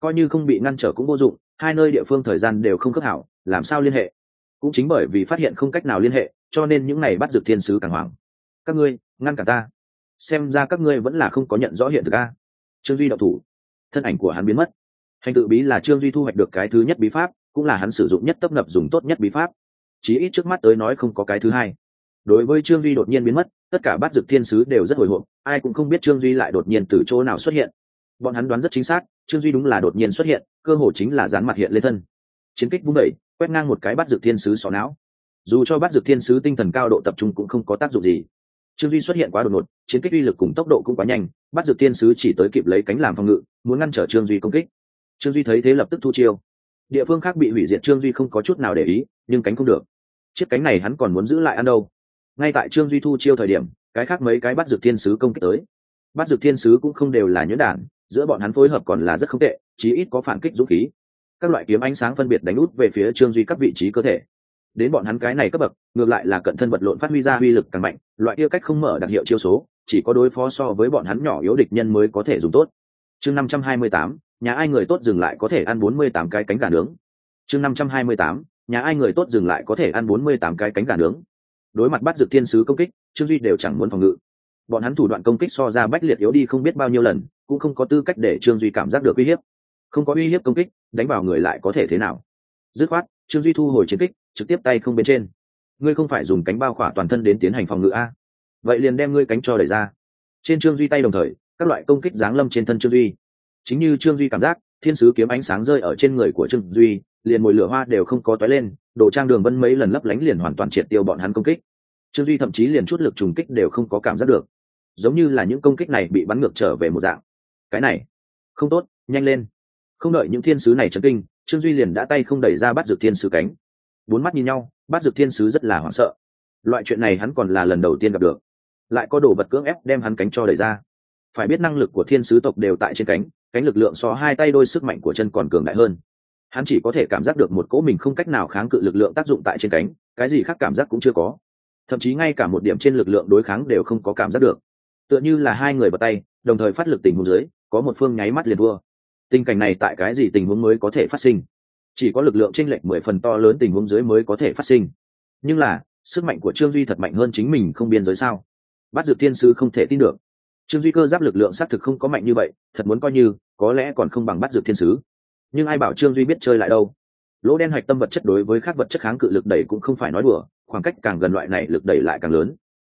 coi như không bị ngăn trở cũng vô dụng, hai nơi địa phương thời gian đều không khớp hảo, làm sao liên hệ? Cũng chính bởi vì phát hiện không cách nào liên hệ, cho nên những này bắt dược thiên sứ càng hoảng. Các ngươi, ngăn cả ta. Xem ra các ngươi vẫn là không có nhận rõ hiện thực a. Trương duy đậu thủ. Thân ảnh của hắn biến mất. Hành tự bí là trương duy thu hoạch được cái thứ nhất bí pháp, cũng là hắn sử dụng nhất tấp nập dùng tốt nhất bí pháp. Chí ít trước mắt tới nói không có cái thứ hai. Đối với trương duy đột nhiên biến mất, tất cả bắt dược thiên sứ đều rất hồi hộp, ai cũng không biết trương duy lại đột nhiên từ chỗ nào xuất hiện. Bọn hắn đoán rất chính xác trương duy đúng là đột nhiên xuất hiện, cơ hồ chính là dán mặt hiện lên thân. Chiến kích vung đẩy quét ngang một cái bắt dược thiên sứ sọ não. Dù cho bắt dược thiên sứ tinh thần cao độ tập trung cũng không có tác dụng gì. Trương duy xuất hiện quá đột ngột, chiến kích uy lực cùng tốc độ cũng quá nhanh bắt dược thiên sứ chỉ tới kịp lấy cánh làm phòng ngự, muốn ngăn trở trương duy công kích. Trương duy thấy thế lập tức thu chiêu. Địa phương khác bị hủy diệt trương duy không có chút nào để ý, nhưng cánh không được. Chiếc cánh này hắn còn muốn giữ lại ăn đâu? Ngay tại trương duy thu chiêu thời điểm, cái khác mấy cái bắt dược thiên sứ công kích tới. Bắt dược thiên sứ cũng không đều là nhuyễn đản giữa bọn hắn phối hợp còn là rất không tệ, chí ít có phản kích dũng khí. Các loại kiếm ánh sáng phân biệt đánh út về phía trương duy các vị trí cơ thể. Đến bọn hắn cái này cấp bậc, ngược lại là cận thân vật lộn phát huy ra uy lực càng mạnh, loại kia cách không mở đặc hiệu chiêu số, chỉ có đối phó so với bọn hắn nhỏ yếu địch nhân mới có thể dùng tốt. Chương năm trăm hai mươi tám, nhà ai người tốt dừng lại có thể ăn bốn mươi tám cái cánh gà nướng. Chương năm trăm hai mươi tám, nhà ai người tốt dừng lại có thể ăn bốn mươi tám cái cánh gà nướng. Đối mặt bắt dược thiên sứ công kích, trương duy đều chẳng muốn phòng ngự bọn hắn thủ đoạn công kích so ra bách liệt yếu đi không biết bao nhiêu lần, cũng không có tư cách để trương duy cảm giác được uy hiếp. Không có uy hiếp công kích, đánh vào người lại có thể thế nào? Dứt khoát, trương duy thu hồi chiến kích, trực tiếp tay không bên trên. Ngươi không phải dùng cánh bao khỏa toàn thân đến tiến hành phòng ngự a? Vậy liền đem ngươi cánh cho đẩy ra. Trên trương duy tay đồng thời, các loại công kích giáng lâm trên thân trương duy. Chính như trương duy cảm giác, thiên sứ kiếm ánh sáng rơi ở trên người của trương duy, liền mồi lửa hoa đều không có toái lên, đồ trang đường vân mấy lần lấp lánh liền hoàn toàn triệt tiêu bọn hắn công kích. Trương duy thậm chí liền chút lực trùng kích đều không có cảm giác được giống như là những công kích này bị bắn ngược trở về một dạng. Cái này, không tốt, nhanh lên. Không đợi những thiên sứ này chấn kinh, trương duy liền đã tay không đẩy ra bắt dược thiên sứ cánh. Bốn mắt nhìn nhau bắt dược thiên sứ rất là hoảng sợ. Loại chuyện này hắn còn là lần đầu tiên gặp được. Lại có đồ vật cưỡng ép đem hắn cánh cho đẩy ra. Phải biết năng lực của thiên sứ tộc đều tại trên cánh cánh lực lượng so hai tay đôi sức mạnh của chân còn cường đại hơn. Hắn chỉ có thể cảm giác được một cỗ mình không cách nào kháng cự lực lượng tác dụng tại trên cánh, cái gì khác cảm giác cũng chưa có. Thậm chí ngay cả một điểm trên lực lượng đối kháng đều không có cảm giác được tựa như là hai người bật tay, đồng thời phát lực tình huống dưới, có một phương nháy mắt liền vua tình cảnh này tại cái gì tình huống mới có thể phát sinh? Chỉ có lực lượng tranh lệch mười phần to lớn tình huống dưới mới có thể phát sinh. Nhưng là, sức mạnh của trương duy thật mạnh hơn chính mình không biên giới sao? Bắt dược thiên sứ không thể tin được. Trương duy cơ giáp lực lượng xác thực không có mạnh như vậy, thật muốn coi như, có lẽ còn không bằng bắt dược thiên sứ. Nhưng ai bảo trương duy biết chơi lại đâu? Lỗ đen hạch tâm vật chất đối với các vật chất kháng cự lực đẩy cũng không phải nói đùa, khoảng cách càng gần loại này lực đẩy lại càng lớn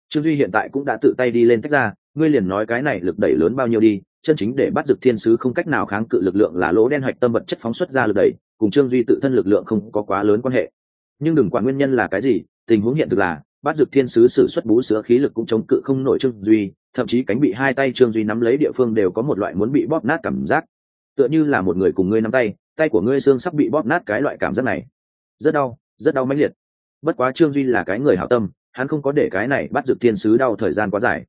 trương duy hiện tại cũng đã tự tay đi lên tách ra, ngươi liền nói cái này lực đẩy lớn bao nhiêu đi, chân chính để bắt dực thiên sứ không cách nào kháng cự lực lượng là lỗ đen hạch tâm vật chất phóng xuất ra lực đẩy, cùng trương duy tự thân lực lượng không có quá lớn quan hệ. Nhưng đừng quản nguyên nhân là cái gì, tình huống hiện thực là, bắt dực thiên sứ sử xuất bú sữa khí lực cũng chống cự không nổi trương duy, thậm chí cánh bị hai tay trương duy nắm lấy địa phương đều có một loại muốn bị bóp nát cảm giác. Tựa như là một người cùng ngươi nắm tay tay của ngươi xương sắp bị bóp nát cái loại cảm giác này. Rất đau rất đau mãnh liệt. Bất quá trương duy là cái người hảo tâm hắn không có để cái này bắt dược thiên sứ đau thời gian quá dài.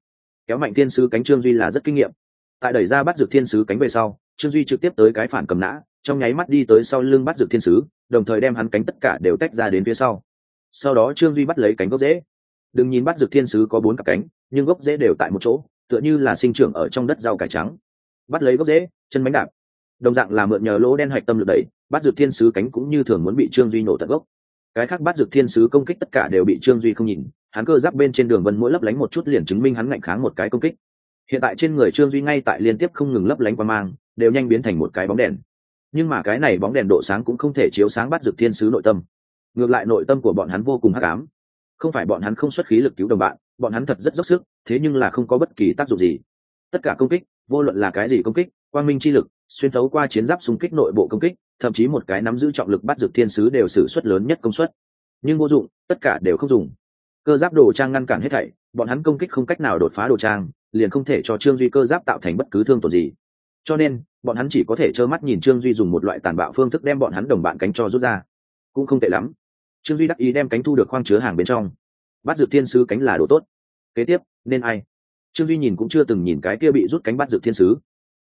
Kéo mạnh thiên sứ cánh trương duy là rất kinh nghiệm. Tại đẩy ra bắt dược thiên sứ cánh về sau, trương duy trực tiếp tới cái phản cầm nã, trong nháy mắt đi tới sau lưng bắt dược thiên sứ, đồng thời đem hắn cánh tất cả đều tách ra đến phía sau. Sau đó trương duy bắt lấy cánh gốc rễ. Đừng nhìn bắt dược thiên sứ có bốn cặp cánh, nhưng gốc rễ đều tại một chỗ, tựa như là sinh trưởng ở trong đất rau cải trắng. Bắt lấy gốc rễ, chân bánh đạp. Đồng dạng là mượn nhờ lỗ đen hạch tâm lực đẩy, bắt dược thiên sứ cánh cũng như thường muốn bị trương duy nổ tận gốc cái khác bắt dược thiên sứ công kích tất cả đều bị trương duy không nhìn, hắn cơ giáp bên trên đường vân mỗi lấp lánh một chút liền chứng minh hắn ngạnh kháng một cái công kích. Hiện tại trên người trương duy ngay tại liên tiếp không ngừng lấp lánh qua mang, đều nhanh biến thành một cái bóng đèn. Nhưng mà cái này bóng đèn độ sáng cũng không thể chiếu sáng bắt dược thiên sứ nội tâm. Ngược lại nội tâm của bọn hắn vô cùng hắc ám. Không phải bọn hắn không xuất khí lực cứu đồng bạn, bọn hắn thật rất dốc sức, thế nhưng là không có bất kỳ tác dụng gì. Tất cả công kích, vô luận là cái gì công kích, quang minh chi lực, xuyên thấu qua chiến giáp xung kích nội bộ công kích thậm chí một cái nắm giữ trọng lực bắt dược thiên sứ đều sử suất lớn nhất công suất. Nhưng vô dụng, tất cả đều không dùng. Cơ giáp đồ trang ngăn cản hết thảy, bọn hắn công kích không cách nào đột phá đồ trang, liền không thể cho trương duy cơ giáp tạo thành bất cứ thương tổn gì. Cho nên, bọn hắn chỉ có thể trơ mắt nhìn trương duy dùng một loại tàn bạo phương thức đem bọn hắn đồng bạn cánh cho rút ra. Cũng không tệ lắm. Trương duy đắc ý đem cánh thu được khoang chứa hàng bên trong. Bắt dược thiên sứ cánh là đồ tốt. Kế tiếp, nên ai? Trương duy nhìn cũng chưa từng nhìn cái kia bị rút cánh bắt dược thiên sứ.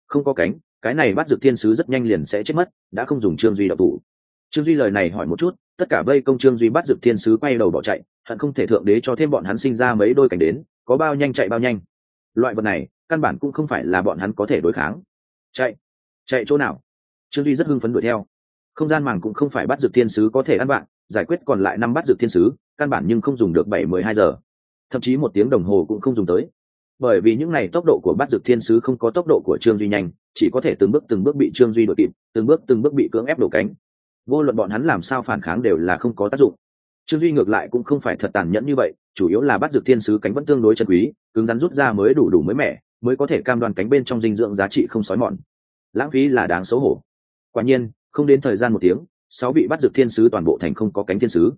Không có cánh cái này bắt dược thiên sứ rất nhanh liền sẽ chết mất, đã không dùng trương duy đậu thủ. Trương duy lời này hỏi một chút, tất cả vây công trương duy bắt dược thiên sứ quay đầu bỏ chạy, hận không thể thượng đế cho thêm bọn hắn sinh ra mấy đôi cảnh đến, có bao nhanh chạy bao nhanh. Loại vật này, căn bản cũng không phải là bọn hắn có thể đối kháng. Chạy chạy chỗ nào? Trương duy rất hưng phấn đuổi theo. Không gian màng cũng không phải bắt dược thiên sứ có thể ăn bạn, giải quyết còn lại năm bắt dược thiên sứ, căn bản nhưng không dùng được bảy mười hai giờ. Thậm chí một tiếng đồng hồ cũng không dùng tới bởi vì những này tốc độ của bát dược thiên sứ không có tốc độ của trương duy nhanh, chỉ có thể từng bước từng bước bị trương duy đội kịp, từng bước từng bước bị cưỡng ép đổ cánh. Vô luận bọn hắn làm sao phản kháng đều là không có tác dụng. Trương duy ngược lại cũng không phải thật tàn nhẫn như vậy, chủ yếu là bắt dược thiên sứ cánh vẫn tương đối chân quý, cứng rắn rút ra mới đủ đủ mới mẻ, mới có thể cam đoan cánh bên trong dinh dưỡng giá trị không sói mòn. Lãng phí là đáng xấu hổ. Quả nhiên, không đến thời gian một tiếng, sáu bị bắt dược thiên sứ toàn bộ thành không có cánh thiên sứ.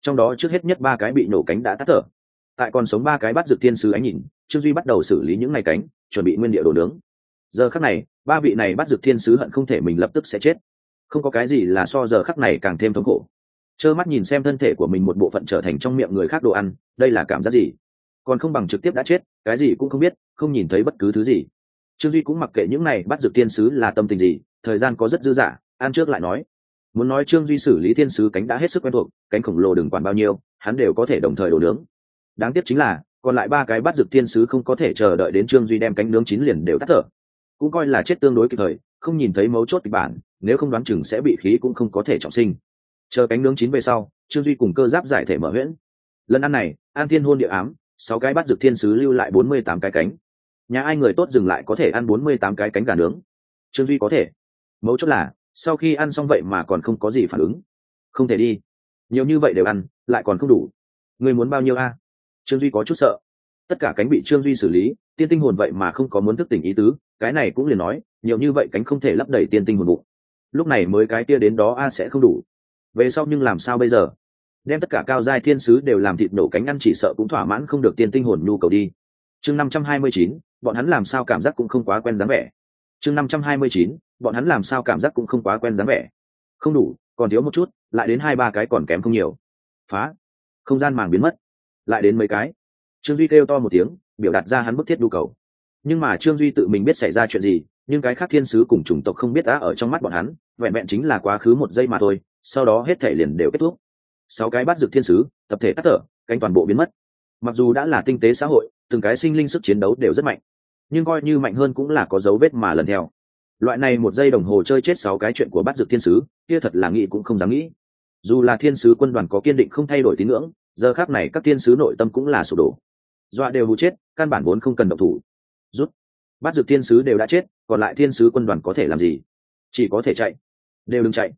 Trong đó trước hết nhất ba cái bị nổ cánh đã tắt thở tại còn sống ba cái bắt dược thiên sứ ánh nhìn, trương duy bắt đầu xử lý những ngày cánh, chuẩn bị nguyên địa đồ nướng. Giờ khắc này, ba vị này bắt dược thiên sứ hận không thể mình lập tức sẽ chết. Không có cái gì là so giờ khắc này càng thêm thống khổ. Trơ mắt nhìn xem thân thể của mình một bộ phận trở thành trong miệng người khác đồ ăn, đây là cảm giác gì? Còn không bằng trực tiếp đã chết, cái gì cũng không biết, không nhìn thấy bất cứ thứ gì. Trương duy cũng mặc kệ những này bắt dược thiên sứ là tâm tình gì, thời gian có rất dư dả, ăn trước lại nói. Muốn nói trương duy xử lý thiên sứ cánh đã hết sức quen thuộc, cánh khổng lồ đừng quản bao nhiêu, hắn đều có thể đồng thời đổ nướng đáng tiếc chính là, còn lại ba cái bắt dược thiên sứ không có thể chờ đợi đến trương duy đem cánh nướng chín liền đều tắt thở. Cũng coi là chết tương đối kịp thời, không nhìn thấy mấu chốt kịch bản, nếu không đoán chừng sẽ bị khí cũng không có thể trọng sinh. Chờ cánh nướng chín về sau, trương duy cùng cơ giáp giải thể mở huyễn. Lần ăn này, an thiên hôn địa ám, sáu cái bắt dược thiên sứ lưu lại bốn mươi tám cái cánh. Nhà ai người tốt dừng lại có thể ăn bốn mươi tám cái cánh gà nướng. Trương duy có thể. Mấu chốt là, sau khi ăn xong vậy mà còn không có gì phản ứng. Không thể đi. Nhiều như vậy đều ăn, lại còn không đủ. Người muốn bao nhiêu a? Trương duy có chút sợ. Tất cả cánh bị trương duy xử lý, tiên tinh hồn vậy mà không có muốn thức tỉnh ý tứ, cái này cũng liền nói, nhiều như vậy cánh không thể lấp đầy tiên tinh hồn bụng. Lúc này mới cái kia đến đó a sẽ không đủ. Về sau nhưng làm sao bây giờ? Đem tất cả cao giai thiên sứ đều làm thịt nổ cánh ăn chỉ sợ cũng thỏa mãn không được tiên tinh hồn nhu cầu đi. Chương năm trăm hai mươi chín, bọn hắn làm sao cảm giác cũng không quá quen dáng vẻ. Chương năm trăm hai mươi chín, bọn hắn làm sao cảm giác cũng không quá quen dáng vẻ. Không đủ, còn thiếu một chút, lại đến hai ba cái còn kém không nhiều. Phá. Không gian màng biến mất lại đến mấy cái. Trương duy kêu to một tiếng, biểu đạt ra hắn bức thiết nhu cầu. Nhưng mà trương duy tự mình biết xảy ra chuyện gì, nhưng cái khác thiên sứ cùng chủng tộc không biết đã ở trong mắt bọn hắn, vẹn vẹn chính là quá khứ một giây mà thôi, sau đó hết thể liền đều kết thúc. Sáu cái bắt dược thiên sứ, tập thể tắt thở, cánh toàn bộ biến mất. Mặc dù đã là tinh tế xã hội, từng cái sinh linh sức chiến đấu đều rất mạnh, nhưng coi như mạnh hơn cũng là có dấu vết mà lần theo. Loại này một giây đồng hồ chơi chết sáu cái chuyện của bắt dược thiên sứ, kia thật là nghĩ cũng không dám nghĩ. Dù là thiên sứ quân đoàn có kiên định không thay đổi tín ngưỡng giờ khác này các tiên sứ nội tâm cũng là sụp đổ. Dọa đều hụ chết, căn bản vốn không cần động thủ. Rút. Bắt dược thiên sứ đều đã chết, còn lại thiên sứ quân đoàn có thể làm gì? Chỉ có thể chạy. Đều đừng chạy.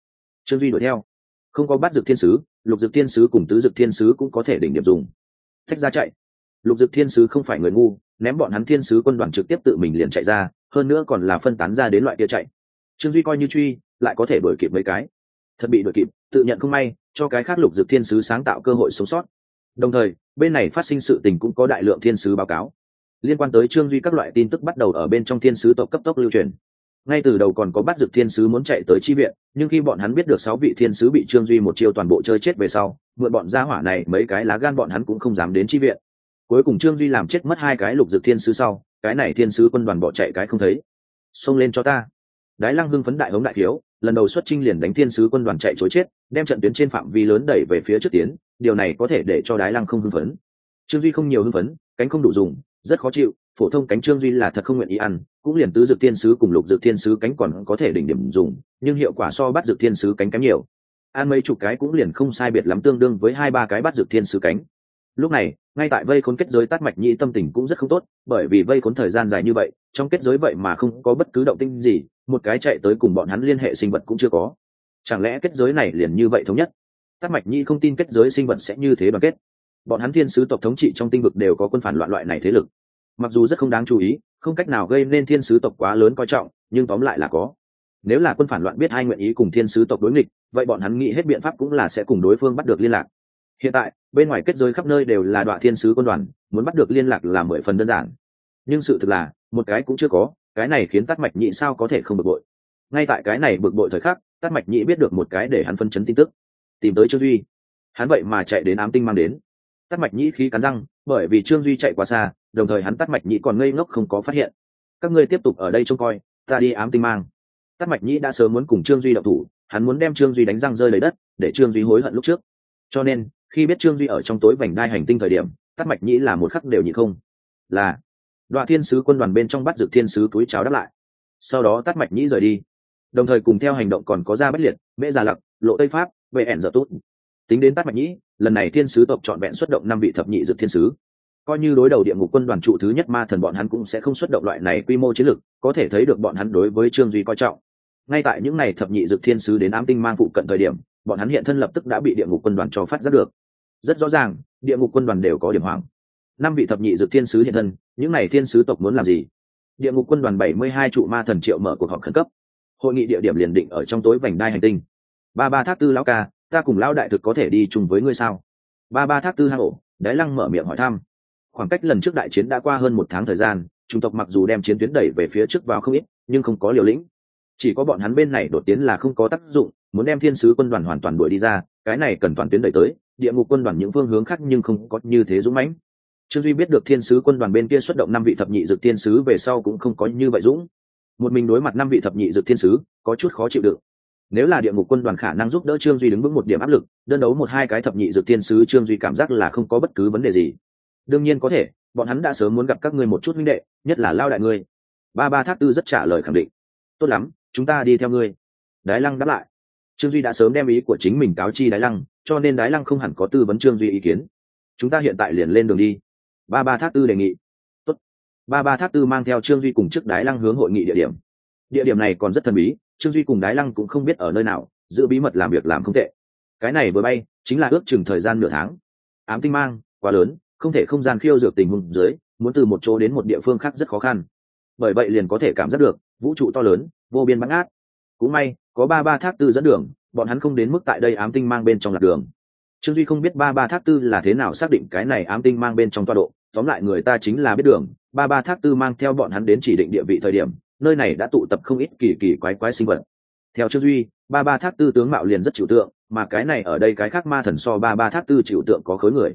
Trương duy đuổi theo. Không có bắt dược thiên sứ, lục dược thiên sứ cùng tứ dược thiên sứ cũng có thể đỉnh điểm dùng. Thách ra chạy. Lục dược thiên sứ không phải người ngu, ném bọn hắn thiên sứ quân đoàn trực tiếp tự mình liền chạy ra, hơn nữa còn là phân tán ra đến loại kia chạy. Trương duy coi như truy, lại có thể đuổi kịp mấy cái thật bị đuổi kịp, tự nhận không may, cho cái khác lục dược thiên sứ sáng tạo cơ hội sống sót. Đồng thời, bên này phát sinh sự tình cũng có đại lượng thiên sứ báo cáo. Liên quan tới trương duy các loại tin tức bắt đầu ở bên trong thiên sứ tộc cấp tốc lưu truyền. Ngay từ đầu còn có bắt dược thiên sứ muốn chạy tới chi viện, nhưng khi bọn hắn biết được sáu vị thiên sứ bị trương duy một chiêu toàn bộ chơi chết về sau, mượn bọn gia hỏa này mấy cái lá gan bọn hắn cũng không dám đến chi viện. Cuối cùng trương duy làm chết mất hai cái lục dược thiên sứ sau, cái này thiên sứ quân đoàn bỏ chạy cái không thấy. Xông lên cho ta. Đái lăng hưng phấn đại hống đại thiếu lần đầu xuất trinh liền đánh thiên sứ quân đoàn chạy chối chết, đem trận tuyến trên phạm vi lớn đẩy về phía trước tiến, điều này có thể để cho đái lăng không hưng phấn. Trương duy không nhiều hưng phấn, cánh không đủ dùng, rất khó chịu, phổ thông cánh trương duy là thật không nguyện ý ăn, cũng liền tứ dược thiên sứ cùng lục dược thiên sứ cánh còn có thể đỉnh điểm dùng, nhưng hiệu quả so bắt dược thiên sứ cánh kém nhiều. Ăn mấy chục cái cũng liền không sai biệt lắm tương đương với hai ba cái bắt dược thiên sứ cánh. Lúc này, ngay tại vây khốn kết giới tát mạch nhĩ tâm tình cũng rất không tốt, bởi vì vây khốn thời gian dài như vậy, trong kết giới vậy mà không có bất cứ động tinh gì một cái chạy tới cùng bọn hắn liên hệ sinh vật cũng chưa có. Chẳng lẽ kết giới này liền như vậy thống nhất? Tắc mạch nhi không tin kết giới sinh vật sẽ như thế đoàn kết. Bọn hắn thiên sứ tộc thống trị trong tinh vực đều có quân phản loạn loại này thế lực. Mặc dù rất không đáng chú ý, không cách nào gây nên thiên sứ tộc quá lớn coi trọng, nhưng tóm lại là có. Nếu là quân phản loạn biết hai nguyện ý cùng thiên sứ tộc đối nghịch, vậy bọn hắn nghĩ hết biện pháp cũng là sẽ cùng đối phương bắt được liên lạc. Hiện tại, bên ngoài kết giới khắp nơi đều là đoạn thiên sứ quân đoàn, muốn bắt được liên lạc là mười phần đơn giản. Nhưng sự thực là, một cái cũng chưa có cái này khiến tắt mạch nhị sao có thể không bực bội? Ngay tại cái này bực bội thời khắc tắt mạch nhị biết được một cái để hắn phân chấn tin tức. Tìm tới trương duy. Hắn vậy mà chạy đến ám tinh mang đến. Tắt mạch nhị khí cắn răng, bởi vì trương duy chạy quá xa, đồng thời hắn tắt mạch nhị còn ngây ngốc không có phát hiện. Các ngươi tiếp tục ở đây trông coi, ta đi ám tinh mang. Tắt mạch nhị đã sớm muốn cùng trương duy đậu thủ, hắn muốn đem trương duy đánh răng rơi lấy đất, để trương duy hối hận lúc trước. Cho nên, khi biết trương duy ở trong tối vành đai hành tinh thời điểm tắt mạch nhĩ là một khắc đều nhị không. Là đoạn thiên sứ quân đoàn bên trong bắt dược thiên sứ túi cháo đáp lại. Sau đó tắt mạch nhĩ rời đi. Đồng thời cùng theo hành động còn có ra bất liệt, mễ già lặc, lộ tây pháp, vệ ẻn dở tốt tính đến tắt mạch nhĩ, lần này thiên sứ tộc trọn vẹn xuất động năm vị thập nhị dược thiên sứ. Coi như đối đầu địa ngục quân đoàn trụ thứ nhất ma thần bọn hắn cũng sẽ không xuất động loại này quy mô chiến lược, có thể thấy được bọn hắn đối với trương duy coi trọng. Ngay tại những ngày thập nhị dược thiên sứ đến ám tinh mang phụ cận thời điểm, bọn hắn hiện thân lập tức đã bị địa ngục quân đoàn cho phát giác được. Rất rõ ràng, địa ngục quân đoàn đều có điểm hoảng năm vị thập nhị dược thiên sứ hiện thân, những n à y thiên sứ tộc muốn làm gì? Địa ngục quân đoàn bảy mươi hai trụ ma thần triệu mở cuộc họp khẩn cấp. Hội nghị địa điểm liền định ở trong tối vành đai hành tinh. Ba ba thác tư lão ca, ta cùng lão đại thực có thể đi chung với ngươi sao? Ba ba thác tư hang ổ đáy lăng mở miệng hỏi thăm. Khoảng cách lần trước đại chiến đã qua hơn một tháng thời gian, chủng tộc mặc dù đem chiến tuyến đẩy về phía trước vào không ít, nhưng không có liều lĩnh. Chỉ có bọn hắn bên này đột tiến là không có tác dụng, muốn đem thiên sứ quân đoàn hoàn toàn đuổi đi ra, cái này cần toàn tuyến đẩy tới, địa ngục quân đoàn những phương hướng khác nhưng không có như thế dũng mãnh trương duy biết được thiên sứ quân đoàn bên kia xuất động năm vị thập nhị dược thiên sứ về sau cũng không có như vậy dũng. Một mình đối mặt năm vị thập nhị dược thiên sứ, có chút khó chịu đựng nếu là địa ngục quân đoàn khả năng giúp đỡ trương duy đứng vững một điểm áp lực, đơn đấu một hai cái thập nhị dược thiên sứ, trương duy cảm giác là không có bất cứ vấn đề gì. Đương nhiên có thể, bọn hắn đã sớm muốn gặp các ngươi một chút minh đệ, nhất là lao đại ngươi. Ba ba thác tư rất trả lời khẳng định. Tốt lắm, chúng ta đi theo ngươi. Đái lăng đáp lại. Trương duy đã sớm đem ý của chính mình cáo chi đái lăng, cho nên đái lăng không hẳn có tư vấn trương duy ý kiến. Chúng ta hiện tại liền lên đường đi ba ba tháp tư đề nghị. Tốt. ba ba tháp tư mang theo trương duy cùng trước đái lăng hướng hội nghị địa điểm. Địa điểm này còn rất thần bí, trương duy cùng đái lăng cũng không biết ở nơi nào, giữ bí mật làm việc làm không tệ. Cái này vừa bay, chính là ước chừng thời gian nửa tháng. Ám tinh mang, quá lớn, không thể không gian khiêu dược tình huống dưới, muốn từ một chỗ đến một địa phương khác rất khó khăn. Bởi vậy liền có thể cảm giác được, vũ trụ to lớn, vô biên bắn át cũng may, có ba ba thác tư dẫn đường, bọn hắn không đến mức tại đây ám tinh mang bên trong lạc đường trương duy không biết ba ba thác tư là thế nào xác định cái này ám tinh mang bên trong toa độ. Tóm lại người ta chính là biết đường. Ba ba thác tư mang theo bọn hắn đến chỉ định địa vị thời điểm, nơi này đã tụ tập không ít kỳ kỳ quái quái sinh vật. Theo trương duy, ba ba thác tư tướng mạo liền rất chịu tượng, mà cái này ở đây cái khác ma thần so ba ba thác tư chịu tượng có khối người.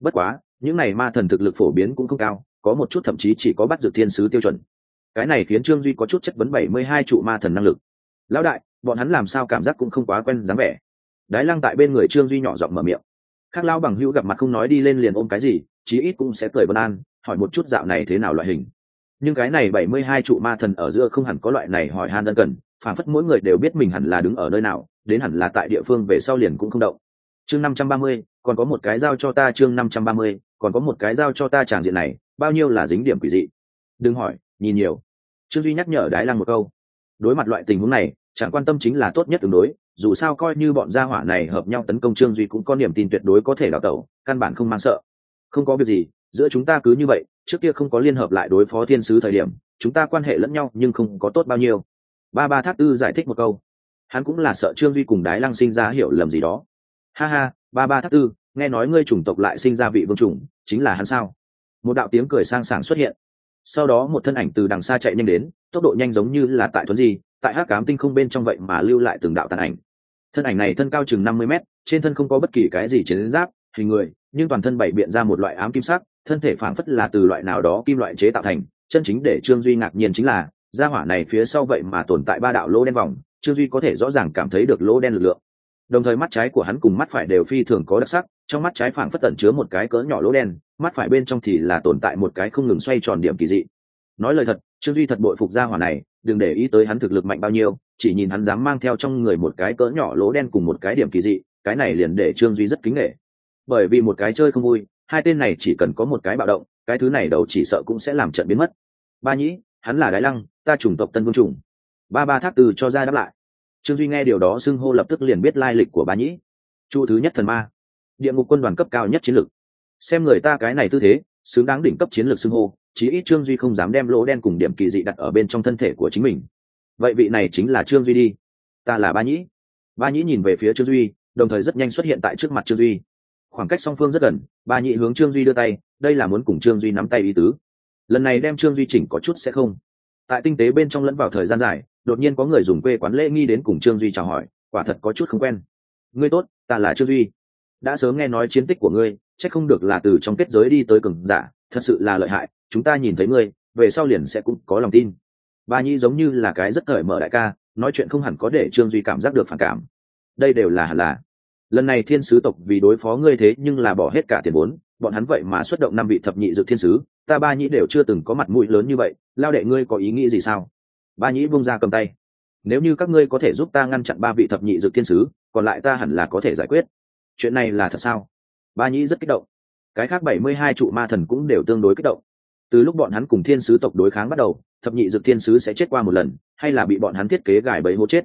Bất quá, những này ma thần thực lực phổ biến cũng không cao, có một chút thậm chí chỉ có bắt dược thiên sứ tiêu chuẩn. Cái này khiến trương duy có chút chất vấn bảy mươi hai trụ ma thần năng lực. Lão đại, bọn hắn làm sao cảm giác cũng không quá quen dáng vẻ đái lăng tại bên người trương duy nhỏ giọng mở miệng. Khác lao bằng hữu gặp mặt không nói đi lên liền ôm cái gì, chí ít cũng sẽ cười bân an, hỏi một chút dạo này thế nào loại hình. Nhưng cái này bảy mươi hai trụ ma thần ở giữa không hẳn có loại này hỏi han đơn cần phản phất mỗi người đều biết mình hẳn là đứng ở nơi nào, đến hẳn là tại địa phương về sau liền cũng không động. Chương năm trăm ba mươi, còn có một cái giao cho ta chương năm trăm ba mươi, còn có một cái giao cho ta tràng diện này, bao nhiêu là dính điểm quỷ dị? Đừng hỏi, nhìn nhiều. Trương duy nhắc nhở đái lăng một câu. Đối mặt loại tình huống này, chẳng quan tâm chính là tốt nhất tương đối dù sao coi như bọn gia hỏa này hợp nhau tấn công trương duy cũng có niềm tin tuyệt đối có thể đào tẩu căn bản không mang sợ. Không có việc gì giữa chúng ta cứ như vậy trước kia không có liên hợp lại đối phó thiên sứ thời điểm chúng ta quan hệ lẫn nhau nhưng không có tốt bao nhiêu. Ba ba thác tư giải thích một câu. Hắn cũng là sợ trương duy cùng đái lăng sinh ra hiểu lầm gì đó. Ha ha ba ba thác tư nghe nói ngươi chủng tộc lại sinh ra vị vương chủng chính là hắn sao? Một đạo tiếng cười sang sảng xuất hiện. Sau đó một thân ảnh từ đằng xa chạy nhanh đến tốc độ nhanh giống như là tại thuấn gì, tại hát cám tinh không bên trong vậy mà lưu lại từng đạo tàn ảnh thân ảnh này thân cao chừng năm mươi mét, trên thân không có bất kỳ cái gì chiến giáp, hình người, nhưng toàn thân bảy biện ra một loại ám kim sắc, thân thể phảng phất là từ loại nào đó kim loại chế tạo thành, chân chính để trương duy ngạc nhiên chính là, gia hỏa này phía sau vậy mà tồn tại ba đạo lỗ đen vòng, trương duy có thể rõ ràng cảm thấy được lỗ đen lực lượng. Đồng thời mắt trái của hắn cùng mắt phải đều phi thường có đặc sắc, trong mắt trái phảng phất tẩn chứa một cái cỡ nhỏ lỗ đen, mắt phải bên trong thì là tồn tại một cái không ngừng xoay tròn điểm kỳ dị. Nói lời thật, trương duy thật bội phục gia hỏa này, đừng để ý tới hắn thực lực mạnh bao nhiêu chỉ nhìn hắn dám mang theo trong người một cái cỡ nhỏ lỗ đen cùng một cái điểm kỳ dị, cái này liền để trương duy rất kính nghệ bởi vì một cái chơi không vui, hai tên này chỉ cần có một cái bạo động, cái thứ này đầu chỉ sợ cũng sẽ làm trận biến mất. Ba nhĩ, hắn là đái lăng, ta chủng tộc tân vương chủng. Ba ba thác từ cho ra đáp lại. Trương duy nghe điều đó xưng hô lập tức liền biết lai lịch của ba nhĩ. Chu thứ nhất thần ma. Địa ngục quân đoàn cấp cao nhất chiến lược. Xem người ta cái này tư thế, xứng đáng đỉnh cấp chiến lược xưng hô, chí ít trương duy không dám đem lỗ đen cùng điểm kỳ dị đặt ở bên trong thân thể của chính mình vậy vị này chính là trương duy đi. Ta là ba nhĩ. Ba nhĩ nhìn về phía trương duy, đồng thời rất nhanh xuất hiện tại trước mặt trương duy. Khoảng cách song phương rất gần, ba nhĩ hướng trương duy đưa tay, đây là muốn cùng trương duy nắm tay ý tứ. Lần này đem trương duy chỉnh có chút sẽ không. Tại tinh tế bên trong lẫn vào thời gian dài, đột nhiên có người dùng quê quán lễ nghi đến cùng trương duy chào hỏi, quả thật có chút không quen. Ngươi tốt, ta là trương duy. Đã sớm nghe nói chiến tích của ngươi c h ắ c không được là từ trong kết giới đi tới cường giả, thật sự là lợi hại, chúng ta nhìn thấy ngươi, về sau liền sẽ cũng có lòng tin ba nhi giống như là cái rất cởi mở đại ca, nói chuyện không hẳn có để trương duy cảm giác được phản cảm. Đây đều là hẳn là. Lần này thiên sứ tộc vì đối phó ngươi thế nhưng là bỏ hết cả tiền vốn, bọn hắn vậy mà xuất động năm vị thập nhị dự thiên sứ, ta ba nhĩ đều chưa từng có mặt mũi lớn như vậy, lao đệ ngươi có ý nghĩ gì sao? Ba nhĩ bung ra cầm tay. Nếu như các ngươi có thể giúp ta ngăn chặn ba vị thập nhị dự thiên sứ, còn lại ta hẳn là có thể giải quyết. Chuyện này là thật sao? Ba nhĩ rất kích động. Cái khác bảy mươi hai trụ ma thần cũng đều tương đối kích động từ lúc bọn hắn cùng thiên sứ tộc đối kháng bắt đầu, thập nhị dược thiên sứ sẽ chết qua một lần, hay là bị bọn hắn thiết kế gài bẫy hố chết.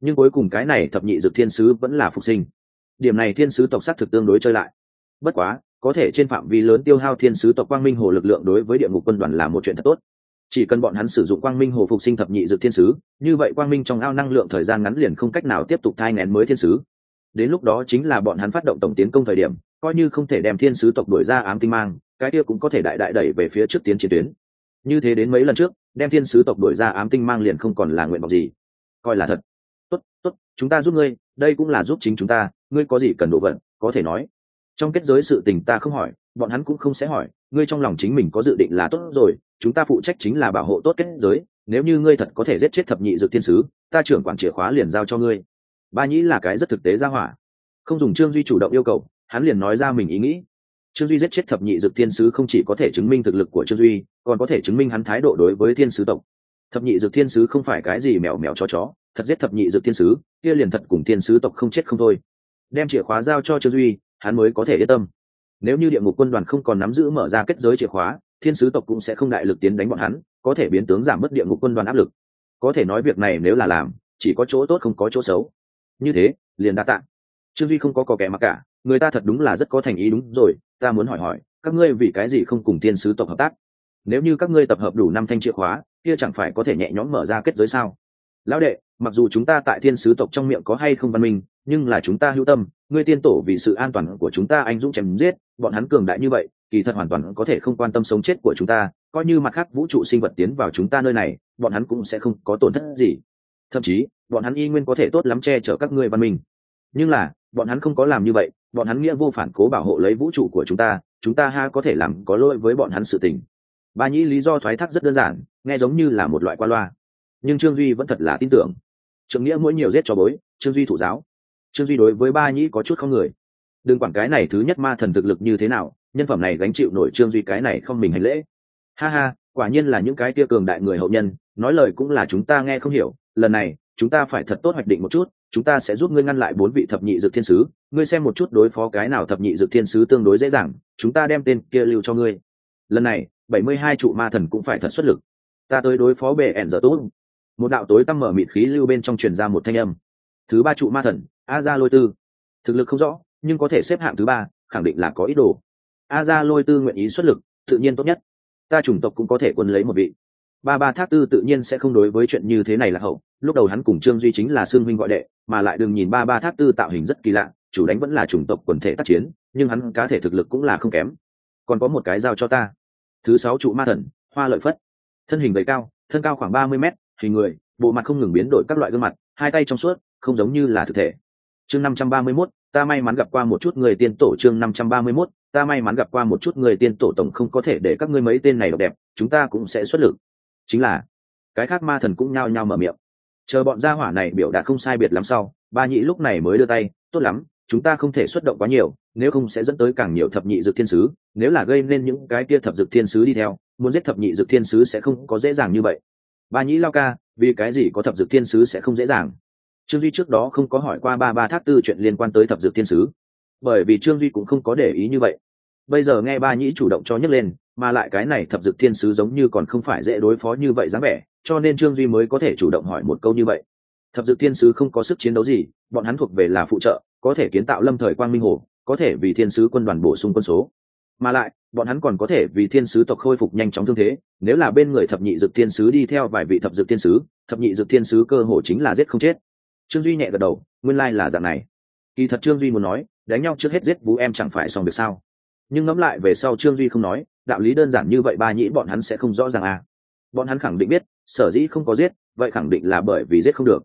Nhưng cuối cùng cái này thập nhị dược thiên sứ vẫn là phục sinh. Điểm này thiên sứ tộc s á t thực tương đối chơi lại. Bất quá, có thể trên phạm vi lớn tiêu hao thiên sứ tộc quang minh hồ lực lượng đối với địa ngục quân đoàn là một chuyện thật tốt. Chỉ cần bọn hắn sử dụng quang minh hồ phục sinh thập nhị dược thiên sứ, như vậy quang minh trong ao năng lượng thời gian ngắn liền không cách nào tiếp tục thai ngén mới thiên sứ. Đến lúc đó chính là bọn hắn phát động tổng tiến công thời điểm, coi như không thể đem thiên sứ tộc đuổi ra ám tinh mang cái kia cũng có thể đại đại đẩy về phía trước tiến chiến tuyến. Như thế đến mấy lần trước, đem thiên sứ tộc đổi ra ám tinh mang liền không còn là nguyện vọng gì. Coi là thật. Tốt tốt, chúng ta giúp ngươi, đây cũng là giúp chính chúng ta, ngươi có gì cần độ vận, có thể nói. Trong kết giới sự tình ta không hỏi, bọn hắn cũng không sẽ hỏi, ngươi trong lòng chính mình có dự định là tốt rồi, chúng ta phụ trách chính là bảo hộ tốt kết giới, nếu như ngươi thật có thể giết chết thập nhị dược thiên sứ, ta trưởng quản chìa khóa liền giao cho ngươi. Ba nhĩ là cái rất thực tế ra hỏa. Không dùng trương duy chủ động yêu cầu, hắn liền nói ra mình ý nghĩ trương duy giết chết thập nhị dược thiên sứ không chỉ có thể chứng minh thực lực của trương duy, còn có thể chứng minh hắn thái độ đối với thiên sứ tộc. Thập nhị dược thiên sứ không phải cái gì mèo mèo cho chó, thật giết thập nhị dược thiên sứ, kia liền thật cùng thiên sứ tộc không chết không thôi. Đem chìa khóa giao cho trương duy, hắn mới có thể yên tâm. Nếu như địa ngục quân đoàn không còn nắm giữ mở ra kết giới chìa khóa, thiên sứ tộc cũng sẽ không đại lực tiến đánh bọn hắn, có thể biến tướng giảm mất địa ngục quân đoàn áp lực. Có thể nói việc này nếu là làm, chỉ có chỗ tốt không có chỗ xấu. Như thế, liền đã tạm. trương duy không có cò kẻ mặc cả, người ta thật đúng là rất có thành ý đúng rồi ta muốn hỏi hỏi, các ngươi vì cái gì không cùng thiên sứ tộc hợp tác? Nếu như các ngươi tập hợp đủ năm thanh chìa khóa, kia chẳng phải có thể nhẹ nhõm mở ra kết giới sao? Lão đệ, mặc dù chúng ta tại thiên sứ tộc trong miệng có hay không văn minh, nhưng là chúng ta hữu tâm, ngươi tiên tổ vì sự an toàn của chúng ta anh dũng chém giết, bọn hắn cường đại như vậy, kỳ thật hoàn toàn có thể không quan tâm sống chết của chúng ta, coi như mặt khác vũ trụ sinh vật tiến vào chúng ta nơi này, bọn hắn cũng sẽ không có tổn thất gì. Thậm chí, bọn hắn y nguyên có thể tốt lắm che chở các ngươi văn minh. Nhưng là bọn hắn không có làm như vậy, bọn hắn nghĩa vô phản cố bảo hộ lấy vũ trụ của chúng ta chúng ta ha có thể làm có lỗi với bọn hắn sự tình. Ba nhĩ lý do thoái thác rất đơn giản, nghe giống như là một loại qua loa. Nhưng trương duy vẫn thật là tin tưởng. Trượng nghĩa mỗi nhiều giết cho bối, trương duy thủ giáo. Trương duy đối với ba nhĩ có chút không người. Đừng quản cái này thứ nhất ma thần thực lực như thế nào, nhân phẩm này gánh chịu nổi trương duy cái này không mình hành lễ. Ha ha, quả nhiên là những cái tia cường đại người hậu nhân, nói lời cũng là chúng ta nghe không hiểu, lần này, chúng ta phải thật tốt hoạch định một chút chúng ta sẽ giúp ngươi ngăn lại bốn vị thập nhị dược thiên sứ, ngươi xem một chút đối phó cái nào thập nhị dược thiên sứ tương đối dễ dàng, chúng ta đem tên kia lưu cho ngươi. Lần này, bảy mươi hai trụ ma thần cũng phải thật xuất lực. Ta tới đối phó bề ẻn giờ tốt. Một đạo tối tăm mở mịt khí lưu bên trong truyền ra một thanh âm. Thứ ba trụ ma thần a gia lôi tư thực lực không rõ, nhưng có thể xếp hạng thứ ba, khẳng định là có ý đồ. A gia lôi tư nguyện ý xuất lực, tự nhiên tốt nhất. Ta chủng tộc cũng có thể quân lấy một vị. Ba ba tháp tư tự nhiên sẽ không đối với chuyện như thế này là hậu. Lúc đầu hắn cùng trương duy chính là sương huynh gọi đệ mà lại đừng nhìn ba ba tháp tư tạo hình rất kỳ lạ, chủ đánh vẫn là chủng tộc quần thể tác chiến, nhưng hắn cá thể thực lực cũng là không kém. Còn có một cái giao cho ta. Thứ sáu trụ ma thần, hoa lợi phất. Thân hình gầy cao, thân cao khoảng ba mươi mét, hình người, bộ mặt không ngừng biến đổi các loại gương mặt, hai tay trong suốt, không giống như là thực thể. Chương năm trăm ba mươi mốt, ta may mắn gặp qua một chút người tiên tổ chương năm trăm ba mươi mốt, ta may mắn gặp qua một chút người tiên tổ tổng không có thể để các ngươi mấy tên này độc đẹp, chúng ta cũng sẽ xuất lực. Chính là, cái khác ma thần cũng nhao nhao mở miệng chờ bọn gia hỏa này biểu đạt không sai biệt lắm sau, ba nhị lúc này mới đưa tay, tốt lắm, chúng ta không thể xuất động quá nhiều, nếu không sẽ dẫn tới càng nhiều thập nhị dược thiên sứ, nếu là gây nên những cái kia thập dược thiên sứ đi theo, muốn giết thập nhị dược thiên sứ sẽ không có dễ dàng như vậy. Ba nhĩ lao ca, vì cái gì có thập dược thiên sứ sẽ không dễ dàng? Trương duy trước đó không có hỏi qua ba ba thác tư chuyện liên quan tới thập dược thiên sứ, bởi vì trương duy cũng không có để ý như vậy. Bây giờ nghe ba nhĩ chủ động cho nhấc lên, mà lại cái này thập dược thiên sứ giống như còn không phải dễ đối phó như vậy dáng vẻ cho nên trương duy mới có thể chủ động hỏi một câu như vậy. Thập dự thiên sứ không có sức chiến đấu gì, bọn hắn thuộc về là phụ trợ, có thể kiến tạo lâm thời quang minh hồ, có thể vì thiên sứ quân đoàn bổ sung quân số. Mà lại, bọn hắn còn có thể vì thiên sứ tộc khôi phục nhanh chóng thương thế, nếu là bên người thập nhị dược thiên sứ đi theo vài vị thập dự thiên sứ, thập nhị dược thiên sứ cơ hồ chính là giết không chết. Trương duy nhẹ gật đầu, nguyên lai、like、là dạng này. Kỳ thật trương duy muốn nói, đánh nhau trước hết giết vũ em chẳng phải xong việc sao? Nhưng ngẫm lại về sau trương duy không nói, đạo lý đơn giản như vậy ba nhĩ bọn hắn sẽ không rõ ràng à. Bọn hắn khẳng định biết sở dĩ không có giết, vậy khẳng định là bởi vì giết không được.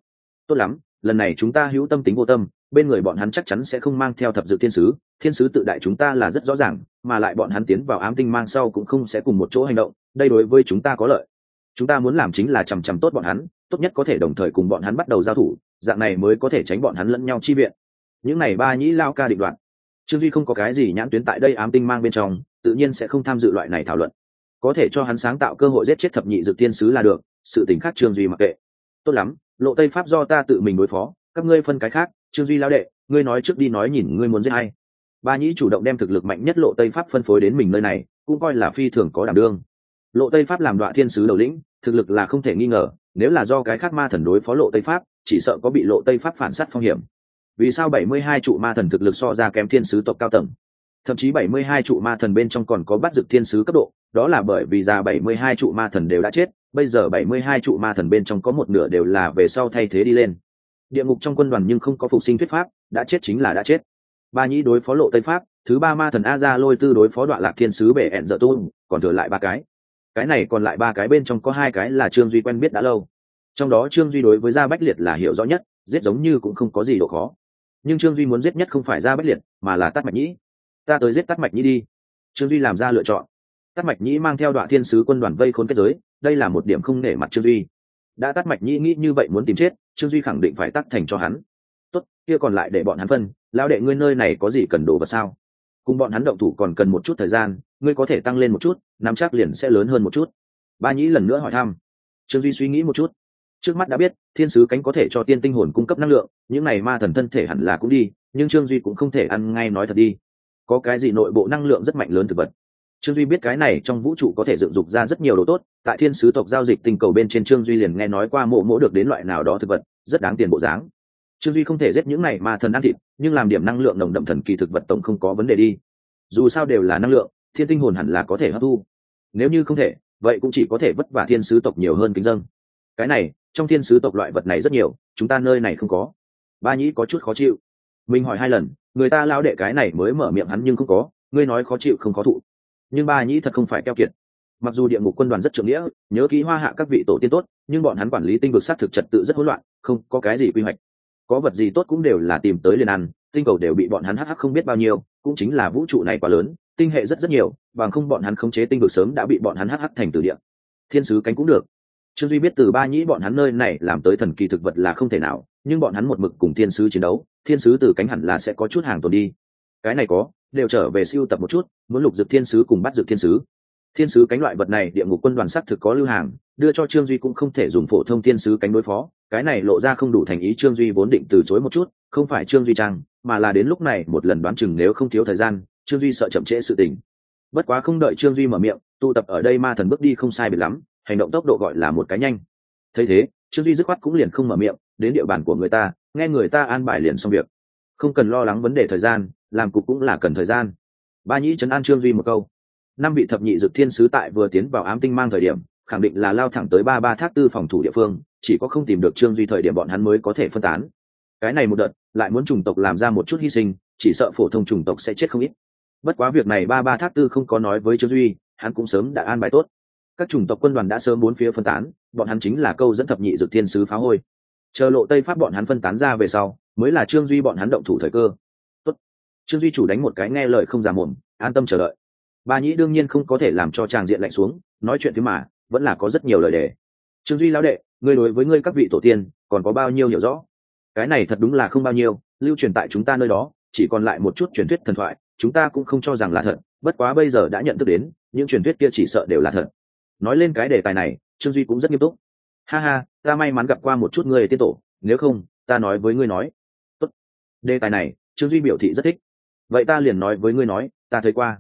Tốt lắm, lần này chúng ta hữu tâm tính vô tâm, bên người bọn hắn chắc chắn sẽ không mang theo thập dự thiên sứ thiên sứ tự đại chúng ta là rất rõ ràng, mà lại bọn hắn tiến vào ám tinh mang sau cũng không sẽ cùng một chỗ hành động, đây đối với chúng ta có lợi. Chúng ta muốn làm chính là chằm chằm tốt bọn hắn, tốt nhất có thể đồng thời cùng bọn hắn bắt đầu giao thủ, dạng này mới có thể tránh bọn hắn lẫn nhau chi viện. Những này ba nhĩ lao ca định đoạn trương duy không có cái gì nhãn tuyến tại đây ám tinh mang bên trong, tự nhiên sẽ không tham dự loại này thảo luận có thể cho hắn sáng tạo cơ hội giết chết thập nhị dược tiên sứ là được, sự tình khác trương duy mặc kệ. Tốt lắm, lộ tây pháp do ta tự mình đối phó, các ngươi phân cái khác, trương duy lao đệ, ngươi nói trước đi nói nhìn ngươi muốn giết hay ba nhĩ chủ động đem thực lực mạnh nhất lộ tây pháp phân phối đến mình nơi này, cũng coi là phi thường có đảm đương. Lộ tây pháp làm đoạn thiên sứ đầu lĩnh, thực lực là không thể nghi ngờ, nếu là do cái khác ma thần đối phó lộ tây pháp, chỉ sợ có bị lộ tây pháp phản s á t phong hiểm. Vì sao bảy mươi hai trụ ma thần thực lực so ra kém thiên sứ tộc cao tầng? Thậm chí bảy mươi hai trụ ma thần bên trong còn có bắt dực thiên sứ cấp độ đó là bởi vì già bảy mươi hai trụ ma thần đều đã chết bây giờ bảy mươi hai trụ ma thần bên trong có một nửa đều là về sau thay thế đi lên. Địa ngục trong quân đoàn nhưng không có phục sinh thuyết pháp đã chết chính là đã chết. Ba nhĩ đối phó lộ tây pháp thứ ba ma thần a ra lôi tư đối phó đoạn lạc thiên sứ bể ẹn dở tung, còn thừa lại ba cái. Cái này còn lại ba cái bên trong có hai cái là trương duy quen biết đã lâu. Trong đó trương duy đối với gia bách liệt là hiểu rõ nhất giết giống như cũng không có gì độ khó. Nhưng trương duy muốn giết nhất không phải gia bách liệt mà là tát mạch nhĩ. Ta tới giết tát mạch nhĩ đi. Trương duy làm ra lựa chọn tắt mạch nhĩ mang theo đoạn thiên sứ quân đoàn vây khốn kết giới, đây là một điểm không nể mặt trương duy. Đã tắt mạch nhĩ nghĩ như vậy muốn tìm chết, trương duy khẳng định phải tắt thành cho hắn. Tốt, kia còn lại để bọn hắn phân, lão đệ ngươi nơi này có gì cần đồ vật sao? Cùng bọn hắn động thủ còn cần một chút thời gian, ngươi có thể tăng lên một chút, nắm chắc liền sẽ lớn hơn một chút. Ba nhĩ lần nữa hỏi thăm. Trương duy suy nghĩ một chút. Trước mắt đã biết, thiên sứ cánh có thể cho tiên tinh hồn cung cấp năng lượng, những này ma thần thân thể hẳn là cũng đi, nhưng trương duy cũng không thể ăn ngay nói thật đi. Có cái gì nội bộ năng lượng rất mạnh lớn thực vật? Trương duy biết cái này trong vũ trụ có thể dựng dục ra rất nhiều đồ tốt, tại thiên sứ tộc giao dịch tình cầu bên trên trương duy liền nghe nói qua mộ mỗ được đến loại nào đó thực vật, rất đáng tiền bộ dáng. Trương duy không thể giết những này mà thần ăn thịt, nhưng làm điểm năng lượng nồng đậm thần kỳ thực vật tổng không có vấn đề đi. Dù sao đều là năng lượng, thiên tinh hồn hẳn là có thể hấp thu. Nếu như không thể, vậy cũng chỉ có thể vất vả thiên sứ tộc nhiều hơn kính dân. Cái này, trong thiên sứ tộc loại vật này rất nhiều, chúng ta nơi này không có. Ba nhĩ có chút khó chịu. Mình hỏi hai lần, người ta lao đệ cái này mới mở miệng hắn nhưng không có, ngươi nói khó chịu không khó thụ nhưng ba nhĩ thật không phải keo kiệt. Mặc dù địa ngục quân đoàn rất trưởng nghĩa, nhớ ký hoa hạ các vị tổ tiên tốt, nhưng bọn hắn quản lý tinh vực s á t thực trật tự rất hỗn loạn, không có cái gì quy hoạch. Có vật gì tốt cũng đều là tìm tới liền ăn, tinh cầu đều bị bọn hắn hh không biết bao nhiêu, cũng chính là vũ trụ này quá lớn, tinh hệ rất rất nhiều, bằng không bọn hắn khống chế tinh vực sớm đã bị bọn hắn hh thành từ địa. Thiên sứ cánh cũng được. Trương duy biết từ ba nhĩ bọn hắn nơi này làm tới thần kỳ thực vật là không thể nào, nhưng bọn hắn một mực cùng thiên sứ chiến đấu, thiên sứ từ cánh hẳn là sẽ có chút hàng tồn đi. Cái này có đều trở về siêu tập một chút, muốn lục dược thiên sứ cùng bắt dược thiên sứ. Thiên sứ cánh loại vật này, địa ngục quân đoàn sắc thực có lưu hàng, đưa cho trương duy cũng không thể dùng phổ thông thiên sứ cánh đối phó, cái này lộ ra không đủ thành ý trương duy vốn định từ chối một chút, không phải trương duy trang mà là đến lúc này một lần đoán chừng nếu không thiếu thời gian, trương duy sợ chậm trễ sự tình. Bất quá không đợi trương duy mở miệng, tụ tập ở đây ma thần bước đi không sai biệt lắm, hành động tốc độ gọi là một cái nhanh. Thấy thế, trương duy dứt khoát cũng liền không mở miệng, đến địa bàn của người ta, nghe người ta an bài liền xong việc không cần lo lắng vấn đề thời gian, làm cục cũng là cần thời gian. Ba nhĩ trấn an trương duy một câu. Năm vị thập nhị dực thiên sứ tại vừa tiến vào ám tinh mang thời điểm, khẳng định là lao thẳng tới ba ba thác tư phòng thủ địa phương, chỉ có không tìm được trương duy thời điểm bọn hắn mới có thể phân tán. Cái này một đợt, lại muốn chủng tộc làm ra một chút hy sinh, chỉ sợ phổ thông chủng tộc sẽ chết không ít. Bất quá việc này ba ba thác tư không có nói với trương duy, hắn cũng sớm đã an bài tốt. Các chủng tộc quân đoàn đã sớm bốn phía phân tán, bọn hắn chính là câu dẫn thập nhị dực thiên sứ phá hôi. Chờ lộ tây pháp bọn hắn phân tán ra về sau mới là trương duy bọn hắn động thủ thời cơ. Tốt. trương duy chủ đánh một cái nghe lời không già mồm, an tâm chờ đợi. Ba nhĩ đương nhiên không có thể làm cho tràng diện lạnh xuống, nói chuyện phía mà, vẫn là có rất nhiều lời đề trương duy lão đệ, ngươi đối với ngươi các vị tổ tiên, còn có bao nhiêu hiểu rõ? Cái này thật đúng là không bao nhiêu, lưu truyền tại chúng ta nơi đó, chỉ còn lại một chút truyền thuyết thần thoại, chúng ta cũng không cho rằng là thật, bất quá bây giờ đã nhận thức đến, những truyền thuyết kia chỉ sợ đều là thật. Nói lên cái đề tài này, trương duy cũng rất nghiêm túc. Ha ha, ta may mắn gặp qua một chút người tiên tổ, nếu không, ta nói với ngươi nói đề tài này, trương duy biểu thị rất thích. Vậy ta liền nói với ngươi nói, ta thấy qua.